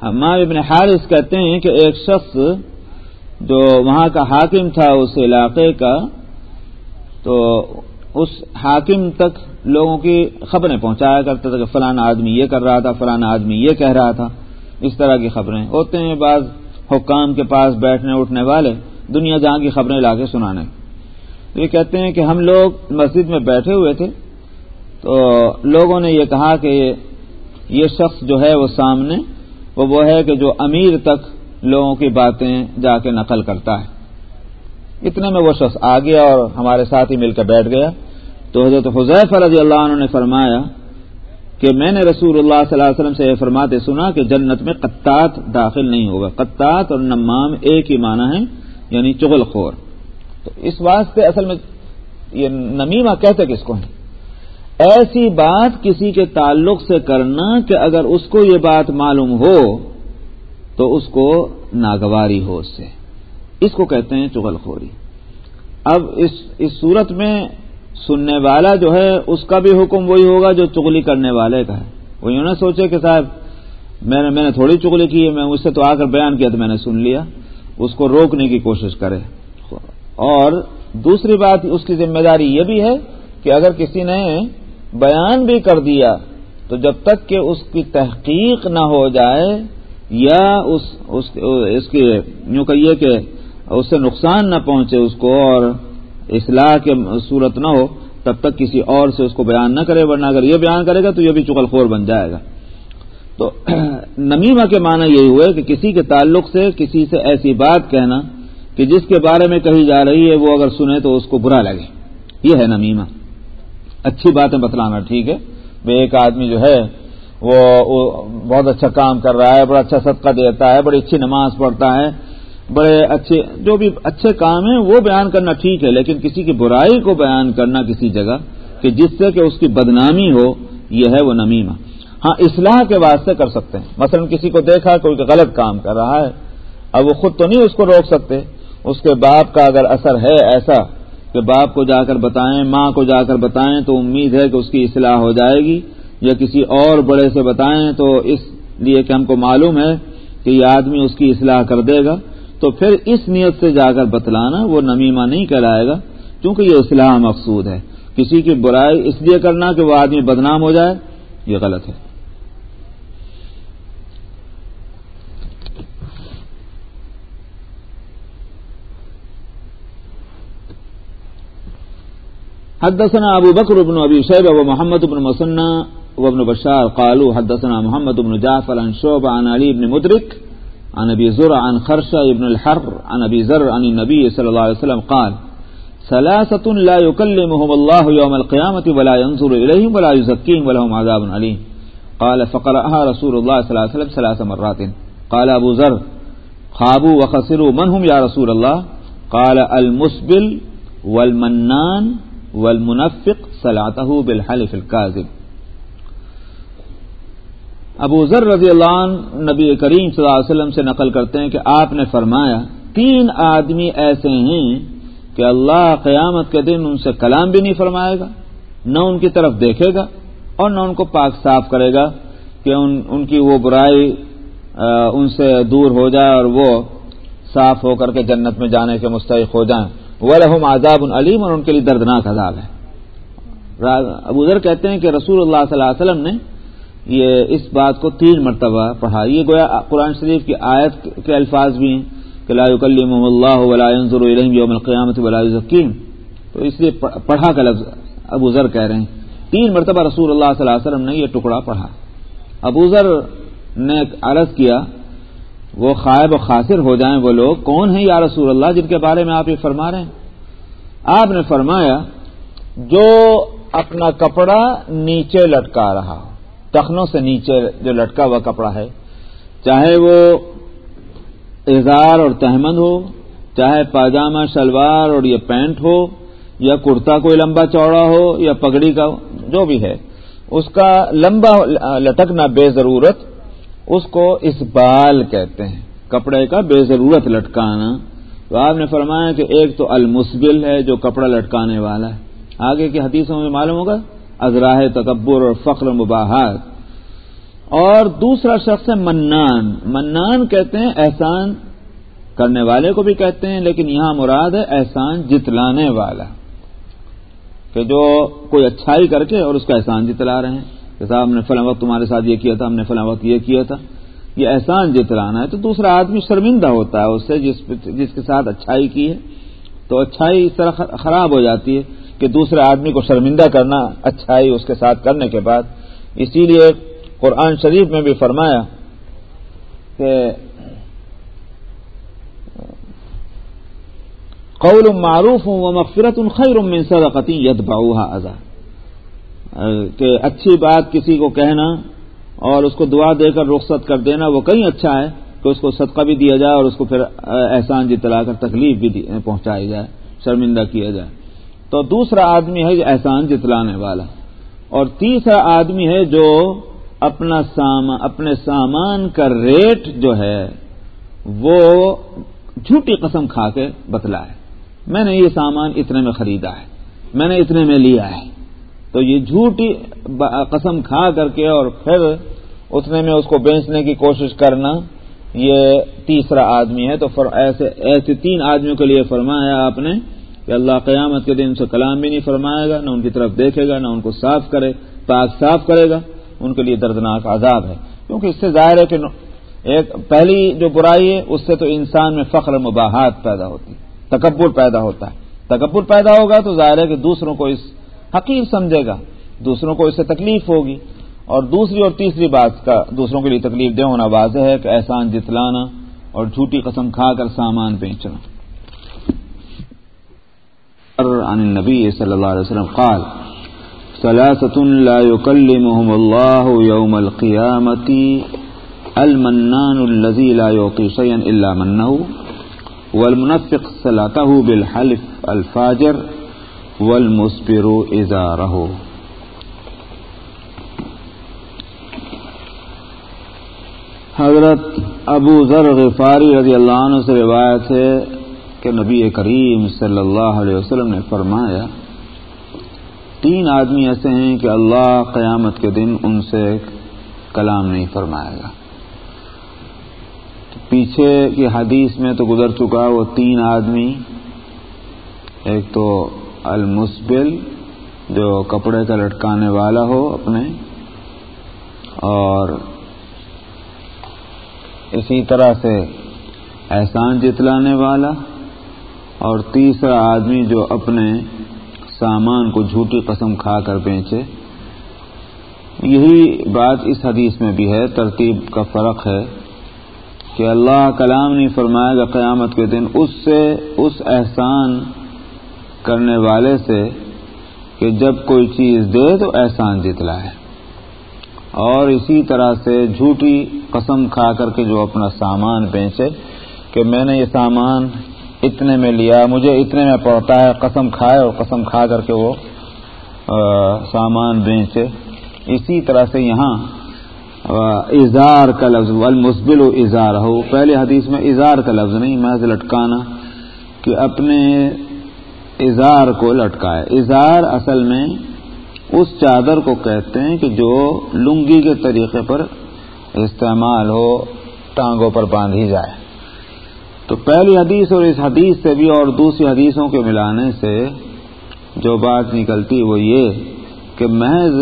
ہمار ابن حارث کہتے ہیں کہ ایک شخص جو وہاں کا حاکم تھا اس علاقے کا، تو اس حاکم تک لوگوں کی خبریں پہنچایا کرتا تھا کہ فلانا آدمی یہ کر رہا تھا فلانا آدمی یہ کہہ رہا تھا، اس طرح کی خبریں۔ ہوتے ہیں بعض حکام کے پاس بیٹھنے اٹھنے والے دنیا جہاں کی خبریں لا کے سنانے۔ یہ کہتے ہیں کہ ہم لوگ مسجد میں بیٹھے ہوئے تھے، تو لوگوں نے یہ کہا کہ یہ شخص جو ہے وہ سامنے وہ وہ ہے کہ جو امیر تک لوگوں کی باتیں جا کے نقل کرتا ہے۔ اتنے میں وہ شخص آ گیا اور ہمارے ساتھ ہی مل کر بیٹھ گیا۔ تو حضرت حضیف رضی اللہ عنہ نے فرمایا کہ میں نے رسول اللہ صلی اللہ علیہ وسلم سے یہ فرماتے سنا کہ جنت میں قطات داخل نہیں ہوگا۔ قطات اور نمام ایک ہی معنی ہے یعنی چغل خور۔ تو اس واسطے اصل میں یہ نمیمہ کہتے کس کو ہے ایسی بات کسی کے تعلق سے کرنا کہ اگر اس کو یہ بات معلوم ہو تو اس کو ناگواری ہو اس سے۔ اس کو کہتے ہیں چغل خوری۔ اب اس اس صورت میں سننے والا جو ہے، اس کا بھی حکم وہی ہوگا جو چگلی کرنے والے کا ہے۔ وہ یوں نہ سوچے کہ صاحب، میں نے میں نے تھوڑی چگلی کی ہے، میں اس سے تو آ کر بیان کیا تو میں نے سن لیا۔ اس کو روکنے کی کوشش کرے۔ اور دوسری بات اس کی ذمہ داری یہ بھی ہے کہ اگر کسی نے بیان بھی کر دیا تو جب تک کہ اس کی تحقیق نہ ہو جائے یا اس اس, اس کی یوں کہیے کہ اس سے نقصان نہ پہنچے اس کو اور اصلاح کے صورت نہ ہو تب تک کسی اور سے اس کو بیان نہ کرے ورنہ اگر یہ بیان کرے گا تو یہ بھی چکل خور بن جائے گا۔ تو *clears throat* نمیمہ کے معنی یہی ہوئے کہ کسی کے تعلق سے کسی سے ایسی بات کہنا کہ جس کے بارے میں کہی جا رہی ہے وہ اگر سنے تو اس کو برا لگے۔ یہ ہے نمیمہ۔ اچھی باتیں بتلانا، ٹھیک ہے؟ وہ ایک آدمی جو ہے، وہ بہت اچھا کام کر رہا ہے، بڑا اچھا صدقہ دیتا ہے، بڑی اچھی نماز پڑھتا ہے، بڑے اچھے، جو بھی اچھے کام ہیں، وہ بیان کرنا ٹھیک ہے، لیکن کسی کی برائی کو بیان کرنا کسی جگہ، کہ جس سے کہ اس کی بدنامی ہو، یہ ہے وہ نمیمہ۔ ہاں اصلاح کے واسطے کر سکتے ہیں۔ مثلا کسی کو دیکھا، کوئی غلط کام کر رہا ہے، اب وہ خود تو نہیں اس کو روک سکتے۔ اس کے باپ کا اگر اثر ہے ایسا کہ باپ کو جا کر بتائیں، ماں کو جا کر بتائیں تو امید ہے کہ اس کی اصلاح ہو جائے گی۔ یا کسی اور بڑے سے بتائیں تو اس لیے کہ ہم کو معلوم ہے کہ یہ آدمی اس کی اصلاح کر دے گا۔ تو پھر اس نیت سے جا کر بتلانا وہ نمیمہ نہیں کہلائے گا، کیونکہ یہ اصلاح مقصود ہے۔ کسی کی برائی اس لیے کرنا کہ وہ آدمی بدنام ہو جائے، یہ غلط ہے۔ حدثنا ابو بکر بن ابی شیب و محمد بن مسنہ وابن بشار قالوا حدثنا محمد بن جعفر عن شعب عن علی بن مدرک عن ابي زرع عن خرشة ابن الحر عن ابي زر عن النبي صلى الله عليه وسلم قال ثلاثة لا يكلمهم الله يوم القيامة ولا ينظر إليهم ولا يزكيهم ولهم عذاب عليم قال فقرأها رسول الله صلى الله عليه وسلم ثلاث مرات. قال أبو ذر، خابوا وخسروا، من هم يا رسول الله؟ قال المسبل والمنان والمنفق سلعته بالحلف الكاذب. ابو ذر رضی اللہ عنہ نبی کریم صلی اللہ علیہ وسلم سے نقل کرتے ہیں کہ آپ نے فرمایا، تین آدمی ایسے ہیں کہ اللہ قیامت کے دن ان سے کلام بھی نہیں فرمائے گا، نہ ان کی طرف دیکھے گا اور نہ ان کو پاک صاف کرے گا کہ ان ان کی وہ برائی ان سے دور ہو جائے اور وہ صاف ہو کر کے جنت میں جانے کے مستحق ہو جائیں۔ وہ آزاب علیم اور ان کے لیے دردناک عذاب ہے۔ ابو ذر کہتے ہیں کہ رسول اللہ صلی اللہ علیہ وسلم نے یہ اس بات کو تین مرتبہ پڑھا۔ یہ گویا قرآن شریف کی آیت کے الفاظ بھی ہیں کہ لا کلیم اللہ ولا ينظر یوم القیامت ولا ذکیم تو اس لیے پڑھا کا لفظ ابو ذر کہہ رہے ہیں۔ تین مرتبہ رسول اللہ صلی اللہ علیہ وسلم نے یہ ٹکڑا پڑھا۔ ابو ذر نے عرض کیا وہ خائب و خاصر ہو جائیں وہ لوگ کون ہیں یا رسول اللہ جن کے بارے میں آپ یہ فرما رہے ہیں؟ آپ نے فرمایا، جو اپنا کپڑا نیچے لٹکا رہا ہو، ٹخنوں سے نیچے جو لٹکا ہوا کپڑا ہے، چاہے وہ اظہار اور تحمد ہو، چاہے پاجامہ، شلوار اور یہ پینٹ ہو، یا کرتا کوئی لمبا چوڑا ہو، یا پگڑی کا جو بھی ہے، اس کا لمبا لٹکنا بے ضرورت اس کو اس بال کہتے ہیں۔ کپڑے کا بے ضرورت لٹکانا۔ تو آپ نے فرمایا کہ ایک تو المسبل ہے جو کپڑا لٹکانے والا ہے۔ آگے کی حدیثوں میں معلوم ہوگا، ازراہ تکبر اور فخر مباحت اور دوسرا شخص ہے منان۔ منان کہتے ہیں احسان کرنے والے کو بھی کہتے ہیں، لیکن یہاں مراد ہے احسان جتلانے والا۔ کہ جو کوئی اچھائی کر کے اور اس کا احسان جتلا رہے ہیں۔ کہ صاحب ہم نے فلاں وقت تمہارے ساتھ یہ کیا تھا، ہم نے فلاں وقت یہ کیا تھا۔ یہ احسان جتلانا ہے، تو دوسرا آدمی شرمندہ ہوتا ہے اس سے، جس جس کے ساتھ اچھائی کی ہے۔ تو اچھائی اس طرح خراب ہو جاتی ہے کہ دوسرے آدمی کو شرمندہ کرنا، اچھائی اس کے ساتھ کرنے کے بعد۔ اسی لیے قرآن شریف میں بھی فرمایا کہ قول معروف ہوں وہ مغفرت ان خیر من صدقتی ید باؤ ازا کہ اچھی بات کسی کو کہنا اور اس کو دعا دے کر رخصت کر دینا وہ کہیں اچھا ہے کہ اس کو صدقہ بھی دیا جائے اور اس کو پھر احسان جی جتلا کر تکلیف بھی پہنچائی جائے، شرمندہ کیا جائے۔ تو دوسرا آدمی ہے جو احسان جی جتلانے والا۔ اور تیسرا آدمی ہے جو اپنا سامان اپنے سامان کا ریٹ جو ہے وہ جھوٹی قسم کھا کے بتلا ہے میں نے یہ سامان اتنے میں خریدا ہے، میں نے اتنے میں لیا ہے۔ تو یہ جھوٹی قسم کھا کر کے اور پھر اتنے میں اس کو بیچنے کی کوشش کرنا، یہ تیسرا آدمی ہے۔ تو ایسے ایسے تین آدمیوں کے لیے فرمایا آپ نے کہ اللہ قیامت کے دن سے کلام بھی نہیں فرمائے گا، نہ ان کی طرف دیکھے گا، نہ ان کو صاف کرے، پاک صاف کرے گا۔ ان کے لیے دردناک عذاب ہے۔ کیونکہ اس سے ظاہر ہے کہ ایک پہلی جو برائی ہے، اس سے تو انسان میں فخر مباحت پیدا ہوتی، تکبر پیدا ہوتا ہے۔ تکبر پیدا ہوگا تو ظاہر ہے کہ دوسروں کو اس حقیق سمجھے گا، دوسروں کو اس سے تکلیف ہوگی۔ اور دوسری اور تیسری بات کا دوسروں کے لیے تکلیف دہ ہونا واضح ہے کہ احسان جتلانا اور جھوٹی قسم کھا کر سامان بیچنا عن النبي صلى الله عليه وسلم قال ثلاثة لا يكلمهم الله يوم القيامة المنان الذي لا يعطي شيئا إلا منه والمنفق صلاته بالحلف الفاجر والمسبر ازاره حضرت ابو ذر غفاری رضی اللہ عنہ سے روایت ہے کہ نبی کریم صلی اللہ علیہ وسلم نے فرمایا، تین آدمی ایسے ہیں کہ اللہ قیامت کے دن ان سے کلام نہیں فرمائے گا۔ پیچھے کی حدیث میں تو گزر چکا وہ تین آدمی، ایک تو المسبل، جو کپڑے کا لٹکانے والا ہو اپنے، اور اسی طرح سے احسان جتلانے والا، اور تیسرا آدمی جو اپنے سامان کو جھوٹی قسم کھا کر بیچے۔ یہی بات اس حدیث میں بھی ہے، ترتیب کا فرق ہے کہ اللہ کلام نہیں فرمائے گا قیامت کے دن، اس سے، اس احسان کرنے والے سے کہ جب کوئی چیز دے تو احسان جتلا ہے اور اسی طرح سے جھوٹی قسم کھا کر کے جو اپنا سامان بیچے کہ میں نے یہ سامان اتنے میں لیا، مجھے اتنے میں پڑتا ہے، قسم کھائے اور قسم کھا کر کے وہ سامان بیچے۔ اسی طرح سے یہاں اظہار کا لفظ المسبل و اظہار ہو پہلے حدیث میں اظہار کا لفظ نہیں، محض لٹکانا کہ اپنے اظہار کو لٹکائے۔ اظہار اصل میں اس چادر کو کہتے ہیں کہ جو لنگی کے طریقے پر استعمال ہو، ٹانگوں پر باندھی جائے۔ تو پہلی حدیث اور اس حدیث سے بھی اور دوسری حدیثوں کے ملانے سے جو بات نکلتی وہ یہ کہ محض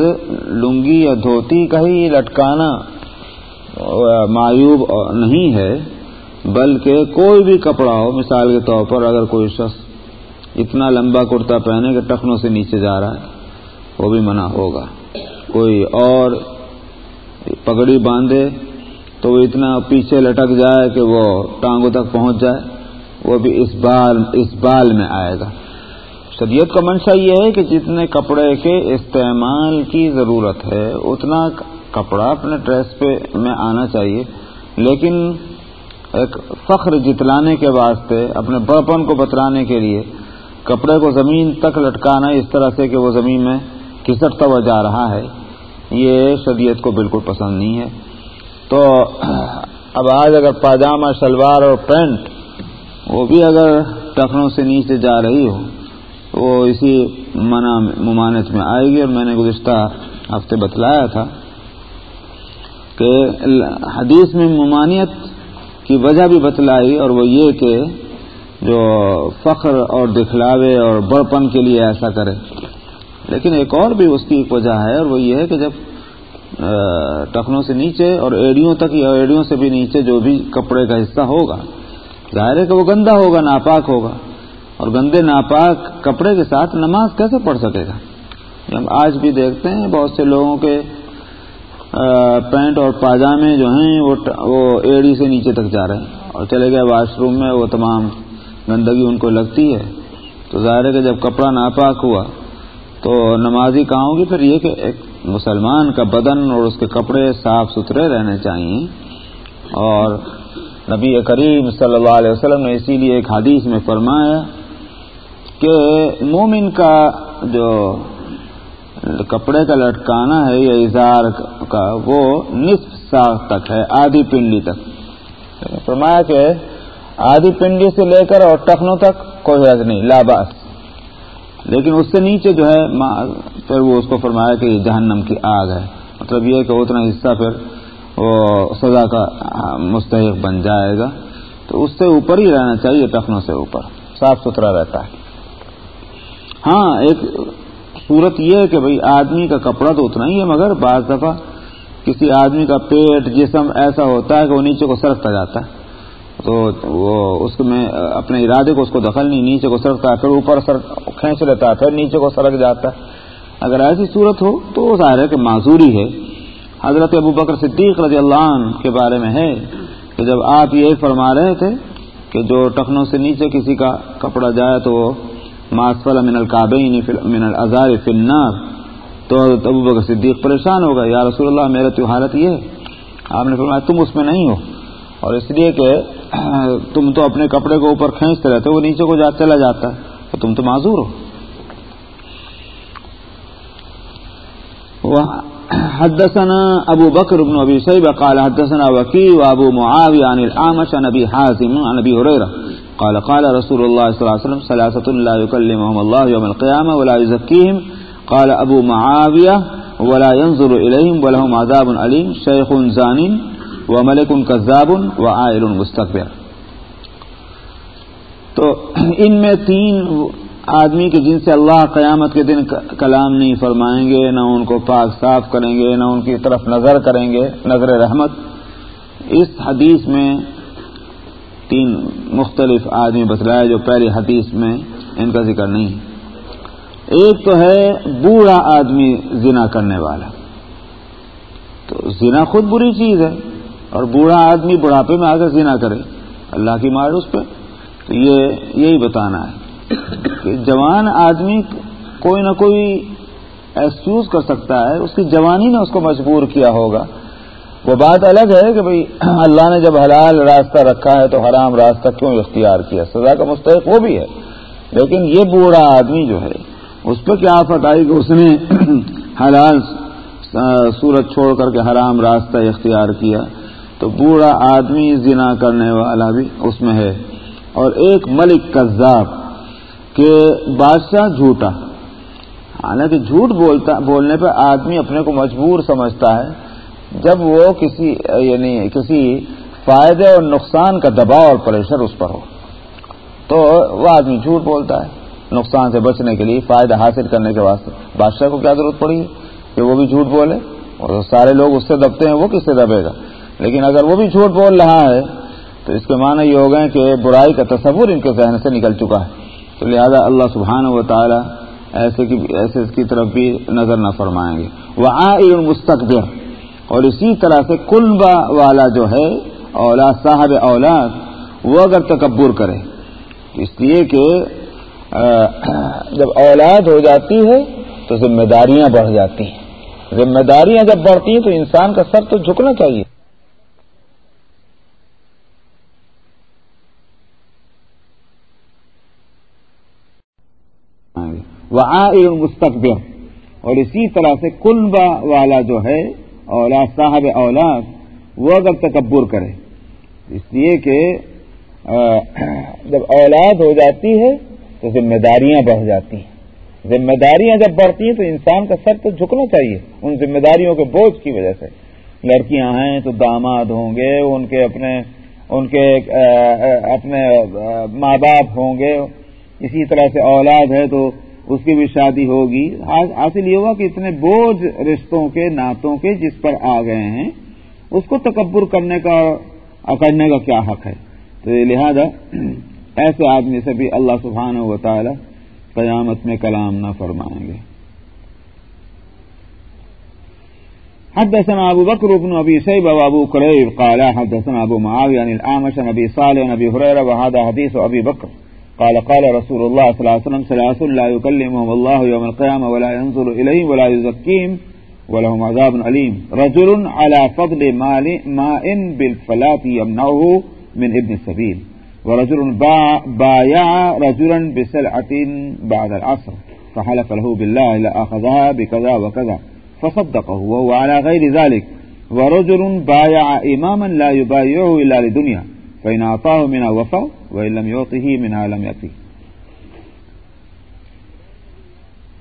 لنگی یا دھوتی کا ہی لٹکانا معیوب نہیں ہے، بلکہ کوئی بھی کپڑا ہو، مثال کے طور پر اگر کوئی شخص اتنا لمبا کرتا پہنے کہ ٹخنوں سے نیچے جا رہا ہے، وہ بھی منع ہوگا۔ کوئی اور پگڑی باندھے تو وہ اتنا پیچھے لٹک جائے کہ وہ ٹانگوں تک پہنچ جائے، وہ بھی اس بال اس بال میں آئے گا۔ شریعت کا منشا یہ ہے کہ جتنے کپڑے کے استعمال کی ضرورت ہے، اتنا کپڑا اپنے ڈریس پہ میں آنا چاہیے۔ لیکن ایک فخر جتلانے کے واسطے، اپنے بڑپن کو بتلانے کے لیے کپڑے کو زمین تک لٹکانا اس طرح سے کہ وہ زمین میں کھسٹتا ہوا جا رہا ہے، یہ شریعت کو بالکل پسند نہیں ہے۔ تو اب آج اگر پاجامہ، شلوار اور پینٹ وہ بھی اگر ٹخنوں سے نیچے جا رہی ہو وہ اسی منع ممانت میں آئے گی اور میں نے گزشتہ ہفتے بتلایا تھا کہ حدیث میں ممانعت کی وجہ بھی بتلائی اور وہ یہ کہ جو فخر اور دکھلاوے اور بڑپن کے لیے ایسا کرے۔ لیکن ایک اور بھی اس کی ایک وجہ ہے اور وہ یہ ہے کہ جب ٹخنوں سے نیچے اور ایڑیوں تک یا ایڑیوں سے بھی نیچے جو بھی کپڑے کا حصہ ہوگا، ظاہر ہے کہ وہ گندا ہوگا، ناپاک ہوگا۔ اور گندے ناپاک کپڑے کے ساتھ نماز کیسے پڑھ سکے گا؟ ہم آج بھی دیکھتے ہیں بہت سے لوگوں کے پینٹ اور پاجامے جو ہیں وہ ایڑی سے نیچے تک جا رہے ہیں اور چلے گئے واش روم میں، وہ تمام گندگی ان کو لگتی ہے۔ تو ظاہر ہے کہ جب کپڑا ناپاک ہوا، تو نمازی کہاں ہوگی؟ پھر یہ کہ ایک مسلمان کا بدن اور اس کے کپڑے صاف ستھرے رہنے چاہیے۔ اور نبی کریم صلی اللہ علیہ وسلم نے اسی لیے ایک حدیث میں فرمایا کہ مومن کا جو کپڑے کا لٹکانا ہے یا اظہار کا، وہ نصف ساخ تک ہے، آدھی پنڈی تک۔ فرمایا کہ آدھی پنڈی سے لے کر اور ٹخنوں تک کوئی حرض نہیں لاباس لیکن اس سے نیچے جو ہے پھر وہ اس کو فرمایا کہ یہ جہنم کی آگ ہے۔ مطلب یہ کہ اتنا حصہ پھر وہ سزا کا مستحق بن جائے گا۔ تو اس سے اوپر ہی رہنا چاہیے، ٹخنوں سے اوپر۔ صاف ستھرا رہتا ہے۔ ہاں ایک صورت یہ ہے کہ بھئی آدمی کا کپڑا تو اتنا ہی ہے، مگر بعض دفعہ کسی آدمی کا پیٹ، جسم ایسا ہوتا ہے کہ وہ نیچے کو سرکتا جاتا ہے۔ تو وہ اس میں اپنے ارادے کو اس کو دخل نہیں، نیچے کو سرکتا ہے، پھر اوپر سر کھینچ لیتا ہے، پھر نیچے کو سرک جاتا ہے۔ اگر ایسی صورت ہو تو وہ ظاہر ہے کہ معذوری ہے۔ حضرت ابو بکر صدیق رضی اللہ عنہ کے بارے میں ہے کہ جب آپ یہ فرما رہے تھے کہ جو ٹخنوں سے نیچے کسی کا کپڑا جائے تو وہ ماسفل من القابین من الازار فی النار۔ تو ابو بکر صدیق پریشان ہوگا یا رسول اللہ، میرا تو حالت یہ ہے۔ آپ نے فرمایا، تم اس میں نہیں ہو۔ اور اس لیے کہ *clears throat* تم تو اپنے کپڑے کو اوپر کھینچتے رہتے وہ نیچے کو جا چلا جاتا ہے، تو تم تو معذور ہو۔ حدثنا ابو بكر بن ابي شيبه قال حدثنا وكيع وابو معاويه عن الاعمش عن ابي حازم عن ابي هريره قال قال رسول الله صلى الله عليه وسلم ثلاثه لا يكلمهم الله يوم القيامه ولا يزكيهم قال ابو معاويه ولا ينظر اليهم ولهم عذاب اليم شيخ زان وملك كذاب وعائل مستكبر تو ان میں تین آدمی کے جن سے اللہ قیامت کے دن کلام نہیں فرمائیں گے، نہ ان کو پاک صاف کریں گے، نہ ان کی طرف نظر کریں گے، نظر رحمت۔ اس حدیث میں تین مختلف آدمی بتلائے جو پہلی حدیث میں ان کا ذکر نہیں۔ ایک تو ہے بوڑھا آدمی زنا کرنے والا۔ تو زنا خود بری چیز ہے۔ اور بوڑھا آدمی بڑھاپے میں آ کر زنا کرے، اللہ کی مار اس پہ۔ تو یہ یہی بتانا ہے کہ جوان آدمی کوئی نہ کوئی ایکسکیوز کر سکتا ہے، اس کی جوانی نے اس کو مجبور کیا ہوگا۔ وہ بات الگ ہے کہ بھئی *clears throat* اللہ نے جب حلال راستہ رکھا ہے تو حرام راستہ کیوں اختیار کیا؟ سزا کا مستحق وہ بھی ہے۔ لیکن یہ بوڑھا آدمی جو ہے، اس پہ کیا آفت آئی کہ اس نے *clears throat* حلال صورت چھوڑ کر کے حرام راستہ اختیار کیا۔ تو بوڑھا آدمی زنا کرنے والا بھی اس میں ہے۔ اور ایک ملک کذاب کہ بادشاہ جھوٹا۔ حالانکہ جھوٹ بولتا، بولنے پہ آدمی اپنے کو مجبور سمجھتا ہے۔ جب وہ کسی یعنی کسی فائدے اور نقصان کا دباؤ اور پریشر اس پر ہو، تو وہ آدمی جھوٹ بولتا ہے۔ نقصان سے بچنے کے لیے فائدہ حاصل کرنے کے واسطے۔ بادشاہ کو کیا ضرورت پڑی ہے کہ وہ بھی جھوٹ بولے؟ اور سارے لوگ اس سے دبتے ہیں، وہ کس سے دبے گا؟ لیکن اگر وہ بھی جھوٹ بول رہا ہے، تو اس کے معنی یہ ہو گئے کہ برائی کا تصور ان کے ذہن سے نکل چکا ہے۔ تو لہذا اللہ سبحانہ و تعالی ایسے کی ایسے کی طرف بھی نظر نہ فرمائیں گے۔ وہ مستقبر اور اسی طرح سے کلبا والا جو ہے اولاد صاحب اولاد، وہ اگر تکبر کرے۔ اس لیے کہ جب اولاد ہو جاتی ہے، تو ذمہ داریاں بڑھ جاتی ہیں۔ ذمہ داریاں جب بڑھتی ہیں، تو انسان کا سر تو جھکنا چاہیے۔ وہ آئل مستقبر اور اسی طرح سے کنبا والا جو ہے اولاد صاحب اولاد، وہ اگر تکبر کرے۔ اس لیے کہ جب اولاد ہو جاتی ہے، تو ذمہ داریاں بڑھ جاتی ہیں۔ ذمہ داریاں جب بڑھتی ہیں، تو انسان کا سر تو جھکنا چاہیے، ان ذمہ داریوں کے بوجھ کی وجہ سے۔ لڑکیاں ہیں تو داماد ہوں گے، ان کے اپنے، ان کے اپنے ماں باپ ہوں گے۔ اسی طرح سے اولاد ہے تو اس کی بھی شادی ہوگی۔ حاصل یہ ہوا کہ اتنے بوجھ رشتوں کے نعتوں کے جس پر آ گئے ہیں، اس کو تکبر کرنے کا کرنے کا کیا حق ہے؟ تو یہ لہذا *clears throat* ایسے آدمی سے بھی اللہ سبحانہ و تعالی قیامت میں کلام نہ فرمائیں گے۔ حدثنا ابو بكر بن ابي شيبه وابو كريب قال حدثنا ابو معاويه عن الاعمش عن ابي صالح عن ابي هريره وهذا حديث ابي بكر قال قال رسول الله صلى الله عليه وسلم ثلاث لا يكلمهم الله يوم القيامه ولا ينظر اليهم ولا يزكيهم ولهم عذاب أليم. رجل على فضل مال، ماء بالفلاة يمنعه من ابن السبيل. ورجل بايع رجلا بسلعة بعد العصر، فحلف له بالله لأخذها بكذا وكذا، فصدقه وهو على غير ذلك. ورجل بايع إماما لا يبايعه إلا لدنيا. فإن أعطاه منها وفى وإن لم يعطه منها لم يأتي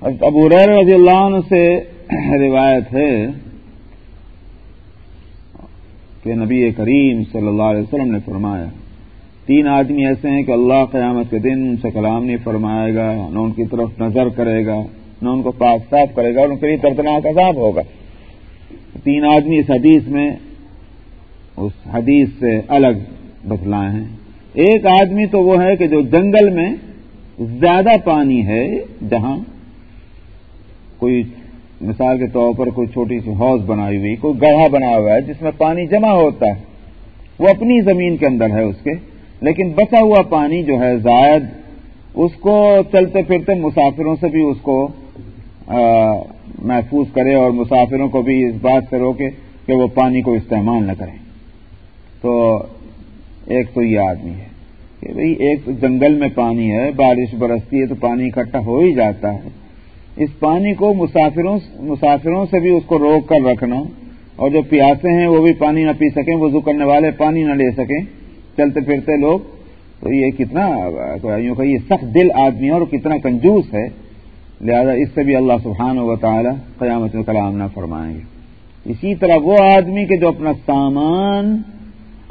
ابو رضی اللہ عنہ سے روایت ہے کہ نبی کریم صلی اللہ علیہ وسلم نے فرمایا، تین آدمی ایسے ہیں کہ اللہ قیامت کے دن ان سے کلام نہیں فرمائے گا، نہ ان کی طرف نظر کرے گا، نہ ان کو پاک صاف کرے گا اور ان کے لیے دردناک عذاب ہوگا۔ تین آدمی اس حدیث میں، اس حدیث سے الگ بتلائے ہیں۔ ایک آدمی تو وہ ہے کہ جو جنگل میں زیادہ پانی ہے، جہاں کوئی مثال کے طور پر کوئی چھوٹی سی حوض بنائی ہوئی، کوئی گڑھا بنا ہوا ہے، جس میں پانی جمع ہوتا ہے۔ وہ اپنی زمین کے اندر ہے اس کے، لیکن بچا ہوا پانی جو ہے زائد، اس کو چلتے پھرتے مسافروں سے بھی اس کو محفوظ کرے اور مسافروں کو بھی اس بات سے روکے کہ وہ پانی کو استعمال نہ کریں۔ تو ایک تو یہ آدمی ہے کہ بھئی ایک جنگل میں پانی ہے، بارش برستی ہے تو پانی اکٹھا ہو ہی جاتا ہے۔ اس پانی کو مسافروں مسافروں سے بھی اس کو روک کر رکھنا۔ اور جو پیاسے ہیں، وہ بھی پانی نہ پی سکیں، وضو کرنے والے پانی نہ لے سکیں۔ چلتے پھرتے لوگ۔ تو یہ کتنا یوں کہ یہ سخت دل آدمی ہے اور کتنا کنجوس ہے۔ لہذا اس سے بھی اللہ سبحانہ و تعالی قیامت میں کلام نہ فرمائیں گے۔ اسی طرح وہ آدمی کے جو اپنا سامان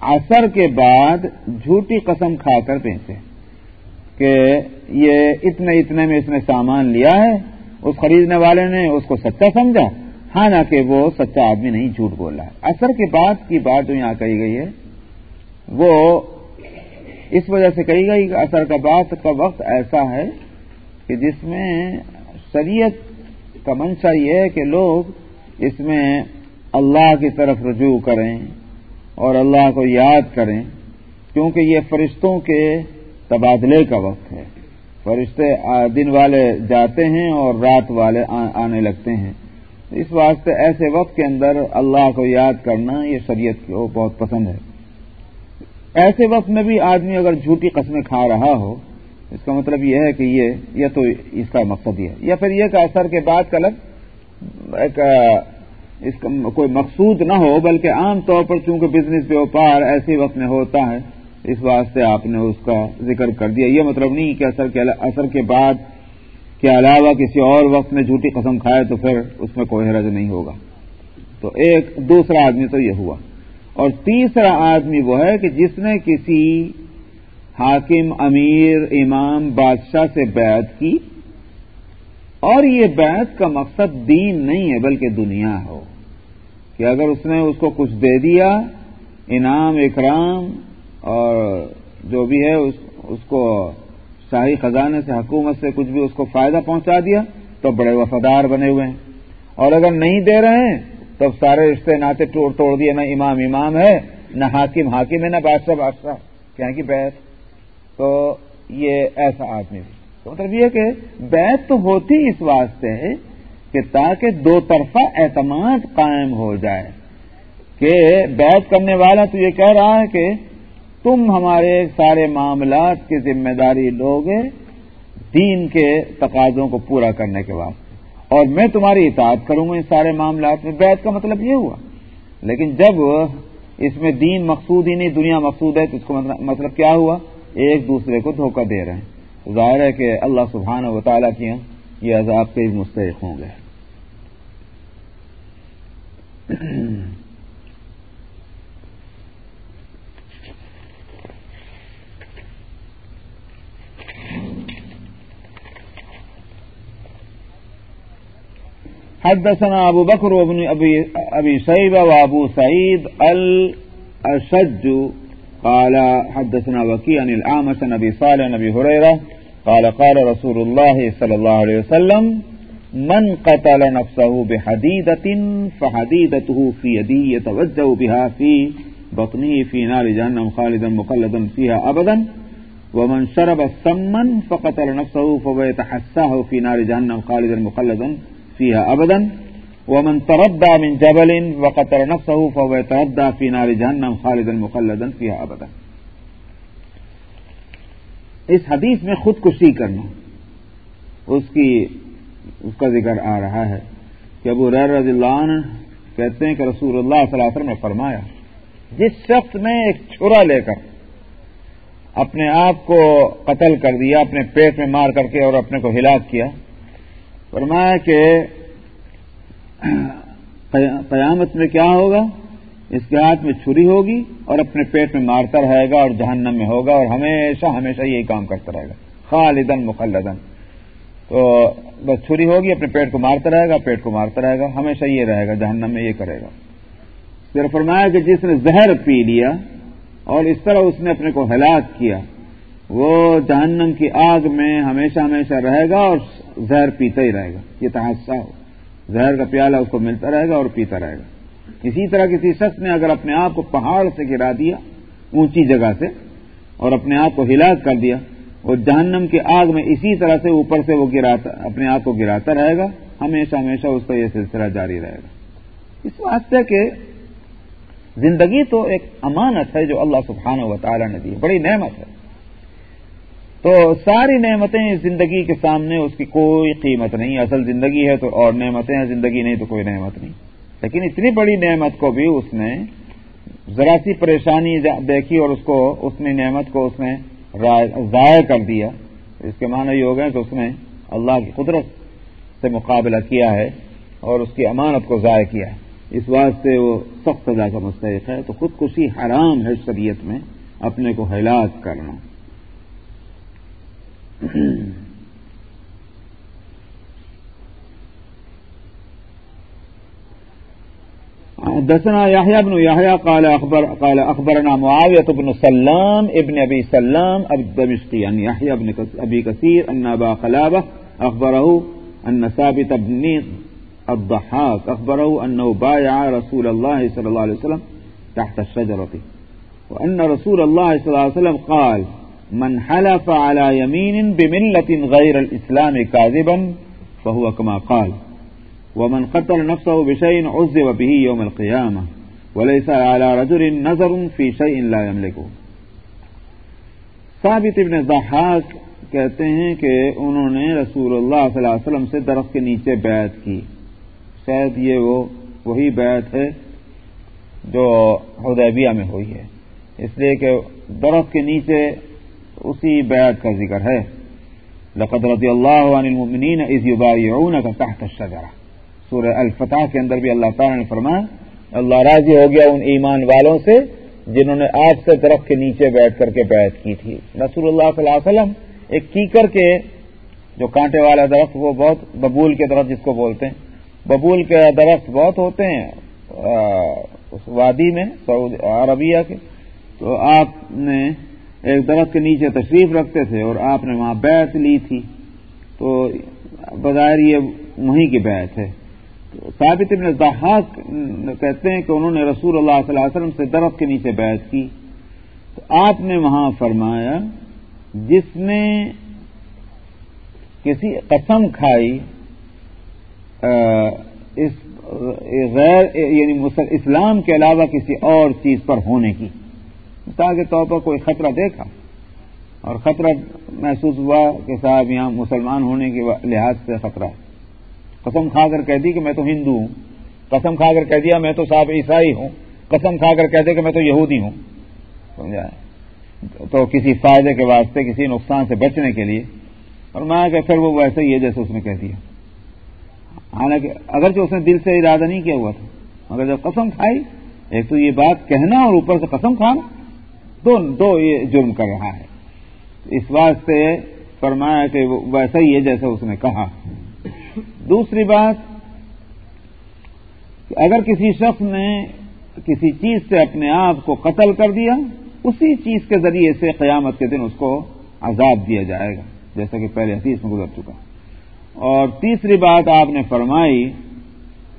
اثر کے بعد جھوٹی قسم کھا کر بیچے کہ یہ اتنے اتنے میں اس نے سامان لیا ہے، اس خریدنے والے نے اس کو سچا سمجھا۔ ہاں نہ کہ وہ سچا آدمی نہیں، جھوٹ بول رہا ہے۔ اثر کے بعد کی بات جو یہاں کہی گئی ہے، وہ اس وجہ سے کہی گئی کہ اثر کا بعد کا وقت ایسا ہے کہ جس میں شریعت کا منشا یہ ہے کہ لوگ اس میں اللہ کی طرف رجوع کریں۔ اور اللہ کو یاد کریں، کیونکہ یہ فرشتوں کے تبادلے کا وقت ہے۔ فرشتے دن والے جاتے ہیں اور رات والے آنے لگتے ہیں۔ اس واسطے ایسے وقت کے اندر اللہ کو یاد کرنا یہ شریعت کو بہت پسند ہے۔ ایسے وقت میں بھی آدمی اگر جھوٹی قسمیں کھا رہا ہو، اس کا مطلب یہ ہے کہ یہ یہ تو اس کا مقصد ہی ہے۔ یا پھر یہ کہ اثر کے بعد کا لگ ایک اس کا کوئی مقصود نہ ہو، بلکہ عام طور پر چونکہ بزنس بیوپار ایسے وقت میں ہوتا ہے، اس واسطے آپ نے اس کا ذکر کر دیا۔ یہ مطلب نہیں کہ اثر کے اثر کے بعد کے علاوہ کسی اور وقت میں جھوٹی قسم کھائے تو پھر اس میں کوئی حرج نہیں ہوگا۔ تو ایک دوسرا آدمی تو یہ ہوا۔ اور تیسرا آدمی وہ ہے کہ جس نے کسی حاکم، امیر، امام، بادشاہ سے بیعت کی۔ اور یہ بیعت کا مقصد دین نہیں ہے بلکہ دنیا ہو۔ کہ اگر اس نے اس کو کچھ دے دیا، انعام اکرام اور جو بھی ہے، اس اس کو شاہی خزانے سے، حکومت سے کچھ بھی اس کو فائدہ پہنچا دیا، تو بڑے وفادار بنے ہوئے ہیں۔ اور اگر نہیں دے رہے ہیں، تو سارے رشتے ناطے توڑ توڑ دیے، نہ امام امام ہے، نہ حاکم حاکم ہے، نہ بادشاہ بادشاہ۔ کیا کی بیت تو یہ ایسا آدمی بھی۔ مطلب یہ کہ بیت تو ہوتی اس واسطے ہے کہ تاکہ دو طرفہ اعتماد قائم ہو جائے کہ بیت کرنے والا تو یہ کہہ رہا ہے کہ تم ہمارے سارے معاملات کی ذمہ داری لوگے دین کے تقاضوں کو پورا کرنے کے بعد اور میں تمہاری اطاعت کروں گا ان سارے معاملات میں۔ بیت کا مطلب یہ ہوا۔ لیکن جب اس میں دین مقصود ہی نہیں، دنیا مقصود ہے، تو اس کا مطلب کیا ہوا؟ ایک دوسرے کو دھوکہ دے رہے ہیں۔ ظاہر ہے کہ اللہ سبحانہ و تعالیٰ کی ہاں یہ عذاب کے مستحق ہوں گے۔ حدثنا أبو بكر وابن أبي, أبي شيبة وأبو سعيد الأشج قال حدثنا وكي عن الأعمش عن أبي صالح عن أبي هريرة قال قال رسول الله صلى الله عليه وسلم، من قتل نفسه بحديدة فحديدته في يده يتوجه بها في بطنه في نار جهنم خالدا مقلدا فيها أبدا ومن شرب سما فقتل نفسه فهو يتحساه في نار جهنم خالدا مقلدا فيها أبدا ومن تردى من جبل وقتل نفسه فهو يتردى في نار جهنم خالدا مخلدا فيها أبدا اس حدیث میں خودکشی کرنا۔ اس کی، اس کا ذکر آ رہا ہے کہ ابو ریر رضی اللہ عنہ کہتے ہیں کہ رسول اللہ صلی اللہ علیہ وسلم نے فرمایا، جس شخص نے ایک چھرا لے کر اپنے آپ کو قتل کر دیا، اپنے پیٹ میں مار کر کے اور اپنے کو ہلاک کیا، فرمایا کہ قیامت میں کیا ہوگا؟ اس کے ہاتھ میں چھری ہوگی اور اپنے پیٹ میں مارتا رہے گا اور جہنم میں ہوگا اور ہمیشہ ہمیشہ یہی کام کرتا رہے گا۔ خالدن مخلدن تو بس چھری ہوگی، اپنے پیٹ کو مارتا رہے گا، پیٹ کو مارتا رہے گا، ہمیشہ یہ رہے گا، جہنم میں یہ کرے گا۔ پھر فرمایا کہ جس نے زہر پی لیا اور اس طرح اس نے اپنے کو ہلاک کیا، وہ جہنم کی آگ میں ہمیشہ ہمیشہ رہے گا اور زہر پیتا ہی رہے گا۔ یہ تحادثہ ہو۔ زہر کا پیالہ اس کو ملتا رہے گا اور پیتا رہے گا۔ اسی طرح کسی شخص نے اگر اپنے آپ کو پہاڑ سے گرا دیا، اونچی جگہ سے، اور اپنے آپ کو ہلاک کر دیا اور جہنم کی آگ میں اسی طرح سے اوپر سے وہ گراتا، اپنے آپ کو گراتا رہے گا، ہمیشہ ہمیشہ اس کا یہ سلسلہ جاری رہے گا۔ اس واسطے کہ زندگی تو ایک امانت ہے جو اللہ سبحانہ و تعالیٰ نے دی، بڑی نعمت ہے۔ تو ساری نعمتیں زندگی کے سامنے، اس کی کوئی قیمت نہیں، اصل زندگی ہے تو اور نعمتیں ہیں، زندگی نہیں تو کوئی نعمت نہیں۔ لیکن اتنی بڑی نعمت کو بھی اس نے ذرا سی پریشانی دیکھی اور اس کو اس نے نعمت کو اس نے ضائع کر دیا۔ اس کے معنی یہ ہو گئے کہ اس نے اللہ کی قدرت سے مقابلہ کیا ہے اور اس کی امانت کو ضائع کیا ہے۔ اس واسطے وہ سخت سزا کا مستحق ہے۔ تو خودکشی حرام ہے شریعت میں، اپنے کو ہلاک کرنا۔ دسنا يحيى بن يحيى قال أخبر، قال أخبرنا معاوية بن سلام ابن أبي سلام الدمشقي عن يحيى بن أبي كثير أن أبا قلابة أخبره أن ثابت بن الضحاك أخبره أنه بايع رسول الله صلى الله عليه وسلم تحت الشجرة وأن رسول الله صلى الله عليه وسلم قال من حلف على يمين بملة غير الإسلام كاذبا فهو كما قال ومن قتل نفسه بشيء عذب به يوم القيامة وليس على رجل نظر في شيء لا يملكه. ثابت ابن ضحاک کہتے ہیں کہ انہوں نے رسول اللہ صلی اللہ علیہ وسلم سے درخت کے نیچے بیعت کی۔ شاید یہ وہ، وہی بیعت ہے جو حدیبیہ میں ہوئی ہے۔ اس لیے کہ درخت کے نیچے اسی بیعت کا ذکر ہے۔ لقد رضی اللہ عن المؤمنین اذ یبایعونک تحت الشجرہ۔ سورہ الفتح کے اندر بھی اللہ تعالیٰ نے فرمایا، اللہ راضی ہو گیا ان ایمان والوں سے جنہوں نے آج سے درخت کے نیچے بیٹھ کر کے بیعت کی تھی۔ رسول اللہ صلی اللہ علیہ وسلم ایک کیکر کے جو کانٹے والا درخت، وہ بہت ببول کے درخت جس کو بولتے ہیں، ببول کے درخت بہت ہوتے ہیں اس وادی میں سعود عربیہ کے۔ تو آپ نے ایک درخت کے نیچے تشریف رکھتے تھے اور آپ نے وہاں بیعت لی تھی۔ تو بظاہر یہ وہیں کی بیعت ہے۔ ثابت ابن ضحاک کہتے ہیں کہ انہوں نے رسول اللہ صلی اللہ علیہ وسلم سے درخت کے نیچے بیعت کی۔ تو آپ نے وہاں فرمایا، جس نے کسی قسم کھائی اس غیر یعنی اسلام کے علاوہ کسی اور چیز پر ہونے کی۔ مثال کے طور پر کوئی خطرہ دیکھا۔ اور خطرہ محسوس ہوا کہ صاحب یہاں مسلمان ہونے کے لحاظ سے خطرہ۔ ہے قسم کھا کر کہہ دی کہ میں تو ہندو ہوں۔ قسم کھا کر کہہ دیا میں تو صاحب عیسائی ہوں۔ قسم کھا کر کہہ دے کہ میں تو یہودی ہوں۔ سمجھا؟ تو کسی فائدے کے واسطے، کسی نقصان سے بچنے کے لیے۔ اور میں کہ پھر وہ ویسے ہی ہے جیسے اس نے کہہ دیا۔ حالانکہ اگرچہ اس نے دل سے ارادہ نہیں کیا ہوا تھا، مگر جب قسم کھائی، ایک تو یہ بات کہنا اور اوپر سے قسم کھانا، دو دو یہ جرم کر رہا ہے۔ اس واسطے فرمایا کہ ویسا ہی ہے جیسے اس نے کہا۔ دوسری بات کہ اگر کسی شخص نے کسی چیز سے اپنے آپ کو قتل کر دیا، اسی چیز کے ذریعے سے قیامت کے دن اس کو عذاب دیا جائے گا، جیسا کہ پہلے حدیث میں گزر چکا۔ اور تیسری بات آپ نے فرمائی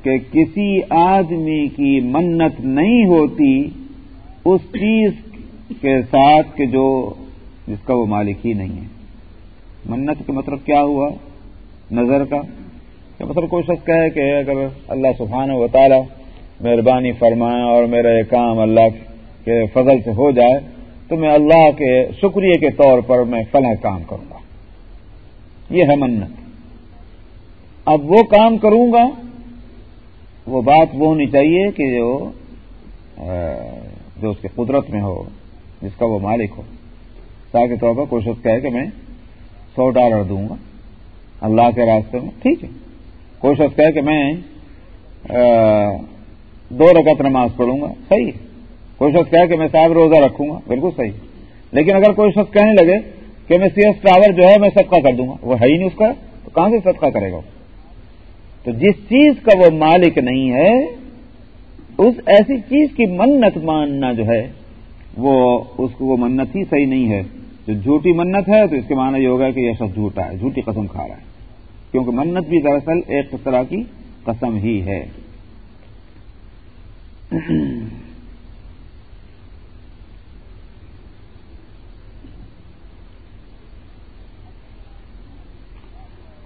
کہ کسی آدمی کی منت نہیں ہوتی اس چیز کے ساتھ کہ جو جس کا وہ مالک ہی نہیں ہے۔ منت کا مطلب کیا ہوا؟ نظر کا۔ کہ مطلب کوئی شخص کہے کہ اگر اللہ سبحانہ و تعالی مہربانی فرمائے اور میرا یہ کام اللہ کے فضل سے ہو جائے، تو میں اللہ کے شکریہ کے طور پر میں فلاں کام کروں گا۔ یہ ہے منت۔ اب وہ کام کروں گا، وہ بات وہ ہونی چاہیے کہ جو جو اس کی قدرت میں ہو، جس کا وہ مالک ہو۔ کے طور پر کوشش کہے کہ میں سو ڈالر دوں گا، اللہ کے راستے میں، ٹھیک ہے۔ کوشش کہے کہ میں دو رکعت نماز پڑھوں گا، صحیح ہے۔ کوئی شخص کہے کہ میں صاحب روزہ رکھوں گا، بالکل صحیح لیکن اگر کوئی شخص کہنے لگے کہ میں سی ایس ٹاور جو ہے میں صدقہ کر دوں گا، وہ ہے ہی نہیں اس کا، تو کہاں سے صدقہ کرے گا تو جس چیز کا وہ مالک نہیں ہے، اس ایسی چیز کی منت ماننا جو ہے، وہ اس کو وہ منت ہی صحیح نہیں ہے۔ جو جھوٹی منت ہے، تو اس کے معنی یہ ہوگا کہ یہ شخص جھوٹا ہے، جھوٹی قسم کھا رہا ہے۔ کیونکہ منت بھی دراصل ایک طرح کی قسم ہی ہے۔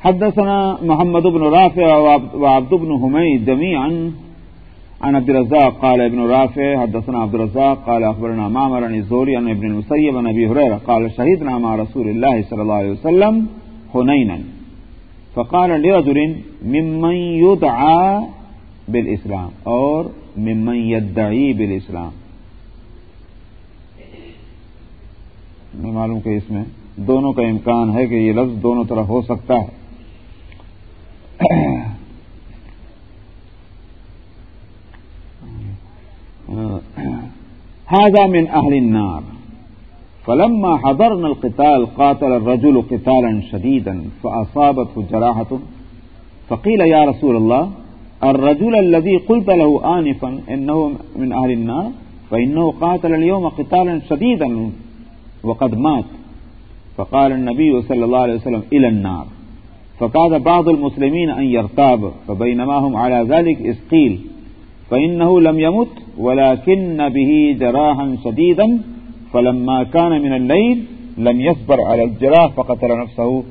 حدثنا محمد بن رافع وعبد بن حميد جميعا عن عبد الرزاق قال ابن رافع، حدثنا عبد الرزاق قال اخبرنا معمر عن الزهري عن ابن المسيب عن ابي هريره قال شهدنا مع رسول الله صلى الله عليه وسلم حنينا فقال لرجل ممن يدعى بالاسلام اور ممن يدعي بالاسلام میں معلوم کہ اس میں دونوں کا امکان ہے کہ یہ لفظ دونوں طرف ہو سکتا ہے هذا من أهل النار فلما حضرنا القتال قاتل الرجل قتالا شديدا فأصابته جراحة. فقيل يا رسول الله، الرجل الذي قلت له آنفا إنه من أهل النار، فإنه قاتل اليوم قتالا شديدا وقد مات. فقال النبي صلى الله عليه وسلم إلى النار. فقاد بعض المسلمين أن يرتاب، فبينما هم على ذلك إذ قيل، فإنه لم يمت، ولكن به جراحا شديدا فلما كان من الليل لم يصبر على الجراح فقتل نفسه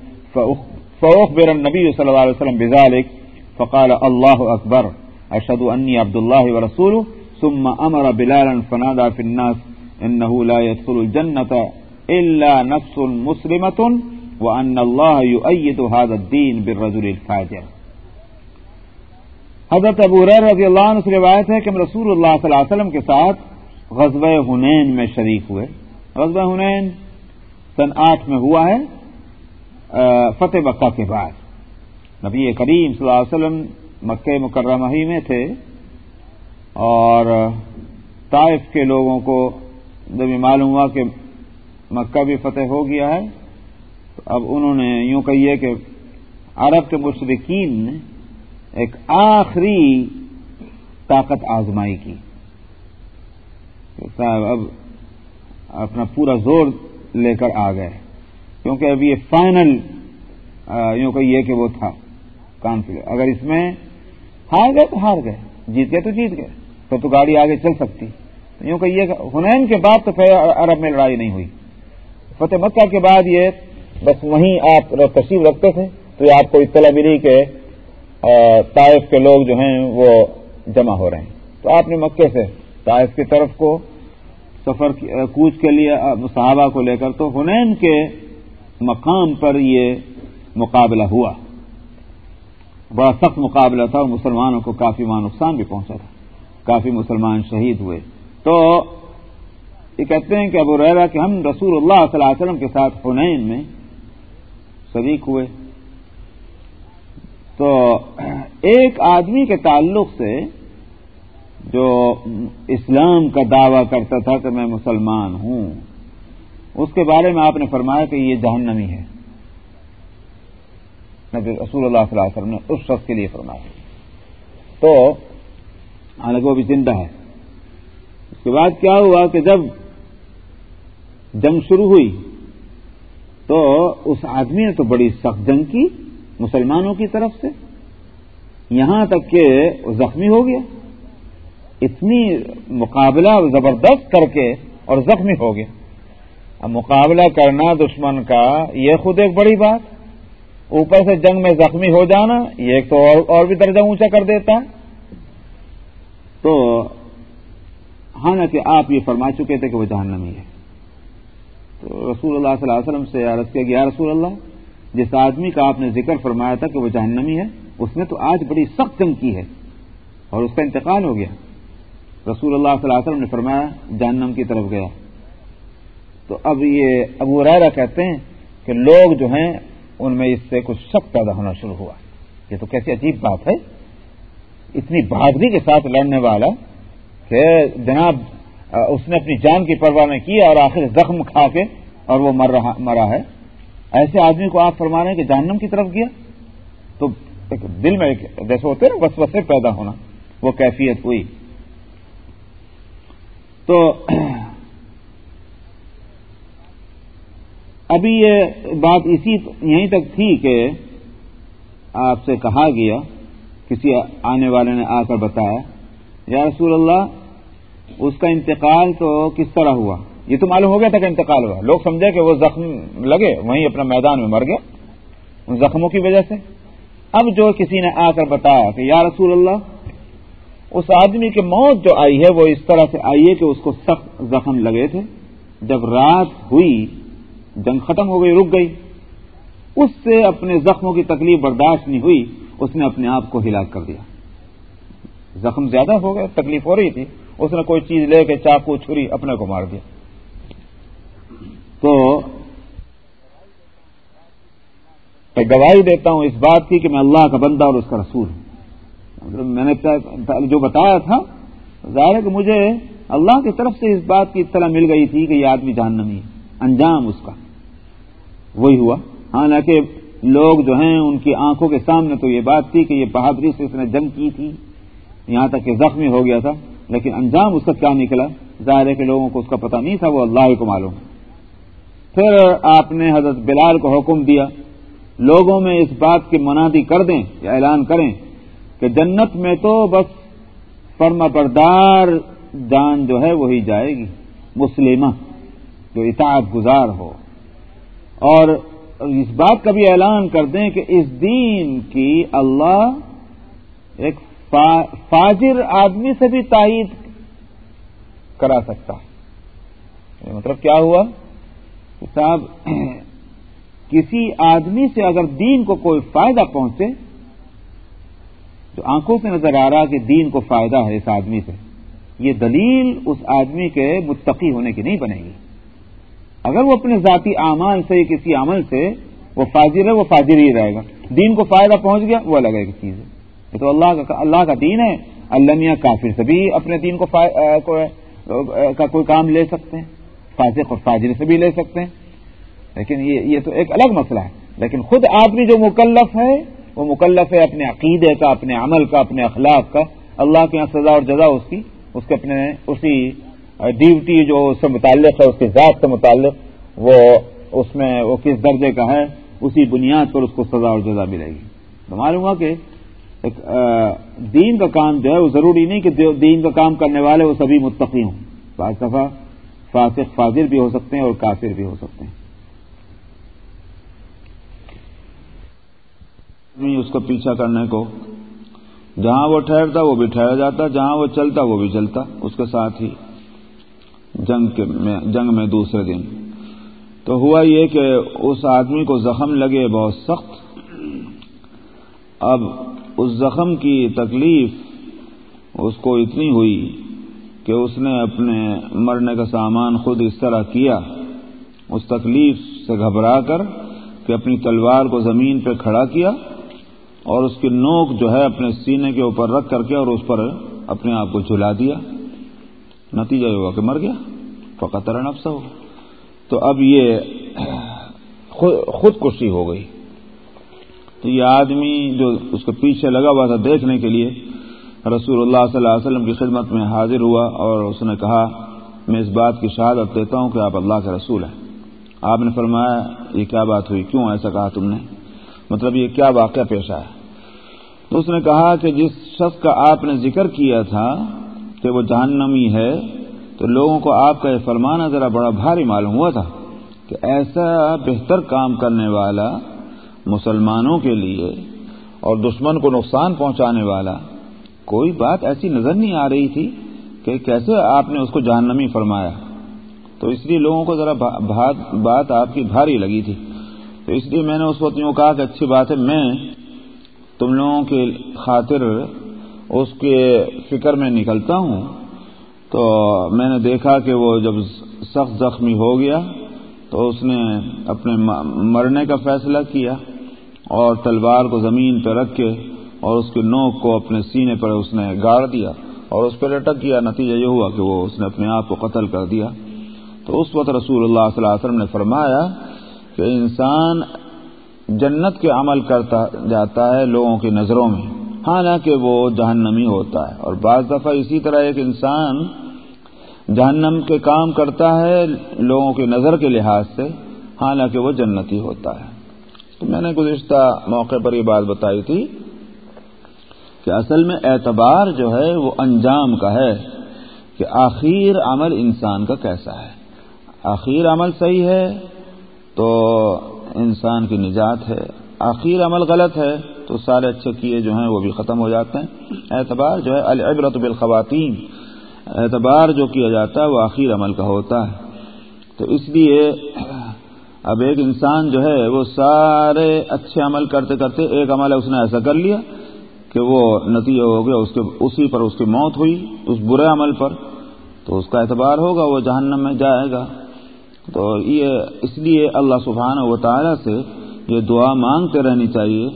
فأخبر النبي صلى الله عليه وسلم بذلك، فقال الله أكبر، أشهد أني عبد الله ورسوله، ثم أمر بلالا فنادى في الناس، إنه لا يدخل الجنة إلا نفس مسلمة، وأن الله يؤيد هذا الدين بالرجل الفاجر. حضرت ابو ریر رضی اللہ عنہ سے روایت ہے کہ ہم رسول اللہ صلی اللہ علیہ وسلم کے ساتھ غزب ہنین میں شریک ہوئے۔ غزب ہنین سن آٹھ میں ہوا ہے فتح مکہ کے بعد۔ نبی کریم صلی اللہ علیہ وسلم مکہ مکرمہ ہی میں تھے اور طائف کے لوگوں کو جب یہ معلوم ہوا کہ مکہ بھی فتح ہو گیا ہے تو اب انہوں نے یوں کہیے کہ عرب کے مشرقین نے ایک آخری طاقت آزمائی کی۔ صاحب اب اپنا پورا زور لے کر آ گئے۔ کیونکہ اب یہ فائنل یوں کہیے کہ وہ تھا۔ کانفیڈنس اگر اس میں ہار گئے تو ہار گئے، جیت گئے تو جیت گئے۔ تو تو گاڑی آگے چل سکتی۔ یوں کہیے کہ ہنین کے بعد تو پھر عرب میں لڑائی نہیں ہوئی۔ فتح مکہ کے بعد یہ بس وہیں آپ تشریف رکھتے تھے۔ تو یہ آپ کو اطلاع ملی کہ طائف کے لوگ جو ہیں وہ جمع ہو رہے ہیں۔ تو آپ نے مکے سے طائف کی طرف کو سفر کوچ کے لیے صحابہ کو لے کر تو ہنین کے مقام پر یہ مقابلہ ہوا۔ بڑا سخت مقابلہ تھا اور مسلمانوں کو کافی ماں نقصان بھی پہنچا تھا۔ کافی مسلمان شہید ہوئے۔ تو یہ کہتے ہیں کہ ابو ریرا کہ ہم رسول اللہ صلی اللہ علیہ وسلم کے ساتھ حنین میں شریک ہوئے۔ تو ایک آدمی کے تعلق سے جو اسلام کا دعویٰ کرتا تھا کہ میں مسلمان ہوں، اس کے بارے میں آپ نے فرمایا کہ یہ جہنمی ہے۔ نبی رسول اللہ صلی اللہ علیہ وسلم نے اس شخص کے لیے فرمایا۔ تو، حالانکہ وہ بھی زندہ ہے۔ اس کے بعد کیا ہوا کہ جب جنگ شروع ہوئی، تو اس آدمی نے تو بڑی سخت جنگ کی مسلمانوں کی طرف سے۔ یہاں تک کہ وہ زخمی ہو گیا۔ اتنی مقابلہ زبردست کر کے اور زخمی ہو گیا اب مقابلہ کرنا دشمن کا یہ خود ایک بڑی بات۔ اوپر سے جنگ میں زخمی ہو جانا، یہ ایک تو اور اور بھی درجہ اونچا کر دیتا۔ تو ہاں حالانکہ آپ یہ فرما چکے تھے کہ وہ جہنمی ہے۔ تو رسول اللہ صلی اللہ علیہ وسلم سے عرض کیا گیا رسول اللہ، جس آدمی کا آپ نے ذکر فرمایا تھا کہ وہ جہنمی ہے، اس نے تو آج بڑی سخت جنگ کی ہے اور اس کا انتقال ہو گیا۔ رسول اللہ صلی اللہ علیہ وسلم نے فرمایا جہنم کی طرف گیا۔ تو اب یہ ابو ریرا کہتے ہیں کہ لوگ جو ہیں ان میں اس سے کچھ شک پیدا ہونا شروع ہوا۔ یہ تو کیسی عجیب بات ہے۔ اتنی بہادری کے ساتھ لڑنے والا کہ جناب، اس نے اپنی جان کی پرواہ نہیں کی اور آخر زخم کھا کے اور وہ مر رہا، مرا ہے۔ ایسے آدمی کو آپ فرما رہے ہیں کہ جہنم کی طرف گیا۔ تو ایک دل میں جیسے ہوتے نا بس بسے پیدا ہونا۔ وہ کیفیت ہوئی۔ تو ابھی یہ بات اسی یہیں تک تھی کہ آپ سے کہا گیا، کسی آنے والے نے آ کر بتایا، یا رسول اللہ، اس کا انتقال تو کس طرح ہوا؟ یہ تو معلوم ہو گیا تھا کہ انتقال ہوا۔ لوگ سمجھے کہ وہ زخم لگے، وہیں اپنا میدان میں مر گیا ان زخموں کی وجہ سے۔ اب جو کسی نے آ کر بتایا کہ یا رسول اللہ اس آدمی کی موت جو آئی ہے وہ اس طرح سے آئی ہے کہ اس کو سخت زخم لگے تھے۔ جب رات ہوئی، جنگ ختم ہو گئی، رک گئی۔ اس سے اپنے زخموں کی تکلیف برداشت نہیں ہوئی، اس نے اپنے آپ کو ہلاک کر دیا۔ زخم زیادہ ہو گئے، تکلیف ہو رہی تھی۔ اس نے کوئی چیز لے کے چاقو چھری اپنے کو مار دیا۔ تو میں گواہی دیتا ہوں اس بات کی کہ میں اللہ کا بندہ اور اس کا رسول ہوں۔ میں نے جو بتایا تھا ظاہر ہے کہ مجھے اللہ کی طرف سے اس بات کی اطلاع مل گئی تھی کہ یہ آدمی جاننا ہے۔ انجام اس کا۔ وہی ہوا۔ حالانکہ لوگ جو ہیں، ان کی آنکھوں کے سامنے تو یہ بات تھی کہ یہ بہادری سے اس نے جنگ کی تھی۔ یہاں تک کہ زخمی ہو گیا تھا۔ لیکن انجام اس کا کیا نکلا؟ ظاہر ہے کہ لوگوں کو اس کا پتہ نہیں تھا، وہ اللہ ہی کو معلوم۔ پھر آپ نے حضرت بلال کو حکم دیا، لوگوں میں اس بات کی منادی کر دیں یا اعلان کریں۔ کہ جنت میں تو بس فرما بردار جان جو ہے وہی جائے گی، مسلمہ، جو اطاعت گزار ہو۔ اور اس بات کا بھی اعلان کر دیں کہ اس دین کی اللہ ایک فاجر آدمی سے بھی تائید کرا سکتا ہے۔ مطلب کیا ہوا؟ کہ صاحب، کسی آدمی سے اگر دین کو کوئی فائدہ پہنچے جو آنکھوں سے نظر آ رہا کہ دین کو فائدہ ہے اس آدمی سے۔ یہ دلیل اس آدمی کے متقی ہونے کی نہیں بنے گی۔ اگر وہ اپنے ذاتی اعمال سے کسی عمل سے وہ فاجر ہے، وہ فاجر ہی رہے گا۔ دین کو فائدہ پہنچ گیا، وہ الگ ایک چیز۔ ہے یہ تو اللہ کا اللہ کا دین ہے۔ اللہ کافر سے بھی اپنے دین کو کا کوئی کام لے سکتے ہیں۔ فاضق اور فاجر سے بھی لے سکتے ہیں۔ لیکن یہ تو ایک الگ مسئلہ ہے۔ لیکن خود آدمی جو مکلف ہے وہ مکلف ہے اپنے عقیدے کا، اپنے عمل کا، اپنے اخلاق کا۔ اللہ کے یہاں سزا اور جزا اس کی، اس کے اپنے، اسی ڈیوٹی جو اس سے متعلق ہے، اس کے ذات سے متعلق، وہ اس میں، وہ کس درجے کا ہے، اسی بنیاد پر اس کو سزا اور جزا ملے گی۔ تو معلوم ہوا کہ ایک دین کا کام جو ہے، وہ ضروری نہیں کہ دین کا کام کرنے والے وہ سبھی متقی ہوں۔ بعض دفعہ فاسق فاضر بھی ہو سکتے ہیں اور کافر بھی ہو سکتے ہیں۔ اس کا پیچھا کرنے کو۔ جہاں وہ ٹھہرتا وہ بھی ٹھہر جاتا، جہاں وہ چلتا وہ بھی چلتا، اس کے ساتھ ہی۔ جنگ کے میں، جنگ میں دوسرے دن۔ تو ہوا یہ کہ اس آدمی کو زخم لگے بہت سخت۔ اب اس زخم کی تکلیف اس کو اتنی ہوئی کہ اس نے اپنے مرنے کا سامان خود اس طرح کیا۔ اس تکلیف سے گھبرا کر کہ اپنی تلوار کو زمین پہ کھڑا کیا۔ اور اس کی نوک جو ہے اپنے سینے کے اوپر رکھ کر کے اور اس پر اپنے آپ کو جھلا دیا۔ نتیجہ یہ ہوا کہ مر گیا۔ فقطر نفسہ ہو۔ تو اب یہ خودکشی ہو گئی۔ تو یہ آدمی جو اس کے پیچھے لگا ہوا تھا دیکھنے کے لیے، رسول اللہ صلی اللہ علیہ وسلم کی خدمت میں حاضر ہوا اور اس نے کہا، میں اس بات کی شہادت دیتا ہوں کہ آپ اللہ کے رسول ہیں۔ آپ نے فرمایا، یہ کیا بات ہوئی؟ کیوں ایسا کہا تم نے؟ مطلب یہ کیا واقعہ پیش آیا؟ تو اس نے کہا کہ جس شخص کا آپ نے ذکر کیا تھا کہ وہ جہنمی ہے، تو لوگوں کو آپ کا یہ فرمانا ذرا بڑا بھاری معلوم ہوا تھا کہ ایسا بہتر کام کرنے والا مسلمانوں کے لیے اور دشمن کو نقصان پہنچانے والا کوئی بات ایسی نظر نہیں آ رہی تھی کہ کیسے آپ نے اس کو جہنمی فرمایا۔ تو اس لیے لوگوں کو ذرا بات آپ کی بھاری لگی تھی۔ تو اس لیے میں نے اس وقت یوں کہا کہ اچھی بات ہے، میں تم لوگوں کے خاطر اس کے فکر میں نکلتا ہوں۔ تو میں نے دیکھا کہ وہ جب سخت زخمی ہو گیا، تو اس نے اپنے مرنے کا فیصلہ کیا اور تلوار کو زمین پہ رکھ کے اور اس کے نوک کو اپنے سینے پر اس نے گاڑ دیا اور اس پہ لٹک گیا۔ نتیجہ یہ ہوا کہ وہ اس نے اپنے آپ کو قتل کر دیا۔ تو اس وقت رسول اللہ صلی اللہ علیہ وسلم نے فرمایا کہ انسان جنت کے عمل کرتا جاتا ہے لوگوں کی نظروں میں۔ حالانکہ وہ جہنمی ہوتا ہے۔ اور بعض دفعہ اسی طرح ایک انسان جہنم کے کام کرتا ہے لوگوں کی نظر کے لحاظ سے، حالانکہ وہ جنتی ہوتا ہے۔ تو میں نے گزشتہ موقع پر یہ بات بتائی تھی کہ اصل میں اعتبار جو ہے وہ انجام کا ہے کہ آخر عمل انسان کا کیسا ہے۔ آخر عمل صحیح ہے تو انسان کی نجات ہے۔ آخر عمل غلط ہے، تو سارے اچھے کیے جو ہیں وہ بھی ختم ہو جاتے ہیں۔ اعتبار جو ہے العبرت بالخواتین۔ اعتبار جو کیا جاتا ہے وہ آخر عمل کا ہوتا ہے۔ تو اس لیے اب ایک انسان جو ہے وہ سارے اچھے عمل کرتے کرتے ایک عمل ہے اس نے ایسا کر لیا کہ وہ نتیجہ ہو گیا، اس کے اسی پر اس کی موت ہوئی، اس برے عمل پر۔ تو اس کا اعتبار ہوگا، وہ جہنم میں جائے گا۔ تو یہ اس لیے اللہ سبحانہ و تعالیٰ سے یہ دعا مانگتے رہنی چاہیے۔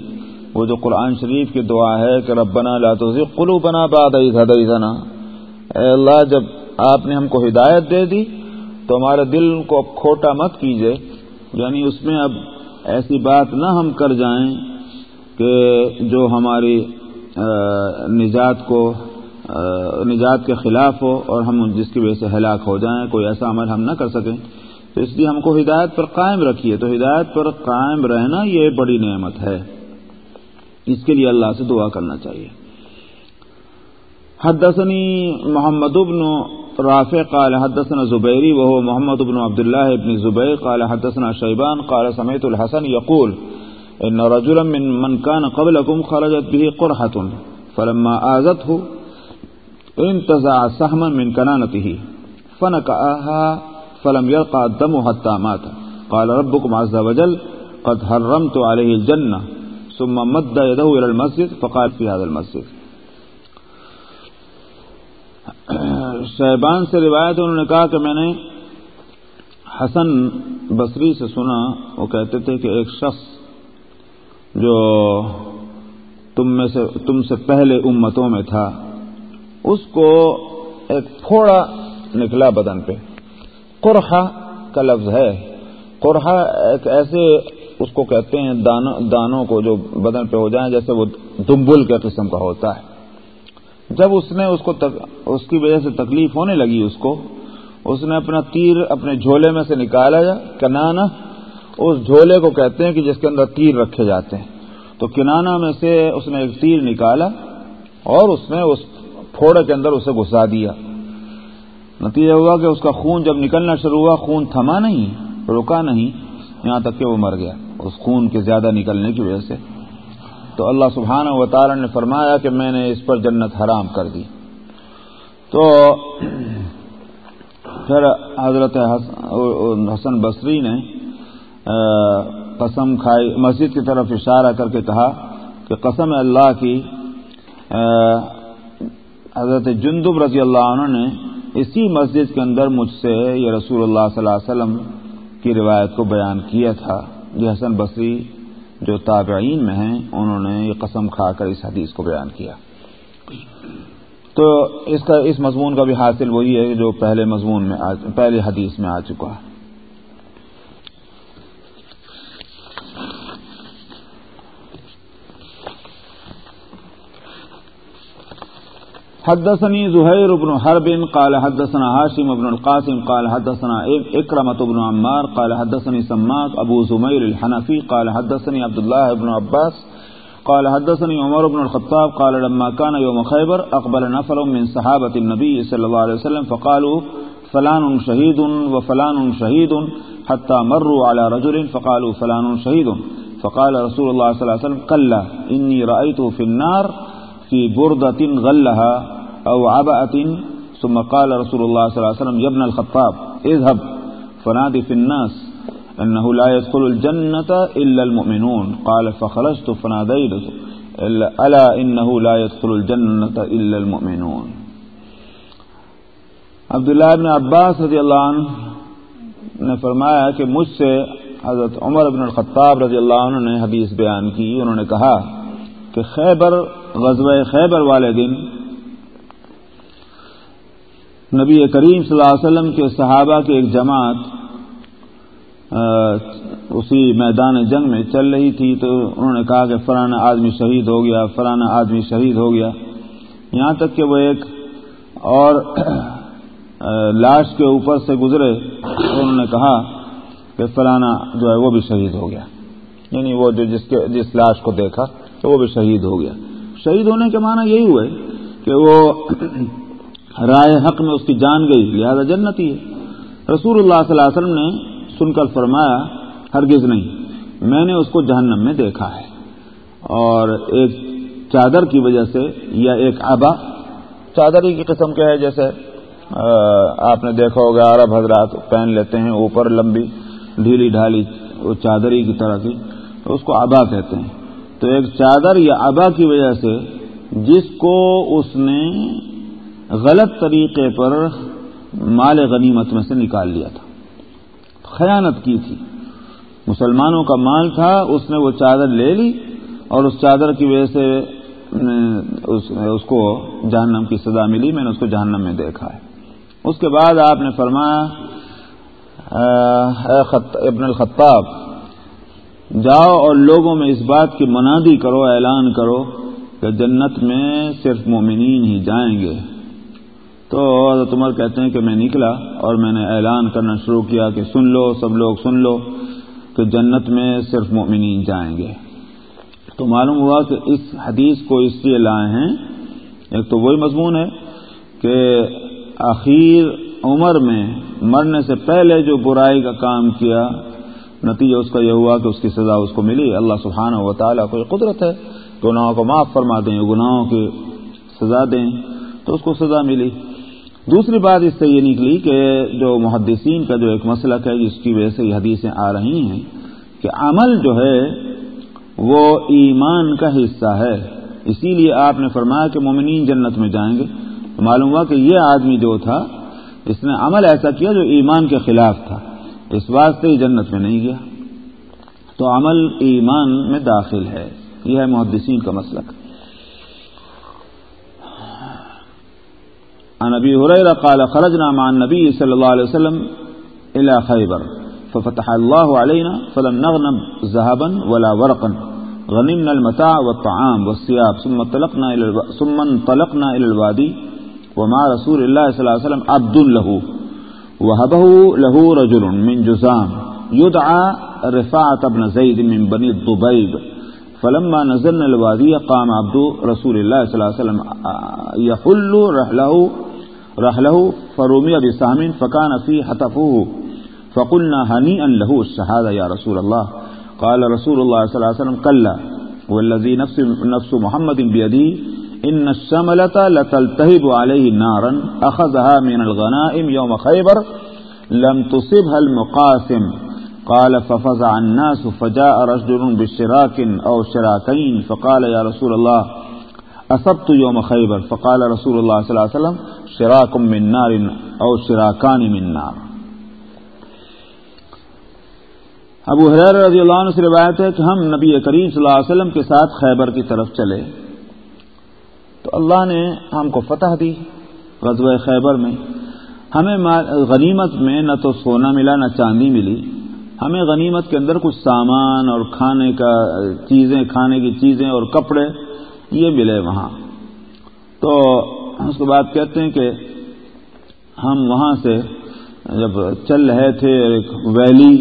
وہ جو قرآن شریف کی دعا ہے کہ ربنا لا تزغ قلوبنا بعد إذ هديتنا اے اللہ، جب آپ نے ہم کو ہدایت دے دی تو ہمارے دل کو اب کھوٹا مت کیجیے یعنی اس میں اب ایسی بات نہ ہم کر جائیں کہ جو ہماری نجات کو نجات کے خلاف ہو اور ہم جس کی وجہ سے ہلاک ہو جائیں، کوئی ایسا عمل ہم نہ کر سکیں۔ تو اس لیے ہم کو ہدایت پر قائم رکھیے۔ تو ہدایت پر قائم رہنا یہ بڑی نعمت ہے۔ اس کے لیے اللہ سے دعا کرنا چاہیے۔ حدثني محمد بن رافع قال حدثنا زبيري وهو محمد بن عبد الله بن زبير قال حدثنا شيبان قال سمعت الحسن يقول إن رجلا من من كان قبلكم خرجت به قرحة فلما آزته انتزع سهما من كنانته فنكأها فلم يلقى الدم حتى مات. قال ربكم عز وجل، قد حرمت عليه الجنة، ثم مد يده إلى المسجد، فقال في هذا المسجد. صاحبان سے روایت انہوں نے کہا کہ میں نے حسن بصری سے سنا، وہ کہتے تھے کہ ایک شخص جو تم میں سے، تم سے پہلے امتوں میں تھا، اس کو ایک پھوڑا نکلا بدن پہ۔ قرحہ کا لفظ ہے۔ قرحہ ایک ایسے اس کو کہتے ہیں دانوں دانوں کو جو بدن پہ ہو جائیں، جیسے وہ دمبل کے قسم کا ہوتا ہے۔ جب اس نے اس کو تک، اس کی وجہ سے تکلیف ہونے لگی اس کو، اس نے اپنا تیر اپنے جھولے میں سے نکالا جا کنانا، اس جھولے کو کہتے ہیں کہ جس کے اندر تیر رکھے جاتے ہیں۔ تو کنانا میں سے اس نے ایک تیر نکالا اور اس نے اس پھوڑے کے اندر اسے گھسا دیا۔ نتیجہ ہوا کہ اس کا خون جب نکلنا شروع ہوا، خون تھما نہیں، رکا نہیں، یہاں تک کہ وہ مر گیا اس خون کے زیادہ نکلنے کی وجہ سے۔ تو اللہ سبحانہ و تعالی نے فرمایا کہ میں نے اس پر جنت حرام کر دی۔ تو پھر حضرت حسن بصری نے قسم کھائی، مسجد کی طرف اشارہ کر کے کہا کہ قسم اللہ کی حضرت جندب رضی اللہ عنہ نے اسی مسجد کے اندر مجھ سے یہ رسول اللہ صلی اللہ علیہ وسلم کی روایت کو بیان کیا تھا۔ یہ حسن بصری جو تابعین میں ہیں، انہوں نے یہ قسم کھا کر اس حدیث کو بیان کیا۔ تو اس کا، اس مضمون کا بھی حاصل وہی ہے جو پہلے مضمون میں پہلے حدیث میں آ چکا۔ ہے حدثني زهير بن حرب قال حدثنا هاشم بن القاسم قال حدثنا اكرمة بن عمار قال حدثني سماك ابو زمير الحنفي قال حدثني عبد الله بن عباس قال حدثني عمر بن الخطاب قال لما كان يوم خيبر اقبل نفر من صحابة النبي صلى الله عليه وسلم فقالوا فلان شهيد وفلان شهيد حتى مروا على رجل فقالوا فلان شهيد فقال رسول الله صلى الله عليه وسلم كلا إني رأيته في النار في بردة غلها أو عبأة ثم قال رسول الله صلى الله عليه وسلم، يا ابن الخطاب، اذهب، فنادي في الناس أنه لا يدخل الجنة إلا المؤمنون. قال، فخرجت فناديت، ألا إنه لا يدخل الجنة إلا المؤمنون. عبداللہ ابن عباس رضی اللہ عنہ نے فرمایا کہ مجھ سے حضرت عمر بن الخطاب رضی اللہ عنہ نے حدیث بیان کی، انہوں نے کہا کہ خیبر، غزوہ خیبر والے دن نبی کریم صلی اللہ علیہ وسلم کے صحابہ کی ایک جماعت اسی میدان جنگ میں چل رہی تھی تو انہوں نے کہا کہ فلانا آدمی شہید ہو گیا فلانا آدمی شہید ہو گیا۔ یہاں تک کہ وہ ایک اور لاش کے اوپر سے گزرے تو انہوں نے کہا کہ فلانا جو ہے وہ بھی شہید ہو گیا۔ یعنی وہ جو جس کے، جس لاش کو دیکھا تو وہ بھی شہید ہو گیا۔ شہید ہونے کے معنی یہی ہوئے کہ وہ رائے حق میں اس کی جان گئی، لہذا جنتی ہے۔ رسول اللہ صلی اللہ علیہ وسلم نے سن کر فرمایا، ہرگز نہیں، میں نے اس کو جہنم میں دیکھا ہے۔ اور ایک چادر کی وجہ سے یا ایک آبا چادر ہی کی قسم کے ہے، جیسے آپ نے دیکھا ہوگا، عرب حضرات پہن لیتے ہیں اوپر لمبی، ڈھیلی ڈھالی چادری کی طرح کی اس کو آبا کہتے ہیں۔ تو ایک چادر یا آبا کی وجہ سے جس کو اس نے غلط طریقے پر مال غنیمت میں سے نکال لیا تھا۔ خیانت کی تھی۔ مسلمانوں کا مال تھا، اس نے وہ چادر لے لی اور اس چادر کی وجہ سے اس کو جہنم کی سزا ملی، میں نے اس کو جہنم میں دیکھا ہے۔ اس کے بعد آپ نے فرمایا ابن الخطاب، جاؤ اور لوگوں میں اس بات کی منادی کرو، اعلان کرو کہ جنت میں صرف مومنین ہی جائیں گے۔ تو حضرت عمر کہتے ہیں کہ میں نکلا اور میں نے اعلان کرنا شروع کیا کہ سن لو، سب لوگ سن لو کہ جنت میں صرف مومنین جائیں گے۔ تو معلوم ہوا کہ اس حدیث کو اس لیے لائے ہیں۔ ایک تو وہی مضمون ہے کہ آخر عمر میں مرنے سے پہلے جو برائی کا کام کیا، نتیجہ اس کا یہ ہوا کہ اس کی سزا اس کو ملی۔ اللہ سبحانہ و تعالیٰ کو قدرت ہے۔ گناہوں کو معاف فرما دیں، گناہوں کی سزا دیں۔ تو اس کو سزا ملی۔ دوسری بات اس سے یہ نکلی کہ جو محدثین کا جو ایک مسلک ہے، جس کی وجہ سے یہ حدیثیں آ رہی ہیں کہ عمل جو ہے، وہ ایمان کا حصہ ہے۔ اسی لیے آپ نے فرمایا کہ مومنین جنت میں جائیں گے۔ تو معلوم ہوا کہ یہ آدمی جو تھا، اس نے عمل ایسا کیا جو ایمان کے خلاف تھا۔ اس واسطے ہی جنت میں نہیں گیا۔ تو عمل ایمان میں داخل ہے۔ یہ ہے محدثین کا مسلک عن ابي هريره قال خرجنا مع النبي صلى الله عليه وسلم الى خيبر ففتح الله علينا فلم نغنم ذهبا ولا ورقا غنمنا المتاع والطعام والثياب ثم انطلقنا الى الو... ثم انطلقنا الى الوادي ومع رسول الله صلى الله عليه وسلم عبد له وهبه له رجل من جزام يدعى رفاعة بن زيد من بني الضبيب فلما نزلنا الوادي قام عبد رسول الله صلى الله عليه وسلم يحل رحله رحله فرمي بسهم فكان في حتفه فقلنا هنيئا له الشهادة يا رسول الله قال رسول الله صلى الله عليه وسلم قل والذي نفس, نفس محمد بيدي ان الشملة لتلتهب عليه نارا أخذها من الغنائم يوم خيبر لم تصبها المقاسم قال ففزع الناس فجاء رجل بشراك أو شراكين فقال يا رسول الله أصبت يوم خيبر، فقال رسول الله صلى الله عليه وسلم، شراك من نار أو شراكان من نار. ابو حریر رضی اللہ عنہ سے روایت ہے کہ ہم نبی کریم صلی اللہ علیہ وسلم کے ساتھ خیبر کی طرف چلے۔ تو اللہ نے ہم کو فتح دی غزوہ خیبر میں۔ ہمیں غنیمت میں نہ تو سونا ملا، نہ چاندی ملی۔ ہمیں غنیمت کے اندر کچھ سامان اور کھانے کا، چیزیں، کھانے کی چیزیں اور کپڑے یہ ملے وہاں۔ تو اس کے بعد کہتے ہیں کہ ہم وہاں سے جب چل رہے تھے، ایک ویلی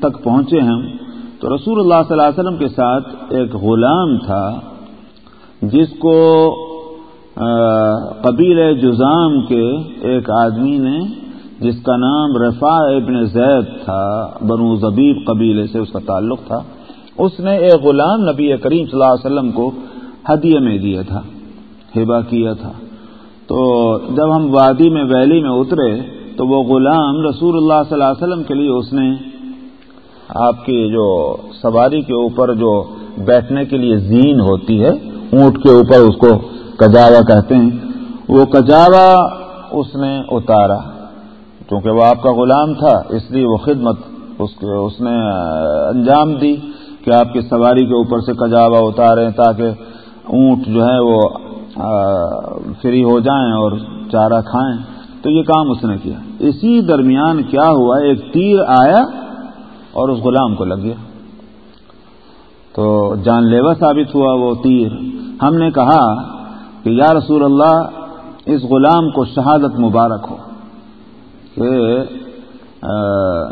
تک پہنچے ہم، تو رسول اللہ صلی اللہ علیہ وسلم کے ساتھ ایک غلام تھا، جس کو قبیل جزام کے ایک آدمی نے، جس کا نام رفا ابن زید تھا، بنو زبیب قبیلے سے اس کا تعلق تھا، اس نے ایک غلام نبی کریم صلی اللہ علیہ وسلم کو ہدیے میں دیا تھا ہبا کیا تھا۔ تو جب ہم وادی میں، ویلی میں اترے تو وہ غلام رسول اللہ صلی اللہ علیہ وسلم کے لیے اس نے آپ کی جو سواری کے اوپر جو بیٹھنے کے لیے زین ہوتی ہے، اونٹ کے اوپر اس کو کجاوا کہتے ہیں۔ وہ کجاوا اس نے اتارا کیونکہ وہ آپ کا غلام تھا، اس لیے وہ خدمت اس اس نے انجام دی کہ آپ کی سواری کے اوپر سے کجاوا اتاریں تاکہ اونٹ جو ہے وہ فری ہو جائیں اور چارہ کھائیں۔ تو یہ کام اس نے کیا۔ اسی درمیان کیا ہوا، ایک تیر آیا اور اس غلام کو لگ گیا۔ تو جان لیوا ثابت ہوا وہ تیر۔ ہم نے کہا کہ یا رسول اللہ، اس غلام کو شہادت مبارک ہو۔ کہ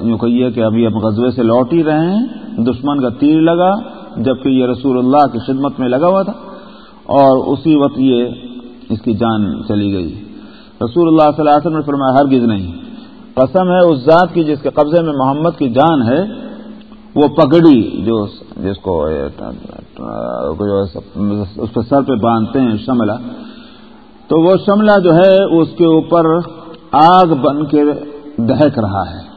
یوں کہیے کہ ابھی ہم غزبے سے لوٹ ہی رہے ہیں۔ دشمن کا تیر لگا، جبکہ یہ رسول اللہ کی خدمت میں لگا ہوا تھا۔ اور اسی وقت یہ اس کی جان چلی گئی۔ رسول اللہ صلی اللہ علیہ وسلم نے فرمایا، ہرگز نہیں۔ قسم ہے، اس ذات کی جس کے قبضے میں محمد کی جان ہے، وہ پگڑی جو جس کو اس کے سر پہ باندھتے ہیں، شملہ۔ تو وہ شملہ جو ہے، اس کے اوپر آگ بن کے دہک رہا ہے۔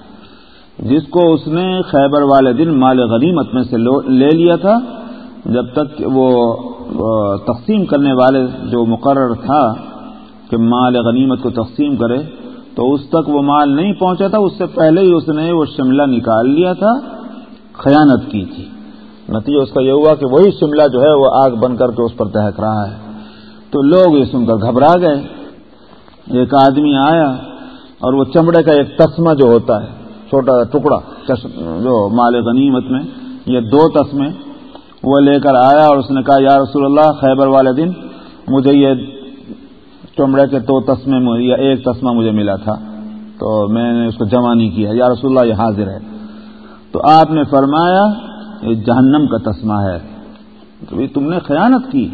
جس کو اس نے خیبر والے دن مال غنیمت میں سے لے لیا تھا، جب تک وہ تقسیم کرنے والے جو مقرر تھا کہ مال غنیمت کو تقسیم کرے، تو اس تک وہ مال نہیں پہنچا تھا، اس سے پہلے ہی اس نے وہ شملہ نکال لیا تھا، خیانت کی تھی۔ نتیجہ اس کا یہ ہوا کہ وہی شملہ جو ہے وہ آگ بن کر کے اس پر دہک رہا ہے۔ تو لوگ یہ سن کر گھبرا گئے۔ ایک آدمی آیا اور وہ چمڑے کا ایک تسمہ جو ہوتا ہے، چھوٹا ٹکڑا جو مال غنیمت میں، یہ دو تسمے وہ لے کر آیا اور اس نے کہا، یا رسول اللہ، خیبر والے دن مجھے یہ چمڑے کے دو تسمے یا ایک تسمہ مجھے ملا تھا۔ تو میں نے اس کو جمع نہیں کیا یا رسول اللہ، یہ حاضر ہے۔ تو آپ نے فرمایا، یہ جہنم کا تسمہ ہے۔ تو تم نے خیانت کی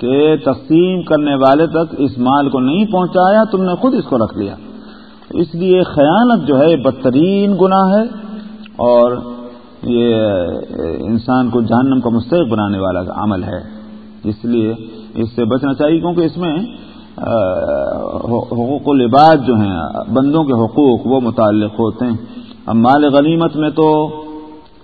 کہ تقسیم کرنے والے تک اس مال کو نہیں پہنچایا، تم نے خود اس کو رکھ لیا۔ اس لیے خیانت جو ہے بدترین گناہ ہے۔ اور یہ انسان کو جہنم کا مستحق بنانے والا عمل ہے۔ اس لیے اس سے بچنا چاہیے کیونکہ اس میں حقوق العباد جو ہیں، بندوں کے حقوق وہ متعلق ہوتے ہیں۔ اب مال غنیمت میں تو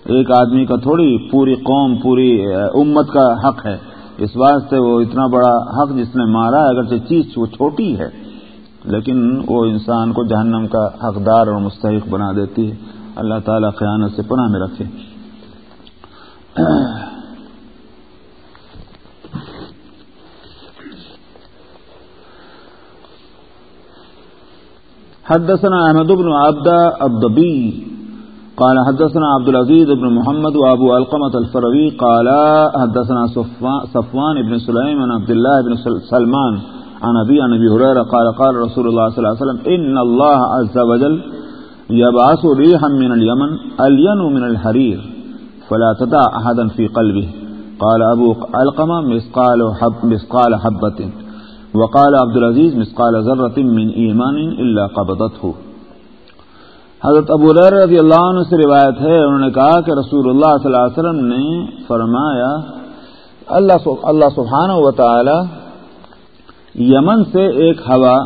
ایک آدمی کا تھوڑی پوری قوم، پوری امت کا حق ہے۔ اس واسطے وہ اتنا بڑا حق جس نے مارا ہے اگرچہ چیز وہ چھوٹی ہے، لیکن وہ انسان کو جہنم کا حقدار اور مستحق بنا دیتی ہے۔ اللہ تعالی خیانت سے پناہ میں رکھے۔ حدثنا احمد بن عبد الضبي قال حدثنا عبد العزيز بن محمد وابو القمة الفروي قال حدثنا صفوان بن سليم عن عبد الله بن سلمان، عن ابي عن ابي هريره قال قال رسول الله صلى الله عليه وسلم، ان الله عز وجل يبعث ريحا من اليمن، الين من الحرير، فلا تدع احدا في قلبه. قال ابو القمة مسقال حب مسقال حبه وقال عبد العزيز مسقال ذره من ايمان الا قبضته. حضرت ابو رضی اللہ عنہ سے روایت ہے، انہوں نے کہا کہ رسول اللہ صلی اللہ علیہ وسلم نے فرمایا، اللہ اللہ سبحانہ و تعالی یمن سے ایک ہوا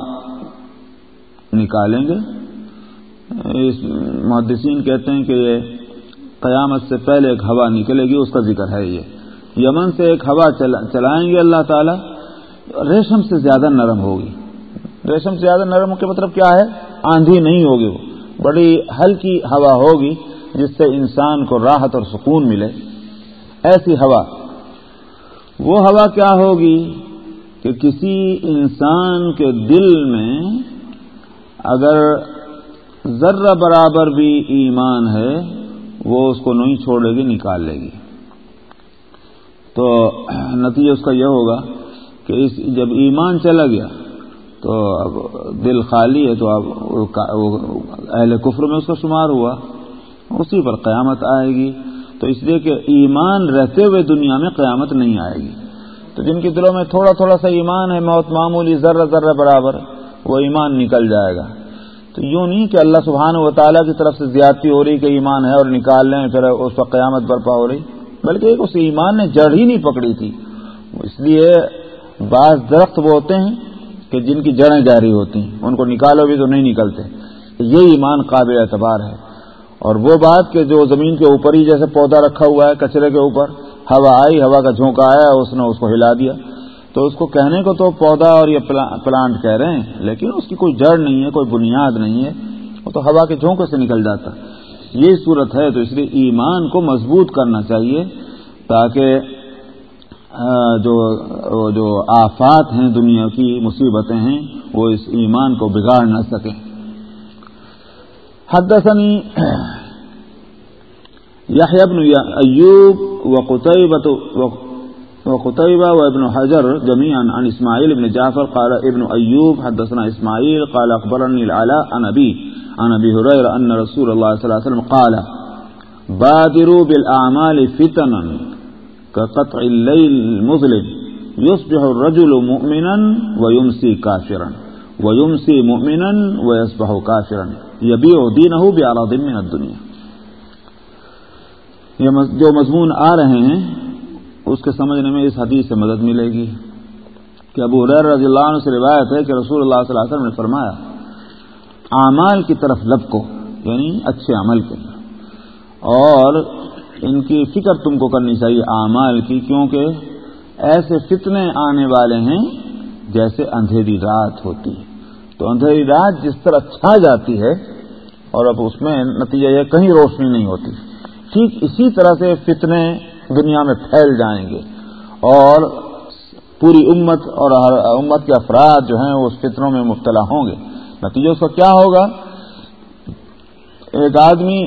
نکالیں گے۔ محدثین کہتے ہیں کہ یہ قیامت سے پہلے ایک ہوا نکلے گی، اس کا ذکر ہے یہ۔ یمن سے ایک ہوا چلائیں گے اللہ تعالی، ریشم سے زیادہ نرم ہوگی۔ ریشم سے زیادہ نرم کے مطلب کیا ہے؟ آندھی نہیں ہوگی وہ۔ بڑی ہلکی ہوا ہوگی، جس سے انسان کو راحت اور سکون ملے۔ ایسی ہوا۔ وہ ہوا کیا ہوگی کہ کسی انسان کے دل میں اگر ذرہ برابر بھی ایمان ہے، وہ اس کو نہیں چھوڑے گی، نکال لے گی۔ تو نتیجہ اس کا یہ ہوگا کہ اس جب ایمان چلا گیا، تو اب دل خالی ہے، تو اب اہل کفر میں اس کا شمار ہوا۔ اسی پر قیامت آئے گی۔ تو اس لیے کہ ایمان رہتے ہوئے دنیا میں قیامت نہیں آئے گی۔ تو جن کے دلوں میں تھوڑا تھوڑا سا ایمان ہے، موت معمولی ذرہ ذرہ برابر، وہ ایمان نکل جائے گا۔ تو یوں نہیں کہ اللہ سبحان و تعالیٰ کی طرف سے زیادتی ہو رہی کہ ایمان ہے اور نکال لیں پھر اس پر قیامت برپا ہو رہی بلکہ اس ایمان نے جڑ ہی نہیں پکڑی تھی۔ اس لیے بعض درخت وہ ہوتے ہیں کہ جن کی جڑیں گہری ہوتی ہیں، ان کو نکالو بھی تو نہیں نکلتے۔ یہ ایمان قابل اعتبار ہے۔ اور وہ بات کہ جو زمین کے اوپر ہی جیسے پودا رکھا ہوا ہے، کچرے کے اوپر، ہوا آئی، ہوا کا جھونکا آیا، اس نے اس کو ہلا دیا۔ تو اس کو کہنے کو تو پودا اور یہ پلانٹ کہہ رہے ہیں، لیکن اس کی کوئی جڑ نہیں ہے، کوئی بنیاد نہیں ہے، وہ تو ہوا کے جھونکے سے نکل جاتا۔ یہ صورت ہے، تو اس لیے ایمان کو مضبوط کرنا چاہیے تاکہ جو جو آفات ہیں دنیا کی، مصیبتیں ہیں، وہ اس ایمان کو بگاڑ نہ سکیں۔ حدثني يحيى بن أيوب وقتيبة وقتيبة وابن حجر جميعا عن إسماعيل بن جعفر قال ابن أيوب حدثنا إسماعيل قال أخبرني العلاء عن أبي عن أبي هريرة أن رسول الله صلى الله عليه وسلم قال بادروا بالأعمال فتنا كقطع الليل المظلم يصبح الرجل مؤمنا ويمسي كافرا ويمسي مؤمنا ويصبح كافرا يبيع دينه بعرض من الدنيا یہ جو مضمون آ رہے ہیں اس کے سمجھنے میں اس حدیث سے مدد ملے گی کہ ابو حریر رضی اللہ عنہ سے روایت ہے کہ رسول اللہ صلی اللہ علیہ وسلم نے فرمایا، اعمال کی طرف لب کو یعنی اچھے عمل کے اور ان کی فکر تم کو کرنی چاہیے اعمال کی، کیونکہ ایسے فتنے آنے والے ہیں جیسے اندھیری رات ہوتی۔ ہے تو اندھیری رات جس طرح چھا جاتی ہے اور اب اس میں نتیجہ یہ کہیں روشنی نہیں ہوتی۔ ٹھیک اسی طرح سے فتنے دنیا میں پھیل جائیں گے اور پوری امت اور امت کے افراد جو ہیں وہ اس فطروں میں مبتلا ہوں گے۔ نتیجہ اس کا کیا ہوگا؟ ایک آدمی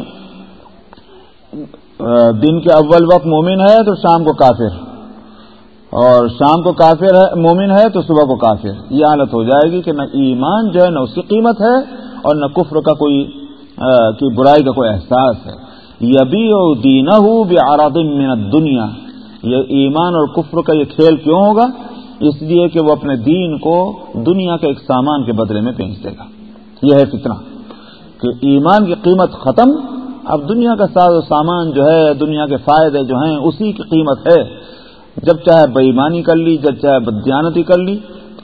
دن کے اول وقت مومن ہے تو شام کو کافر، اور شام کو کافر ہے، مومن ہے تو صبح کو کافر۔ یہ حالت ہو جائے گی کہ نہ ایمان جو ہے، نہ اس کی قیمت ہے اور نہ کفر کا کوئی کی برائی کا کوئی احساس ہے۔ یبی اور دینا من دنیا یہ ایمان اور کفر کا یہ کھیل کیوں ہوگا؟ اس لیے کہ وہ اپنے دین کو دنیا کے ایک سامان کے بدلے میں پہنچ دے گا۔ یہ ہے فتنہ۔ کہ ایمان کی قیمت ختم، اب دنیا کا ساز و سامان جو ہے، دنیا کے فائدے جو ہیں، اسی کی قیمت ہے۔ جب چاہے بےمانی کر لی، جب چاہے بدیانتی کر لی،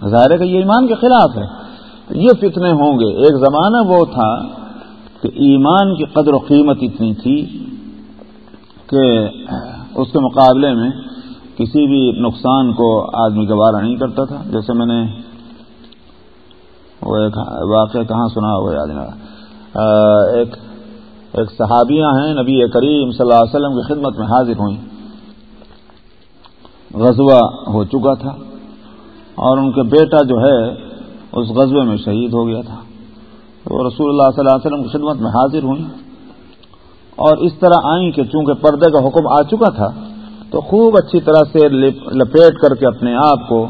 ظاہر ہے کہ یہ ایمان کے خلاف ہے۔ یہ فتنے ہوں گے۔ ایک زمانہ وہ تھا کہ ایمان کی قدر و قیمت اتنی تھی کہ اس کے مقابلے میں کسی بھی نقصان کو آدمی گوارا نہیں کرتا تھا۔ جیسے میں نے وہ ایک واقعہ کہاں سنا وہ یاد نہیں ایک ایک صحابیاں ہیں، نبی کریم صلی اللہ علیہ وسلم کی خدمت میں حاضر ہوئیں۔ غزوہ ہو چکا تھا اور ان کے بیٹا جو ہے، اس غزبے میں شہید ہو گیا تھا۔ تو رسول اللہ صلی اللہ علیہ وسلم کی خدمت میں حاضر ہوئیں۔ اور اس طرح آئیں کہ چونکہ پردے کا حکم آ چکا تھا، تو خوب اچھی طرح سے لپیٹ کر کے اپنے آپ کو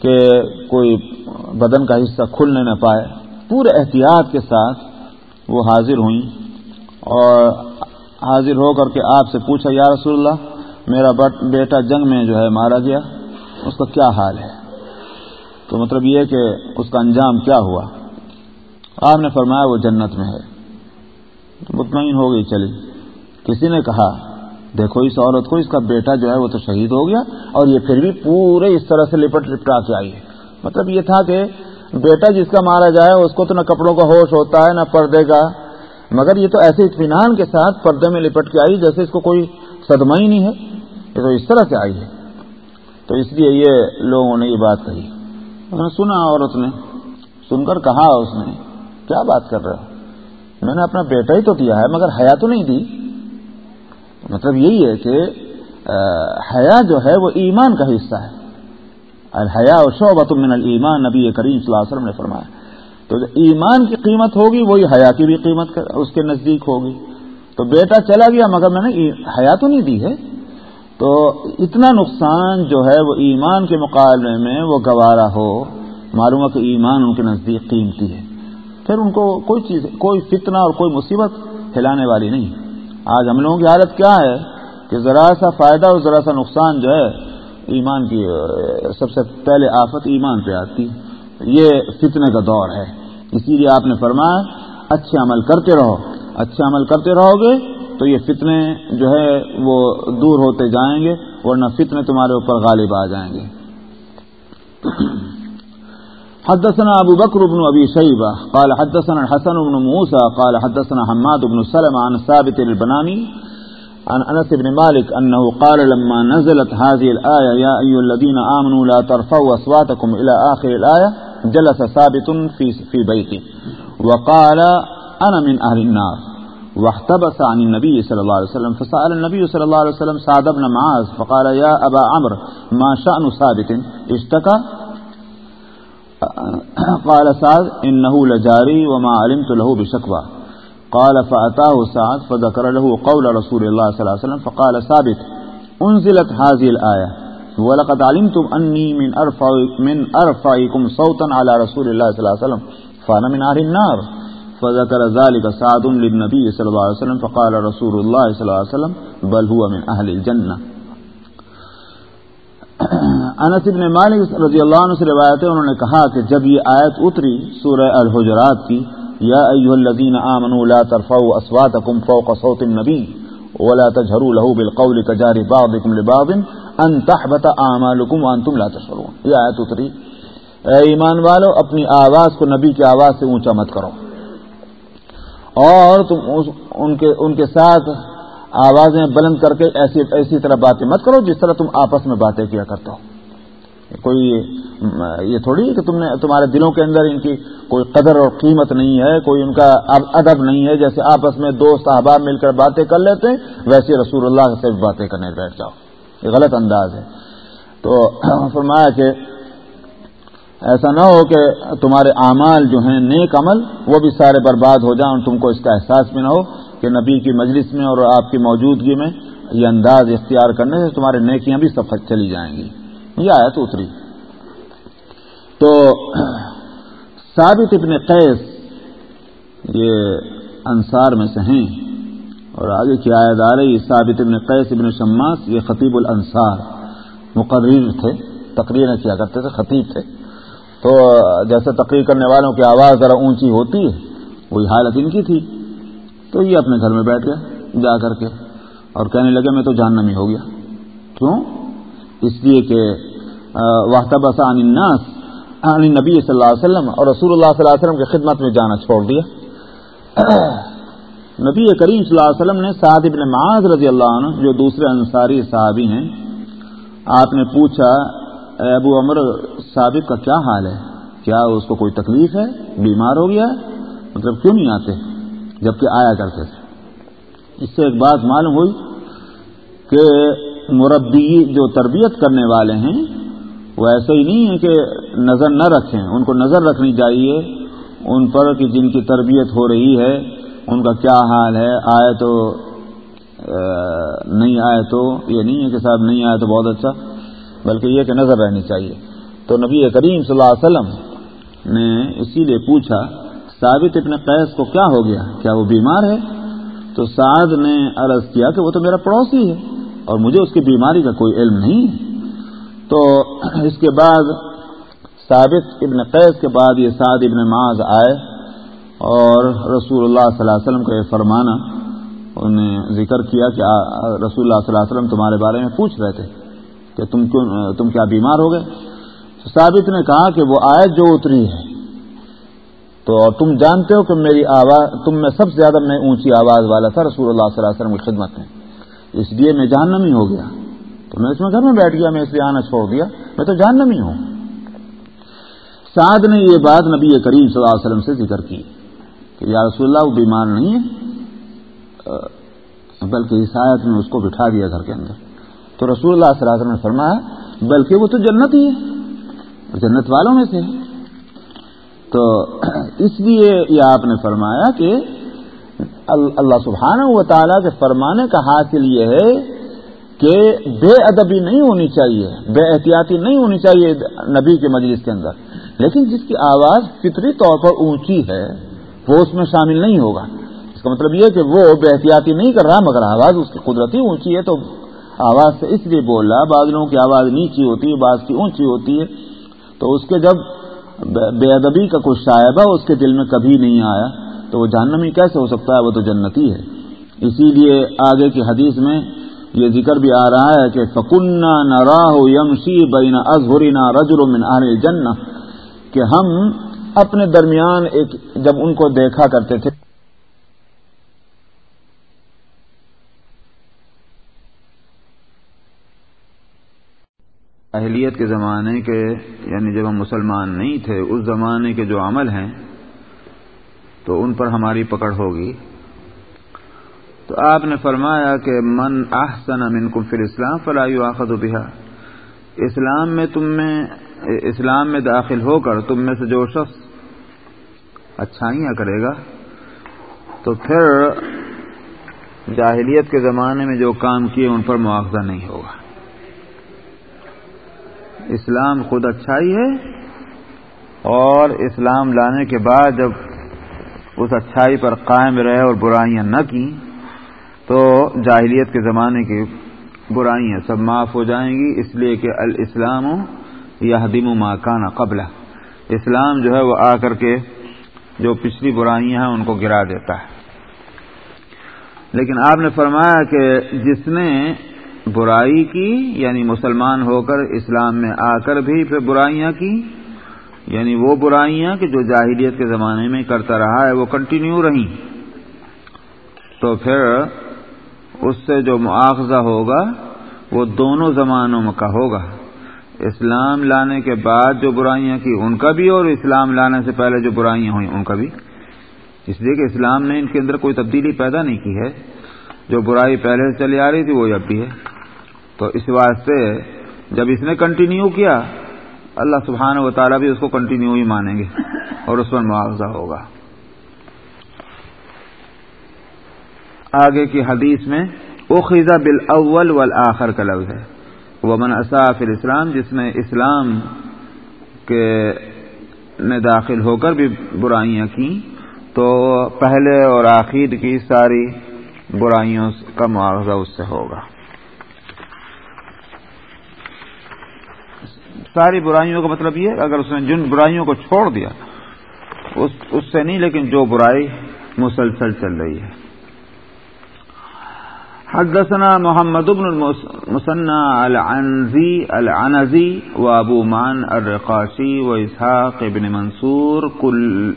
کہ کوئی بدن کا حصہ کھلنے نہ پائے۔ پورے احتیاط کے ساتھ وہ حاضر ہوئیں۔ اور حاضر ہو کر کے آپ سے پوچھا، یا رسول اللہ، میرا بیٹا جنگ میں جو ہے مارا گیا، اس کا کیا حال ہے؟ تو مطلب یہ کہ اس کا انجام کیا ہوا؟ آپ نے فرمایا وہ جنت میں ہے۔ مطمئن ہو گئی، چلی۔ کسی نے کہا، دیکھو اس عورت کو، اس کا بیٹا جو ہے وہ تو شہید ہو گیا اور یہ پھر بھی پورے اس طرح سے لپٹ لپٹا کے آئی مطلب یہ تھا کہ بیٹا جس کا مارا جائے، اس کو تو نہ کپڑوں کا ہوش ہوتا ہے، نہ پردے کا۔ مگر یہ تو ایسے اطمینان کے ساتھ پردے میں لپٹ کے آئی، جیسے اس کو کوئی صدمہ ہی نہیں ہے۔ یہ تو اس طرح سے آئی ہے۔ تو اس لیے یہ لوگوں نے یہ بات کہی۔ نے سنا عورت نے، سن کر کہا اس نے کیا بات کر رہے میں نے اپنا بیٹا ہی تو دیا ہے، مگر حیا تو نہیں دی۔ مطلب یہی ہے کہ حیا جو ہے وہ ایمان کا حصہ ہے۔ الحیا شعبۃ من المان نبی کریم صلی اللہ علیہ وسلم نے فرمایا۔ تو جو ایمان کی قیمت ہوگی، وہی حیا کی بھی قیمت اس کے نزدیک ہوگی۔ تو بیٹا چلا گیا، مگر میں نے حیا تو نہیں دی ہے۔ تو اتنا نقصان جو ہے وہ ایمان کے مقابلے میں وہ گوارا ہو، معلوم ہے کہ ایمان ان کے نزدیک قیمتی ہے۔ پھر ان کو کوئی چیز، کوئی فتنہ اور کوئی مصیبت پھیلانے والی نہیں۔ آج ہم لوگوں کی حالت کیا ہے کہ ذرا سا فائدہ اور ذرا سا نقصان جو ہے، ایمان کی سب سے پہلے آفت ایمان پہ آتی۔ یہ فتنے کا دور ہے۔ اسی لیے آپ نے فرمایا، اچھے عمل کرتے رہو۔ اچھے عمل کرتے رہو گے تو یہ فتنے جو ہے وہ دور ہوتے جائیں گے، ورنہ فتنے تمہارے اوپر غالب آ جائیں گے۔ حدثنا ابو بكر بن ابي شيبه قال حدثنا الحسن بن موسى، قال حدثنا حماد بن سلمة عن ثابت البناني عن انس بن مالك انه قال لما نزلت هذه الايه يا ايها الذين امنوا لا ترفعوا اصواتكم الى اخر الايه جلس ثابت في في بيته، وقال انا من اهل النار. واحتبس عن النبي صلى الله عليه وسلم فسال النبي صلى الله عليه وسلم سعد بن معاذ، فقال يا ابا عمرو، ما شان ثابت؟ اشتكى قال سعد انه لجاري وما علمت له بشكوى. قال فاتاه سعد فذكر له قول رسول الله صلى الله عليه وسلم، فقال، ثابت انزلت هذه الايه ولقد علمتم أني من أرفع، من أرفعكم صوتا على رسول الله صلى الله عليه وسلم، فأنا من أهل النار. فذكر ذلك سعد للنبي صلى الله عليه وسلم، فقال رسول الله صلى الله عليه وسلم، بل هو من أهل الجنة. انس ابن مالک رضی اللہ عنہ سے روایت ہے، انہوں نے کہا کہ جب یہ آیت اتری سورہ الحجرات کی، یا ایها الذين امنوا لا ترفعوا اصواتكم فوق صوت النبي ولا تجهروا له بالقول كجار بعضكم لبعض ان تحبط اعمالكم وانتم لا تشعرون۔ یہ آیت اتری۔ اے ایمان والو، اپنی آواز کو نبی کی آواز سے اونچا مت کرو۔ اور تم ان کے ان کے ساتھ آوازیں بلند کر کے ایسی ایسی طرح باتیں مت کرو، جس طرح تم آپس میں باتیں کیا کرتا ہو۔ کوئی، یہ تھوڑی ہے کہ تم نے، تمہارے دلوں کے اندر ان کی کوئی قدر اور قیمت نہیں ہے، کوئی ان کا ادب نہیں ہے، جیسے آپس میں دوست، احباب مل کر باتیں کر لیتے ہیں، ویسے رسول اللہ سے باتیں کرنے بیٹھ جاؤ۔ یہ غلط انداز ہے۔ تو *clears throat* فرمایا کہ ایسا نہ ہو کہ تمہارے اعمال جو ہیں نیک عمل، وہ بھی سارے برباد ہو جائیں اور تم کو اس کا احساس بھی نہ ہو۔ کہ نبی کی مجلس میں اور آپ کی موجودگی میں یہ انداز اختیار کرنے سے تمہارے نیکیاں بھی سفر چلی جائیں گی۔ یہ آیا تو اتری۔ تو ثابت ابن قیس یہ انصار میں سے ہیں اور آگے کی آیت آ رہی ثابت ابن قیس ابن شماس، یہ خطیب الانصار۔ مقرر تھے، تقریر کیا کرتے تھے، خطیب تھے۔ تو جیسے تقریر کرنے والوں کی آواز ذرا اونچی ہوتی ہے، وہی حالت ان کی تھی۔ تو یہ اپنے گھر میں بیٹھ گئے جا کر کے۔ اور کہنے لگے میں تو جاننا ہو گیا۔ کیوں؟ اس لیے کہ واحتبس عن الناس، عن نبی صلی اللہ علیہ وسلم۔ اور رسول اللہ صلی اللہ علیہ وسلم کی خدمت میں جانا چھوڑ دیا۔ *clears throat* نبی کریم صلی اللہ علیہ وسلم نے سعد ابن معاذ رضی اللہ عنہ، جو دوسرے انصاری صحابی ہیں، آپ نے پوچھا، اے ابو عمر ثابت کا کیا حال ہے؟ کیا اس کو کوئی تکلیف ہے؟ بیمار ہو گیا مطلب کیوں نہیں آتے؟ جبکہ آیا کرتے تھے۔ اس سے ایک بات معلوم ہوئی کہ مربی جو تربیت کرنے والے ہیں، وہ ایسے ہی نہیں ہے کہ نظر نہ رکھیں۔ ان کو نظر رکھنی چاہیے۔ ان پر کہ جن کی تربیت ہو رہی ہے، ان کا کیا حال ہے؟ آئے تو نہیں آئے تو، یہ نہیں ہے کہ صاحب نہیں آئے تو بہت اچھا بلکہ یہ کہ نظر رہنی چاہیے۔ تو نبی کریم صلی اللہ علیہ وسلم نے اسی لیے پوچھا ثابت ابن قیس کو کیا ہو گیا؟ کیا وہ بیمار ہے؟ تو سعد نے عرض کیا کہ وہ تو میرا پڑوسی ہے اور مجھے اس کی بیماری کا کوئی علم نہیں تو اس کے بعد ثابت ابن قیس کے بعد یہ سعد ابن معاذ آئے اور رسول اللہ صلی اللہ علیہ وسلم کا یہ فرمانا انہیں ذکر کیا کہ رسول اللہ صلی اللہ علیہ وسلم تمہارے بارے میں پوچھ رہے تھے کہ تم کیوں، تم کیا بیمار ہو گئے؟ ثابت نے کہا کہ وہ آیت جو اتری ہے تو تم جانتے ہو کہ میری آواز تم میں سب سے زیادہ میں اونچی آواز والا تھا، رسول اللہ صلی اللہ علیہ وسلم کی خدمت میں۔ اس لیے میں جہنمی ہو گیا۔ تو میں اس میں گھر میں بیٹھ گیا، میں اس لیے آنا چھوڑ دیا۔ میں تو جہنمی ہوں۔ سعد نے یہ بات نبی کریم صلی اللہ علیہ وسلم سے ذکر کی کہ یا رسول اللہ، وہ بیمار نہیں ہے۔ بلکہ عیسائیت نے اس کو بٹھا دیا گھر کے اندر۔ تو رسول اللہ صلی اللہ علیہ وسلم نے فرمایا، بلکہ وہ تو جنت ہی ہے۔ جنت والوں میں سے تو اس لیے یہ آپ نے فرمایا کہ اللہ سبحانہ و تعالیٰ کے فرمانے کا حاصل یہ ہے کہ بے ادبی نہیں ہونی چاہیے، بے احتیاطی نہیں ہونی چاہیے نبی کے مجلس کے اندر۔ لیکن جس کی آواز فطری طور پر اونچی ہے، وہ اس میں شامل نہیں ہوگا۔ اس کا مطلب یہ کہ وہ بے احتیاطی نہیں کر رہا، مگر آواز اس کی قدرتی اونچی ہے۔ تو آواز سے اس لیے بول رہا بعض لوگوں کی آواز نیچی ہوتی ہے، بعض کی اونچی ہوتی ہے۔ تو اس کے جب بے ادبی کا کچھ شائبہ اس کے دل میں کبھی نہیں آیا، تو وہ جہنمی کیسے ہو سکتا ہے؟ وہ تو جنتی ہے۔ اسی لیے آگے کی حدیث میں یہ ذکر بھی آ رہا ہے کہ فکنہ نہ راہ یمشی بین ازہرینا رجر من اہل جن کہ ہم اپنے درمیان ایک جب ان کو دیکھا کرتے تھے اہلیت کے زمانے کے یعنی جب ہم مسلمان نہیں تھے، اس زمانے کے جو عمل ہیں، تو ان پر ہماری پکڑ ہوگی۔ تو آپ نے فرمایا کہ من احسن منکم فی الاسلام فلا یؤاخذ بها۔ اسلام میں تم میں، اسلام میں داخل ہو کر تم میں سے جو شخص اچھائیاں کرے گا، تو پھر جاہلیت کے زمانے میں جو کام کیے، ان پر مواخذہ نہیں ہوگا۔ اسلام خود اچھائی ہے اور اسلام لانے کے بعد جب اس اچھائی پر قائم رہے اور برائیاں نہ کی تو جاہلیت کے زمانے کی برائیاں سب معاف ہو جائیں گی۔ اس لیے کہ الاسلام یا حدیم و ماکانہ قبل اسلام جو ہے وہ آ کر کے جو پچھلی برائیاں ہیں ان کو گرا دیتا ہے۔ لیکن آپ نے فرمایا کہ جس نے برائی کی یعنی مسلمان ہو کر اسلام میں آ کر بھی پھر برائیاں کی یعنی وہ برائیاں کہ جو جاہلیت کے زمانے میں کرتا رہا ہے، وہ کنٹینیو رہیں۔ تو پھر اس سے جو مواخذہ ہوگا، وہ دونوں زمانوں میں کا ہوگا۔ اسلام لانے کے بعد جو برائیاں کی، ان کا بھی اور اسلام لانے سے پہلے جو برائیاں ہوئیں، ان کا بھی۔ اس لیے کہ اسلام نے ان کے اندر کوئی تبدیلی پیدا نہیں کی ہے۔ جو برائی پہلے سے چلی آ رہی تھی وہ اب بھی ہے۔ تو اس واسطے جب اس نے کنٹینیو کیا، اللہ سبحانہ و تعالیٰ بھی اس کو کنٹینیو ہی مانیں گے اور اس پر معاوضہ ہوگا۔ آگے کی حدیث میں وہ خیزہ بال اول والآخر کا لفظ ہے۔ وہ من اصاف الاسلام جس نے اسلام کے نے داخل ہو کر بھی برائیاں کی تو پہلے اور آخر کی ساری برائیوں کا معاوضہ اس سے ہوگا۔ ساری برائیوں کا مطلب یہ اگر اس نے جن برائیوں کو چھوڑ دیا، اس سے نہیں، لیکن جو برائی مسلسل چل رہی ہے۔ حدثنا محمد بن المثنى العنزي العنزي وابو مان الرقاشي واسحاق بن منصور كل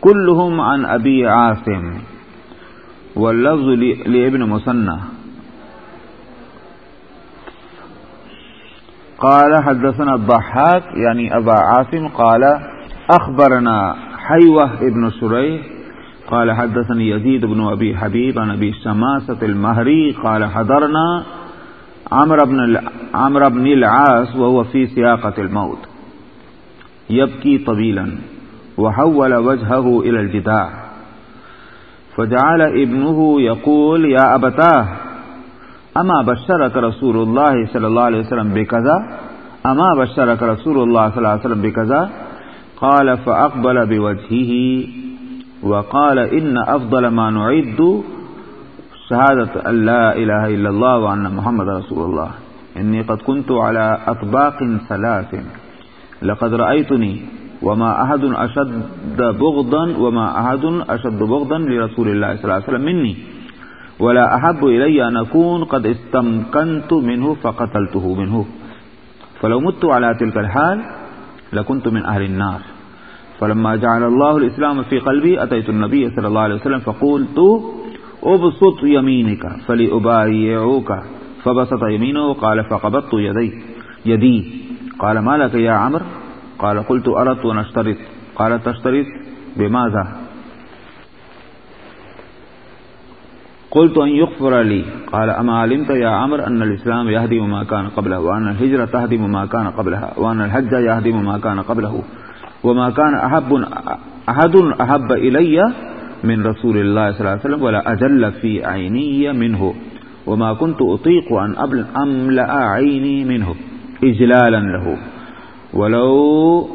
كلهم عن ابي عاصم۔ واللفظ لابن مثنى قال حدثنا الضحاك يعني ابا عاصم قال اخبرنا حيوه ابن شريح قال حدثني يزيد بن أبي حبيب عن أبي شماسة المهري قال حضرنا عمر بن, عمر بن العاص وهو في سياقة الموت. يبكي طويلا وحول وجهه إلى الجداع فجعل ابنه يقول، يا أبتاه، أما بشرك رسول الله صلى الله عليه وسلم بكذا؟ أما بشرك رسول الله صلى الله عليه وسلم بكذا؟ قال، فأقبل بوجهه وقال، إن أفضل ما نعد شهادة أن لا إله إلا الله وأن محمد رسول الله. إني قد كنت على أطباق ثلاث، لقد رأيتني وما أحد أشد بغضا وما أحد أشد بغضا لرسول الله صلى الله عليه وسلم مني. ولا أحب إلي أن أكون قد استمكنت منه فقتلته منه. فلو مت على تلك الحال لكنت من أهل النار. فلما جعل الله الإسلام في قلبي أتيت النبي صلى الله عليه وسلم فقلت أبسط يمينك فلأبايعوك. فبسط يمينه وقال فقبضت يدي. يدي. قال ما لك يا عمر؟ قال قلت أردت أن أشترط قال تشترط؟ بماذا؟ قلت أن يغفر لي. قال أما علمت يا عمر أن الإسلام يهدم ما كان قبله، وأن الهجرة تهدم ما كان قبلها، وأن الحج يهدم ما كان قبله، وما كان أحب أحد أحب إلي من رسول الله صلى الله عليه وسلم ولا أجل في عيني منه، وما كنت أطيق أن أملأ عيني منه إجلالا له. ولو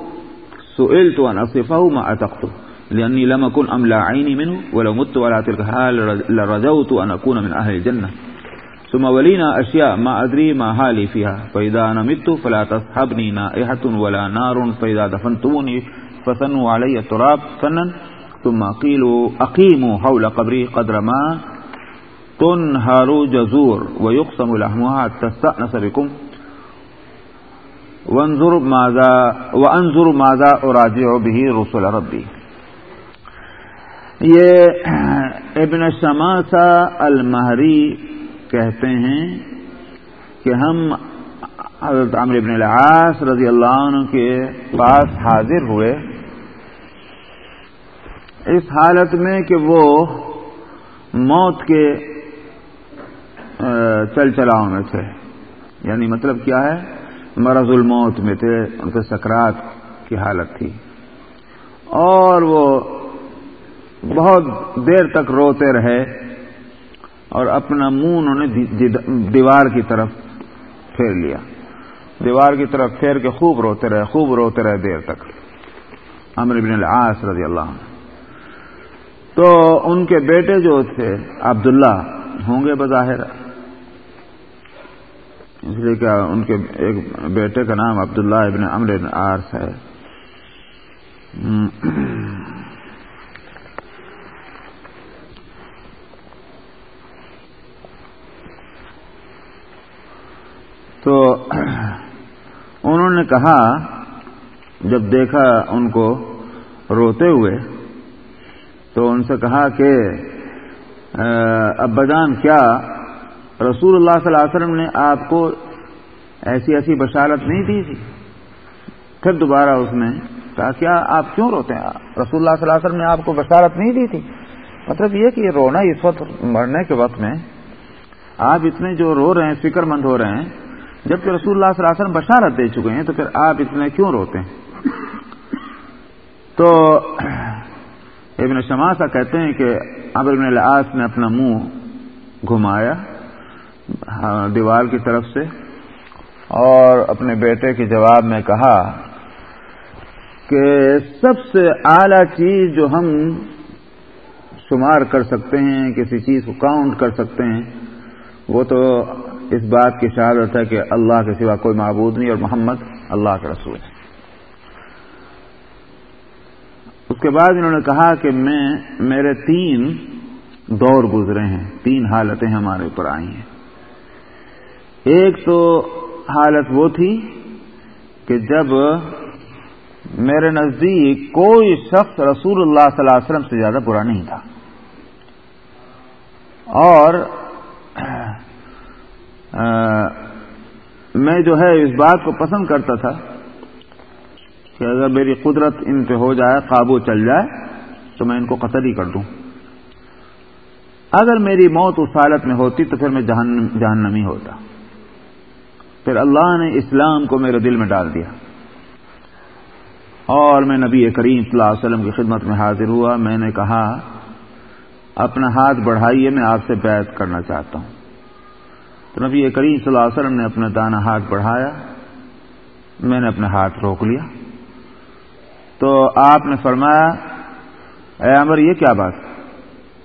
سئلت أن أصفه ما أتقته. لأني لم أكن أملأ عيني منه، ولو مت على تلك الحال لرجوت أن أكون من أهل الجنة. ثم ولينا أشياء ما أدري ما حالي فيها. فإذا أنا مت فلا تصحبني نائحة ولا نار. فإذا دفنتوني فثنوا علي التراب فنا ثم قيلوا أقيموا حول قبري قدر ما تنهر جزور ويقسم لحمها تستأنس بكم. وانظر ماذا وانظر ماذا اراجع به رسول ربی یہ ابن شماسا المہری کہتے ہیں کہ ہم حضرت عمر ابن العاص رضی اللہ عنہ کے پاس حاضر ہوئے۔ اس حالت میں کہ وہ موت کے چل چلاؤ میں تھے۔ یعنی مطلب کیا ہے؟ مرض الموت میں تھے، ان کے سکرات کی حالت تھی۔ اور وہ بہت دیر تک روتے رہے اور اپنا منہ انہوں نے دیوار کی طرف پھیر لیا۔ دیوار کی طرف پھیر کے خوب روتے رہے، خوب روتے رہے دیر تک۔ امر بن العاص رضی اللہ عنہ۔ تو ان کے بیٹے جو تھے، عبداللہ، ہوں گے بظاہر۔ اس لیے کہ ان کے ایک بیٹے کا نام عبداللہ ابن امر آرس ہے۔ تو انہوں نے کہا، جب دیکھا ان کو روتے ہوئے، تو ان سے کہا کہ ابا جان کیا رسول اللہ صلی اللہ علیہ وسلم نے آپ کو ایسی ایسی بشارت نہیں دی تھی۔ پھر دوبارہ اس نے کہا، کیا آپ کیوں روتے ہیں؟ رسول اللہ صلی اللہ علیہ وسلم نے آپ کو بشارت نہیں دی تھی۔ مطلب یہ کہ یہ رونا اس وقت مرنے کے وقت میں آپ اتنے جو رو رہے ہیں، فکر مند ہو رہے ہیں، جبکہ رسول اللہ صلی اللہ علیہ وسلم بشارت دے چکے ہیں، تو پھر آپ اتنے کیوں روتے ہیں؟ تو ابن شماسا کہتے ہیں کہ ابن العاص نے اپنا منہ گھمایا۔ ہاں، دیوار کی طرف سے اور اپنے بیٹے کے جواب میں کہا کہ سب سے اعلی چیز جو ہم شمار کر سکتے ہیں، کسی چیز کو کاؤنٹ کر سکتے ہیں، وہ تو اس بات کی شہادت ہے کہ اللہ کے سوا کوئی معبود نہیں اور محمد اللہ کا رسول ہے اس کے بعد انہوں نے کہا کہ میں، میرے تین دور گزرے ہیں، تین حالتیں ہمارے اوپر آئی ہیں۔ ایک تو حالت وہ تھی کہ جب میرے نزدیک کوئی شخص رسول اللہ صلی اللہ علیہ وسلم سے زیادہ برا نہیں تھا۔ اور میں جو ہے اس بات کو پسند کرتا تھا کہ اگر میری قدرت ان پہ ہو جائے، قابو چل جائے، تو میں ان کو قتل ہی کر دوں۔ اگر میری موت اس حالت میں ہوتی تو پھر میں جہنمی ہوتا۔ پھر اللہ نے اسلام کو میرے دل میں ڈال دیا اور میں نبی کریم صلی اللہ علیہ وسلم کی خدمت میں حاضر ہوا میں نے کہا، اپنا ہاتھ بڑھائیے، میں آپ سے بیعت کرنا چاہتا ہوں۔ تو نبی کریم صلی اللہ علیہ وسلم نے اپنا دانا ہاتھ بڑھایا، میں نے اپنا ہاتھ روک لیا۔ تو آپ نے فرمایا، اے امر یہ کیا بات؟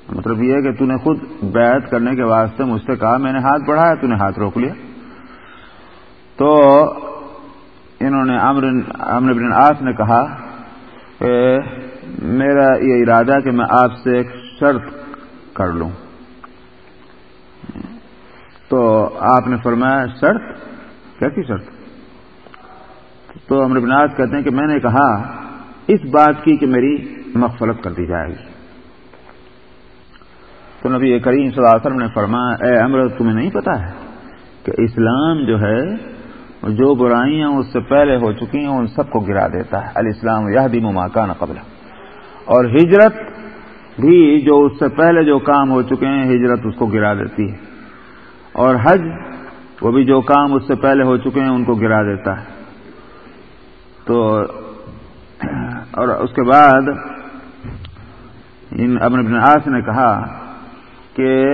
مطلب یہ ہے کہ تو نے خود بیعت کرنے کے واسطے مجھ سے کہا، میں نے ہاتھ بڑھایا، تو نے ہاتھ روک لیا۔ تو انہوں نے امر بن آس نے کہا کہ میرا یہ ارادہ کہ میں آپ سے ایک شرط کر لوں۔ تو آپ نے فرمایا، شرط؟ کیسی شرط؟ تو امر بناز کہتے ہیں کہ میں نے کہا، اس بات کی کہ میری مغفرت کر دی جائے گی۔ تو نبی کریم صلی اللہ علیہ وسلم نے فرمایا، اے امر تمہیں نہیں پتا ہے کہ اسلام جو ہے جو برائیاں اس سے پہلے ہو چکی ہیں، ان سب کو گرا دیتا ہے۔ الاسلام یہ بھی مماکان قبل اور ہجرت بھی جو اس سے پہلے جو کام ہو چکے ہیں، ہجرت اس کو گرا دیتی ہے۔ اور حج وہ بھی جو کام اس سے پہلے ہو چکے ہیں، ان کو گرا دیتا ہے۔ تو اور اس کے بعد ان ابن ابن آس نے کہا کہ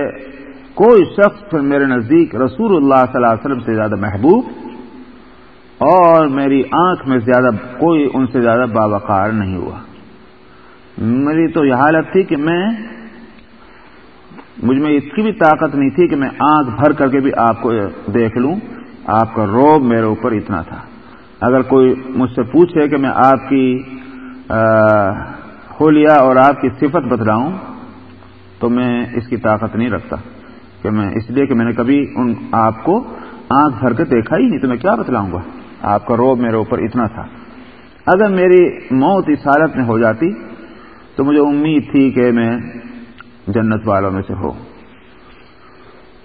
کوئی شخص میرے نزدیک رسول اللہ صلی اللہ علیہ وسلم سے زیادہ محبوب اور میری آنکھ میں زیادہ کوئی ان سے زیادہ باوقار نہیں ہوا۔ میری تو یہ حالت تھی کہ میں مجھ میں اس کی بھی طاقت نہیں تھی کہ میں آنکھ بھر کر کے بھی آپ کو دیکھ لوں۔ آپ کا روب میرے اوپر اتنا تھا۔ اگر کوئی مجھ سے پوچھے کہ میں آپ کی ہولیا اور آپ کی صفت بتلاؤں، تو میں اس کی طاقت نہیں رکھتا۔ کہ میں اس لیے کہ میں نے کبھی ان آپ کو آنکھ بھر کے دیکھا ہی نہیں، تو میں کیا بتلاؤں گا؟ آپ کا روب میرے اوپر اتنا تھا۔ اگر میری موت اس حالت میں ہو جاتی تو مجھے امید تھی کہ میں جنت والوں میں سے ہو۔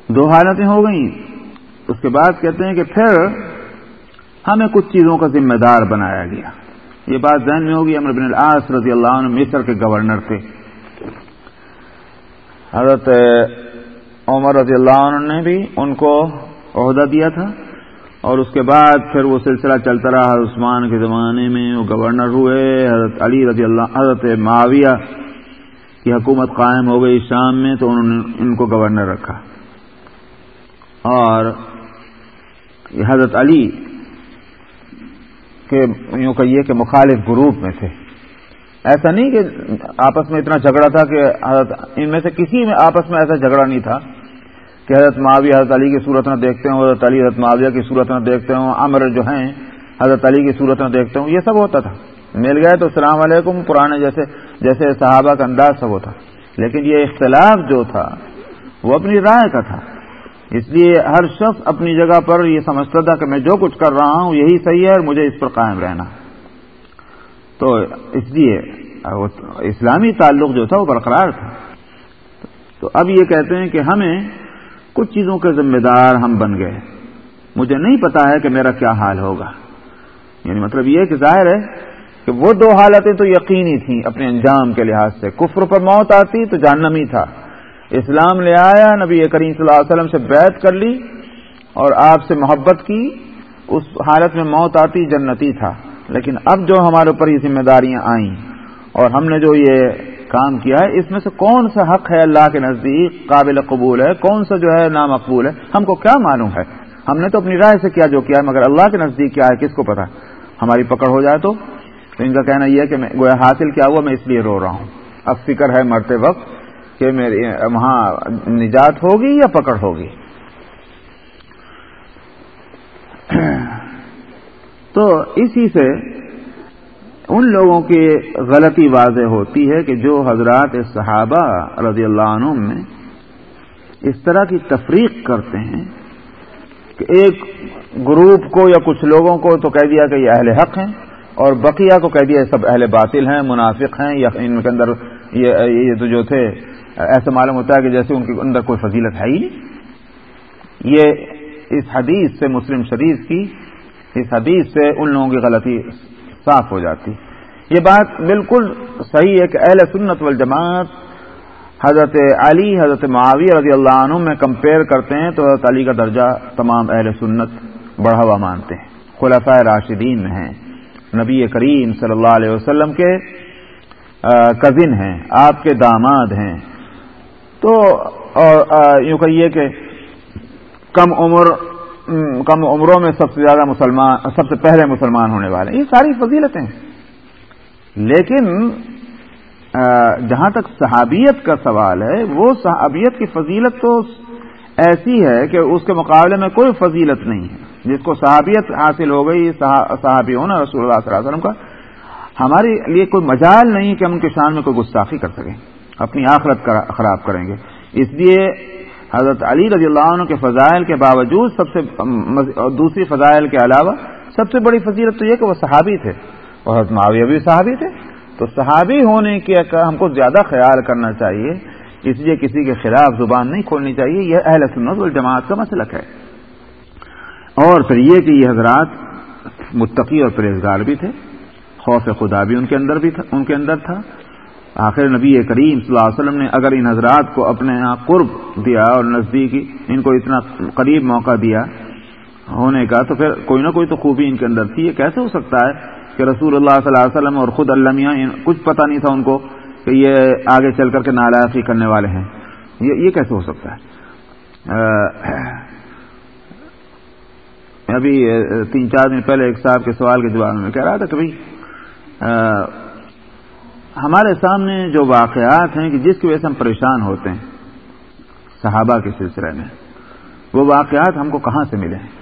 دو حالتیں ہو گئیں۔ اس کے بعد کہتے ہیں کہ پھر ہمیں کچھ چیزوں کا ذمہ دار بنایا گیا۔ یہ بات ذہن میں ہوگی امر بن العاص رضی اللہ عنہ مصر کے گورنر تھے۔ حضرت عمر رضی اللہ عنہ نے بھی ان کو عہدہ دیا تھا۔ اور اس کے بعد پھر وہ سلسلہ چلتا رہا حضرت عثمان کے زمانے میں، وہ گورنر ہوئے، حضرت علی رضی اللہ، حضرت معاویہ کی حکومت قائم ہو گئی شام میں تو انہوں نے ان کو گورنر رکھا۔ اور حضرت علی کے یوں کہیے کہ مخالف گروپ میں تھے۔ ایسا نہیں کہ آپس میں اتنا جھگڑا تھا کہ حضرت، ان میں سے کسی میں آپس میں ایسا جھگڑا نہیں تھا۔ کہ حضرت معاویہ، حضرت علی کی صورت نہ دیکھتے ہوں، حضرت علی، حضرت معاویہ کی صورت نہ دیکھتے ہوں امر جو ہیں، حضرت علی کی صورت نہ دیکھتے ہوں، یہ سب ہوتا تھا۔ مل گئے تو السلام علیکم، پرانے جیسے جیسے صحابہ کا انداز سب ہوتا۔ لیکن یہ اختلاف جو تھا، وہ اپنی رائے کا تھا۔ اس لیے ہر شخص اپنی جگہ پر یہ سمجھتا تھا کہ میں جو کچھ کر رہا ہوں، یہی صحیح ہے اور مجھے اس پر قائم رہنا۔ تو اس لیے اسلامی تعلق جو تھا، وہ برقرار تھا۔ تو اب یہ کہتے ہیں کہ ہمیں کچھ چیزوں کے ذمہ دار ہم بن گئے مجھے نہیں پتا ہے کہ میرا کیا حال ہوگا۔ یعنی مطلب یہ کہ ظاہر ہے کہ وہ دو حالتیں تو یقینی تھیں اپنے انجام کے لحاظ سے۔ کفر پر موت آتی تو جہنمی تھا۔ اسلام لے آیا، نبی کریم صلی اللہ علیہ وسلم سے بیعت کر لی اور آپ سے محبت کی۔ اس حالت میں موت آتی جنتی تھا۔ لیکن اب جو ہمارے اوپر یہ ذمہ داریاں آئیں اور ہم نے جو یہ کام کیا ہے، اس میں سے کون سا حق ہے اللہ کے نزدیک؟ قابل قبول ہے، کون سا جو ہے نامقبول ہے؟ ہم کو کیا معلوم ہے؟ ہم نے تو اپنی رائے سے کیا جو کیا ہے، مگر اللہ کے نزدیک کیا ہے، کس کو پتا؟ ہماری پکڑ ہو جائے تو۔ ان کا کہنا یہ ہے کہ میں گویا حاصل کیا ہوا، میں اس لیے رو رہا ہوں۔ اب فکر ہے مرتے وقت کہ میری وہاں نجات ہوگی یا پکڑ ہوگی؟ تو اسی سے ان لوگوں کی غلطی واضح ہوتی ہے کہ جو حضرات صحابہ رضی اللہ عنہ میں اس طرح کی تفریق کرتے ہیں کہ ایک گروپ کو یا کچھ لوگوں کو تو کہہ دیا کہ یہ اہل حق ہیں اور بقیہ کو کہہ دیا سب اہل باطل ہیں، منافق ہیں، یا ان کے اندر یہ تو جو تھے، ایسا معلوم ہوتا ہے کہ جیسے ان کے اندر کوئی فضیلت ہے ہی نہیں۔ یہ اس حدیث سے مسلم شریف کی، اس حدیث سے ان لوگوں کی غلطی صاف ہو جاتی۔ یہ بات بالکل صحیح ہے کہ اہل سنت والجماعت حضرت علی، حضرت معاویہ رضی اللہ عنہ میں کمپیئر کرتے ہیں تو حضرت علی کا درجہ تمام اہل سنت بڑھاوا مانتے ہیں۔ خلفۂ راشدین ہیں، نبی کریم صلی اللہ علیہ وسلم کے کزن ہیں، آپ کے داماد ہیں۔ تو، اور یوں کہیے کہ کم عمر کم عمروں میں سب سے زیادہ مسلمان، سب سے پہلے مسلمان ہونے والے یہ ساری فضیلتیں لیکن جہاں تک صحابیت کا سوال ہے، وہ صحابیت کی فضیلت تو ایسی ہے کہ اس کے مقابلے میں کوئی فضیلت نہیں ہے۔ جس کو صحابیت حاصل ہو گئی صحابی ہونا رسول اللہ صلی اللہ علیہ وسلم کا، ہمارے لیے کوئی مجال نہیں کہ ہم ان کے شان میں کوئی گستاخی کر سکیں۔ اپنی آخرت خراب کریں گے۔ اس لیے حضرت علی رضی اللہ عنہ کے فضائل کے باوجود سب سے دوسری فضائل کے علاوہ سب سے بڑی فضیلت تو یہ کہ وہ صحابی تھے۔ اور حضرت معاویہ بھی صحابی تھے۔ تو صحابی ہونے کے ہم کو زیادہ خیال کرنا چاہیے۔ اس لیے کسی کے خلاف زبان نہیں کھولنی چاہیے۔ یہ اہل سنت والجماعت کا مسلک ہے۔ اور پھر یہ کہ یہ حضرات متقی اور پرہزگار بھی تھے۔ خوف خدا بھی ان کے اندر بھی تھا ان کے اندر تھا۔ آخر نبی کریم صلی اللہ علیہ وسلم نے اگر ان حضرات کو اپنے یہاں قرب دیا اور نزدیکی ان کو اتنا قریب موقع دیا۔ ہونے کا تو پھر کوئی نہ کوئی تو خوبی ان کے اندر تھی۔ یہ کیسے ہو سکتا ہے کہ رسول اللہ صلی اللہ علیہ وسلم اور خود علمیہ کچھ پتہ نہیں تھا ان کو کہ یہ آگے چل کر کے نالافی کرنے والے ہیں۔ یہ کیسے ہو سکتا ہے؟ ابھی تین چار دن پہلے ایک صاحب کے سوال کے جواب میں کہہ رہا تھا کہ بھائی ہمارے سامنے جو واقعات ہیں کہ جس کی وجہ سے ہم پریشان ہوتے ہیں، صحابہ کے سلسلے میں، وہ واقعات ہم کو کہاں سے ملے؟ ہیں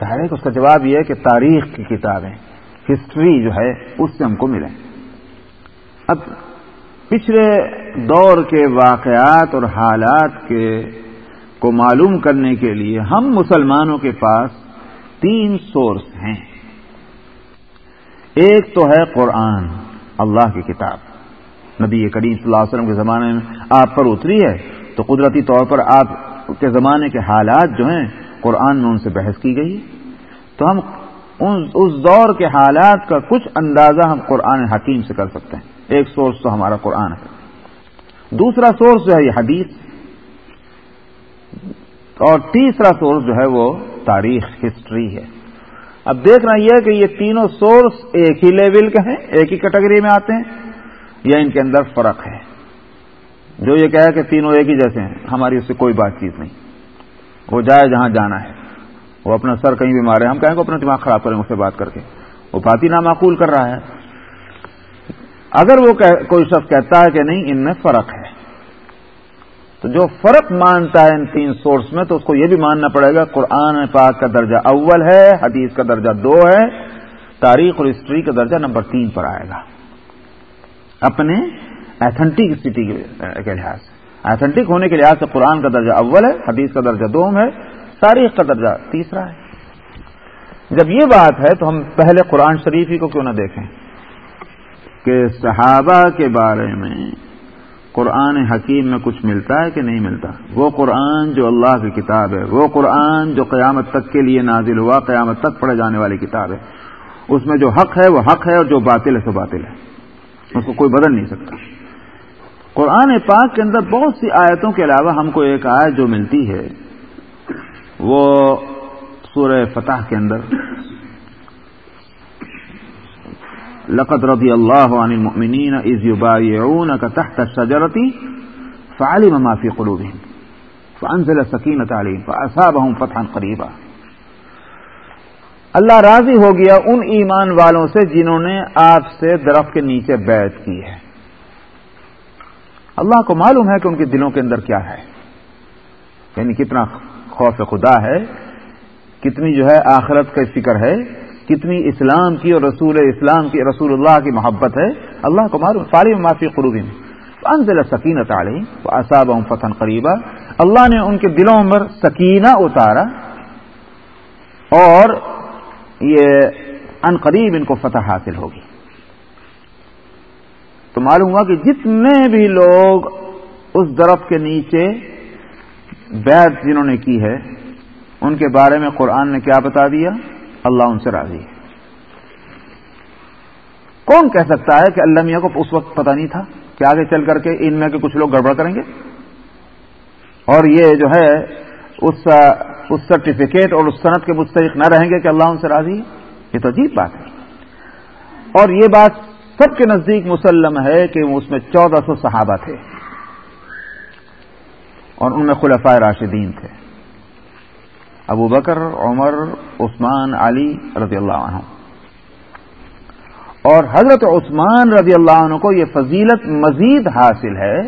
ظاہر اس کا جواب یہ ہے کہ تاریخ کی کتابیں، ہسٹری جو ہے، اس سے ہم کو ملیں اب پچھلے دور کے واقعات اور حالات کے کو معلوم کرنے کے لیے ہم مسلمانوں کے پاس تین سورس ہیں۔ ایک تو ہے قرآن۔ اللہ کی کتاب۔ نبی کریم صلی اللہ علیہ وسلم کے زمانے میں آپ پر اتری ہے تو قدرتی طور پر آپ کے زمانے کے حالات جو ہیں، قرآن میں ان سے بحث کی گئی۔ تو ہم اس دور کے حالات کا کچھ اندازہ ہم قرآن حکیم سے کر سکتے ہیں۔ ایک سورس تو ہمارا قرآن ہے۔ دوسرا سورس جو ہے یہ حدیث۔ اور تیسرا سورس جو ہے وہ تاریخ ہسٹری ہے۔ اب دیکھنا یہ کہ یہ تینوں سورس ایک ہی لیول کے ہیں، ایک ہی کیٹیگری میں آتے ہیں، یا ان کے اندر فرق ہے۔ جو یہ کہے کہ تینوں ایک ہی جیسے ہیں، ہماری اس سے کوئی بات چیت نہیں۔ وہ جائے جہاں جانا ہے۔ وہ اپنا سر کہیں بھی مارے، ہم کہیں گے اپنا دماغ خراب کریں اس سے بات کر کے۔ وہ بات ہی نامعقول کر رہا ہے۔ اگر وہ کوئی شخص کہتا ہے کہ نہیں، ان میں فرق ہے۔ تو جو فرق مانتا ہے ان تین سورس میں تو اس کو یہ بھی ماننا پڑے گا، قرآن پاک کا درجہ اول ہے، حدیث کا درجہ دو ہے، تاریخ اور ہسٹری کا درجہ نمبر تین پر آئے گا۔ اپنے ایتھنٹکسٹی کے لحاظ سے۔ ایتھنٹک ہونے کے لحاظ سے قرآن کا درجہ اول ہے، حدیث کا درجہ دوم ہے، تاریخ کا درجہ تیسرا ہے۔ جب یہ بات ہے تو ہم پہلے قرآن شریف ہی کو کیوں نہ دیکھیں؟ کہ صحابہ کے بارے میں قرآن حکیم میں کچھ ملتا ہے کہ نہیں ملتا؟ وہ قرآن جو اللہ کی کتاب ہے، وہ قرآن جو قیامت تک کے لیے نازل ہوا، قیامت تک پڑھے جانے والی کتاب ہے۔ اس میں جو حق ہے، وہ حق ہے اور جو باطل ہے، سو باطل ہے۔ اس کو کوئی بدل نہیں سکتا۔ قرآن پاک کے اندر بہت سی آیتوں کے علاوہ ہم کو ایک آیت جو ملتی ہے، وہ سورہ فتح کے اندر۔ لقد رضی اللہ عن المؤمنین اذ یبایعونک تحت الشجرة فعلم ما في قلوبهم. فانزل سکینت علیم فاصابهم فتحا قریبا اللہ راضی ہو گیا ان ایمان والوں سے جنہوں نے آپ سے درخت کے نیچے بیعت کی ہے۔ اللہ کو معلوم ہے کہ ان کے دلوں کے اندر کیا ہے۔ یعنی کتنا خوف خدا ہے، کتنی جو ہے آخرت کا فکر ہے۔ کتنی اسلام کی اور رسول اسلام کی رسول اللہ کی محبت ہے، اللہ کو معلوم فاری معافی قروبی میں انزل سکینت علی اصاب فتن قریبا۔ اللہ نے ان کے دلوں پر سکینہ اتارا اور یہ ان قریب ان کو فتح حاصل ہوگی۔ تو معلوم ہوا کہ جتنے بھی لوگ اس درخت کے نیچے بیعت جنہوں نے کی ہے، ان کے بارے میں قرآن نے کیا بتا دیا؟ اللہ ان سے راضی ہے۔ کون کہہ سکتا ہے کہ اللہ میاں کو اس وقت پتا نہیں تھا کہ آگے چل کر کے ان میں کے کچھ لوگ گڑبڑ کریں گے؟ اور یہ جو ہے، اس اس سرٹیفکیٹ اور اس صنعت کے مستحق نہ رہیں گے کہ اللہ ان سے راضی یہ تو عجیب بات ہے۔ اور یہ بات سب کے نزدیک مسلم ہے کہ اس میں چودہ سو صحابہ تھے۔ اور ان میں خلفۂ راشدین تھے۔ ابو بکر، عمر، عثمان، علی رضی اللہ عنہ۔ اور حضرت عثمان رضی اللہ عنہ کو یہ فضیلت مزید حاصل ہے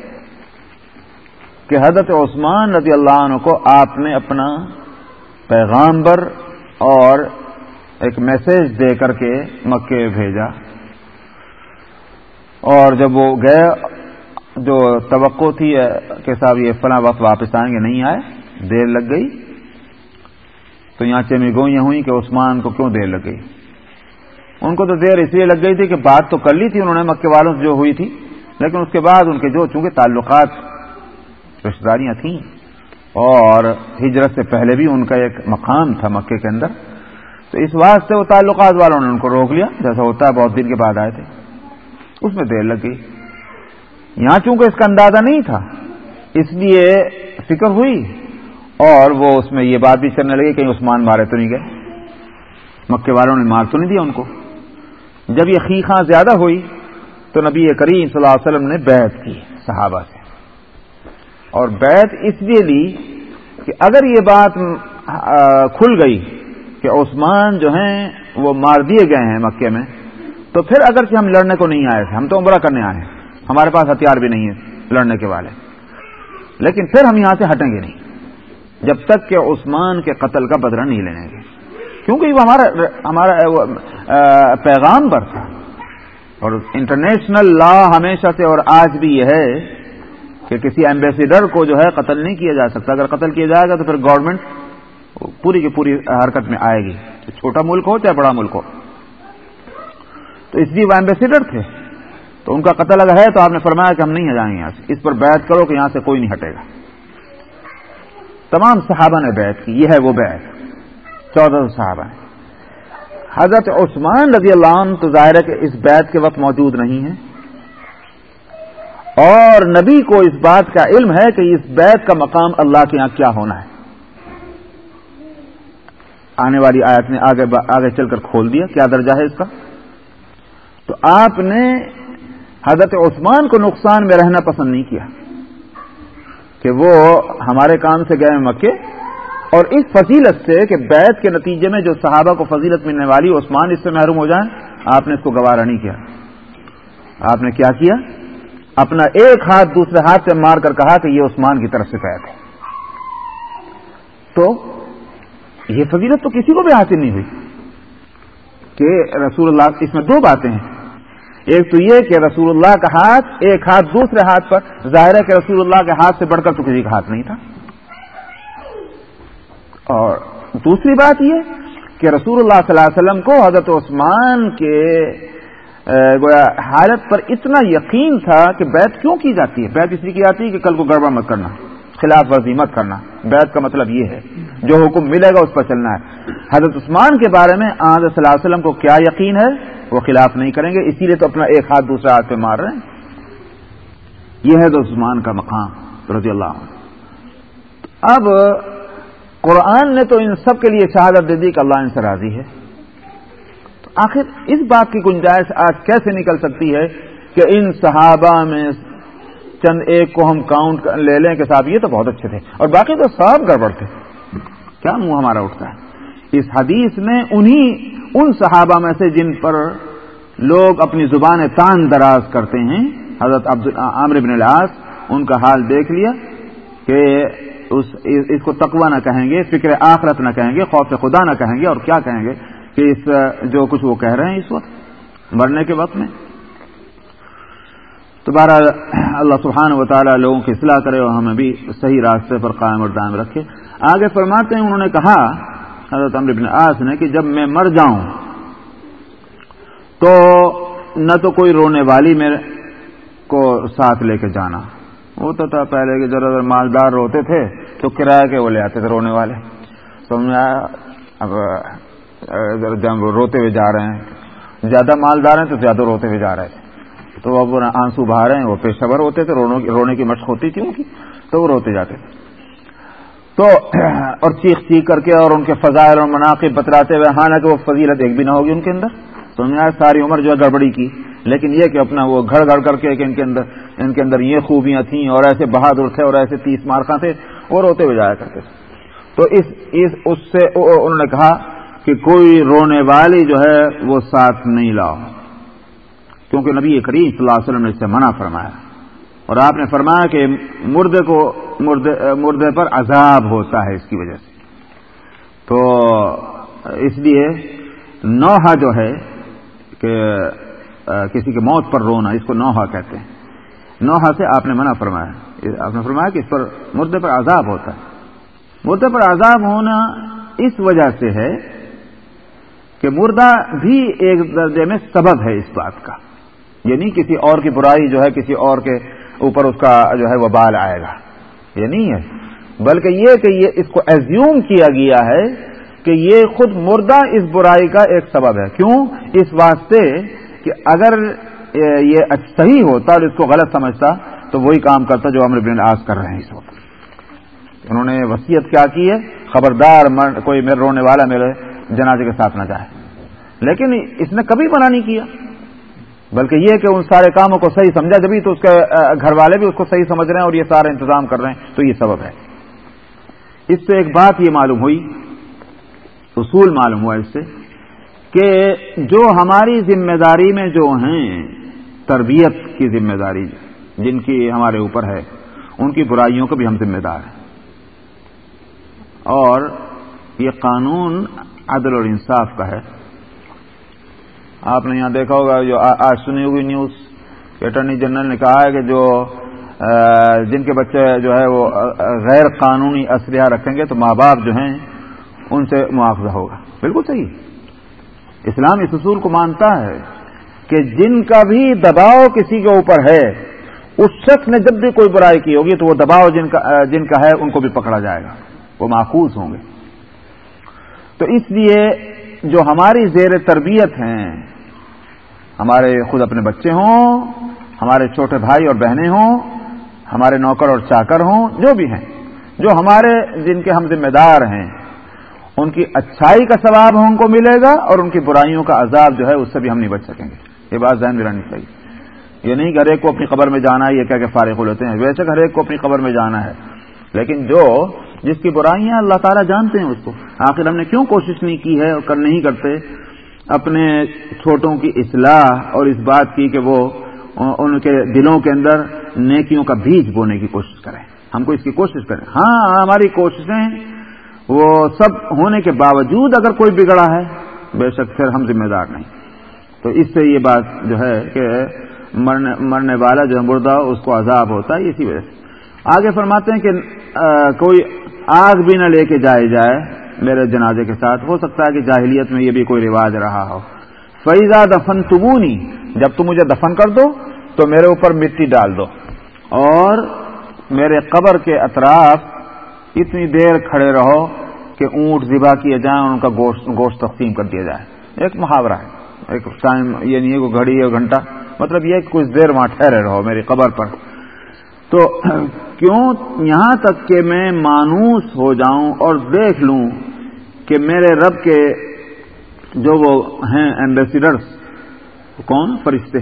کہ حضرت عثمان رضی اللہ عنہ کو آپ نے اپنا پیغامبر اور ایک میسج دے کر کے مکے بھیجا۔ اور جب وہ گئے، جو توقع تھی کہ صاحب یہ فلاں وقت واپس آئیں گے، نہیں آئے، دیر لگ گئی۔ تو یہاں چمی گوئیاں ہوئی کہ عثمان کو کیوں دیر لگ گئی؟ ان کو تو دیر اس لیے لگ گئی تھی کہ بات تو کر لی تھی انہوں نے مکے والوں سے جو ہوئی تھی، لیکن اس کے بعد ان کے جو چونکہ تعلقات رشتے داریاں تھیں اور ہجرت سے پہلے بھی ان کا ایک مقام تھا مکے کے اندر، تو اس واسطے وہ تعلقات والوں نے ان کو روک لیا، جیسا ہوتا ہے بہت دن کے بعد آئے تھے۔ اس میں دیر لگ گئی۔ یہاں چونکہ اس کا اندازہ نہیں تھا، اس لیے فکر ہوئی اور وہ اس میں یہ بات بھی کرنے لگے کہیں عثمان مارے تو نہیں گئے۔ مکے والوں نے مار تو نہیں دیا ان کو۔ جب یہ خیخاں زیادہ ہوئی تو نبی کریم صلی اللہ علیہ وسلم نے بیعت کی صحابہ سے۔ اور بیعت اس لیے لی کہ اگر یہ بات کھل گئی کہ عثمان جو ہیں وہ مار دیے گئے ہیں مکے میں، تو پھر اگرچہ ہم لڑنے کو نہیں آئے تھے، ہم تو عمرہ کرنے آئے ہیں۔ ہمارے پاس ہتھیار بھی نہیں ہے لڑنے کے والے۔ لیکن پھر ہم یہاں سے ہٹیں گے نہیں۔ جب تک کہ عثمان کے قتل کا بدلہ نہیں لینے گے۔ کیونکہ وہ ہمارا ہمارا پیغام پر تھا۔ اور انٹرنیشنل لا ہمیشہ سے اور آج بھی یہ ہے کہ کسی ایمبیسیڈر کو جو ہے قتل نہیں کیا جا سکتا۔ اگر قتل کیا جائے گا تو پھر گورنمنٹ پوری کی پوری حرکت میں آئے گی۔ چھوٹا ملک ہو چاہے بڑا ملک ہو۔ تو اس لیے وہ ایمبیسیڈر تھے۔ تو ان کا قتل اگر ہے تو آپ نے فرمایا کہ ہم نہیں جائیں گے یہاں سے۔ اس پر بیعت کرو کہ یہاں سے کوئی نہیں ہٹے گا۔ تمام صحابہ نے بیعت کی، یہ ہے وہ بیعت۔ چودہ صحابہ ہیں۔ حضرت عثمان رضی اللہ عنہ تو ظاہر ہے کہ اس بیعت کے وقت موجود نہیں ہے اور نبی کو اس بات کا علم ہے کہ اس بیت کا مقام اللہ کے یہاں کیا ہونا ہے۔ آنے والی آیت نے آگے آگے چل کر کھول دیا، کیا درجہ ہے اس کا؟ تو آپ نے حضرت عثمان کو نقصان میں رہنا پسند نہیں کیا۔ کہ وہ ہمارے کام سے گئے مکے اور اس فضیلت سے کہ بیت کے نتیجے میں جو صحابہ کو فضیلت ملنے والی عثمان اس سے محروم ہو جائیں، آپ نے اس کو گوارا نہیں کیا۔ آپ نے کیا کیا؟ اپنا ایک ہاتھ دوسرے ہاتھ سے مار کر کہا کہ یہ عثمان کی طرف سے بیت ہے۔ تو یہ فضیلت تو کسی کو بھی حاصل نہیں ہوئی کہ رسول اللہ اس میں دو باتیں ہیں۔ ایک تو یہ کہ رسول اللہ کا ہاتھ ایک ہاتھ دوسرے ہاتھ پر، ظاہر ہے کہ رسول اللہ کے ہاتھ سے بڑھ کر تو کسی کا ہاتھ نہیں تھا۔ اور دوسری بات یہ کہ رسول اللہ صلی اللہ علیہ وسلم کو حضرت عثمان کے گویا حالت پر اتنا یقین تھا کہ بیت کیوں کی جاتی ہے؟ بیت اس لیے کی جاتی ہے کہ کل کو گڑبڑ مت کرنا، خلاف ورزی مت کرنا۔ بیت کا مطلب یہ ہے، جو حکم ملے گا اس پر چلنا ہے۔ حضرت عثمان کے بارے میں آج صلی اللہ علیہ وسلم کو کیا یقین ہے؟ وہ خلاف نہیں کریں گے، اسی لیے تو اپنا ایک ہاتھ دوسرے ہاتھ پہ مار رہے ہیں۔ یہ ہے تو عثمان کا مقام، رضی اللہ عنہ۔ اب قرآن نے تو ان سب کے لیے شہادت دے دی کہ اللہ ان سے راضی ہے۔ تو آخر اس بات کی گنجائش آج کیسے نکل سکتی ہے کہ ان صحابہ میں چند ایک کو ہم کاؤنٹ لے لیں کہ صاحب یہ تو بہت اچھے تھے۔ اور باقی تو سب گڑبڑ تھے۔ کیا منہ ہمارا اٹھتا ہے؟ اس حدیث میں انہی ان صحابہ میں سے جن پر لوگ اپنی زبان تان دراز کرتے ہیں، حضرت عبد عامر بن العاص، ان کا حال دیکھ لیا کہ اس اس کو تقوی نہ کہیں گے، فکر آخرت نہ کہیں گے، خوف خدا نہ کہیں گے، اور کیا کہیں گے کہ اس جو کچھ وہ کہہ رہے ہیں اس وقت، مرنے کے وقت میں۔ تو بہرحال اللہ سبحانہ و تعالیٰ لوگوں کی اصلاح کرے اور ہمیں بھی صحیح راستے پر قائم اور دائم رکھے۔ آگے فرماتے ہیں، انہوں نے کہا حضرت عمر بن آس نے کہ جب میں مر جاؤں تو نہ تو کوئی رونے والی میرے کو ساتھ لے کے جانا۔ وہ تو تھا پہلے کہ ذرا مالدار روتے تھے تو کرایہ کے وہ لے آتے تھے رونے والے۔ سمجھ آیا اب جب روتے ہوئے جا رہے ہیں، زیادہ مالدار ہیں تو زیادہ روتے ہوئے جا رہے تھے تو اب آنسو بہا رہے ہیں، وہ پیشہ ہوتے تھے رونے کی مشق ہوتی تھی ان کی، تو وہ روتے جاتے تھے۔ تو *clears throat* اور چیخ چیخ کر کے اور ان کے فضائل اور مناقب بتراتے ہوئے ہاں، حالانکہ وہ فضیلت ایک بھی نہ ہوگی ان کے اندر۔ تو انہوں نے ساری عمر جو ہے گڑبڑی کی۔ لیکن یہ کہ اپنا وہ گھڑ گھڑ کر کے کہ ان کے اندر، ان کے اندر یہ خوبیاں تھیں اور ایسے بہادر تھے اور ایسے تیس مارکاں تھے، وہ روتے ہوئے جایا کرتے تھے۔ تو اس اس اس سے انہوں نے کہا کہ کوئی رونے والی جو ہے وہ ساتھ نہیں لاؤ۔ کیونکہ نبی کریم صلی اللہ علیہ وسلم نے اس سے منع فرمایا۔ اور آپ نے فرمایا کہ مردے کو مردے مردے پر عذاب ہوتا ہے اس کی وجہ سے۔ تو اس لیے نوحہ جو ہے کہ کسی کے موت پر رونا، اس کو نوحہ کہتے ہیں۔ نوحہ سے آپ نے منع فرمایا۔ آپ نے فرمایا کہ اس پر مردے پر عذاب ہوتا ہے۔ مردے پر عذاب ہونا اس وجہ سے ہے کہ مردہ بھی ایک درجے میں سبب ہے اس بات کا۔ یعنی کسی اور کی برائی جو ہے، کسی اور کے اوپر اس کا جو ہے وہ بال آئے گا۔ یہ نہیں ہے۔ بلکہ یہ کہ یہ اس کو ایزیوم کیا گیا ہے کہ یہ خود مردہ اس برائی کا ایک سبب ہے۔ کیوں؟ اس واسطے کہ اگر یہ صحیح ہوتا اور اس کو غلط سمجھتا تو وہی کام کرتا جو امر بن آس کر رہے ہیں اس وقت۔ انہوں نے وصیت کیا کی ہے؟ خبردار کوئی میرے رونے والا میرے جنازے کے ساتھ نہ جائے۔ لیکن اس نے کبھی منع نہیں کیا۔ بلکہ یہ کہ ان سارے کاموں کو صحیح سمجھا، جبھی تو اس کے گھر والے بھی اس کو صحیح سمجھ رہے ہیں اور یہ سارا انتظام کر رہے ہیں، تو یہ سبب ہے۔ اس سے ایک بات یہ معلوم ہوئی، اصول معلوم ہوا اس سے، کہ جو ہماری ذمہ داری میں جو ہیں، تربیت کی ذمہ داری جن کی ہمارے اوپر ہے، ان کی برائیوں کو بھی ہم ذمہ دار ہیں۔ اور یہ قانون عدل اور انصاف کا ہے۔ آپ نے یہاں دیکھا ہوگا جو آج سنی ہوگی نیوز اٹارنی جنرل نے کہا ہے کہ جو جن کے بچے جو ہے وہ غیر قانونی اسلحہ رکھیں گے تو ماں باپ جو ہیں ان سے مواخذہ ہوگا۔ بالکل صحیح۔ اسلام اس اصول کو مانتا ہے کہ جن کا بھی دباؤ کسی کے اوپر ہے، اس شخص نے جب بھی کوئی برائی کی ہوگی تو وہ دباؤ جن کا جن کا ہے ان کو بھی پکڑا جائے گا۔ وہ ماخوذ ہوں گے۔ تو اس لیے جو ہماری زیر تربیت ہیں ہمارے خود اپنے بچے ہوں، ہمارے چھوٹے بھائی اور بہنیں ہوں، ہمارے نوکر اور چاکر ہوں، جو بھی ہیں، جو ہمارے جن کے ہم ذمہ دار ہیں، ان کی اچھائی کا ثواب ہم کو ملے گا اور ان کی برائیوں کا عذاب جو ہے اس سے بھی ہم نہیں بچ سکیں گے۔ یہ بات ذہن میں رہنی چاہیے۔ یہ نہیں کہ ہر ایک کو اپنی قبر میں جانا ہے، یہ کیا کہ فارغ لیتے ہیں۔ ویسے ہر ایک کو اپنی قبر میں جانا ہے۔ لیکن جو جس کی برائیاں اللہ تعالیٰ جانتے ہیں اس کو، آخر ہم نے کیوں کوشش نہیں کی ہے اور کر نہیں کرتے؟ اپنے چھوٹوں کی اصلاح اور اس بات کی کہ وہ ان کے دلوں کے اندر نیکیوں کا بیج بونے کی کوشش کریں۔ ہم کو اس کی کوشش کریں۔ ہاں ہماری کوششیں وہ سب ہونے کے باوجود اگر کوئی بگڑا ہے، بے شک پھر ہم ذمہ دار نہیں۔ تو اس سے یہ بات جو ہے کہ مرنے مرنے والا جو ہے مردہ، اس کو عذاب ہوتا ہے، اسی وجہ سے۔ آگے فرماتے ہیں کہ کوئی آگ بھی نہ لے کے جائے جائے۔ میرے جنازے کے ساتھ، ہو سکتا ہے کہ جاہلیت میں یہ بھی کوئی رواج رہا ہو۔ فیضا دفن تبونی جب تم مجھے دفن کر دو، تو میرے اوپر مٹی ڈال دو۔ اور میرے قبر کے اطراف اتنی دیر کھڑے رہو کہ اونٹ ذبح کیے جائیں اور ان کا گوشت گوشت تقسیم کر دیا جائے ایک محاورہ ہے۔ ایک ٹائم یہ نہیں ہے کوئی گھڑی یا گھنٹہ۔ مطلب یہ کہ کچھ دیر وہاں ٹھہرے رہو میری قبر پر۔ تو کیوں یہاں تک کہ میں مانوس ہو جاؤں اور دیکھ لوں کہ میرے رب کے جو وہ ہیں ایمبیسیڈرس کون فرشتے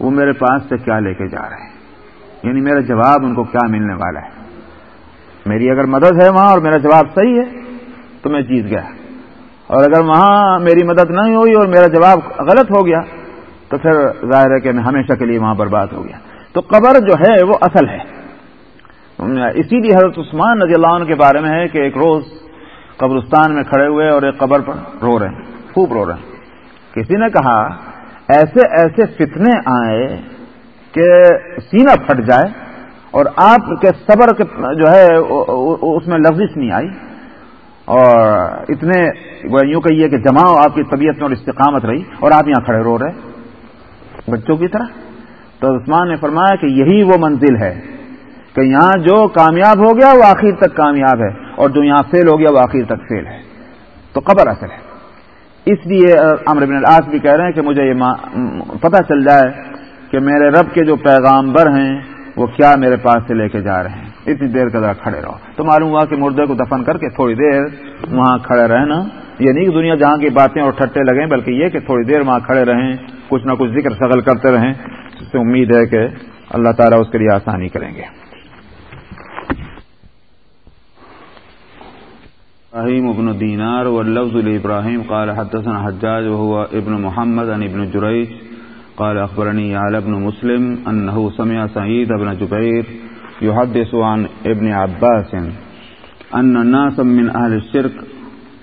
وہ میرے پاس سے کیا لے کے جا رہے ہیں؟ یعنی میرا جواب ان کو کیا ملنے والا ہے؟ میری اگر مدد ہے وہاں اور میرا جواب صحیح ہے، تو میں جیت گیا۔ اور اگر وہاں میری مدد نہیں ہوئی اور میرا جواب غلط ہو گیا، تو پھر ظاہر ہے کہ میں ہمیشہ کے لیے وہاں برباد ہو گیا۔ تو قبر جو ہے وہ اصل ہے۔ اسی لیے حضرت عثمان رضی اللہ عنہ کے بارے میں ہے کہ ایک روز قبرستان میں کھڑے ہوئے اور ایک قبر پر رو رہے ہیں، خوب رو رہے ہیں۔ کسی نے کہا، ایسے ایسے فتنے آئے کہ سینہ پھٹ جائے اور آپ کے صبر کے جو ہے اس میں لفظ نہیں آئی۔ اور اتنے یوں کہیے کہ جماؤ آپ کی طبیعت میں اور استقامت رہی اور آپ یہاں کھڑے رو رہے بچوں کی طرح۔ تو عثمان نے فرمایا کہ یہی وہ منزل ہے کہ یہاں جو کامیاب ہو گیا وہ آخر تک کامیاب ہے اور جو یہاں فیل ہو گیا وہ آخر تک فیل ہے۔ تو قبر اصل ہے۔ اس لیے امر بن العاص بھی کہہ رہے ہیں کہ مجھے یہ پتہ چل جائے کہ میرے رب کے جو پیغامبر ہیں وہ کیا میرے پاس سے لے کے جا رہے ہیں۔ اتنی دیر کا ذرا کھڑے رہو۔ تو معلوم ہوا کہ مردے کو دفن کر کے تھوڑی دیر وہاں کھڑے رہنا، یہ نہیں کہ دنیا جہاں کی باتیں اور ٹھٹے لگیں، بلکہ یہ کہ تھوڑی دیر وہاں کھڑے رہیں، کچھ نہ کچھ ذکر شغل کرتے رہیں۔ سے امید ہے کہ اللہ تعالیٰ اس کے لیے آسانی کریں گے۔ ابراهيم بن دينار واللفظ لإبراهيم قال حدثنا حجاج وهو ابن محمد عن ابن جريج قال أخبرني على ابن مسلم أنه سمع سعيد بن جبير يحدث عن ابن عباس أن ناسا من أهل الشرك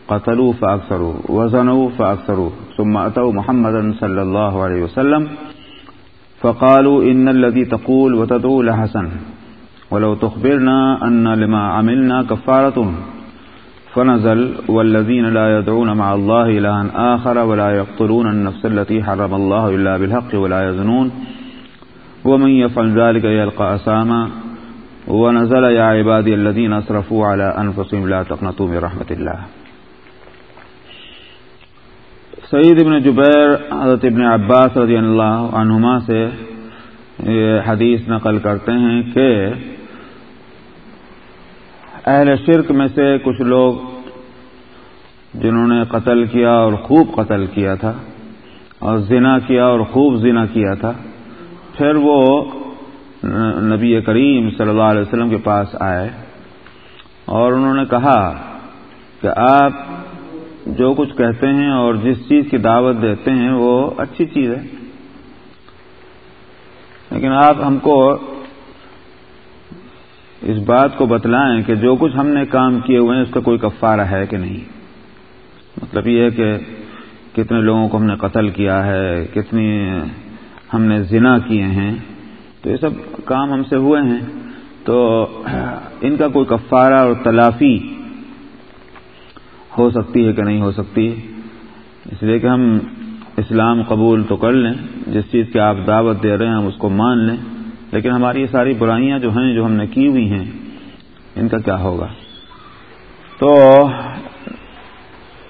قتلوا فأكثروا وزنوا فأكثروا ثم أتوا محمدا صلى الله عليه وسلم فقالوا إن الذي تقول وتدعو لحسن. ولو تخبرنا أن لما عملنا كفارة. فنزل والذين لا يدعون مع الله إلها آخر ولا يقتلون النفس التي حرم الله إلا بالحق ولا يزنون. ومن يفعل ذلك يلقى أساما ونزل يا عبادي الذين أسرفوا على أنفسهم لا تقنطوا من رحمة الله. سعید ابن جبیر، حضرت ابن عباس رضی اللہ عنہما سے یہ حدیث نقل کرتے ہیں کہ اہل شرک میں سے کچھ لوگ جنہوں نے قتل کیا اور خوب قتل کیا تھا اور زنا کیا اور خوب زنا کیا تھا، پھر وہ نبی کریم صلی اللہ علیہ وسلم کے پاس آئے اور انہوں نے کہا کہ آپ جو کچھ کہتے ہیں اور جس چیز کی دعوت دیتے ہیں وہ اچھی چیز ہے۔ لیکن آپ ہم کو اس بات کو بتلائیں کہ جو کچھ ہم نے کام کیے ہوئے ہیں اس کا کوئی کفارہ ہے کہ نہیں؟ مطلب یہ ہے کہ کتنے لوگوں کو ہم نے قتل کیا ہے، کتنی ہم نے زنا کیے ہیں۔ تو یہ سب کام ہم سے ہوئے ہیں۔ تو ان کا کوئی کفارہ اور تلافی ہو سکتی ہے کہ نہیں ہو سکتی اس لیے کہ ہم اسلام قبول تو کر لیں، جس چیز کی آپ دعوت دے رہے ہیں ہم اس کو مان لیں۔ لیکن ہماری یہ ساری برائیاں جو ہیں، جو ہم نے کی ہوئی ہیں، ان کا کیا ہوگا؟ تو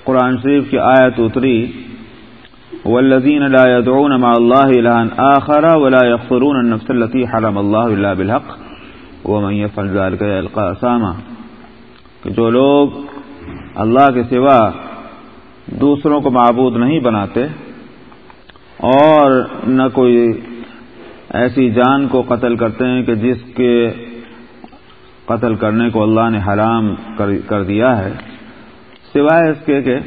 قرآن شریف کی آیت اتری والذین لا يدعون مع اللہ الہا آخر ولا يغفرون النفس التي حرم اللہ الا بالحق۔ ومن يفعل ذلك يلقى اساما کہ جو لوگ اللہ کے سوا دوسروں کو معبود نہیں بناتے اور نہ کوئی ایسی جان کو قتل کرتے ہیں کہ جس کے قتل کرنے کو اللہ نے حرام کر دیا ہے، سوائے اس کے کہ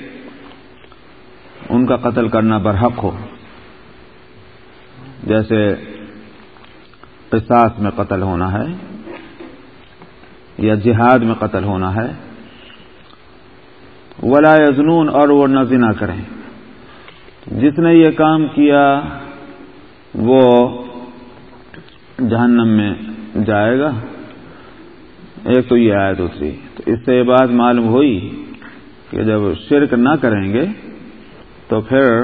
ان کا قتل کرنا برحق ہو۔ جیسے قصاص میں قتل ہونا ہے یا جہاد میں قتل ہونا ہے۔ ولا یزنون اور وہ نہ زنا کریں۔ جس نے یہ کام کیا، وہ جہنم میں جائے گا۔ ایک تو یہ آئے دوسری تو اس سے یہ بات معلوم ہوئی کہ جب شرک نہ کریں گے، تو پھر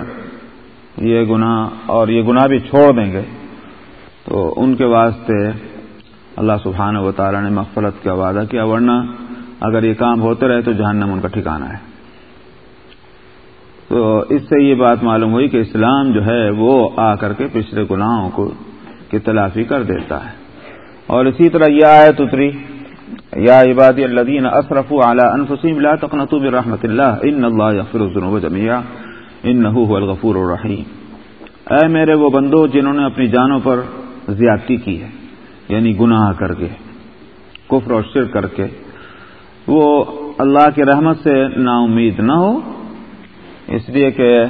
یہ گناہ اور یہ گناہ بھی چھوڑ دیں گے۔ تو ان کے واسطے اللہ سبحانہ و تعالیٰ نے مغفرت کا وعدہ کیا، ورنہ اگر یہ کام ہوتے رہے تو جہنم ان کا ٹھکانہ ہے۔ تو اس سے یہ بات معلوم ہوئی کہ اسلام جو ہے وہ آ کر کے پچھلے گناہوں کو کی تلافی کر دیتا ہے۔ اور اسی طرح یہ آیت اتری، یا عبادی الذین اسرفوا علی انفسهم لا تقنطوا من رحمت اللہ، ان اللہ یغفر الذنوب جميعا انه هو الغفور الرحیم۔ اے میرے وہ بندو جنہوں نے اپنی جانوں پر زیادتی کی ہے یعنی گناہ کر کے، کفر اور شرک کر کے، وہ اللہ کی رحمت سے نا امید نہ ہو اس لیے کہ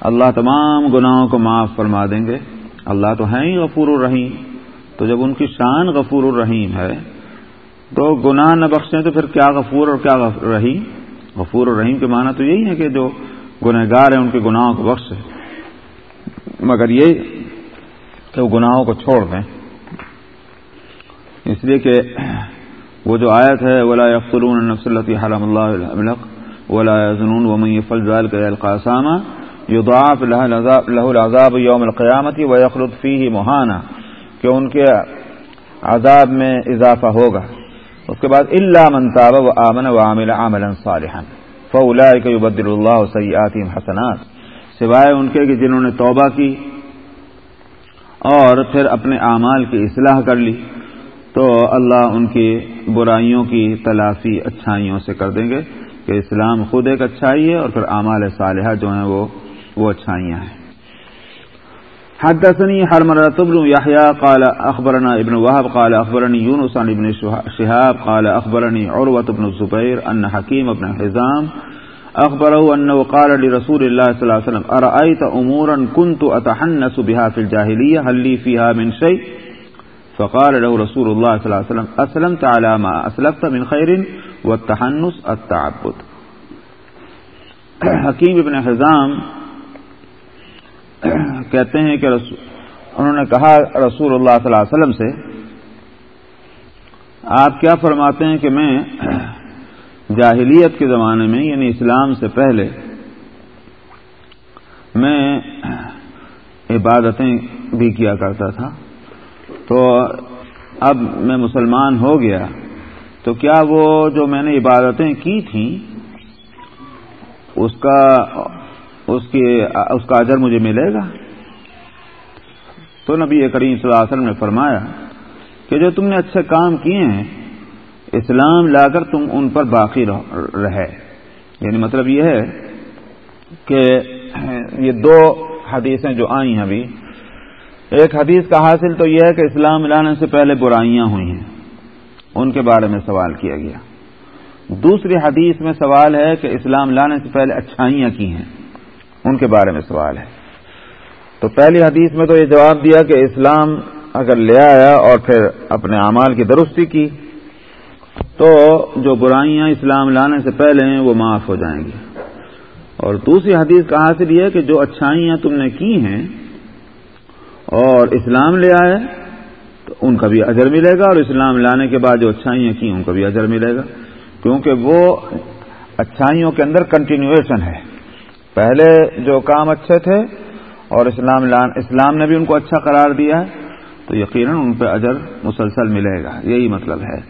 اللہ تمام گناہوں کو معاف فرما دیں گے۔ اللہ تو ہیں ہی غفور الرحیم۔ تو جب ان کی شان غفور الرحیم ہے، تو گناہ نہ بخشیں تو پھر کیا غفور اور کیا رحیم؟ غفور الرحیم کے معنی تو یہی ہے کہ جو گنہ گار ہیں، ان کے گناہوں کو بخشے مگر یہ کہ وہ گناہوں کو چھوڑ دیں۔ اس لیے کہ وہ جو آیت ہے، ولا یقتلون نفس التی حرم اللہ ولا يزنون ومن يفعل ذلك يلقى ساما يضاعف له العذاب يوم القيامة ويخلد فيه مهانا کہ ان کے عذاب میں اضافہ ہوگا۔ اس کے بعد اللہ منتاب و آمن و عامل عامل صالحا فاولئک یبدل اللہ سیئاتهم حسنات۔ سوائے ان کے کہ جنہوں نے توبہ کی اور پھر اپنے اعمال کی اصلاح کر لی، تو اللہ ان کی برائیوں کی تلافی اچھائیوں سے کر دیں گے۔ کہ اسلام خود ایک اچھائی ہے اور پھر اعمال صالحہ جو ہیں وہ وہ اچھائیاں ہیں۔ حدثني حرمرة بن يحيى قال أخبرنا ابن وهب قال أخبرني يونس عن ابن شهاب قال أخبرني عروة بن الزبير أن حكيم بن حزام أخبره أنه قال لرسول الله صلى الله عليه وسلم أرأيت أمورا كنت أتحنس بها في الجاهلية هل لي فيها من شيء فقال له رسول الله صلى الله عليه وسلم، أسلمت على ما أسلفت من خير والتحنس التعبد. حکیم ابن حزام کہتے ہیں کہ رسول انہوں نے کہا رسول اللہ صلی اللہ علیہ وسلم سے، آپ کیا فرماتے ہیں کہ میں جاہلیت کے زمانے میں یعنی اسلام سے پہلے، میں عبادتیں بھی کیا کرتا تھا؟ تو اب میں مسلمان ہو گیا، تو کیا وہ جو میں نے عبادتیں کی تھیں، اس کا، اس کی اس کا اجر مجھے ملے گا؟ تو نبی کریم صلی اللہ علیہ وسلم نے فرمایا کہ جو تم نے اچھے کام کیے ہیں، اسلام لا کر تم ان پر باقی رہے۔ یعنی مطلب یہ ہے کہ یہ دو حدیثیں جو آئی ہیں ابھی ایک حدیث کا حاصل تو یہ ہے کہ اسلام لانے سے پہلے برائیاں ہوئی ہیں۔ ان کے بارے میں سوال کیا گیا۔ دوسری حدیث میں سوال ہے کہ اسلام لانے سے پہلے اچھائیاں کی ہیں۔ ان کے بارے میں سوال ہے۔ تو پہلی حدیث میں تو یہ جواب دیا کہ اسلام اگر لے آیا اور پھر اپنے اعمال کی درستی کی، تو جو برائیاں اسلام لانے سے پہلے ہیں، وہ معاف ہو جائیں گی۔ اور دوسری حدیث کا حاصل یہ کہ جو اچھائیاں تم نے کی ہیں اور اسلام لے آئے، تو ان کا بھی اجر ملے گا، اور اسلام لانے کے بعد جو اچھائیاں کی ان کا بھی اجر ملے گا۔ کیونکہ وہ اچھائیوں کے اندر کنٹینیویشن ہے۔ پہلے جو کام اچھے تھے، اور اسلام اسلام نے بھی ان کو اچھا قرار دیا ہے تو یقیناً ان پہ اجر مسلسل ملے گا۔ یہی مطلب ہے۔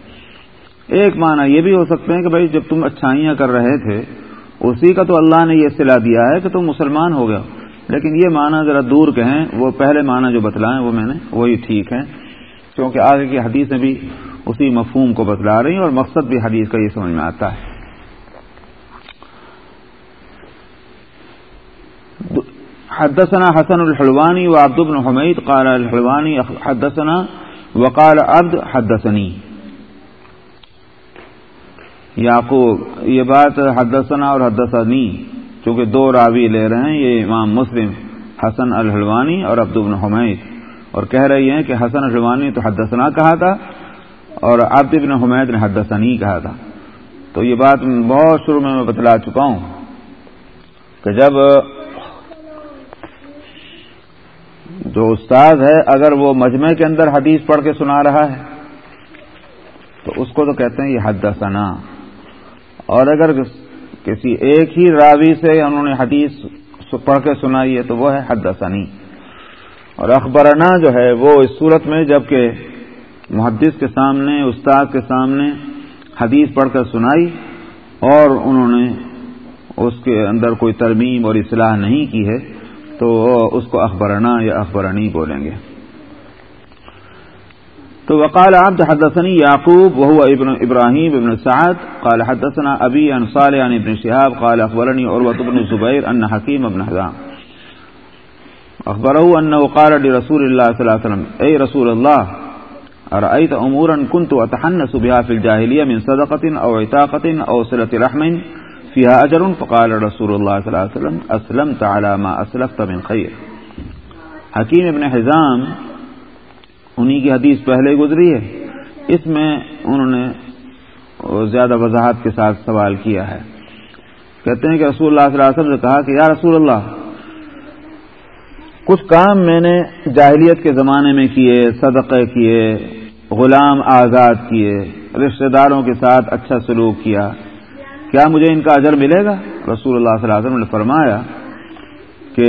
ایک معنی یہ بھی ہو سکتے ہیں کہ بھائی، جب تم اچھائیاں کر رہے تھے، اسی کا تو اللہ نے یہ صلاح دیا ہے کہ تم مسلمان ہو گیا لیکن یہ معنی ذرا دور کے ہیں وہ پہلے معنی جو بتلائیں وہ میں نے، وہی ٹھیک ہے کیونکہ آگے کی حدیثیں بھی اسی مفہوم کو بتلا رہی ہیں اور مقصد بھی حدیث کا یہ سمجھ میں آتا ہے۔ حدثنا حسن الحلوانی و عبد بن حمید قال الحلوانی حدثنا وقال عبد حدثنی۔ یعقوب، یہ بات حدثنا اور حدثنی۔ چونکہ دو راوی لے رہے ہیں، یہ امام مسلم حسن الحلوانی اور عبد بن حمید۔ اور کہہ رہی ہیں کہ حسن الحلوانی تو حدثنا کہا تھا اور عبد بن حمید نے حدثنی کہا تھا۔ تو یہ بات بہت شروع میں میں بتلا چکا ہوں کہ جب جو استاد ہے، اگر وہ مجمع کے اندر حدیث پڑھ کے سنا رہا ہے، تو اس کو تو کہتے ہیں یہ حد ثنا اور اگر کسی ایک ہی راوی سے انہوں نے حدیث پڑھ کے سنائی ہے تو وہ ہے حد ثنی اور اخبرنا جو ہے وہ اس صورت میں جبکہ محدث کے سامنے، استاد کے سامنے حدیث پڑھ کر سنائی اور انہوں نے اس کے اندر کوئی ترمیم اور اصلاح نہیں کی ہے تو اس کو اخبرنا یا اخبرنی بولیں گے۔ تو وقال عبد حدثني يعقوب وهو ابن ابراهيم ابن سعد قال حدثنا ابي عن صالح عن ابن شهاب قال اخبرني عروه بن الزبير ان حكيم بن حزام اخبره انه قال لرسول الله صلى الله عليه وسلم اي رسول الله ارايت امورا كنت اتحنس بها في الجاهليه من صدقه او عتاقه او صله رحم فيها اجر فقال رسول الله صلى الله عليه وسلم اسلمت على ما اسلفت من خير. حکیم ابن حزام انہی کی حدیث پہلے گزری ہے۔ اس میں انہوں نے زیادہ وضاحت کے ساتھ سوال کیا ہے۔ کہتے ہیں کہ رسول اللہ صلی اللہ علیہ وسلم نے کہا کہ یا رسول اللہ، کچھ کام میں نے جاہلیت کے زمانے میں کیے، صدقے کیے، غلام آزاد کیے، رشتہ داروں کے ساتھ اچھا سلوک کیا۔ کیا مجھے ان کا اجر ملے گا؟ رسول اللہ صلی اللہ علیہ وسلم نے فرمایا کہ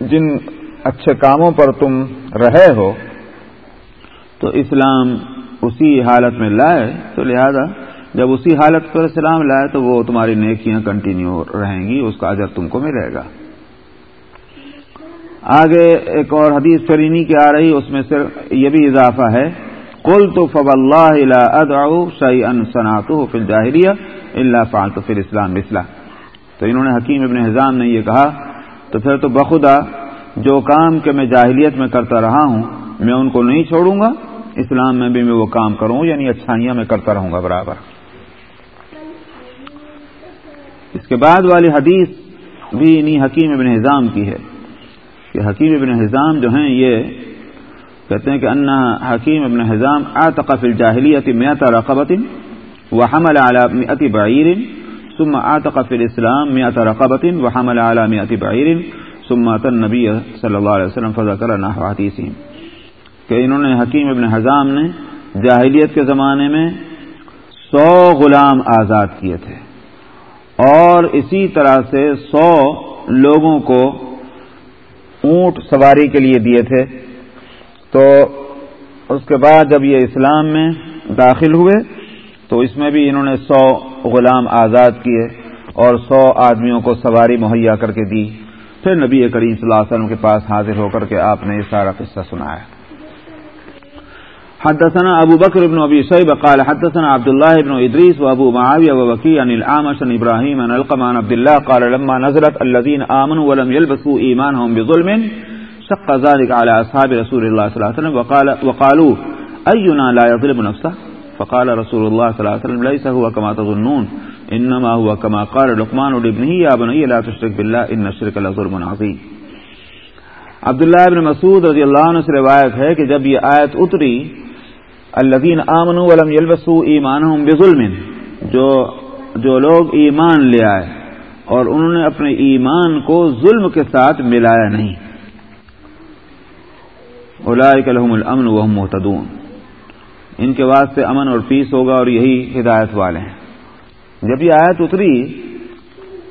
جن اچھے کاموں پر تم رہے ہو، تو اسلام اسی حالت میں لائے، تو لہذا جب اسی حالت پر اسلام لائے تو وہ تمہاری نیکیاں کنٹینیو رہیں گی، اس کا اجر تم کو ملے گا۔ آگے ایک اور حدیث فرینی کی آ رہی، اس میں صرف یہ بھی اضافہ ہے۔ کل تو فب اللہ ادعو شعی ان صنعت فل جاہریہ اللہ فعال تو پھر اسلام اسلح تو انہوں نے حکیم ابن حضام نے یہ کہا، تو پھر تو بخدا جو کام کہ میں جاہلیت میں کرتا رہا ہوں، میں ان کو نہیں چھوڑوں گا۔ اسلام میں بھی میں وہ کام کروں یعنی اچھائیاں میں کرتا رہوں گا، برابر۔ اس کے بعد والی حدیث بھی انہیں حکیم ابن حزام کی ہے۔ کہ حکیم ابن حزام جو ہیں، یہ کہتے ہیں کہ انا حکیم ابن حزام آتقف الجاہلیت میات رقبت و حمل على بعیر، ثم آتقف الاسلام میات رقبت و على مئت بعیر سمات النبی صلی اللہ علیہ وسلم فضا کر کہ انہوں نے حکیم ابن حضام نے جاہلیت کے زمانے میں سو غلام آزاد کیے تھے اور اسی طرح سے سو لوگوں کو اونٹ سواری کے لیے دیے تھے۔ تو اس کے بعد جب یہ اسلام میں داخل ہوئے، تو اس میں بھی انہوں نے سو غلام آزاد کیے اور سو آدمیوں کو سواری مہیا کر کے دی۔ پھر نبی کریم صلی اللہ علیہ وسلم کے پاس حاضر ہو کر کے آپ نے یہ سارا قصہ سنایا۔ حدثنا ابو بکر ابن ابی شیب قال حدثنا عبد الله ابن ادریس و ابو معاویہ و وکی عن العامش عن ابراہیم عن القمان عبد الله قال لما نزلت الذين آمنوا ولم يلبسوا ایمانهم بظلم شق ذلك على اصحاب رسول الله صلی اللہ علیہ وسلم وقال وقالوا اینا لا يظلم نفسه؟ فقال رسول الله صلی اللہ علیہ وسلم ليس هو كما تظنون۔ انما هو كما قال لقمان لابنه يا بني لا تشرك بالله ان الشرك لظلم عظيم. عبداللہ ابن مسعود رضی اللہ عنہ سے روایت ہے کہ جب یہ آیت اتری الذین آمنوا ولم يلبسوا ایمانهم بظلم، جو جو لوگ ایمان لے آئے اور انہوں نے اپنے ایمان کو ظلم کے ساتھ ملایا نہیں۔ اولئک لهم الامن وهم مهتدون۔ ان کے واسطے امن اور پیس ہوگا اور یہی ہدایت والے ہیں۔ جب یہ آیت اتری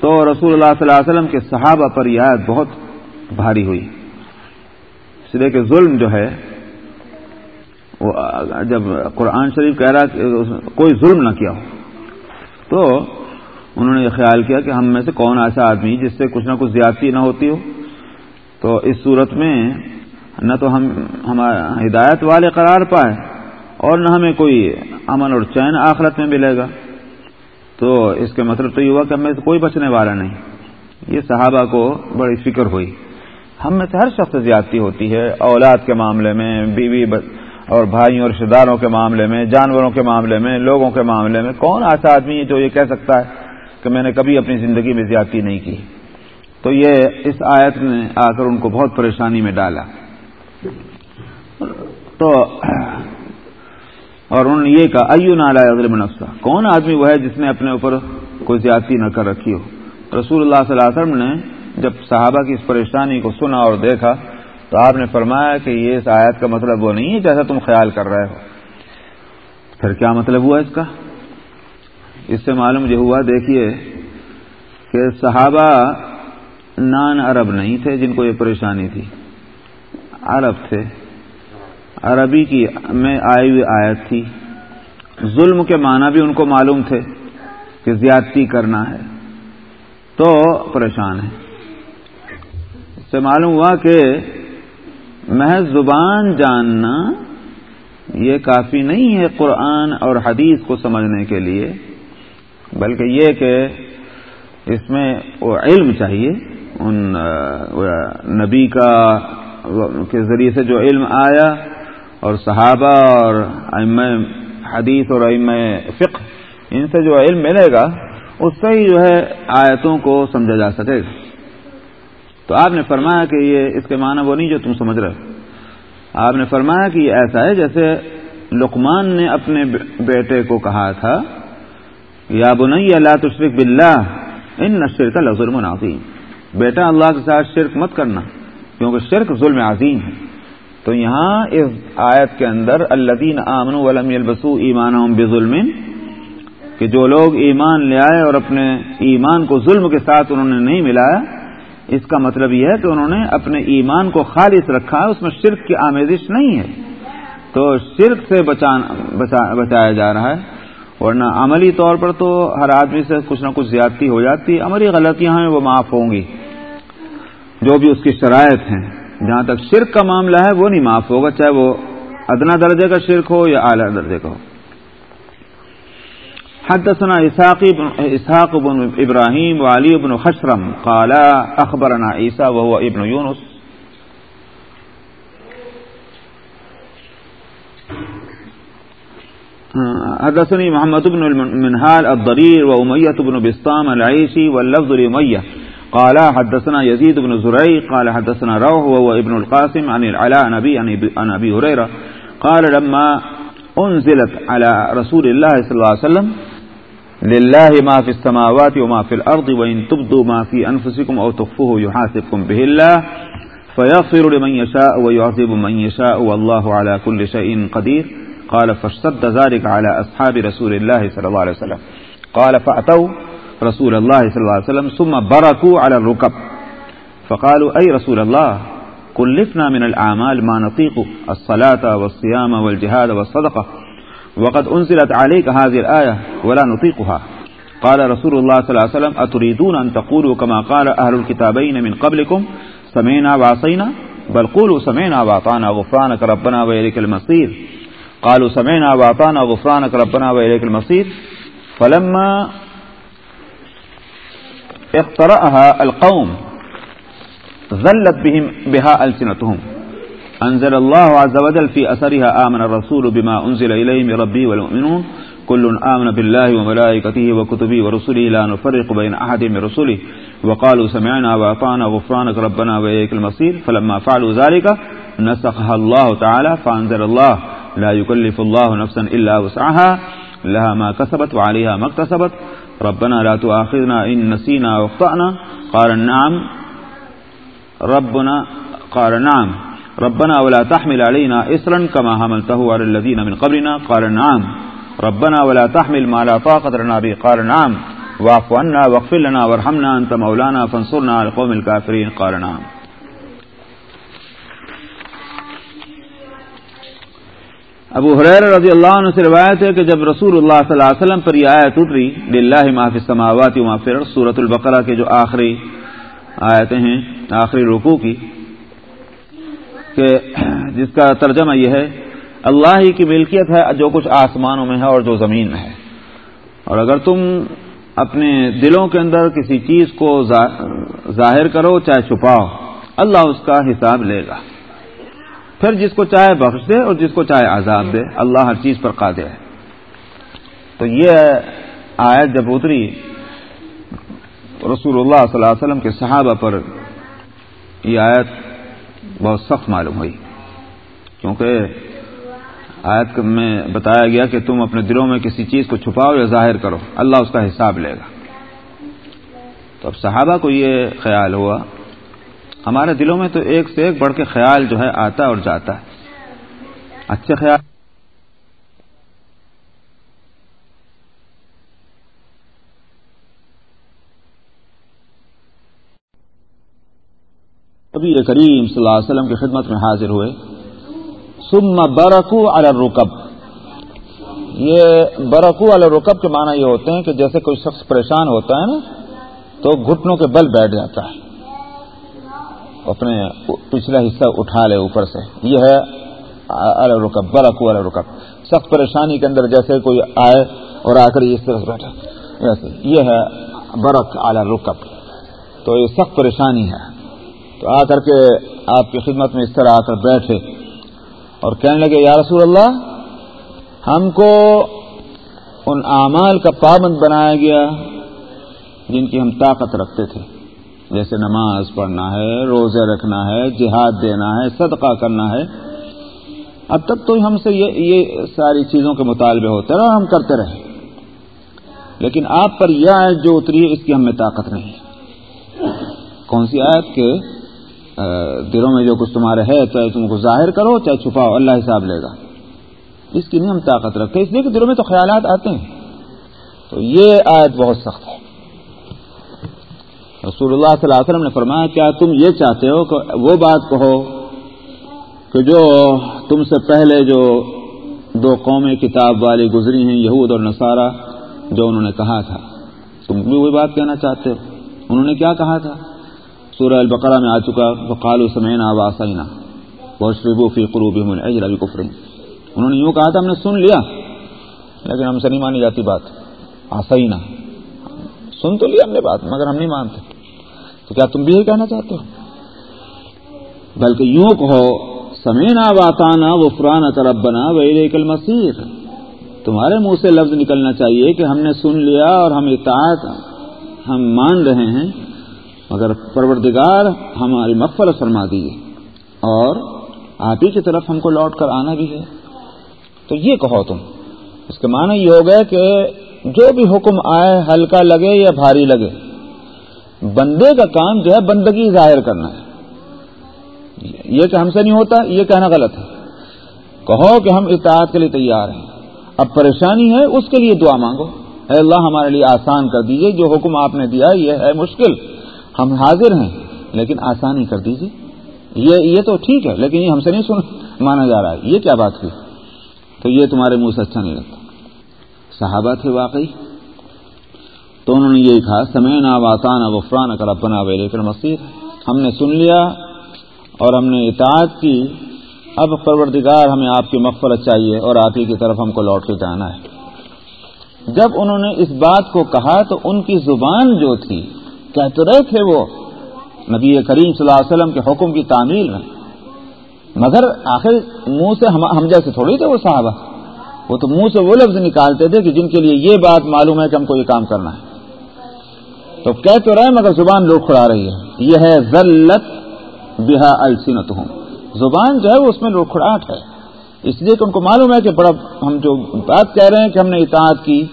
تو رسول اللہ صلی اللہ علیہ وسلم کے صحابہ پر یہ آیت بہت بھاری ہوئی۔ اس لیے کہ ظلم جو ہے، وہ جب قرآن شریف کہہ رہا کہ کوئی ظلم نہ کیا ہو، تو انہوں نے یہ خیال کیا کہ ہم میں سے کون ایسا آدمی جس سے کچھ نہ کچھ زیادتی نہ ہوتی ہو۔ تو اس صورت میں نہ تو ہم ہدایت والے قرار پائے اور نہ ہمیں کوئی امن اور چین آخرت میں ملے گا۔ تو اس کے مطلب تو یہ ہوا کہ ہمیں سے کوئی بچنے والا نہیں۔ یہ صحابہ کو بڑی فکر ہوئی۔ ہم میں سے ہر شخص زیادتی ہوتی ہے۔ اولاد کے معاملے میں، بیوی اور بھائیوں اور رشتے داروں کے معاملے میں، جانوروں کے معاملے میں، لوگوں کے معاملے میں۔ کون ایسا آدمی ہے جو یہ کہہ سکتا ہے کہ میں نے کبھی اپنی زندگی میں زیادتی نہیں کی؟ تو یہ اس آیت نے آ کر ان کو بہت پریشانی میں ڈالا۔ تو اور انہوں نے یہ کہا ایو نالا ظلم نفسہ کون آدمی وہ ہے جس نے اپنے اوپر کوئی زیادتی نہ کر رکھی ہو؟ رسول اللہ صلی اللہ علیہ وسلم نے جب صحابہ کی اس پریشانی کو سنا اور دیکھا تو آپ نے فرمایا کہ یہ اس آیت کا مطلب وہ نہیں ہے جیسا تم خیال کر رہے ہو۔ پھر کیا مطلب ہوا اس کا؟ اس سے معلوم یہ ہوا، دیکھیے کہ صحابہ نان عرب نہیں تھے جن کو یہ پریشانی تھی۔ عرب تھے۔ عربی کی میں آئی ہوئی آیت تھی۔ ظلم کے معنی بھی ان کو معلوم تھے کہ زیادتی کرنا ہے۔ تو پریشان ہے اس سے معلوم ہوا کہ محض زبان جاننا یہ کافی نہیں ہے قرآن اور حدیث کو سمجھنے کے لیے، بلکہ یہ کہ اس میں وہ علم چاہیے۔ ان نبی کا کے ذریعے سے جو علم آیا اور صحابہ اور ام حدیث اور ام فقہ، ان سے جو علم ملے گا، اس سے ہی جو ہے آیتوں کو سمجھا جا سکے گا۔ تو آپ نے فرمایا کہ یہ اس کے معنی وہ نہیں جو تم سمجھ رہے آپ نے فرمایا کہ یہ ایسا ہے جیسے لقمان نے اپنے بیٹے کو کہا تھا، یا بنئی اللہ تشرق بلّہ ان نشر کا لظلم عظیم۔ بیٹا، اللہ کے ساتھ شرک مت کرنا، کیونکہ شرک ظلم عظیم ہے۔ تو یہاں اس آیت کے اندر الدین آمن ولم البسو ایمان بظلم کہ جو لوگ ایمان لے آئے اور اپنے ایمان کو ظلم کے ساتھ انہوں نے نہیں ملایا، اس کا مطلب یہ ہے کہ انہوں نے اپنے ایمان کو خالص رکھا ہے، اس میں شرک کی آمیزش نہیں ہے۔ تو شرک سے بچایا جا رہا ہے۔ ورنہ عملی طور پر تو ہر آدمی سے کچھ نہ کچھ زیادتی ہو جاتی ہے، عملی غلطیاں ہیں، وہ معاف ہوں گی۔ جو بھی اس کی شرائط ہیں۔ جہاں تک شرک کا معاملہ ہے وہ نہیں معاف ہوگا چاہے وہ ادنا درجے کا شرک ہو یا اعلیٰ درجے کا ہو۔ حدثنا إسحاق بن, إسحاق بن إبراهيم وعلي بن خشرم قال أخبرنا عيسى وهو ابن يونس حدثني محمد بن المنهال الضرير وأمية بن بسطام العيشي واللفظ لأمية قال حدثنا يزيد بن زرعي قال حدثنا روح وهو ابن القاسم عن العلاء نبي عن أبي هريرة، قال لما أنزلت على رسول الله صلى الله عليه وسلم، لله ما في السماوات وما في الأرض، وإن تبدوا ما في أنفسكم أو تخفوه يحاسبكم به الله، فيغفر لمن يشاء ويعذب من يشاء، والله على كل شيء قدير. قال فاشتد ذلك على أصحاب رسول الله صلى الله عليه وسلم. قال فأتوا رسول الله صلى الله عليه وسلم، ثم بركوا على الركب فقالوا أي رسول الله كلفنا من الأعمال ما نطيق الصلاة والصيام والجهاد والصدقة وقد أنزلت عليك هذه الآية ولا نطيقها قال رسول الله صلى الله عليه وسلم أتريدون أن تقولوا كما قال أهل الكتابين من قبلكم سمعنا وعصينا بل قولوا، سمعنا وأطعنا غفرانك ربنا وإليك المصير قالوا، سمعنا وأطعنا غفرانك ربنا وإليك المصير فلما اقترأها القوم، ذلت بهم بها ألسنتهم. أنزل الله عز وجل في أثرها آمن الرسول بما أنزل إليه من ربي والمؤمنون. كل آمن بالله وملائكته وكتبه ورسله، لا نفرق بين أحد من رسله. وقالوا سمعنا وأطعنا غفرانك ربنا وإليك المصير. فلما فعلوا ذلك، نسخها الله تعالى فأنزل الله. لا يكلف الله نفسا إلا وسعها. لها ما كسبت وعليها ما اكتسبت. ربنا لا تؤاخذنا إن نسينا واخطأنا قال نعم. ربنا، قال نعم. ربنا ولا تحمل علينا إسرا كما حملته على الذين من قبلنا. قال نعم. ربنا ولا تحمل ما لا طاقة لنا به. قال نعم. واعف عنا واغفر لنا وارحمنا أنت مولانا فانصرنا على القوم الكافرين. قال نعم. ابو حریر رضی اللہ عنہ سے روایت ہے کہ جب رسول اللہ صلی اللہ علیہ وسلم پر یہ آیت اتری، للہ ما فی السماوات و ما فی الارض سورۃ البقرہ کے جو آخری آیتیں ہیں، آخری رکوع کی، کہ جس کا ترجمہ یہ ہے، اللہ ہی کی ملکیت ہے، جو کچھ آسمانوں میں ہے اور جو زمین میں ہے۔ اور اگر تم اپنے دلوں کے اندر کسی چیز کو ظاہر کرو، چاہے چھپاؤ، اللہ اس کا حساب لے گا۔ پھر جس کو چاہے بخش دے اور جس کو چاہے عذاب دے۔ اللہ ہر چیز پر قادر ہے۔ تو یہ آیت جب اتری، رسول اللہ صلی اللہ علیہ وسلم کے صحابہ پر یہ آیت بہت سخت معلوم ہوئی۔ کیونکہ آیت میں بتایا گیا کہ تم اپنے دلوں میں کسی چیز کو چھپاؤ یا ظاہر کرو۔ اللہ اس کا حساب لے گا۔ تو اب صحابہ کو یہ خیال ہوا ہمارے دلوں میں تو ایک سے ایک بڑھ کے خیال جو ہے آتا اور جاتا ہے۔ اچھے خیال ابھی کریم صلی اللہ علیہ وسلم کی خدمت میں حاضر ہوئے۔ سم برقو الرکب۔ یہ برقو الرکب کے معنی یہ ہوتے ہیں کہ جیسے کوئی شخص پریشان ہوتا ہے نا، تو گھٹنوں کے بل بیٹھ جاتا ہے۔ اپنے پچھلا حصہ اٹھا لے اوپر سے۔ یہ ہے الرکب برقو الرکب سخت پریشانی کے اندر جیسے کوئی آئے اور آ کر اس طرح بیٹھا۔ ویسے یہ ہے برق رکب۔ تو یہ سخت پریشانی ہے۔ تو آ کر کے آپ کی خدمت میں اس طرح آ کر بیٹھے اور کہنے لگے، یا رسول اللہ، ہم کو ان اعمال کا پابند بنایا گیا جن کی ہم طاقت رکھتے تھے۔ جیسے نماز پڑھنا ہے، روزے رکھنا ہے، جہاد دینا ہے، صدقہ کرنا ہے۔ اب تک تو ہم سے یہ یہ ساری چیزوں کے مطالبے ہوتے رہے ہم کرتے رہے۔ لیکن آپ پر یہ آیت جو اتری ہے، اس کی ہمیں طاقت نہیں۔ کون سی آیت کے دلوں میں جو کچھ تمہارے ہے، چاہے تم کو ظاہر کرو، چاہے چھپاؤ، اللہ حساب لے گا۔ اس کی نہیں ہم طاقت رکھتے، اس لیے کہ دلوں میں تو خیالات آتے ہیں۔ تو یہ آیت بہت سخت ہے۔ رسول اللہ صلی اللہ علیہ وسلم نے فرمایا، کیا تم یہ چاہتے ہو کہ وہ بات کہو کہ جو تم سے پہلے جو دو قومیں کتاب والی گزری ہیں، یہود اور نصارہ، جو انہوں نے کہا تھا۔ تم بھی وہی بات کہنا چاہتے ہو۔ انہوں نے کیا کہا تھا؟ سورہ البقرہ میں آ چکا وقال سمینا واسعینہ بہت فی قروب ابھی کفر انہوں نے یوں کہا تھا، ہم نے سن لیا، لیکن ہم سے نہیں مانی جاتی بات۔ آسینہ سن تو لیا ہم نے بات، مگر ہم نہیں مانتے۔ تو کیا تم بھی یہی کہنا چاہتے ہو؟ بلکہ یوں کہو، سمینا واتانہ وفران کربنا ویل کل مسیر تمہارے منہ سے لفظ نکلنا چاہیے کہ ہم نے سن لیا اور ہم اطاعت، ہم مان رہے ہیں، مگر پروردگار ہماری مغفرت فرما دیے اور آپ ہی کی طرف ہم کو لوٹ کر آنا بھی ہے۔ تو یہ کہو تم۔ اس کے معنی یہ ہو گیا کہ جو بھی حکم آئے، ہلکا لگے یا بھاری لگے بندے کا کام جو ہے بندگی ظاہر کرنا ہے۔ یہ کہ ہم سے نہیں ہوتا، یہ کہنا غلط ہے۔ کہو کہ ہم اطاعت کے لیے تیار ہیں۔ اب پریشانی ہے، اس کے لیے دعا مانگو۔ اے اللہ، ہمارے لیے آسان کر دیجیے جو حکم آپ نے دیا یہ ہے مشکل۔ ہم حاضر ہیں، لیکن آسانی کر دیجیے یہ یہ تو ٹھیک ہے، لیکن یہ ہم سے نہیں سن، مانا جا رہا ہے۔ یہ کیا بات کی تو یہ تمہارے منہ سے اچھا نہیں لگتا۔ صحابہ تھے واقعی۔ تو انہوں نے یہی کہا سمینا واتانہ غفران کر اپنا ویلے کر ہم نے سن لیا اور ہم نے اطاعت کی۔ اب پروردگار ہمیں آپ کی مغفرت چاہیے اور آپ ہی کی طرف ہم کو لوٹ کے جانا ہے۔ جب انہوں نے اس بات کو کہا تو ان کی زبان جو تھی کہتے رہے تھے وہ؟ نبی کریم صلی اللہ علیہ وسلم کے حکم کی تعمیل میں۔ مگر آخر منہ سے ہم جیسے تھوڑی تھے وہ صحابہ۔ وہ تو منہ سے وہ لفظ نکالتے تھے کہ جن کے لیے یہ بات معلوم ہے کہ ہم کو یہ کام کرنا ہے۔ تو کہہ تو رہے مگر زبان لوگ کھڑا رہی ہے۔ یہ ہے، ذلت بہا السنت زبان جو ہے، وہ اس میں لڑکھڑاہٹ ہے۔ اس لیے کہ ان کو معلوم ہے کہ بڑا ہم جو بات کہہ رہے ہیں کہ ہم نے اطاعت کی،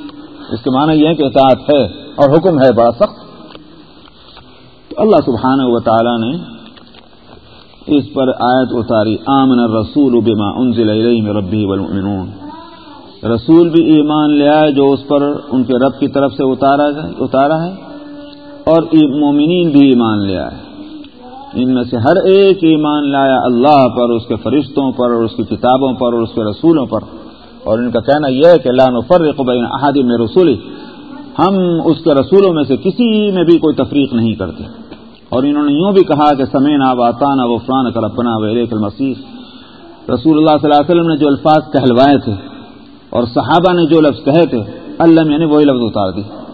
اس کے معنی یہ ہے کہ اطاعت ہے اور حکم ہے، بڑا سخت۔ تو اللہ سبحانہ و تعالی نے اس پر آیت اتاری، آمن الرسول بما انزل الیہ ربی والمؤمنون۔ رسول بھی ایمان لے آئے، جو اس پر ان کے رب کی طرف سے اتارا ہے۔ اور مومنین بھی ایمان لے آئے۔ ان میں سے ہر ایک ایمان لایا اللہ پر، اس کے فرشتوں پر، اور اس کی کتابوں پر، اور اس کے رسولوں پر۔ اور ان کا کہنا یہ ہے کہ لان فرق بین احادی میں رسولی ہم اس کے رسولوں میں سے کسی میں بھی کوئی تفریق نہیں کرتے۔ اور انہوں نے یوں بھی کہا کہ سمینا واتانہ وفران کر اپنا ویریک المسیح رسول اللہ صلی اللہ علیہ وسلم نے جو الفاظ کہلوائے تھے، اور صحابہ نے جو لفظ کہے تھے، اللہ میں نے وہی لفظ اتار دی۔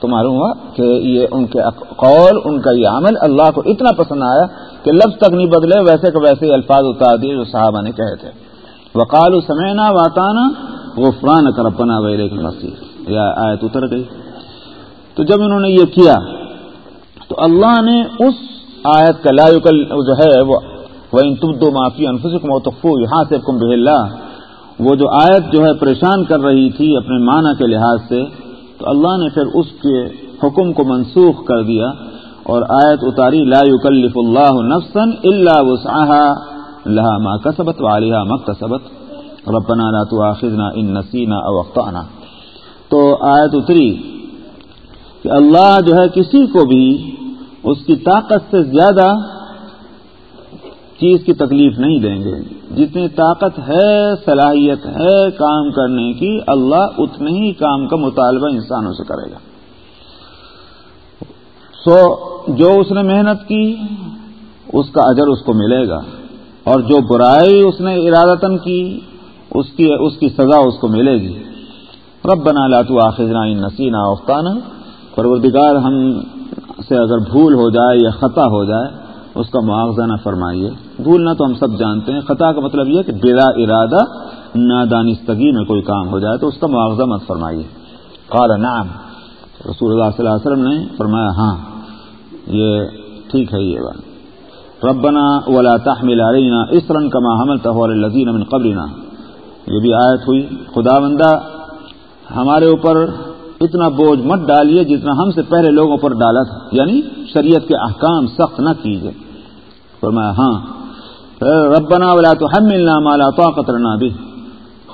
تو معلوم ہوا کہ یہ ان کے قول، ان کا یہ عمل اللہ کو اتنا پسند آیا کہ لفظ تک نہیں بدلے، ویسے کہ ویسے الفاظ اتار دیے جو صحابہ نے کہے تھے۔ وقال سمینا واتانا غفران کرپنا ویر مسیح یا آیت اتر گئی۔ تو جب انہوں نے یہ کیا، تو اللہ نے اس آیت کا لا جو ہے، وہ ان تبدو معافی انفسکم وتخفو یہاں سے کم اللہ وہ جو آیت جو ہے، پریشان کر رہی تھی اپنے معنی کے لحاظ سے تو اللہ نے پھر اس کے حکم کو منسوخ کر دیا اور آیت اتاری، لا يكلف اللہ نفسا الا وسعها لها ما كسبت وعليها ما اكتسبت ربنا لا تؤاخذنا ان نسينا او اخطانا تو آیت اتری، کہ اللہ جو ہے کسی کو بھی اس کی طاقت سے زیادہ چیز کی تکلیف نہیں دیں گے جتنی طاقت ہے، صلاحیت ہے کام کرنے کی، اللہ اتنے ہی کام کا مطالبہ انسانوں سے کرے گا۔ سو، جو اس نے محنت کی، اس کا اجر اس کو ملے گا۔ اور جو برائی اس نے ارادتن کی، اس کی اس کی سزا اس کو ملے گی۔ رب بنا لاتو آخرا نسینا اوختانہ پروردگار، ہم سے اگر بھول ہو جائے یا خطا ہو جائے اس کا معاوضہ نہ فرمائیے۔ بھولنا تو ہم سب جانتے ہیں۔ خطا کا مطلب یہ کہ بلا ارادہ نادانستگی میں کوئی کام ہو جائے تو اس کا معاوضہ مت فرمائیے۔ قال نعم۔ رسول اللہ صلی اللہ علیہ وسلم نے فرمایا ہاں یہ ٹھیک ہے یہ بات۔ ربنا ولا تحمل علينا اسرا كما حملته على الذين من قبلنا۔ یہ بھی آیت ہوئی۔ خدا بندہ، ہمارے اوپر اتنا بوجھ مت ڈالیے جتنا ہم سے پہلے لوگوں پر ڈالا تھا۔ یعنی شریعت کے احکام سخت نہ کیجیے۔ فرمایا ہاں ربنا ولا تو ہم ملنا مالا تو قطرنا بھی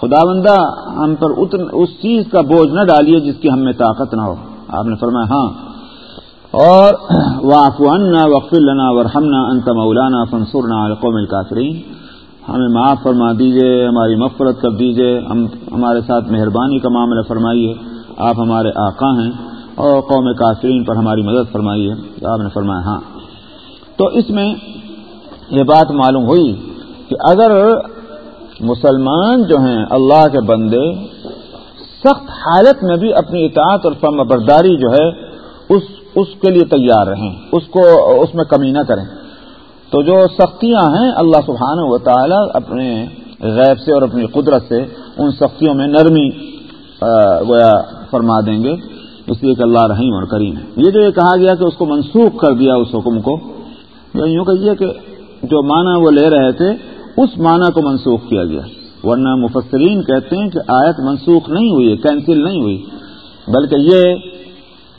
خدا بندہ ہم پر اس چیز کا بوجھ نہ ڈالیے جس کی ہم میں طاقت نہ ہو۔ آپ نے فرمایا ہاں اور واف عنا وقف لنا ورحمنا انت مولانا فنصرنا القوم الکافرین ہمیں معاف فرما دیجیے، ہماری مفرت کر دیجیے، ہم ہمارے ساتھ مہربانی کا معاملہ فرمائیے۔ آپ ہمارے آقا ہیں اور قوم کافرین پر ہماری مدد فرمائیے۔ آپ نے فرمایا ہاں. تو اس میں یہ بات معلوم ہوئی کہ اگر مسلمان جو ہیں اللہ کے بندے سخت حالت میں بھی اپنی اطاعت اور فم برداری جو ہے اس اس کے لیے تیار رہیں، اس کو، اس میں کمی نہ کریں۔ تو جو سختیاں ہیں اللہ سبحانہ و تعالی اپنے غیب سے اور اپنی قدرت سے ان سختیوں میں نرمی گویا فرما دیں گے۔ اس لیے کہ اللہ رحیم اور کریم ہے۔ یہ جو یہ کہا گیا کہ اس کو منسوخ کر دیا اس حکم کو، یوں کہیے کہ جو معنی وہ لے رہے تھے، اس معنی کو منسوخ کیا گیا۔ ورنہ مفسرین کہتے ہیں کہ آیت منسوخ نہیں ہوئی ہے کینسل نہیں ہوئی۔ بلکہ یہ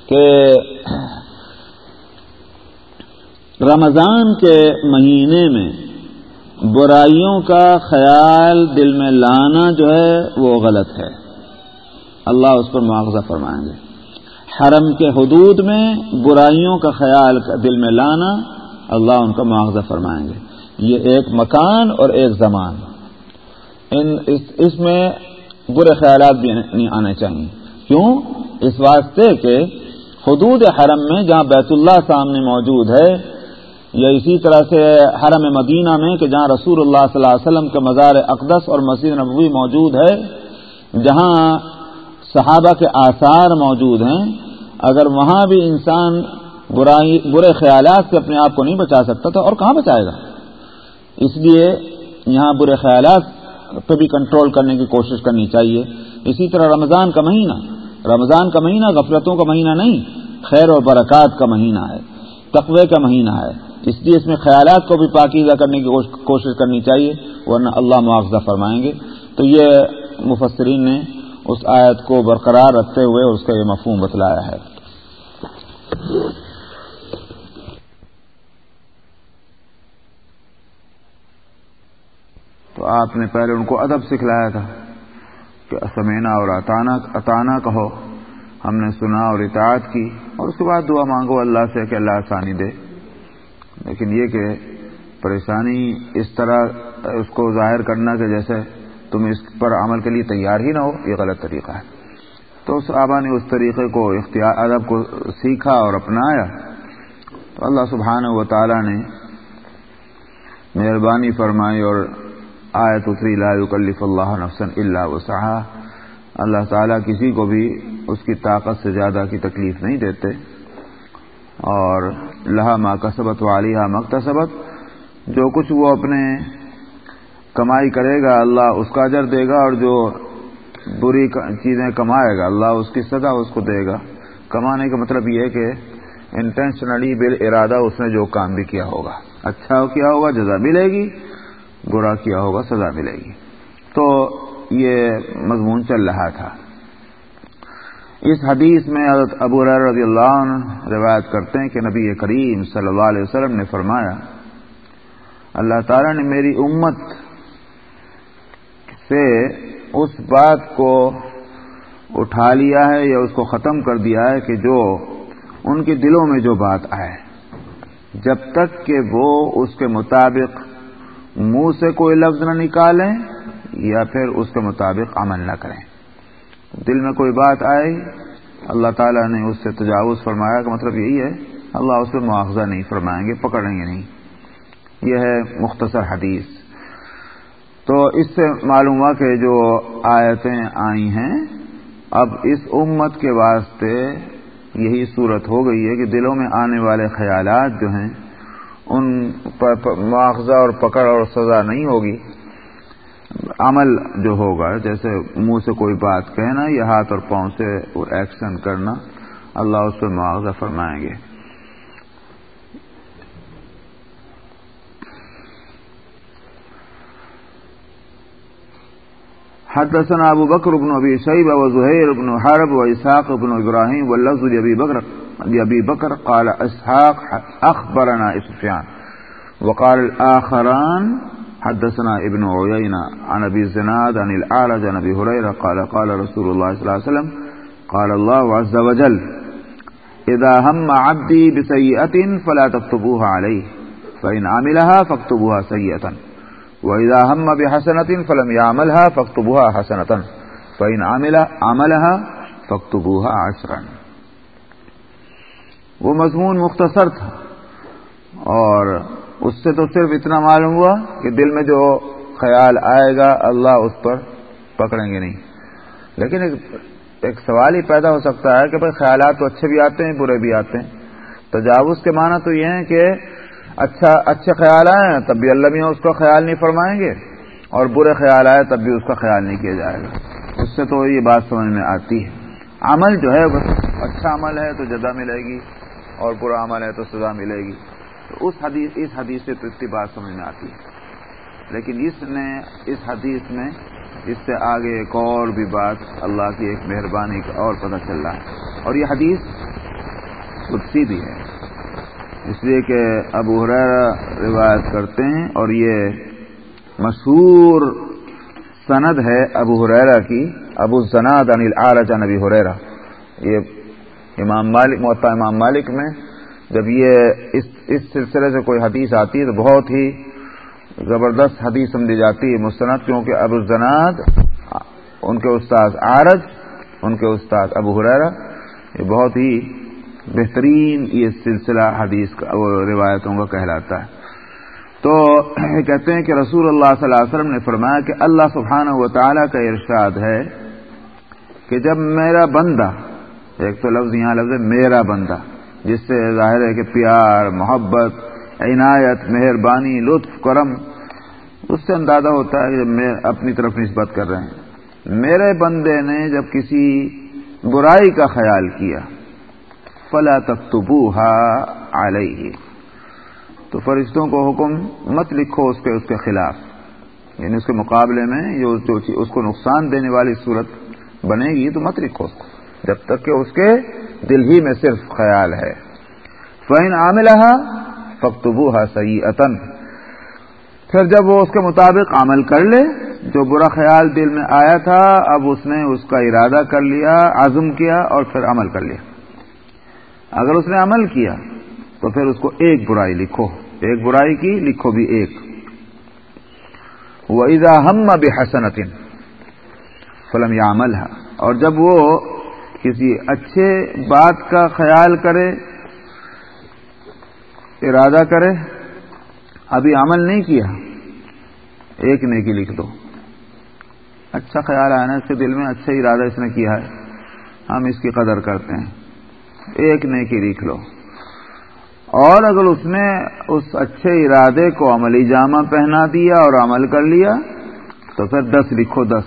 کہ رمضان کے مہینے میں برائیوں کا خیال دل میں لانا جو ہے، وہ غلط ہے۔ اللہ اس پر معاوضہ فرمائیں گے۔ حرم کے حدود میں برائیوں کا خیال دل میں لانا اللہ ان کا معاوضہ فرمائیں گے۔ یہ ایک مکان اور ایک زمان۔ ان اس اس میں برے خیالات بھی نہیں آنے چاہیے۔ کیوں؟ اس واسطے کہ حدود حرم میں جہاں بیت اللہ سامنے موجود ہے، یا اسی طرح سے حرم مدینہ میں کہ جہاں رسول اللہ صلی اللہ علیہ وسلم کے مزار اقدس اور مسجد نبوی موجود ہے، جہاں صحابہ کے آثار موجود ہیں۔ اگر وہاں بھی انسان برائی برے خیالات سے اپنے آپ کو نہیں بچا سکتا تو اور کہاں بچائے گا؟ اس لیے یہاں برے خیالات پہ بھی کنٹرول کرنے کی کوشش کرنی چاہیے۔ اسی طرح رمضان کا مہینہ۔ رمضان کا مہینہ غفلتوں کا مہینہ نہیں، خیر اور برکات کا مہینہ ہے، تقوی کا مہینہ ہے۔ اس لیے اس میں خیالات کو بھی پاکیزہ کرنے کی کوشش کرنی چاہیے، ورنہ اللہ معاوضہ فرمائیں گے۔ تو یہ مفسرین نے اس آیت کو برقرار رکھتے ہوئے اس کا یہ مفہوم بتلایا ہے۔ تو آپ نے پہلے ان کو ادب سکھلایا تھا کہ سمینا اور اطانہ اطانہ کہو۔ ہم نے سنا اور اطاعت کی اور اس کے بعد دعا مانگو اللہ سے کہ اللہ آسانی دے۔ لیکن یہ کہ پریشانی اس طرح اس کو ظاہر کرنا کہ جیسے تم اس پر عمل کے لیے تیار ہی نہ ہو، یہ غلط طریقہ ہے۔ تو اس آبا نے اس طریقے کو اختیار، ادب کو سیکھا اور اپنایا۔ تو اللہ سبحانہ و تعالی نے مہربانی فرمائی اور آیت اتری لا یکلف اللہ نفسن اللہ وسعہ اللہ تعالیٰ کسی کو بھی اس کی طاقت سے زیادہ کی تکلیف نہیں دیتے۔ اور لہا ما کسبت والیہ مکتسبت جو کچھ وہ اپنے کمائی کرے گا، اللہ اس کا اجر دے گا، اور جو بری چیزیں کمائے گا، اللہ اس کی سزا اس کو دے گا۔ کمانے کا مطلب یہ ہے کہ انٹینشنلی بال ارادہ اس نے جو کام بھی کیا ہوگا۔ اچھا کیا ہوگا، جزا ملے گی۔ برا کیا ہوگا، سزا ملے گی۔ تو یہ مضمون چل رہا تھا۔ اس حدیث میں حضرت ابو رضی اللہ عنہ روایت کرتے ہیں کہ نبی کریم صلی اللہ علیہ وسلم نے فرمایا، اللہ تعالیٰ نے میری امت سے اس بات کو اٹھا لیا ہے یا اس کو ختم کر دیا ہے کہ جو ان کے دلوں میں جو بات آئے۔ جب تک کہ وہ اس کے مطابق منہ سے کوئی لفظ نہ نکالیں یا پھر اس کے مطابق عمل نہ کریں۔ دل میں کوئی بات آئی، اللہ تعالیٰ نے اس سے تجاوز فرمایا کا مطلب یہی ہے، اللہ اس پہ مواخذہ نہیں فرمائیں گے، پکڑیں گے نہیں۔ یہ ہے مختصر حدیث۔ تو اس سے معلوم ہوا کہ جو آیتیں آئی ہیں، اب اس امت کے واسطے یہی صورت ہو گئی ہے کہ دلوں میں آنے والے خیالات جو ہیں ان پر مواخذہ اور پکڑ اور سزا نہیں ہوگی۔ عمل جو ہوگا، جیسے منہ سے کوئی بات کہنا یا ہاتھ اور پاؤں سے ایکشن کرنا، اللہ اس پہ معاوضہ فرمائیں گے۔ حدثنا ابو بکر بن ابی شیبہ و زہیر بن حرب و اسحاق بن ابراہیم واللفظ لابی بکر۔ لابی بکر قال اسحاق اخبرنا سفیان وقال الاخران حدثنا ابن عيينة عن ابي الزناد عن الاعرج عن ابي هريره قال قال رسول الله صلى الله عليه وسلم قال الله عز وجل اذا هم عبدي بسيئه فلا تكتبوها عليه فان عملها فاكتبوها سيئه واذا هم بحسنه فلم يعملها فاكتبوها حسنه فان عمل عملها فاكتبوها عشرا وہ مضمون مختصر تھا اور اس سے تو صرف اتنا معلوم ہوا کہ دل میں جو خیال آئے گا اللہ اس پر پکڑیں گے نہیں۔ لیکن ایک ایک سوال ہی پیدا ہو سکتا ہے کہ بھائی خیالات تو اچھے بھی آتے ہیں، برے بھی آتے ہیں۔ تجاوز کے معنی تو یہ ہے کہ اچھا اچھے خیال آئے تب بھی اللہ میاں اس کا خیال نہیں فرمائیں گے اور برے خیال آئے تب بھی اس کا خیال نہیں کیا جائے گا۔ اس سے تو یہ بات سمجھ میں آتی ہے۔ عمل جو ہے بس اچھا عمل ہے تو جزا ملے گی۔ اور برا عمل ہے تو سزا ملے گی۔ تو اس حدیث اس حدیث سے تو اتنی بات سمجھ میں آتی ہے۔ لیکن اس نے، اس حدیث میں اس سے آگے ایک اور بھی بات اللہ کی ایک مہربانی کا اور پتہ چل رہا ہے۔ اور یہ حدیث قدسی بھی ہے۔ اس لیے کہ ابو حرا روایت کرتے ہیں اور یہ مشہور سند ہے ابو حریرا کی۔ ابو زناد انل آرج نبی حریرا یہ امام مالک معطا امام مالک میں، جب یہ اس اس سلسلے سے کوئی حدیث آتی ہے تو بہت ہی زبردست حدیث سمجھی جاتی ہے مستند، کیونکہ ابو زناد ان کے استاد آرج ان کے استاد ابو حریرا یہ بہت ہی بہترین یہ سلسلہ حدیث کا روایتوں کا کہلاتا ہے۔ تو کہتے ہیں کہ رسول اللہ صلی اللہ علیہ وسلم نے فرمایا کہ اللہ سبحانہ و تعالیٰ کا ارشاد ہے کہ جب میرا بندہ ایک تو لفظ یہاں لفظ ہے میرا بندہ، جس سے ظاہر ہے کہ پیار، محبت، عنایت، مہربانی، لطف، کرم، اس سے اندازہ ہوتا ہے کہ میں اپنی طرف نسبت کر رہے ہیں۔ میرے بندے نے جب کسی برائی کا خیال کیا، فلا تختبو ہا تو فرشتوں کو حکم مت لکھو اس کے اس کے خلاف۔ یعنی اس کے مقابلے میں جو اس کو نقصان دینے والی صورت بنے گی، تو مت لکھو اس کو۔ جب تک کہ اس کے دل ہی میں صرف خیال ہے۔ فین عامل فختبو ہا صحیح پھر جب وہ اس کے مطابق عمل کر لے، جو برا خیال دل میں آیا تھا، اب اس نے اس کا ارادہ کر لیا، عزم کیا اور پھر عمل کر لیا۔ اگر اس نے عمل کیا، تو پھر اس کو ایک برائی لکھو۔ ایک برائی کی لکھو بھی ایک۔ وہ ایزا ہم اب حسنتن فلم یا عمل ہے اور جب وہ کسی اچھے بات کا خیال کرے، ارادہ کرے، ابھی عمل نہیں کیا، ایک نیکی لکھ دو۔ اچھا خیال آیا نا اس کے دل میں اچھا ارادہ اس نے کیا ہے۔ ہم اس کی قدر کرتے ہیں۔ ایک نیکی لکھ لو۔ اور اگر اس نے اس اچھے ارادے کو عملی جامہ پہنا دیا اور عمل کر لیا، تو پھر دس لکھو دس۔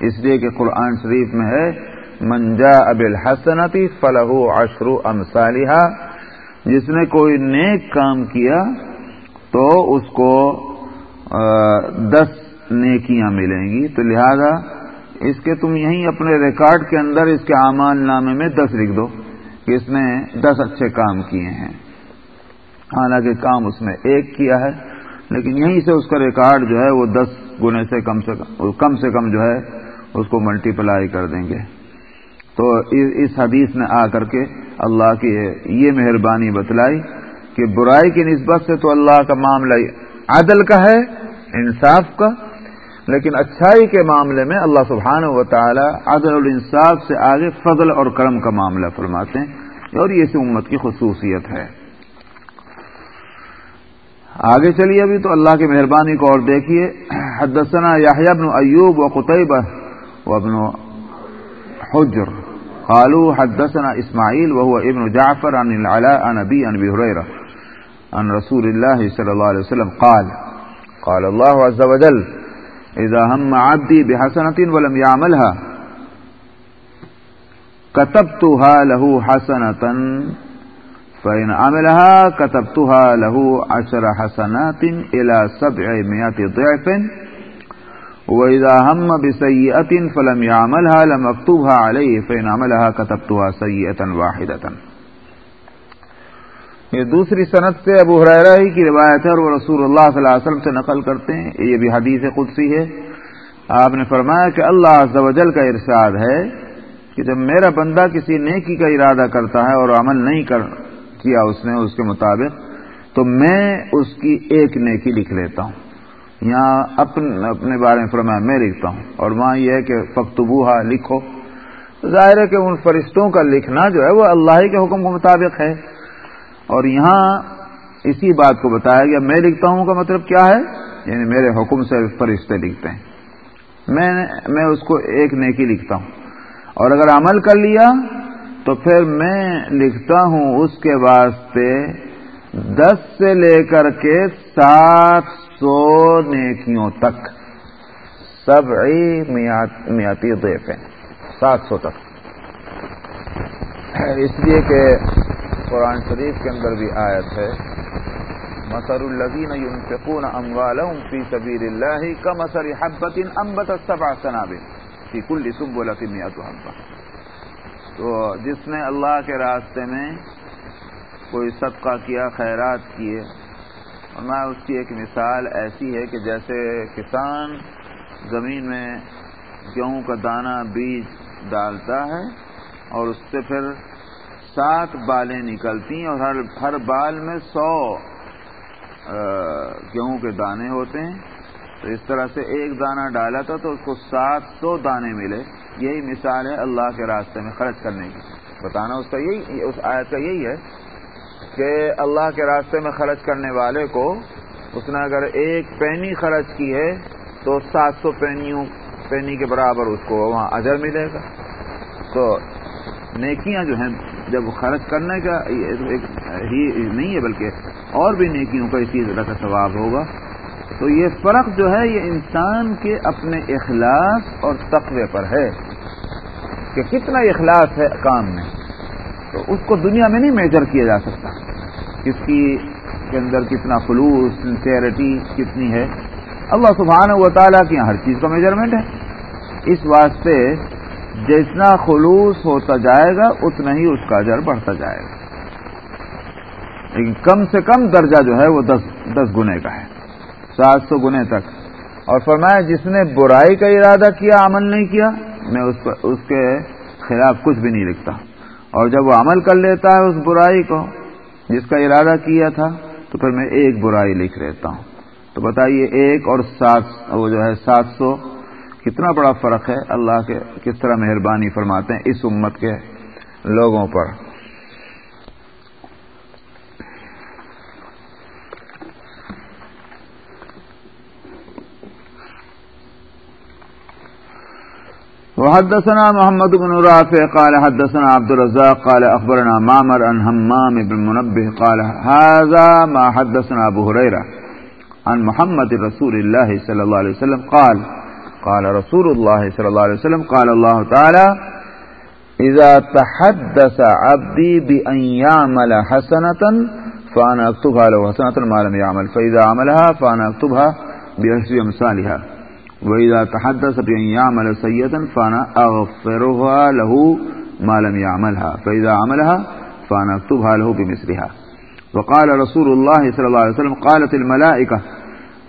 اس لیے کہ قرآن شریف میں ہے منجا اب الحسنتی فلاح اشرو امسالحہ جس نے کوئی نیک کام کیا تو اس کو دس نیکیاں ملیں گی۔ تو لہذا اس کے تم یہیں اپنے ریکارڈ کے اندر اس کے امان نامے میں دس لکھ دو کہ اس نے دس اچھے کام کیے ہیں۔ حالانکہ کام اس نے ایک کیا ہے، لیکن یہیں سے اس کا ریکارڈ جو ہے وہ دس گنے سے کم سے کم کم سے کم جو ہے اس کو ملٹی پلائی کر دیں گے۔ تو اس حدیث نے آ کر کے اللہ کی یہ مہربانی بتلائی کہ برائی کی نسبت سے تو اللہ کا معاملہ عدل کا ہے، انصاف کا، لیکن اچھائی کے معاملے میں اللہ سبحانہ و تعالی عدل الانصاف سے آگے فضل اور کرم کا معاملہ فرماتے ہیں اور یہ امت کی خصوصیت ہے۔ آگے چلیے ابھی تو اللہ کی مہربانی کو اور دیکھیے۔ حدثنا یاحیہ بن ایوب و قطعبہ و ابن حجر۔ قالوا حدثنا اسماعیل وهو ابن جعفر عن العلاء عن ابي عن ابي هريره عن رسول الله صلى الله عليه وسلم قال قال الله عز وجل اذا هم عبدي بحسنه ولم يعملها، كتبتها له حسنه فإن عملها كتبتها له عشر حسنات إلى سبعمائة ضعف وإذا هم بسيئة فلم يعملها لم أكتبها عليه فإن عملها كتبتها سيئة واحدة. یہ دوسری صنعت سے ابو حرائرہ ہی کی روایت ہے اور وہ رسول اللہ صلی اللہ علیہ وسلم سے نقل کرتے ہیں۔ یہ بھی حدیث قدسی ہے۔ آپ نے فرمایا کہ اللہ عز و جل کا ارشاد ہے کہ جب میرا بندہ کسی نیکی کا ارادہ کرتا ہے اور عمل نہیں کر کیا اس نے اس کے مطابق، تو میں اس کی ایک نیکی لکھ لیتا ہوں۔ یہاں اپنے اپنے بارے میں فرمایا میں لکھتا ہوں۔ اور وہاں یہ ہے کہ فختبوہا لکھو۔ ظاہر ہے کہ ان فرشتوں کا لکھنا جو ہے وہ اللہ کے حکم کے مطابق ہے۔ اور یہاں اسی بات کو بتایا گیا۔ میں لکھتا ہوں کا مطلب کیا ہے؟ یعنی میرے حکم سے فرشتے لکھتے ہیں۔ میں میں اس کو ایک نیکی لکھتا ہوں۔ اور اگر عمل کر لیا تو پھر میں لکھتا ہوں اس کے واسطے دس سے لے کر کے سات سو نیکیوں تک سب میاتی دیف ہیں سات سو تک۔ اس لیے کہ قرآن شریف کے اندر بھی آیت ہے مسر الزین ينفقون اموالهم في سبيل الله كمثل حبة انبتت سبع سنابل في كل سنبلة مئة حبة۔ تو جس نے اللہ کے راستے میں کوئی صدقہ کیا، خیرات کیے میں اس کی ایک مثال ایسی ہے کہ جیسے کسان زمین میں گیہوں کا دانہ، بیج ڈالتا ہے اور اس سے پھر سات بالیں نکلتی ہیں اور ہر ہر بال میں سو گیہوں کے دانے ہوتے ہیں۔ تو اس طرح سے ایک دانہ ڈالا تھا تو اس کو سات سو دانے ملے۔ یہی مثال ہے اللہ کے راستے میں خرچ کرنے کی۔ بتانا اس کا یہی، اس آیت کا یہی ہے کہ اللہ کے راستے میں خرچ کرنے والے کو اس نے اگر ایک پینی خرچ کی ہے تو سات سو پینیوں پینی کے برابر اس کو وہاں اجر ملے گا۔ تو نیکیاں جو ہیں، جب خرچ کرنے کا ہی نہیں ہے، بلکہ اور بھی نیکیوں کا اسی طرح کا ثواب ہوگا۔ تو یہ فرق جو ہے، یہ انسان کے اپنے اخلاص اور تقوی پر ہے کہ کتنا اخلاص ہے کام میں۔ تو اس کو دنیا میں نہیں میجر کیا جا سکتا۔ کس کی کے اندر کتنا خلوص سنسیئرٹی کتنی ہے۔ اللہ سبحانہ و تعالیٰ کی ہر چیز کا میجرمنٹ ہے۔ اس واسطے جتنا خلوص ہوتا جائے گا، اتنا ہی اس کا اجر بڑھتا جائے گا۔ لیکن کم سے کم درجہ جو ہے وہ دس دس گنے کا ہے۔ سات سو گنے تک۔ اور فرمایا، جس نے برائی کا ارادہ کیا، عمل نہیں کیا، میں اس پر، اس کے خلاف کچھ بھی نہیں لکھتا۔ اور جب وہ عمل کر لیتا ہے اس برائی کو، جس کا ارادہ کیا تھا، تو پھر میں ایک برائی لکھ لیتا ہوں۔ تو بتائیے، ایک اور سات، وہ جو ہے سات سو، کتنا بڑا فرق ہے؟ اللہ کے کس طرح مہربانی فرماتے ہیں اس امت کے لوگوں پر؟ وحدثنا محمد بن رافع قال حدثنا عبد الرزاق قال أخبرنا معمر عن همام بن منبه قال هذا ما حدثنا أبو هريرة عن محمد رسول الله صلى الله عليه وسلم قال قال رسول الله صلى الله عليه وسلم قال الله تعالى إذا تحدث عبدي بأن يعمل حسنة فأنا أكتبها له حسنة ما لم يعمل فإذا عملها فأنا أكتبها بأشري أمثالها وإذا تحدث بأن يعمل سيئة فأنا أغفرها له ما لم يعملها. فإذا عملها فأنا أكتبها له بمثلها. وقال رسول الله صلى الله عليه وسلم، قالت الملائكة،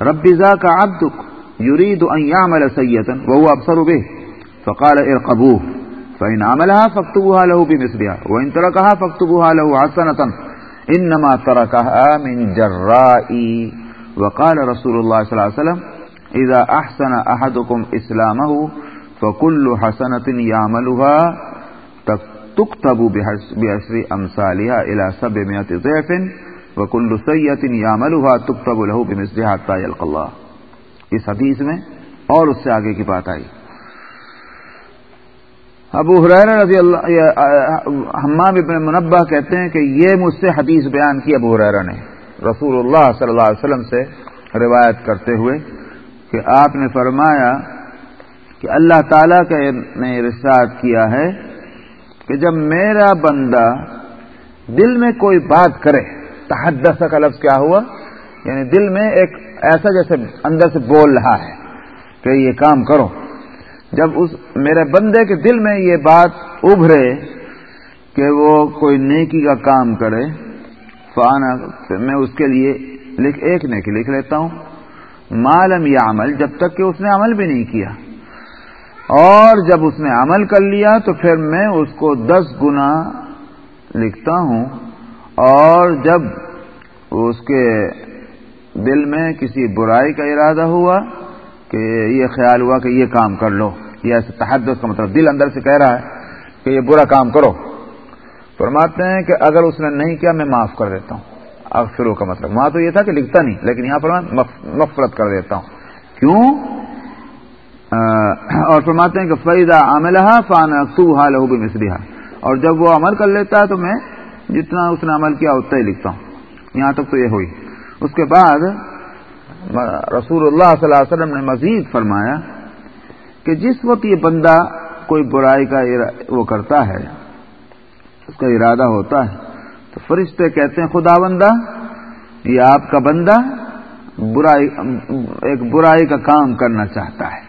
رب ذاك عبدك، يريد أن يعمل سيئة وهو أبصر به. فقال ارقبوه، فإن عملها فاكتبوها له بمثلها، وإن تركها فاكتبوها له حسنة، إنما تركها من جرائي وقال رسول الله صلى الله عليه وسلم إذا أحسن أحدكم إسلامه فكل حسنة يعملها تكتب بعشر أمثالها إلى سبعمائة ضعف وكل سيئة يعملها تكتب له بمثلها حتى يلقى الله اس حدیث میں اور اس سے آگے کی بات آئی۔ ابو حریر رضی اللہ حمام ابن منبع کہتے ہیں کہ یہ مجھ سے حدیث بیان کی ابو حریرہ نے۔ رسول اللہ صلی اللہ علیہ وسلم سے روایت کرتے ہوئے کہ آپ نے فرمایا کہ اللہ تعالی کا نے ارشاد کیا ہے کہ جب میرا بندہ دل میں کوئی بات کرے، تحدث کا لفظ کیا ہوا؟ یعنی دل میں ایک ایسا جیسے اندر سے بول رہا ہے کہ یہ کام کرو۔ جب اس میرے بندے کے دل میں یہ بات ابھرے کہ وہ کوئی نیکی کا کام کرے، فانا میں اس کے لیے لکھ، ایک نیکی لکھ لیتا ہوں۔ معلوم یا عمل جب تک کہ اس نے عمل بھی نہیں کیا۔ اور جب اس نے عمل کر لیا تو پھر میں اس کو دس گنا لکھتا ہوں۔ اور جب اس کے دل میں کسی برائی کا ارادہ ہوا کہ یہ خیال ہوا کہ یہ کام کر لو، یہ ایسے تحدث کا مطلب دل اندر سے کہہ رہا ہے کہ یہ برا کام کرو۔ فرماتے ہیں کہ اگر اس نے نہیں کیا میں معاف کر دیتا ہوں۔ اکثروں کا مطلب۔ وہاں تو یہ تھا کہ لکھتا نہیں، لیکن یہاں پر میں مفرت کر دیتا ہوں۔ کیوں؟ اور فرماتے ہیں کہ فیضا عاملہ فان اکتوبہ لہو بھی مصریحا اور جب وہ عمل کر لیتا ہے تو میں جتنا اس نے عمل کیا اتنا ہی لکھتا ہوں۔ یہاں تک تو یہ ہوئی۔ اس کے بعد رسول اللہ صلی اللہ علیہ وسلم نے مزید فرمایا کہ جس وقت یہ بندہ کوئی برائی کا وہ کرتا ہے، اس کا ارادہ ہوتا ہے فرشتے کہتے ہیں، خدا بندہ، یہ آپ کا بندہ برائی، ایک برائی کا کام کرنا چاہتا ہے۔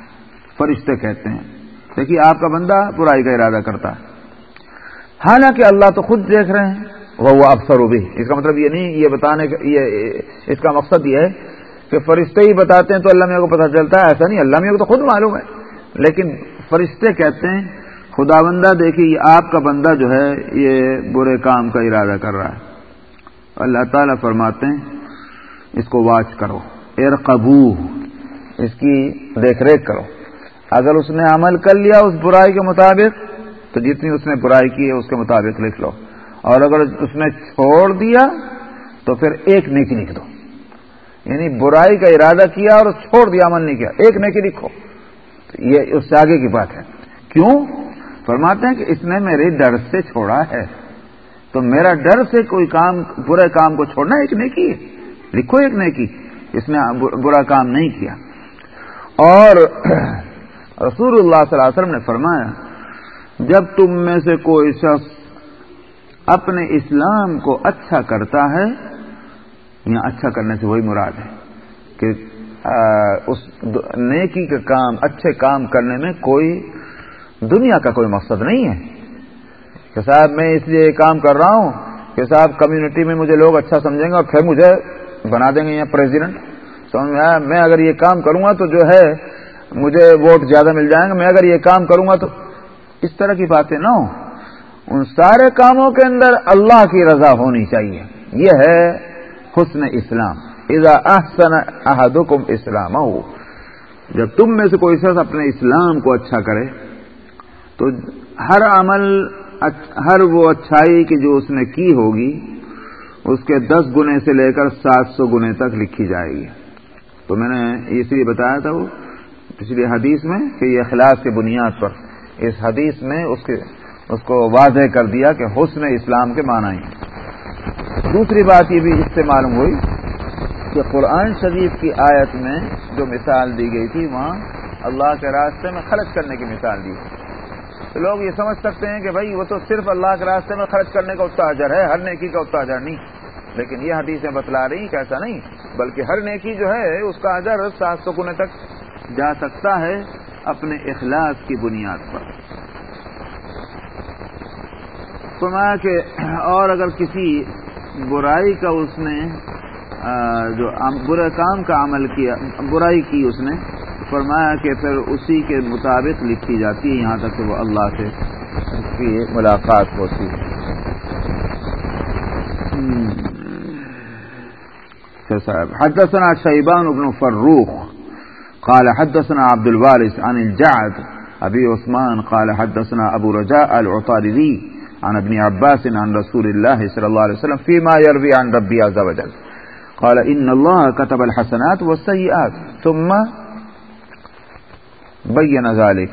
فرشتے کہتے ہیں، دیکھیے، آپ کا بندہ برائی کا ارادہ کرتا ہے۔ حالانکہ اللہ تو خود دیکھ رہے ہیں۔ وہ وہ افسر بھی۔ اس کا مطلب یہ نہیں، یہ بتانے کا، یہ، اس کا مقصد یہ ہے کہ فرشتے ہی بتاتے ہیں تو اللہ میاں کو پتہ چلتا ہے، ایسا نہیں، اللہ میاں کو تو خود معلوم ہے۔ لیکن فرشتے کہتے ہیں خدا بندہ دیکھیے یہ آپ کا بندہ جو ہے، یہ برے کام کا ارادہ کر رہا ہے۔ اللہ تعالیٰ فرماتے ہیں، اس کو واچ کرو۔ ایر قبو اس کی دیکھ ریکھ کرو۔ اگر اس نے عمل کر لیا اس برائی کے مطابق، تو جتنی اس نے برائی کی ہے، اس کے مطابق لکھ لو۔ اور اگر اس نے چھوڑ دیا، تو پھر ایک نیکی لکھ دو۔ یعنی برائی کا ارادہ کیا اور چھوڑ دیا، عمل نہیں کیا، ایک نیکی لکھو۔ یہ اس سے آگے کی بات ہے۔ کیوں؟ فرماتے ہیں کہ اس نے میرے ڈر سے چھوڑا ہے۔ تو میرا ڈر سے کوئی کام، برے کام کو چھوڑنا ایک نیکی ہے۔ لکھو ایک نیکی۔ اس نے برا کام نہیں کیا۔ اور *clears throat* رسول اللہ صلی اللہ علیہ وسلم نے فرمایا، جب تم میں سے کوئی شخص اپنے اسلام کو اچھا کرتا ہے یا اچھا کرنے سے وہی مراد ہے کہ اس نیکی کا کام، اچھے کام کرنے میں کوئی دنیا کا کوئی مقصد نہیں ہے۔ کہ صاحب میں اس لیے کام کر رہا ہوں کہ صاحب کمیونٹی میں مجھے لوگ اچھا سمجھیں گے اور پھر مجھے بنا دیں گے یہاں پریزیڈنٹ سمجھ میں آیا میں اگر یہ کام کروں گا تو جو ہے مجھے ووٹ زیادہ مل جائیں گے۔ میں اگر یہ کام کروں گا تو اس طرح کی باتیں نہ ہوں۔ ان سارے کاموں کے اندر اللہ کی رضا ہونی چاہیے۔ یہ ہے حسن اسلام۔ اذا احسن احدکم اسلام ہو جب تم میں سے کوئی شخص اپنے اسلام کو اچھا کرے تو ہر عمل ہر وہ اچھائی کی جو اس نے کی ہوگی، اس کے دس گنے سے لے کر سات سو گنے تک لکھی جائے گی۔ تو میں نے اس لیے بتایا تھا وہ پچھلی حدیث میں کہ یہ اخلاص کی بنیاد پر اس حدیث میں اس کے اس کو واضح کر دیا کہ حسن اسلام کے معنی ہی دوسری بات یہ بھی اس سے معلوم ہوئی کہ قرآن شریف کی آیت میں جو مثال دی گئی تھی، وہاں اللہ کے راستے میں خرچ کرنے کی مثال دی۔ تو لوگ یہ سمجھ سکتے ہیں کہ بھائی وہ تو صرف اللہ کے راستے میں خرچ کرنے کا اتنا اجر ہے، ہر نیکی کا اتنا اجر نہیں۔ لیکن یہ حدیثیں بتلا رہی کہ ایسا نہیں، بلکہ ہر نیکی جو ہے، اس کا اجر سات سو گنے تک جا سکتا ہے اپنے اخلاص کی بنیاد پر۔ فرمایا کہ اور اگر کسی برائی کا اس نے جو برے کام کا عمل کیا، برائی کی اس نے فرمایا کہ پھر اسی کے مطابق لکھی جاتی ہے، یہاں تک کہ وہ اللہ سے اس کی ملاقات ہوتی ہے۔ اچھا صاحب، حدثنا شیبان ابن فروخ، قال حدثنا عبد الوارث عن الجعد ابي عثمان، قال حدثنا ابو رجاء العطاردي عن ابن عباس عن رسول الله صلى الله عليه وسلم فيما يروي عن ربي عز وجل قال إن الله كتب الحسنات والسيئات ثم بين ذلك.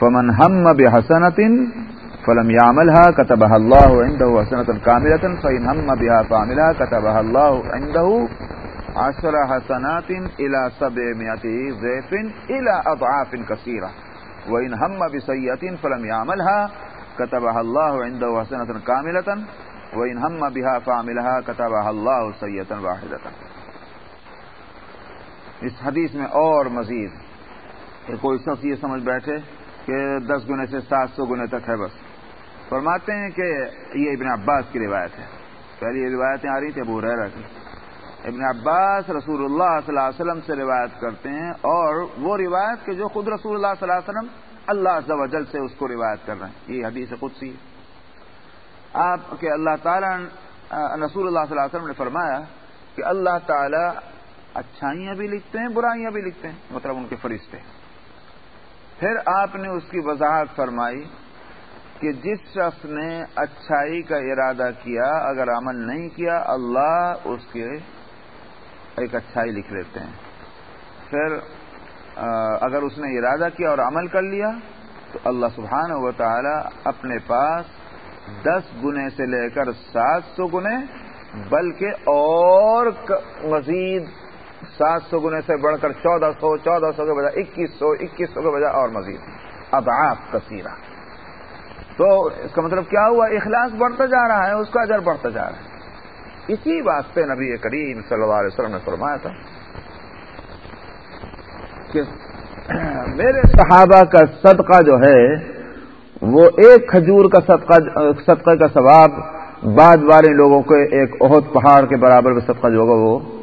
فمن هم بحسنة فلم يعملها كتبها الله عنده حسنة كاملة فإن هم بها فعملها كتبها الله عنده عشر حسنات إلى سبعمائة ضعف إلى أضعاف كثيرة. وإن هم بسيئة فلم يعملها کتب اللہ عند حسنۃ کاملتن و ان ہم بها فعملها كتب اللہ سیتا واحدتا اس حدیث میں اور مزید کہ کوئی شخص یہ سمجھ بیٹھے کہ دس گنے سے سات سو گنے تک ہے بس۔ فرماتے ہیں کہ یہ ابن عباس کی روایت ہے۔ پہلی یہ روایتیں آ رہی تھیں ابو ریرا کی۔ ابن عباس رسول اللہ صلی اللہ علیہ وسلم سے روایت کرتے ہیں اور وہ روایت کہ جو خود رسول اللہ صلی اللہ علیہ وسلم اللہ عز و جل سے اس کو روایت کر رہے ہیں۔ یہ حدیث قدسی ہے۔ آپ کے اللہ تعالی رسول اللہ صلی اللہ علیہ وسلم نے فرمایا کہ اللہ تعالی اچھائیاں بھی لکھتے ہیں، برائیاں بھی لکھتے ہیں مطلب ان کے فرشتے ہیں۔ پھر آپ نے اس کی وضاحت فرمائی کہ جس شخص نے اچھائی کا ارادہ کیا، اگر عمل نہیں کیا، اللہ اس کے ایک اچھائی لکھ لیتے ہیں۔ پھر اگر اس نے ارادہ کیا اور عمل کر لیا، تو اللہ سبحانہ و تعالی اپنے پاس دس گنے سے لے کر سات سو گنے، بلکہ اور مزید سات سو گنے سے بڑھ کر چودہ سو چودہ سو کے بجائے اکیس سو اکیس سو کے بجائے اور مزید۔ اب آپ کثیرہ۔ تو اس کا مطلب کیا ہوا؟ اخلاص بڑھتا جا رہا ہے، اس کا اجر بڑھتا جا رہا ہے۔ اسی واسطے نبی کریم صلی اللہ علیہ وسلم نے فرمایا تھا کہ میرے صحابہ کا صدقہ جو ہے، وہ ایک کھجور کا صدقہ صدقہ کا ثواب بعد والے لوگوں کے ایک عہد پہاڑ کے برابر میں صدقہ جو ہوگا، وہ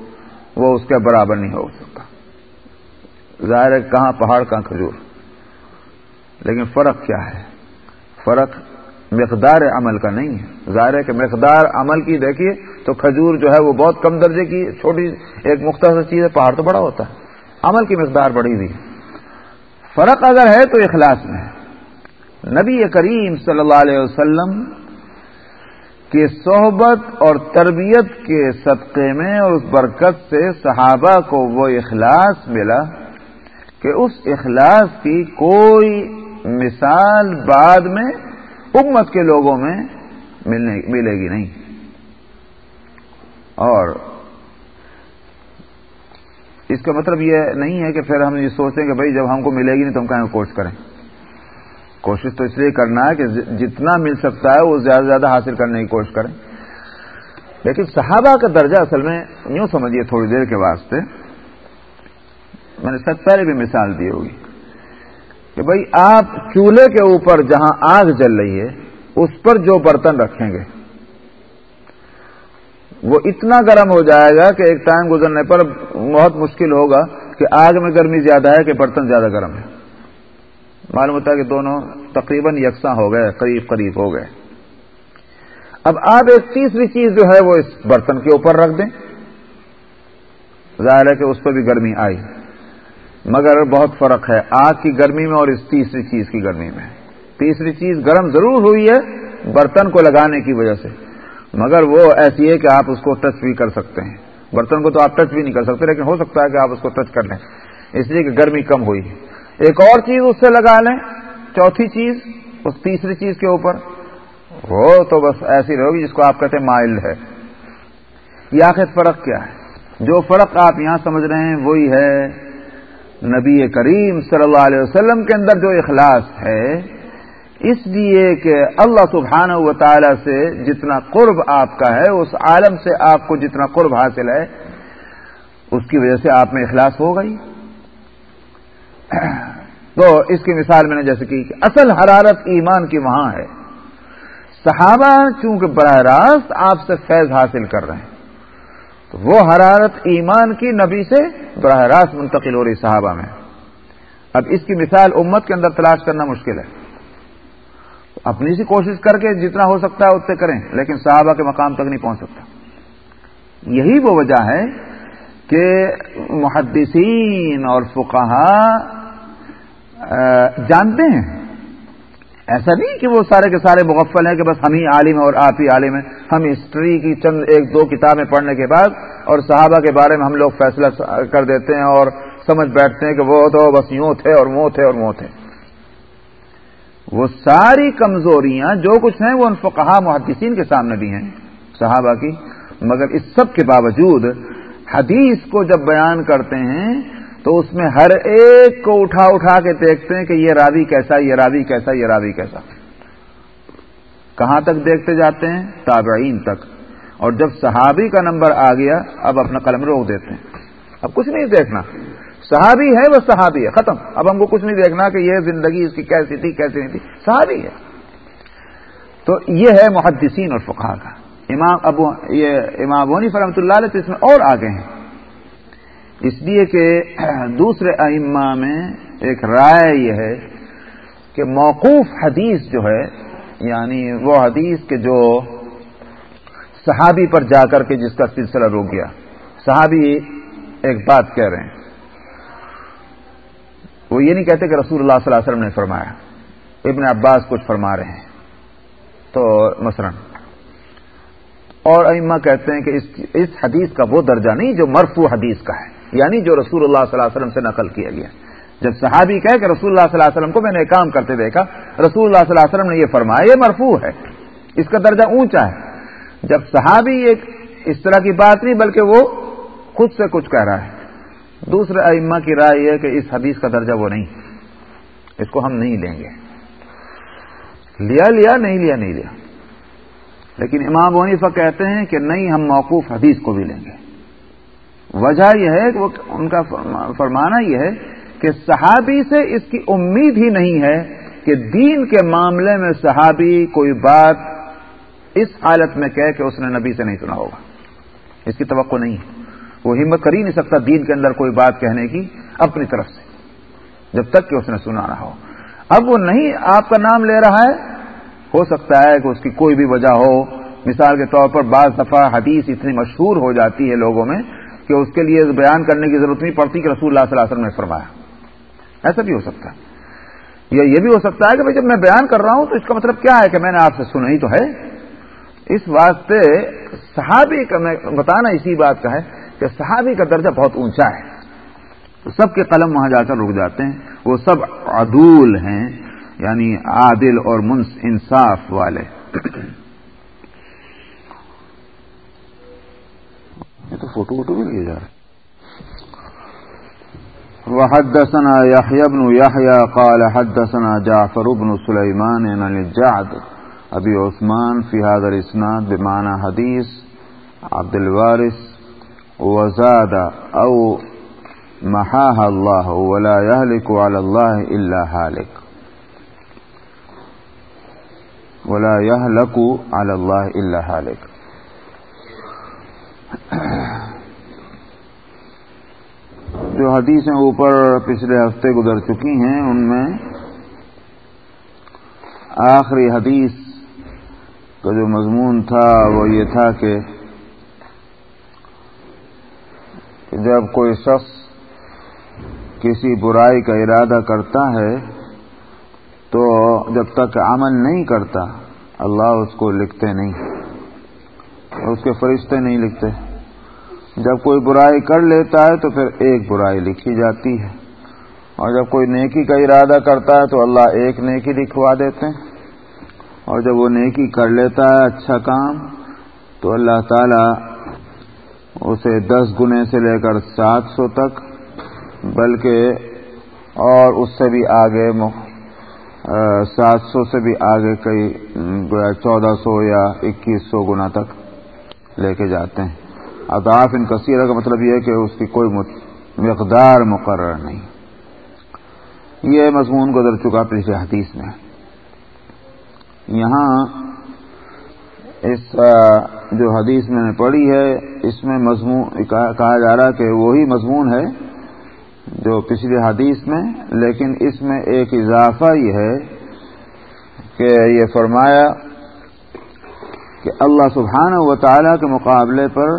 وہ اس کے برابر نہیں ہو سکتا۔ ظاہر ہے کہاں پہاڑ، کہاں کھجور۔ لیکن فرق کیا ہے؟ فرق مقدار عمل کا نہیں ہے۔ ظاہر ہے کہ مقدار عمل کی دیکھیے تو کھجور جو ہے وہ بہت کم درجے کی چھوٹی ایک مختصر چیز ہے، پہاڑ تو بڑا ہوتا ہے۔ عمل کی مقدار بڑی ہوئی فرق اگر ہے تو اخلاص میں۔ ہے نبی کریم صلی اللہ علیہ وسلم کی صحبت اور تربیت کے صدقے میں اور اس برکت سے صحابہ کو وہ اخلاص ملا کہ اس اخلاص کی کوئی مثال بعد میں امت کے لوگوں میں ملے گی نہیں۔ اور اس کا مطلب یہ نہیں ہے کہ پھر ہم یہ سوچتے ہیں کہ بھائی جب ہم کو ملے گی نہیں تو ہم کہیں کوشش کریں۔ کوشش تو اس لیے کرنا ہے کہ جتنا مل سکتا ہے وہ زیادہ سے زیادہ حاصل کرنے کی کوشش کریں۔ لیکن صحابہ کا درجہ اصل میں یوں سمجھیے تھوڑی دیر کے واسطے۔ میں نے سچ پہلے بھی مثال دی ہوگی کہ بھائی آپ چولہے کے اوپر جہاں آگ جل رہی ہے، اس پر جو برتن رکھیں گے، وہ اتنا گرم ہو جائے گا کہ ایک ٹائم گزرنے پر بہت مشکل ہوگا کہ آگ میں گرمی زیادہ ہے کہ برتن زیادہ گرم ہے۔ معلوم ہوتا ہے کہ دونوں تقریباً یکساں ہو گئے، قریب قریب ہو گئے۔ اب آپ ایک تیسری چیز جو ہے وہ اس برتن کے اوپر رکھ دیں۔ ظاہر ہے کہ اس پہ بھی گرمی آئی۔ مگر بہت فرق ہے، آگ کی گرمی میں اور اس تیسری چیز کی گرمی میں۔ تیسری چیز گرم ضرور ہوئی ہے برتن کو لگانے کی وجہ سے۔ مگر وہ ایسی ہے کہ آپ اس کو ٹچ بھی کر سکتے ہیں۔ برتن کو تو آپ ٹچ بھی نہیں کر سکتے، لیکن ہو سکتا ہے کہ آپ اس کو ٹچ کر لیں۔ اس لیے کہ گرمی کم ہوئی ایک اور چیز اس سے لگا لیں، چوتھی چیز، اس تیسری چیز کے اوپر۔ وہ تو بس ایسی رہے گی جس کو آپ کہتے ہیں مائلڈ ہے۔ یہ آخر فرق کیا ہے؟ جو فرق آپ یہاں سمجھ رہے ہیں، وہی ہے۔ نبی کریم صلی اللہ علیہ وسلم کے اندر جو اخلاص ہے، اس لیے کہ اللہ سبحانہ و تعالی سے جتنا قرب آپ کا ہے، اس عالم سے آپ کو جتنا قرب حاصل ہے، اس کی وجہ سے آپ میں اخلاص ہو گئی۔ *coughs* تو اس کی مثال میں نے جیسے کہ اصل حرارت ایمان کی وہاں ہے۔ صحابہ چونکہ براہ راست آپ سے فیض حاصل کر رہے ہیں، تو وہ حرارت ایمان کی نبی سے براہ راست منتقل ہو رہی صحابہ میں۔ اب اس کی مثال امت کے اندر تلاش کرنا مشکل ہے۔ اپنی سی کوشش کر کے جتنا ہو سکتا ہے اس سے کریں، لیکن صحابہ کے مقام تک نہیں پہنچ سکتا۔ یہی وہ وجہ ہے کہ محدثین اور فقہ جانتے ہیں۔ ایسا نہیں کہ وہ سارے کے سارے مغفل ہیں کہ بس ہم ہی عالم ہیں اور آپ ہی عالم ہیں۔ ہم ہسٹری کی چند ایک دو کتابیں پڑھنے کے بعد اور صحابہ کے بارے میں ہم لوگ فیصلہ کر دیتے ہیں اور سمجھ بیٹھتے ہیں کہ وہ تو بس یوں تھے اور وہ تھے اور وہ تھے۔ وہ ساری کمزوریاں جو کچھ ہیں وہ ان فقہا محدثین کے سامنے بھی ہیں، صحابہ کی۔ مگر اس سب کے باوجود حدیث کو جب بیان کرتے ہیں تو اس میں ہر ایک کو اٹھا اٹھا کے دیکھتے ہیں کہ یہ راوی کیسا، یہ راوی کیسا، یہ راوی کیسا۔ کہاں تک دیکھتے جاتے ہیں؟ تابعین تک۔ اور جب صحابی کا نمبر آ گیا، اب اپنا قلم روک دیتے ہیں۔ اب کچھ نہیں دیکھنا۔ صحابی ہے وہ صحابی ہے، ختم۔ اب ہم کو کچھ نہیں دیکھنا کہ یہ زندگی اس کی کیسی تھی، کیسی نہیں تھی۔ صحابی ہے۔ تو یہ ہے محدثین اور فقہ کا۔ امام ابو، یہ امام بونی فرحمۃ اللہ علیہ تو اس میں اور آگے ہیں۔ اس لیے کہ دوسرے ائمہ میں ایک رائے یہ ہے کہ موقوف حدیث جو ہے یعنی وہ حدیث کے جو صحابی پر جا کر کے جس کا سلسلہ روک گیا۔ صحابی ایک بات کہہ رہے ہیں۔ وہ یہ نہیں کہتے کہ رسول اللہ صلی اللہ علیہ وسلم نے فرمایا۔ ابن عباس کچھ فرما رہے ہیں۔ تو مثلا، اور ائمہ کہتے ہیں کہ اس اس حدیث کا وہ درجہ نہیں جو مرفوع حدیث کا ہے۔ یعنی جو رسول اللہ صلی اللہ علیہ وسلم سے نقل کیا گیا۔ جب صحابی کہے کہ رسول اللہ صلی اللہ علیہ وسلم کو میں نے کام کرتے دیکھا، رسول اللہ صلی اللہ علیہ وسلم نے یہ فرمایا، یہ مرفوع ہے، اس کا درجہ اونچا ہے۔ جب صحابی ایک اس طرح کی بات نہیں، بلکہ وہ خود سے کچھ کہہ رہا ہے۔ دوسرے ائمہ کی رائے یہ کہ اس حدیث کا درجہ وہ نہیں، اس کو ہم نہیں لیں گے۔ لیا لیا، نہیں لیا نہیں لیا۔ لیکن امام ونیفا کہتے ہیں کہ نہیں، ہم موقوف حدیث کو بھی لیں گے۔ وجہ یہ ہے کہ وہ ان کا فرمانا یہ ہے کہ صحابی سے اس کی امید ہی نہیں ہے کہ دین کے معاملے میں صحابی کوئی بات اس حالت میں کہہ کہ اس نے نبی سے نہیں سنا ہوگا۔ اس کی توقع نہیں ہے۔ وہ ہمت کر ہی نہیں سکتا دین کے اندر کوئی بات کہنے کی اپنی طرف سے، جب تک کہ اس نے سنا نہ ہو۔ اب وہ نہیں، آپ کا نام لے رہا ہے۔ ہو سکتا ہے کہ اس کی کوئی بھی وجہ ہو۔ مثال کے طور پر بعض دفعہ حدیث اتنی مشہور ہو جاتی ہے لوگوں میں کہ اس کے لیے بیان کرنے کی ضرورت نہیں پڑتی کہ رسول اللہ صلی اللہ علیہ وسلم نے فرمایا۔ ایسا بھی ہو سکتا ہے۔ یا یہ بھی ہو سکتا ہے کہ بھائی جب میں بیان کر رہا ہوں تو اس کا مطلب کیا ہے کہ میں نے آپ سے سنا ہی تو ہے۔ اس واسطے صحابی کا میں بتانا اسی بات کا ہے کہ صحابی کا درجہ بہت اونچا ہے۔ تو سب کے قلم وہاں جا کر رک جاتے ہیں۔ وہ سب عدول ہیں یعنی عادل اور منص انصاف والے۔ یہ تو فوٹو ووٹو بھی لیے جا رہے وحدثنا يحيى بن يحيى قال حدثنا جعفر بن سليمان عن الجعد أبي عثمان في هذا الإسناد بمعنى حديث عبد الوارث وزاد أو محاها الله ولا يهلك على الله إلا هالك. ولا يهلك على الله إلا هالك. *coughs* جو حدیثیں اوپر پچھلے ہفتے گزر چکی ہیں، ان میں آخری حدیث کا جو مضمون تھا وہ یہ تھا کہ جب کوئی شخص کسی برائی کا ارادہ کرتا ہے تو جب تک عمل نہیں کرتا، اللہ اس کو لکھتے نہیں۔ اس کے فرشتے نہیں لکھتے۔ جب کوئی برائی کر لیتا ہے تو پھر ایک برائی لکھی جاتی ہے۔ اور جب کوئی نیکی کا ارادہ کرتا ہے تو اللہ ایک نیکی لکھوا دیتے ہیں۔ اور جب وہ نیکی کر لیتا ہے اچھا کام، تو اللہ تعالی اسے دس گنے سے لے کر سات سو تک، بلکہ اور اس سے بھی آگے سات سو سے بھی آگے کئی چودہ سو یا اکیس سو گنا تک لے کے جاتے ہیں۔ اضاف ان کثیر کا مطلب یہ ہے کہ اس کی کوئی مقدار مقرر نہیں۔ یہ مضمون گزر چکا پچھلے حدیث میں۔ یہاں اس جو حدیث میں نے پڑھی ہے، اس میں مضمون کہا جا رہا کہ وہی مضمون ہے جو پچھلی حدیث میں، لیکن اس میں ایک اضافہ یہ ہے کہ یہ فرمایا کہ اللہ سبحانہ و تعالی کے مقابلے پر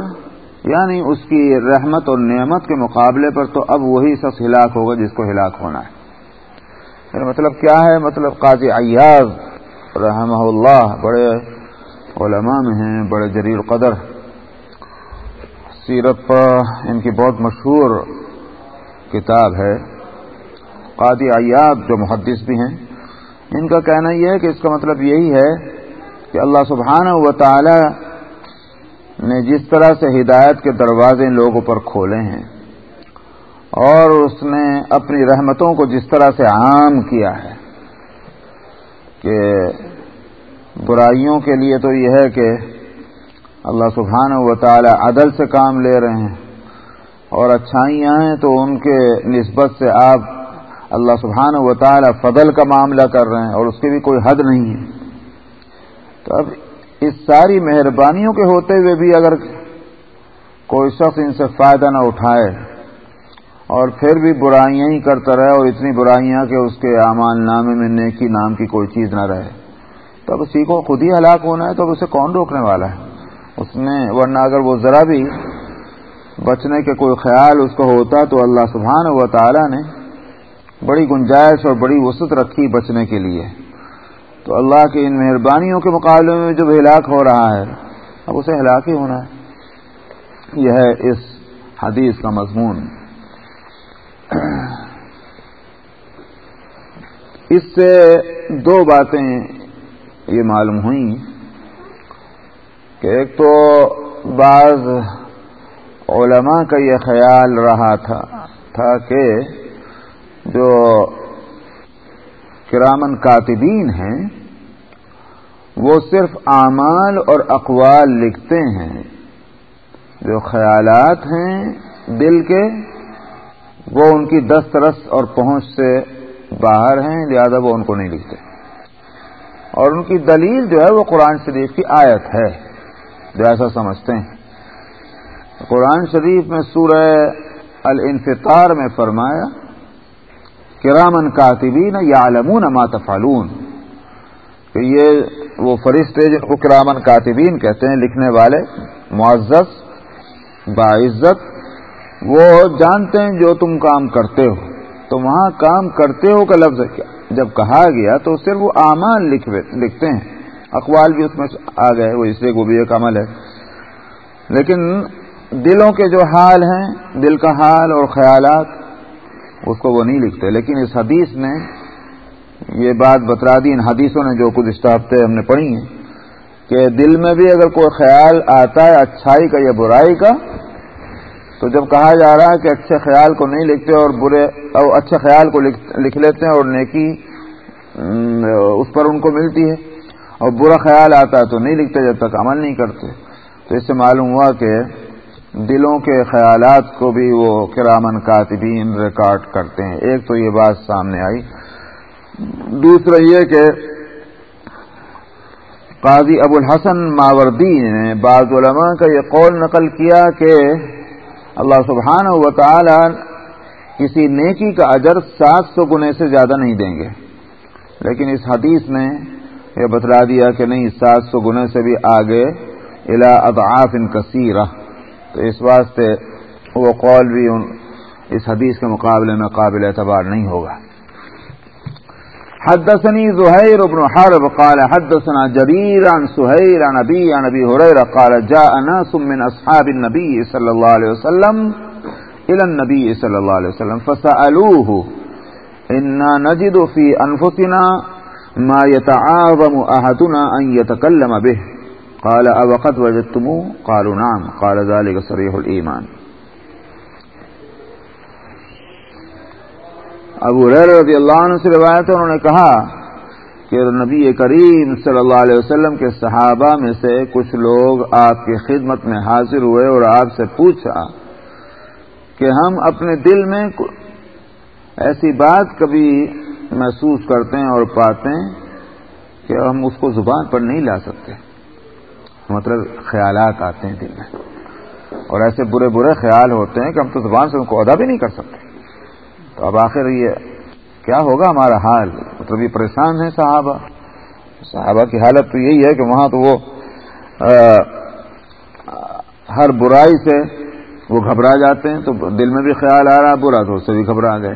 یعنی اس کی رحمت اور نعمت کے مقابلے پر تو اب وہی شخص ہلاک ہوگا جس کو ہلاک ہونا ہے۔ مطلب کیا ہے؟ مطلب قاضی ایاز رحمہ اللہ، بڑے علماء میں ہیں، بڑے جریل قدر سیرت پر ان کی بہت مشہور کتاب ہے۔ قادی ایاب جو محدث بھی ہیں۔ ان کا کہنا یہ ہے کہ اس کا مطلب یہی ہے کہ اللہ سبحانہ و تعالی نے جس طرح سے ہدایت کے دروازے لوگوں پر کھولے ہیں اور اس نے اپنی رحمتوں کو جس طرح سے عام کیا ہے کہ برائیوں کے لیے تو یہ ہے کہ اللہ سبحانہ و تعالی عدل سے کام لے رہے ہیں اور اچھائیاں ہیں تو ان کے نسبت سے آپ اللہ سبحانہ و تعالی فضل کا معاملہ کر رہے ہیں اور اس کی بھی کوئی حد نہیں ہے۔ تو اب اس ساری مہربانیوں کے ہوتے ہوئے بھی اگر کوئی شخص ان سے فائدہ نہ اٹھائے اور پھر بھی برائیاں ہی کرتا رہے اور اتنی برائیاں کہ اس کے امان نامے میں نیکی نام کی کوئی چیز نہ رہے، تو اب اسی کو خود ہی ہلاک ہونا ہے، تو اب اسے کون روکنے والا ہے؟ اس میں ورنہ اگر وہ ذرا بھی بچنے کے کوئی خیال اس کو ہوتا تو اللہ سبحانہ و تعالی نے بڑی گنجائش اور بڑی وسط رکھی بچنے کے لیے۔ تو اللہ کی ان مہربانیوں کے مقابلے میں جب ہلاک ہو رہا ہے، اب اسے ہلاک ہی ہونا ہے۔ یہ ہے اس حدیث کا مضمون۔ اس سے دو باتیں یہ معلوم ہوئی کہ ایک تو بعض علماء کا یہ خیال رہا تھا تھا کہ جو کرامن کاتبین ہیں، وہ صرف اعمال اور اقوال لکھتے ہیں۔ جو خیالات ہیں دل کے، وہ ان کی دسترس اور پہنچ سے باہر ہیں، لہذا وہ ان کو نہیں لکھتے۔ اور ان کی دلیل جو ہے، وہ قرآن شریف کی آیت ہے، جو ایسا سمجھتے ہیں۔ قرآن شریف میں سورہ الانفطار میں فرمایا کرامن کاتبین یا علمون ما تفعلون۔ کہ یہ وہ فرشتے جن کو کرامن کاتبین کہتے ہیں، لکھنے والے، معزز، باعزت، وہ جانتے ہیں جو تم کام کرتے ہو۔ تو وہاں کام کرتے ہو کا لفظ جب کہا گیا تو صرف وہ اعمال لکھتے ہیں۔ اقوال بھی اس میں آ گئے، وہ اس لیے وہ بھی ایک عمل ہے۔ لیکن دلوں کے جو حال ہیں، دل کا حال اور خیالات اس کو وہ نہیں لکھتے۔ لیکن اس حدیث میں یہ بات بترا دی، ان حدیثوں نے جو کچھ اسٹافتے ہم نے پڑھی ہیں کہ دل میں بھی اگر کوئی خیال آتا ہے اچھائی کا یا برائی کا، تو جب کہا جا رہا ہے کہ اچھے خیال کو نہیں لکھتے اور برے اور اچھے خیال کو لکھ لیتے ہیں اور نیکی اس پر ان کو ملتی ہے، اور برا خیال آتا ہے تو نہیں لکھتے جب تک عمل نہیں کرتے۔ تو اس سے معلوم ہوا کہ دلوں کے خیالات کو بھی وہ کرامن کاتبین ریکارڈ کرتے ہیں۔ ایک تو یہ بات سامنے آئی۔ دوسرا یہ کہ قاضی ابو الحسن ماوردی نے بعض علماء کا یہ قول نقل کیا کہ اللہ سبحانہ و تعالی کسی نیکی کا اجر سات سو گنے سے زیادہ نہیں دیں گے۔ لیکن اس حدیث نے یہ بتلا دیا کہ نہیں، سات سو گنے سے بھی آگے الا اضعاف کثیرہ۔ تو اس واسطے وہ قول بھی اس حدیث کے مقابلے میں قابل اعتبار نہیں ہوگا۔ حدثني زهير بن حرب قال حدثنا جرير عن سهير عن أبي عن أبي هريرة قال جاء ناس من أصحاب النبي صلى الله عليه وسلم إلى النبي صلى الله عليه وسلم فسألوه إنا نجد في أنفسنا ما يتعاظم أحدنا أن يتكلم به۔ قال أوقد وجدتموه? قالوا، نعم. قال، ذلك صريح الإيمان. ابو رضی اللہ عنہ سے روایت انہوں نے کہا کہ نبی کریم صلی اللہ علیہ وسلم کے صحابہ میں سے کچھ لوگ آپ کی خدمت میں حاضر ہوئے اور آپ سے پوچھا کہ ہم اپنے دل میں ایسی بات کبھی محسوس کرتے ہیں اور پاتے ہیں کہ ہم اس کو زبان پر نہیں لا سکتے۔ مطلب خیالات آتے ہیں دل میں۔ اور ایسے برے برے خیال ہوتے ہیں کہ ہم تو زبان سے ان کو ادا بھی نہیں کر سکتے۔ تو اب آخر یہ کیا ہوگا ہمارا حال؟ مطلب یہ پریشان ہے صحابہ۔ صحابہ کی حالت تو یہی ہے کہ وہاں تو وہ ہر برائی سے وہ گھبرا جاتے ہیں تو دل میں بھی خیال آ رہا برا تو اس سے بھی گھبرا گئے۔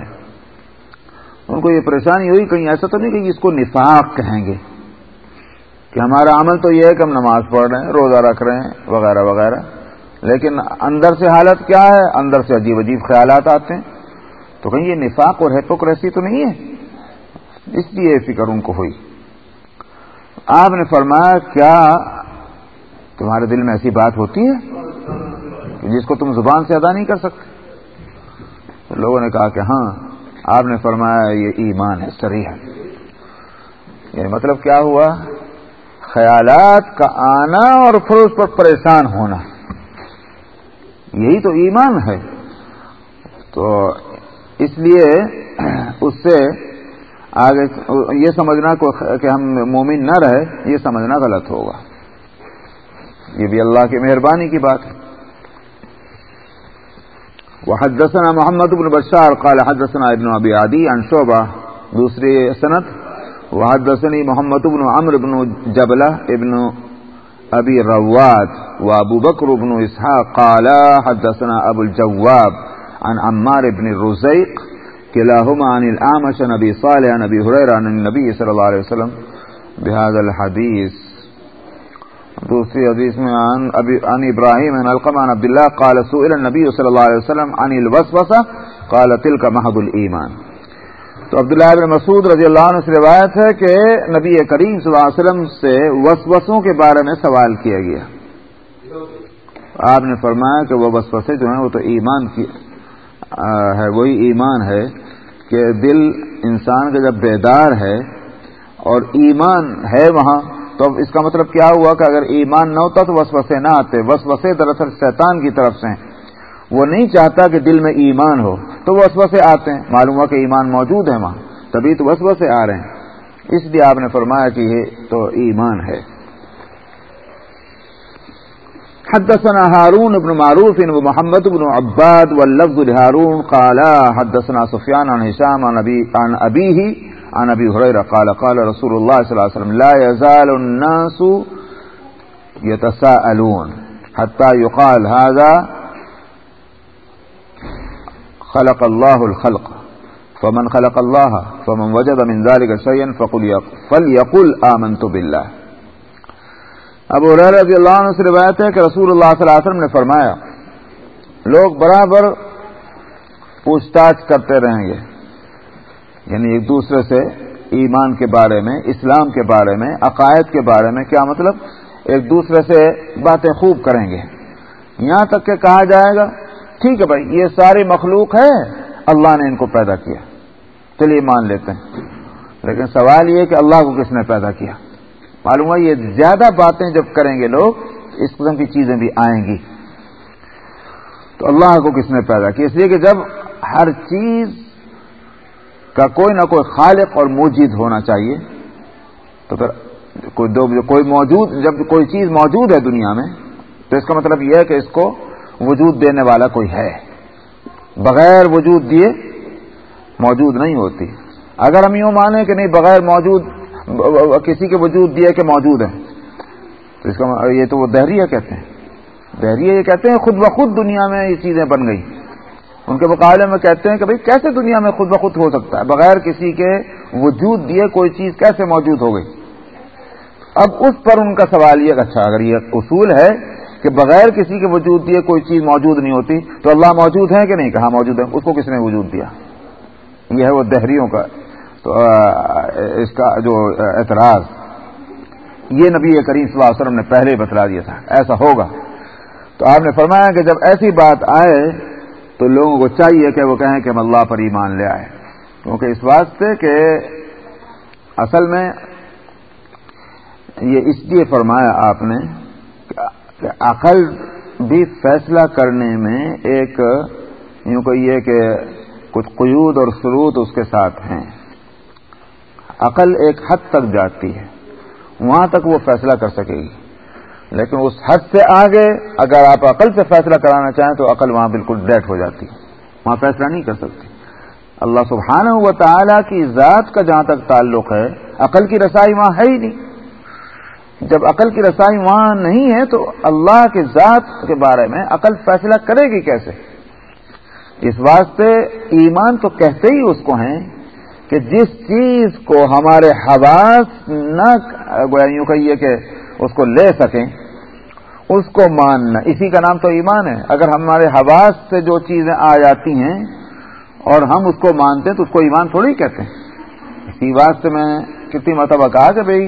ان کو یہ پریشانی ہوئی کہیں، ایسا تو نہیں کہ اس کو نفاق کہیں گے۔ کہ ہمارا عمل تو یہ ہے کہ ہم نماز پڑھ رہے ہیں، روزہ رکھ رہے ہیں، وغیرہ وغیرہ۔ لیکن اندر سے حالت کیا ہے؟ اندر سے عجیب عجیب خیالات آتے ہیں۔ تو کہیں یہ نفاق اور ہیپوکریسی تو نہیں ہے؟ اس لیے فکر ان کو ہوئی۔ آپ نے فرمایا، کیا تمہارے دل میں ایسی بات ہوتی ہے جس کو تم زبان سے ادا نہیں کر سکتے؟ لوگوں نے کہا کہ ہاں آپ نے فرمایا، یہ ایمان ہے سری ہے۔ یعنی مطلب کیا ہوا؟ خیالات کا آنا اور پھر اس پر پریشان ہونا۔ یہی تو ایمان ہے۔ تو اس لیے اس سے آگے یہ سمجھنا کہ ہم مومن نہ رہے، یہ سمجھنا غلط ہوگا۔ یہ بھی اللہ کی مہربانی کی بات۔ ہے وہ محمد بن بشار قال حدثنا ابن ابی عدی عن شعبہ، دوسری صنعت وہ حدثنی محمد بن عمر بن جبلہ ابن ابی رواد و ابو بکر بن اسحاق قال حدثنا ابو الجواب عن عمار بن الرزيق كلاهما عن الأعمش نبي صالح نبي هريرة عن النبي صلى الله عليه وسلم بهذا الحديث. دوسری حدیث میں عن, عن ابراہیم عن القم عن عبداللہ قال سئل النبی صلی اللہ علیہ وسلم عن الوسوسہ قال تلك محض الایمان تو عبداللہ ابن مسعود رضی اللہ عنہ سے روایت ہے کہ نبی کریم صلی اللہ علیہ وسلم سے وسوسوں کے بارے میں سوال کیا گیا۔ آپ نے فرمایا کہ وہ وسوسے جو ہیں وہ تو ایمان کی ہے، وہی ایمان ہے کہ دل انسان کا جب بیدار ہے اور ایمان ہے وہاں، تو اب اس کا مطلب کیا ہوا کہ اگر ایمان نہ ہوتا تو وسوسے نہ آتے۔ وسوسے دراصل شیطان کی طرف سے وہ نہیں چاہتا کہ دل میں ایمان ہو، تو وسوسے آتے ہیں۔ معلوم ہوا کہ ایمان موجود ہے وہاں، تبھی تو وسوسے آ رہے ہیں۔ اس لیے آپ نے فرمایا کہ یہ تو ایمان ہے۔ حدثنا هارون بن معروف ومحمد بن عباد واللفظ لهارون قال حدثنا سفيان عن هشام عن ابي عن ابيه عن ابي هريره قال قال رسول الله صلى الله عليه وسلم، لا يزال الناس يتساءلون حتى يقال هذا خلق الله الخلق. فمن خلق الله، فمن وجد من ذلك شيئا فقل فليقل آمنت بالله. ابو رضی اللہ عنہ سے روایت ہے کہ رسول اللہ صلی اللہ علیہ وسلم نے فرمایا، لوگ برابر پوچھ تاچھ کرتے رہیں گے۔ یعنی ایک دوسرے سے ایمان کے بارے میں، اسلام کے بارے میں، عقائد کے بارے میں کیا مطلب؟ ایک دوسرے سے باتیں خوب کریں گے۔ یہاں تک کہ کہا جائے گا ٹھیک ہے بھائی، یہ ساری مخلوق ہے اللہ نے ان کو پیدا کیا۔ چلیے، مان لیتے ہیں۔ لیکن سوال یہ کہ اللہ کو کس نے پیدا کیا؟ معلوم ہے، یہ زیادہ باتیں جب کریں گے لوگ، اس قسم کی چیزیں بھی آئیں گی۔ تو اللہ کو کس نے پیدا کیا؟ اس لیے کہ جب ہر چیز کا کوئی نہ کوئی خالق اور موجود ہونا چاہیے، تو پھر کوئی دو، کوئی موجود، جب کوئی چیز موجود ہے دنیا میں، تو اس کا مطلب یہ ہے کہ اس کو وجود دینے والا کوئی ہے۔ بغیر وجود دیے موجود نہیں ہوتی۔ اگر ہم یوں مانیں کہ نہیں، بغیر موجود، کسی کے وجود دیے کہ موجود ہے تو اس کا یہ تو وہ دہریہ کہتے ہیں۔ دہریہ یہ کہتے ہیں خود بخود دنیا میں یہ چیزیں بن گئی۔ ان کے مقابلے میں کہتے ہیں کہ بھائی کیسے دنیا میں خود بخود ہو سکتا ہے؟ بغیر کسی کے وجود دیے کوئی چیز کیسے موجود ہو گئی؟ اب اس پر ان کا سوال یہ اچھا اگر یہ اصول ہے کہ بغیر کسی کے وجود دیے کوئی چیز موجود نہیں ہوتی، تو اللہ موجود ہے کہ نہیں؟ کہاں موجود ہے اس کو کس نے وجود دیا؟ یہ ہے وہ دہریوں کا، تو اس کا جو اعتراض۔ یہ نبی کریم صلی اللہ علیہ وسلم نے پہلے ہی بتلا دیا تھا، ایسا ہوگا۔ تو آپ نے فرمایا کہ جب ایسی بات آئے، تو لوگوں کو چاہیے کہ وہ کہیں کہ ہم اللہ پر ایمان لے آئے۔ کیونکہ اس واسطے کہ اصل میں یہ اس لیے فرمایا آپ نے کہ عقل بھی فیصلہ کرنے میں ایک یوں کہیے کہ کچھ قیود اور شروط اس کے ساتھ ہیں۔ عقل ایک حد تک جاتی ہے، وہاں تک وہ فیصلہ کر سکے گی۔ لیکن اس حد سے آگے اگر آپ عقل سے فیصلہ کرانا چاہیں تو عقل وہاں بالکل ڈیٹ ہو جاتی وہاں فیصلہ نہیں کر سکتی۔ اللہ سبحانہ و تعالی کی ذات کا جہاں تک تعلق ہے، عقل کی رسائی وہاں ہے ہی نہیں۔ جب عقل کی رسائی وہاں نہیں ہے تو اللہ کی ذات کے بارے میں عقل فیصلہ کرے گی کیسے؟ اس واسطے ایمان تو کہتے ہی اس کو ہیں کہ جس چیز کو ہمارے حواس نہ یوں کہیے کہ اس کو لے سکیں، اس کو ماننا، اسی کا نام تو ایمان ہے۔ اگر ہمارے حواس سے جو چیزیں آ جاتی ہیں اور ہم اس کو مانتے ہیں تو اس کو ایمان تھوڑی کہتے ہیں۔ اسی واسطے میں کتنی مرتبہ کہا کہ بھائی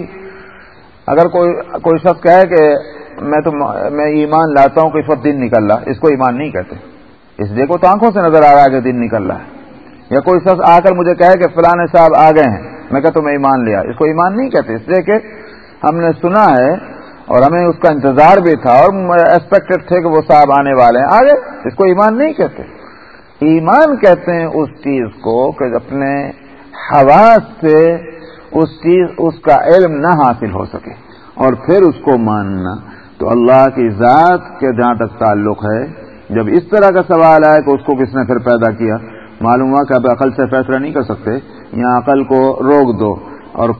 اگر کوئی کوئی شخص کہے کہ میں تو میں ایمان لاتا ہوں کہ اس وقت دن نکل رہا اس کو ایمان نہیں کہتے۔ اس لیے کو تو آنکھوں سے نظر آ رہا ہے کہ دن نکل رہا ہے۔ یا کوئی شخص آ کر مجھے کہے کہ فلاں صاحب آ گئے ہیں، میں کہتا ہوں میں ایمان لیا اس کو ایمان نہیں کہتے۔ اس لیے کہ ہم نے سنا ہے اور ہمیں اس کا انتظار بھی تھا اور ایکسپیکٹڈ تھے کہ وہ صاحب آنے والے ہیں۔ آگے، اس کو ایمان نہیں کہتے۔ ایمان کہتے ہیں اس چیز کو کہ اپنے حواس سے اس چیز، اس کا علم نہ حاصل ہو سکے۔ اور پھر اس کو ماننا۔ تو اللہ کی ذات کے جہاں تک تعلق ہے، جب اس طرح کا سوال آئے کہ اس کو کس نے پھر پیدا کیا، معلوم ہوا کہ اب عقل سے فیصلہ نہیں کر سکتے۔ یہاں عقل کو روک دو اور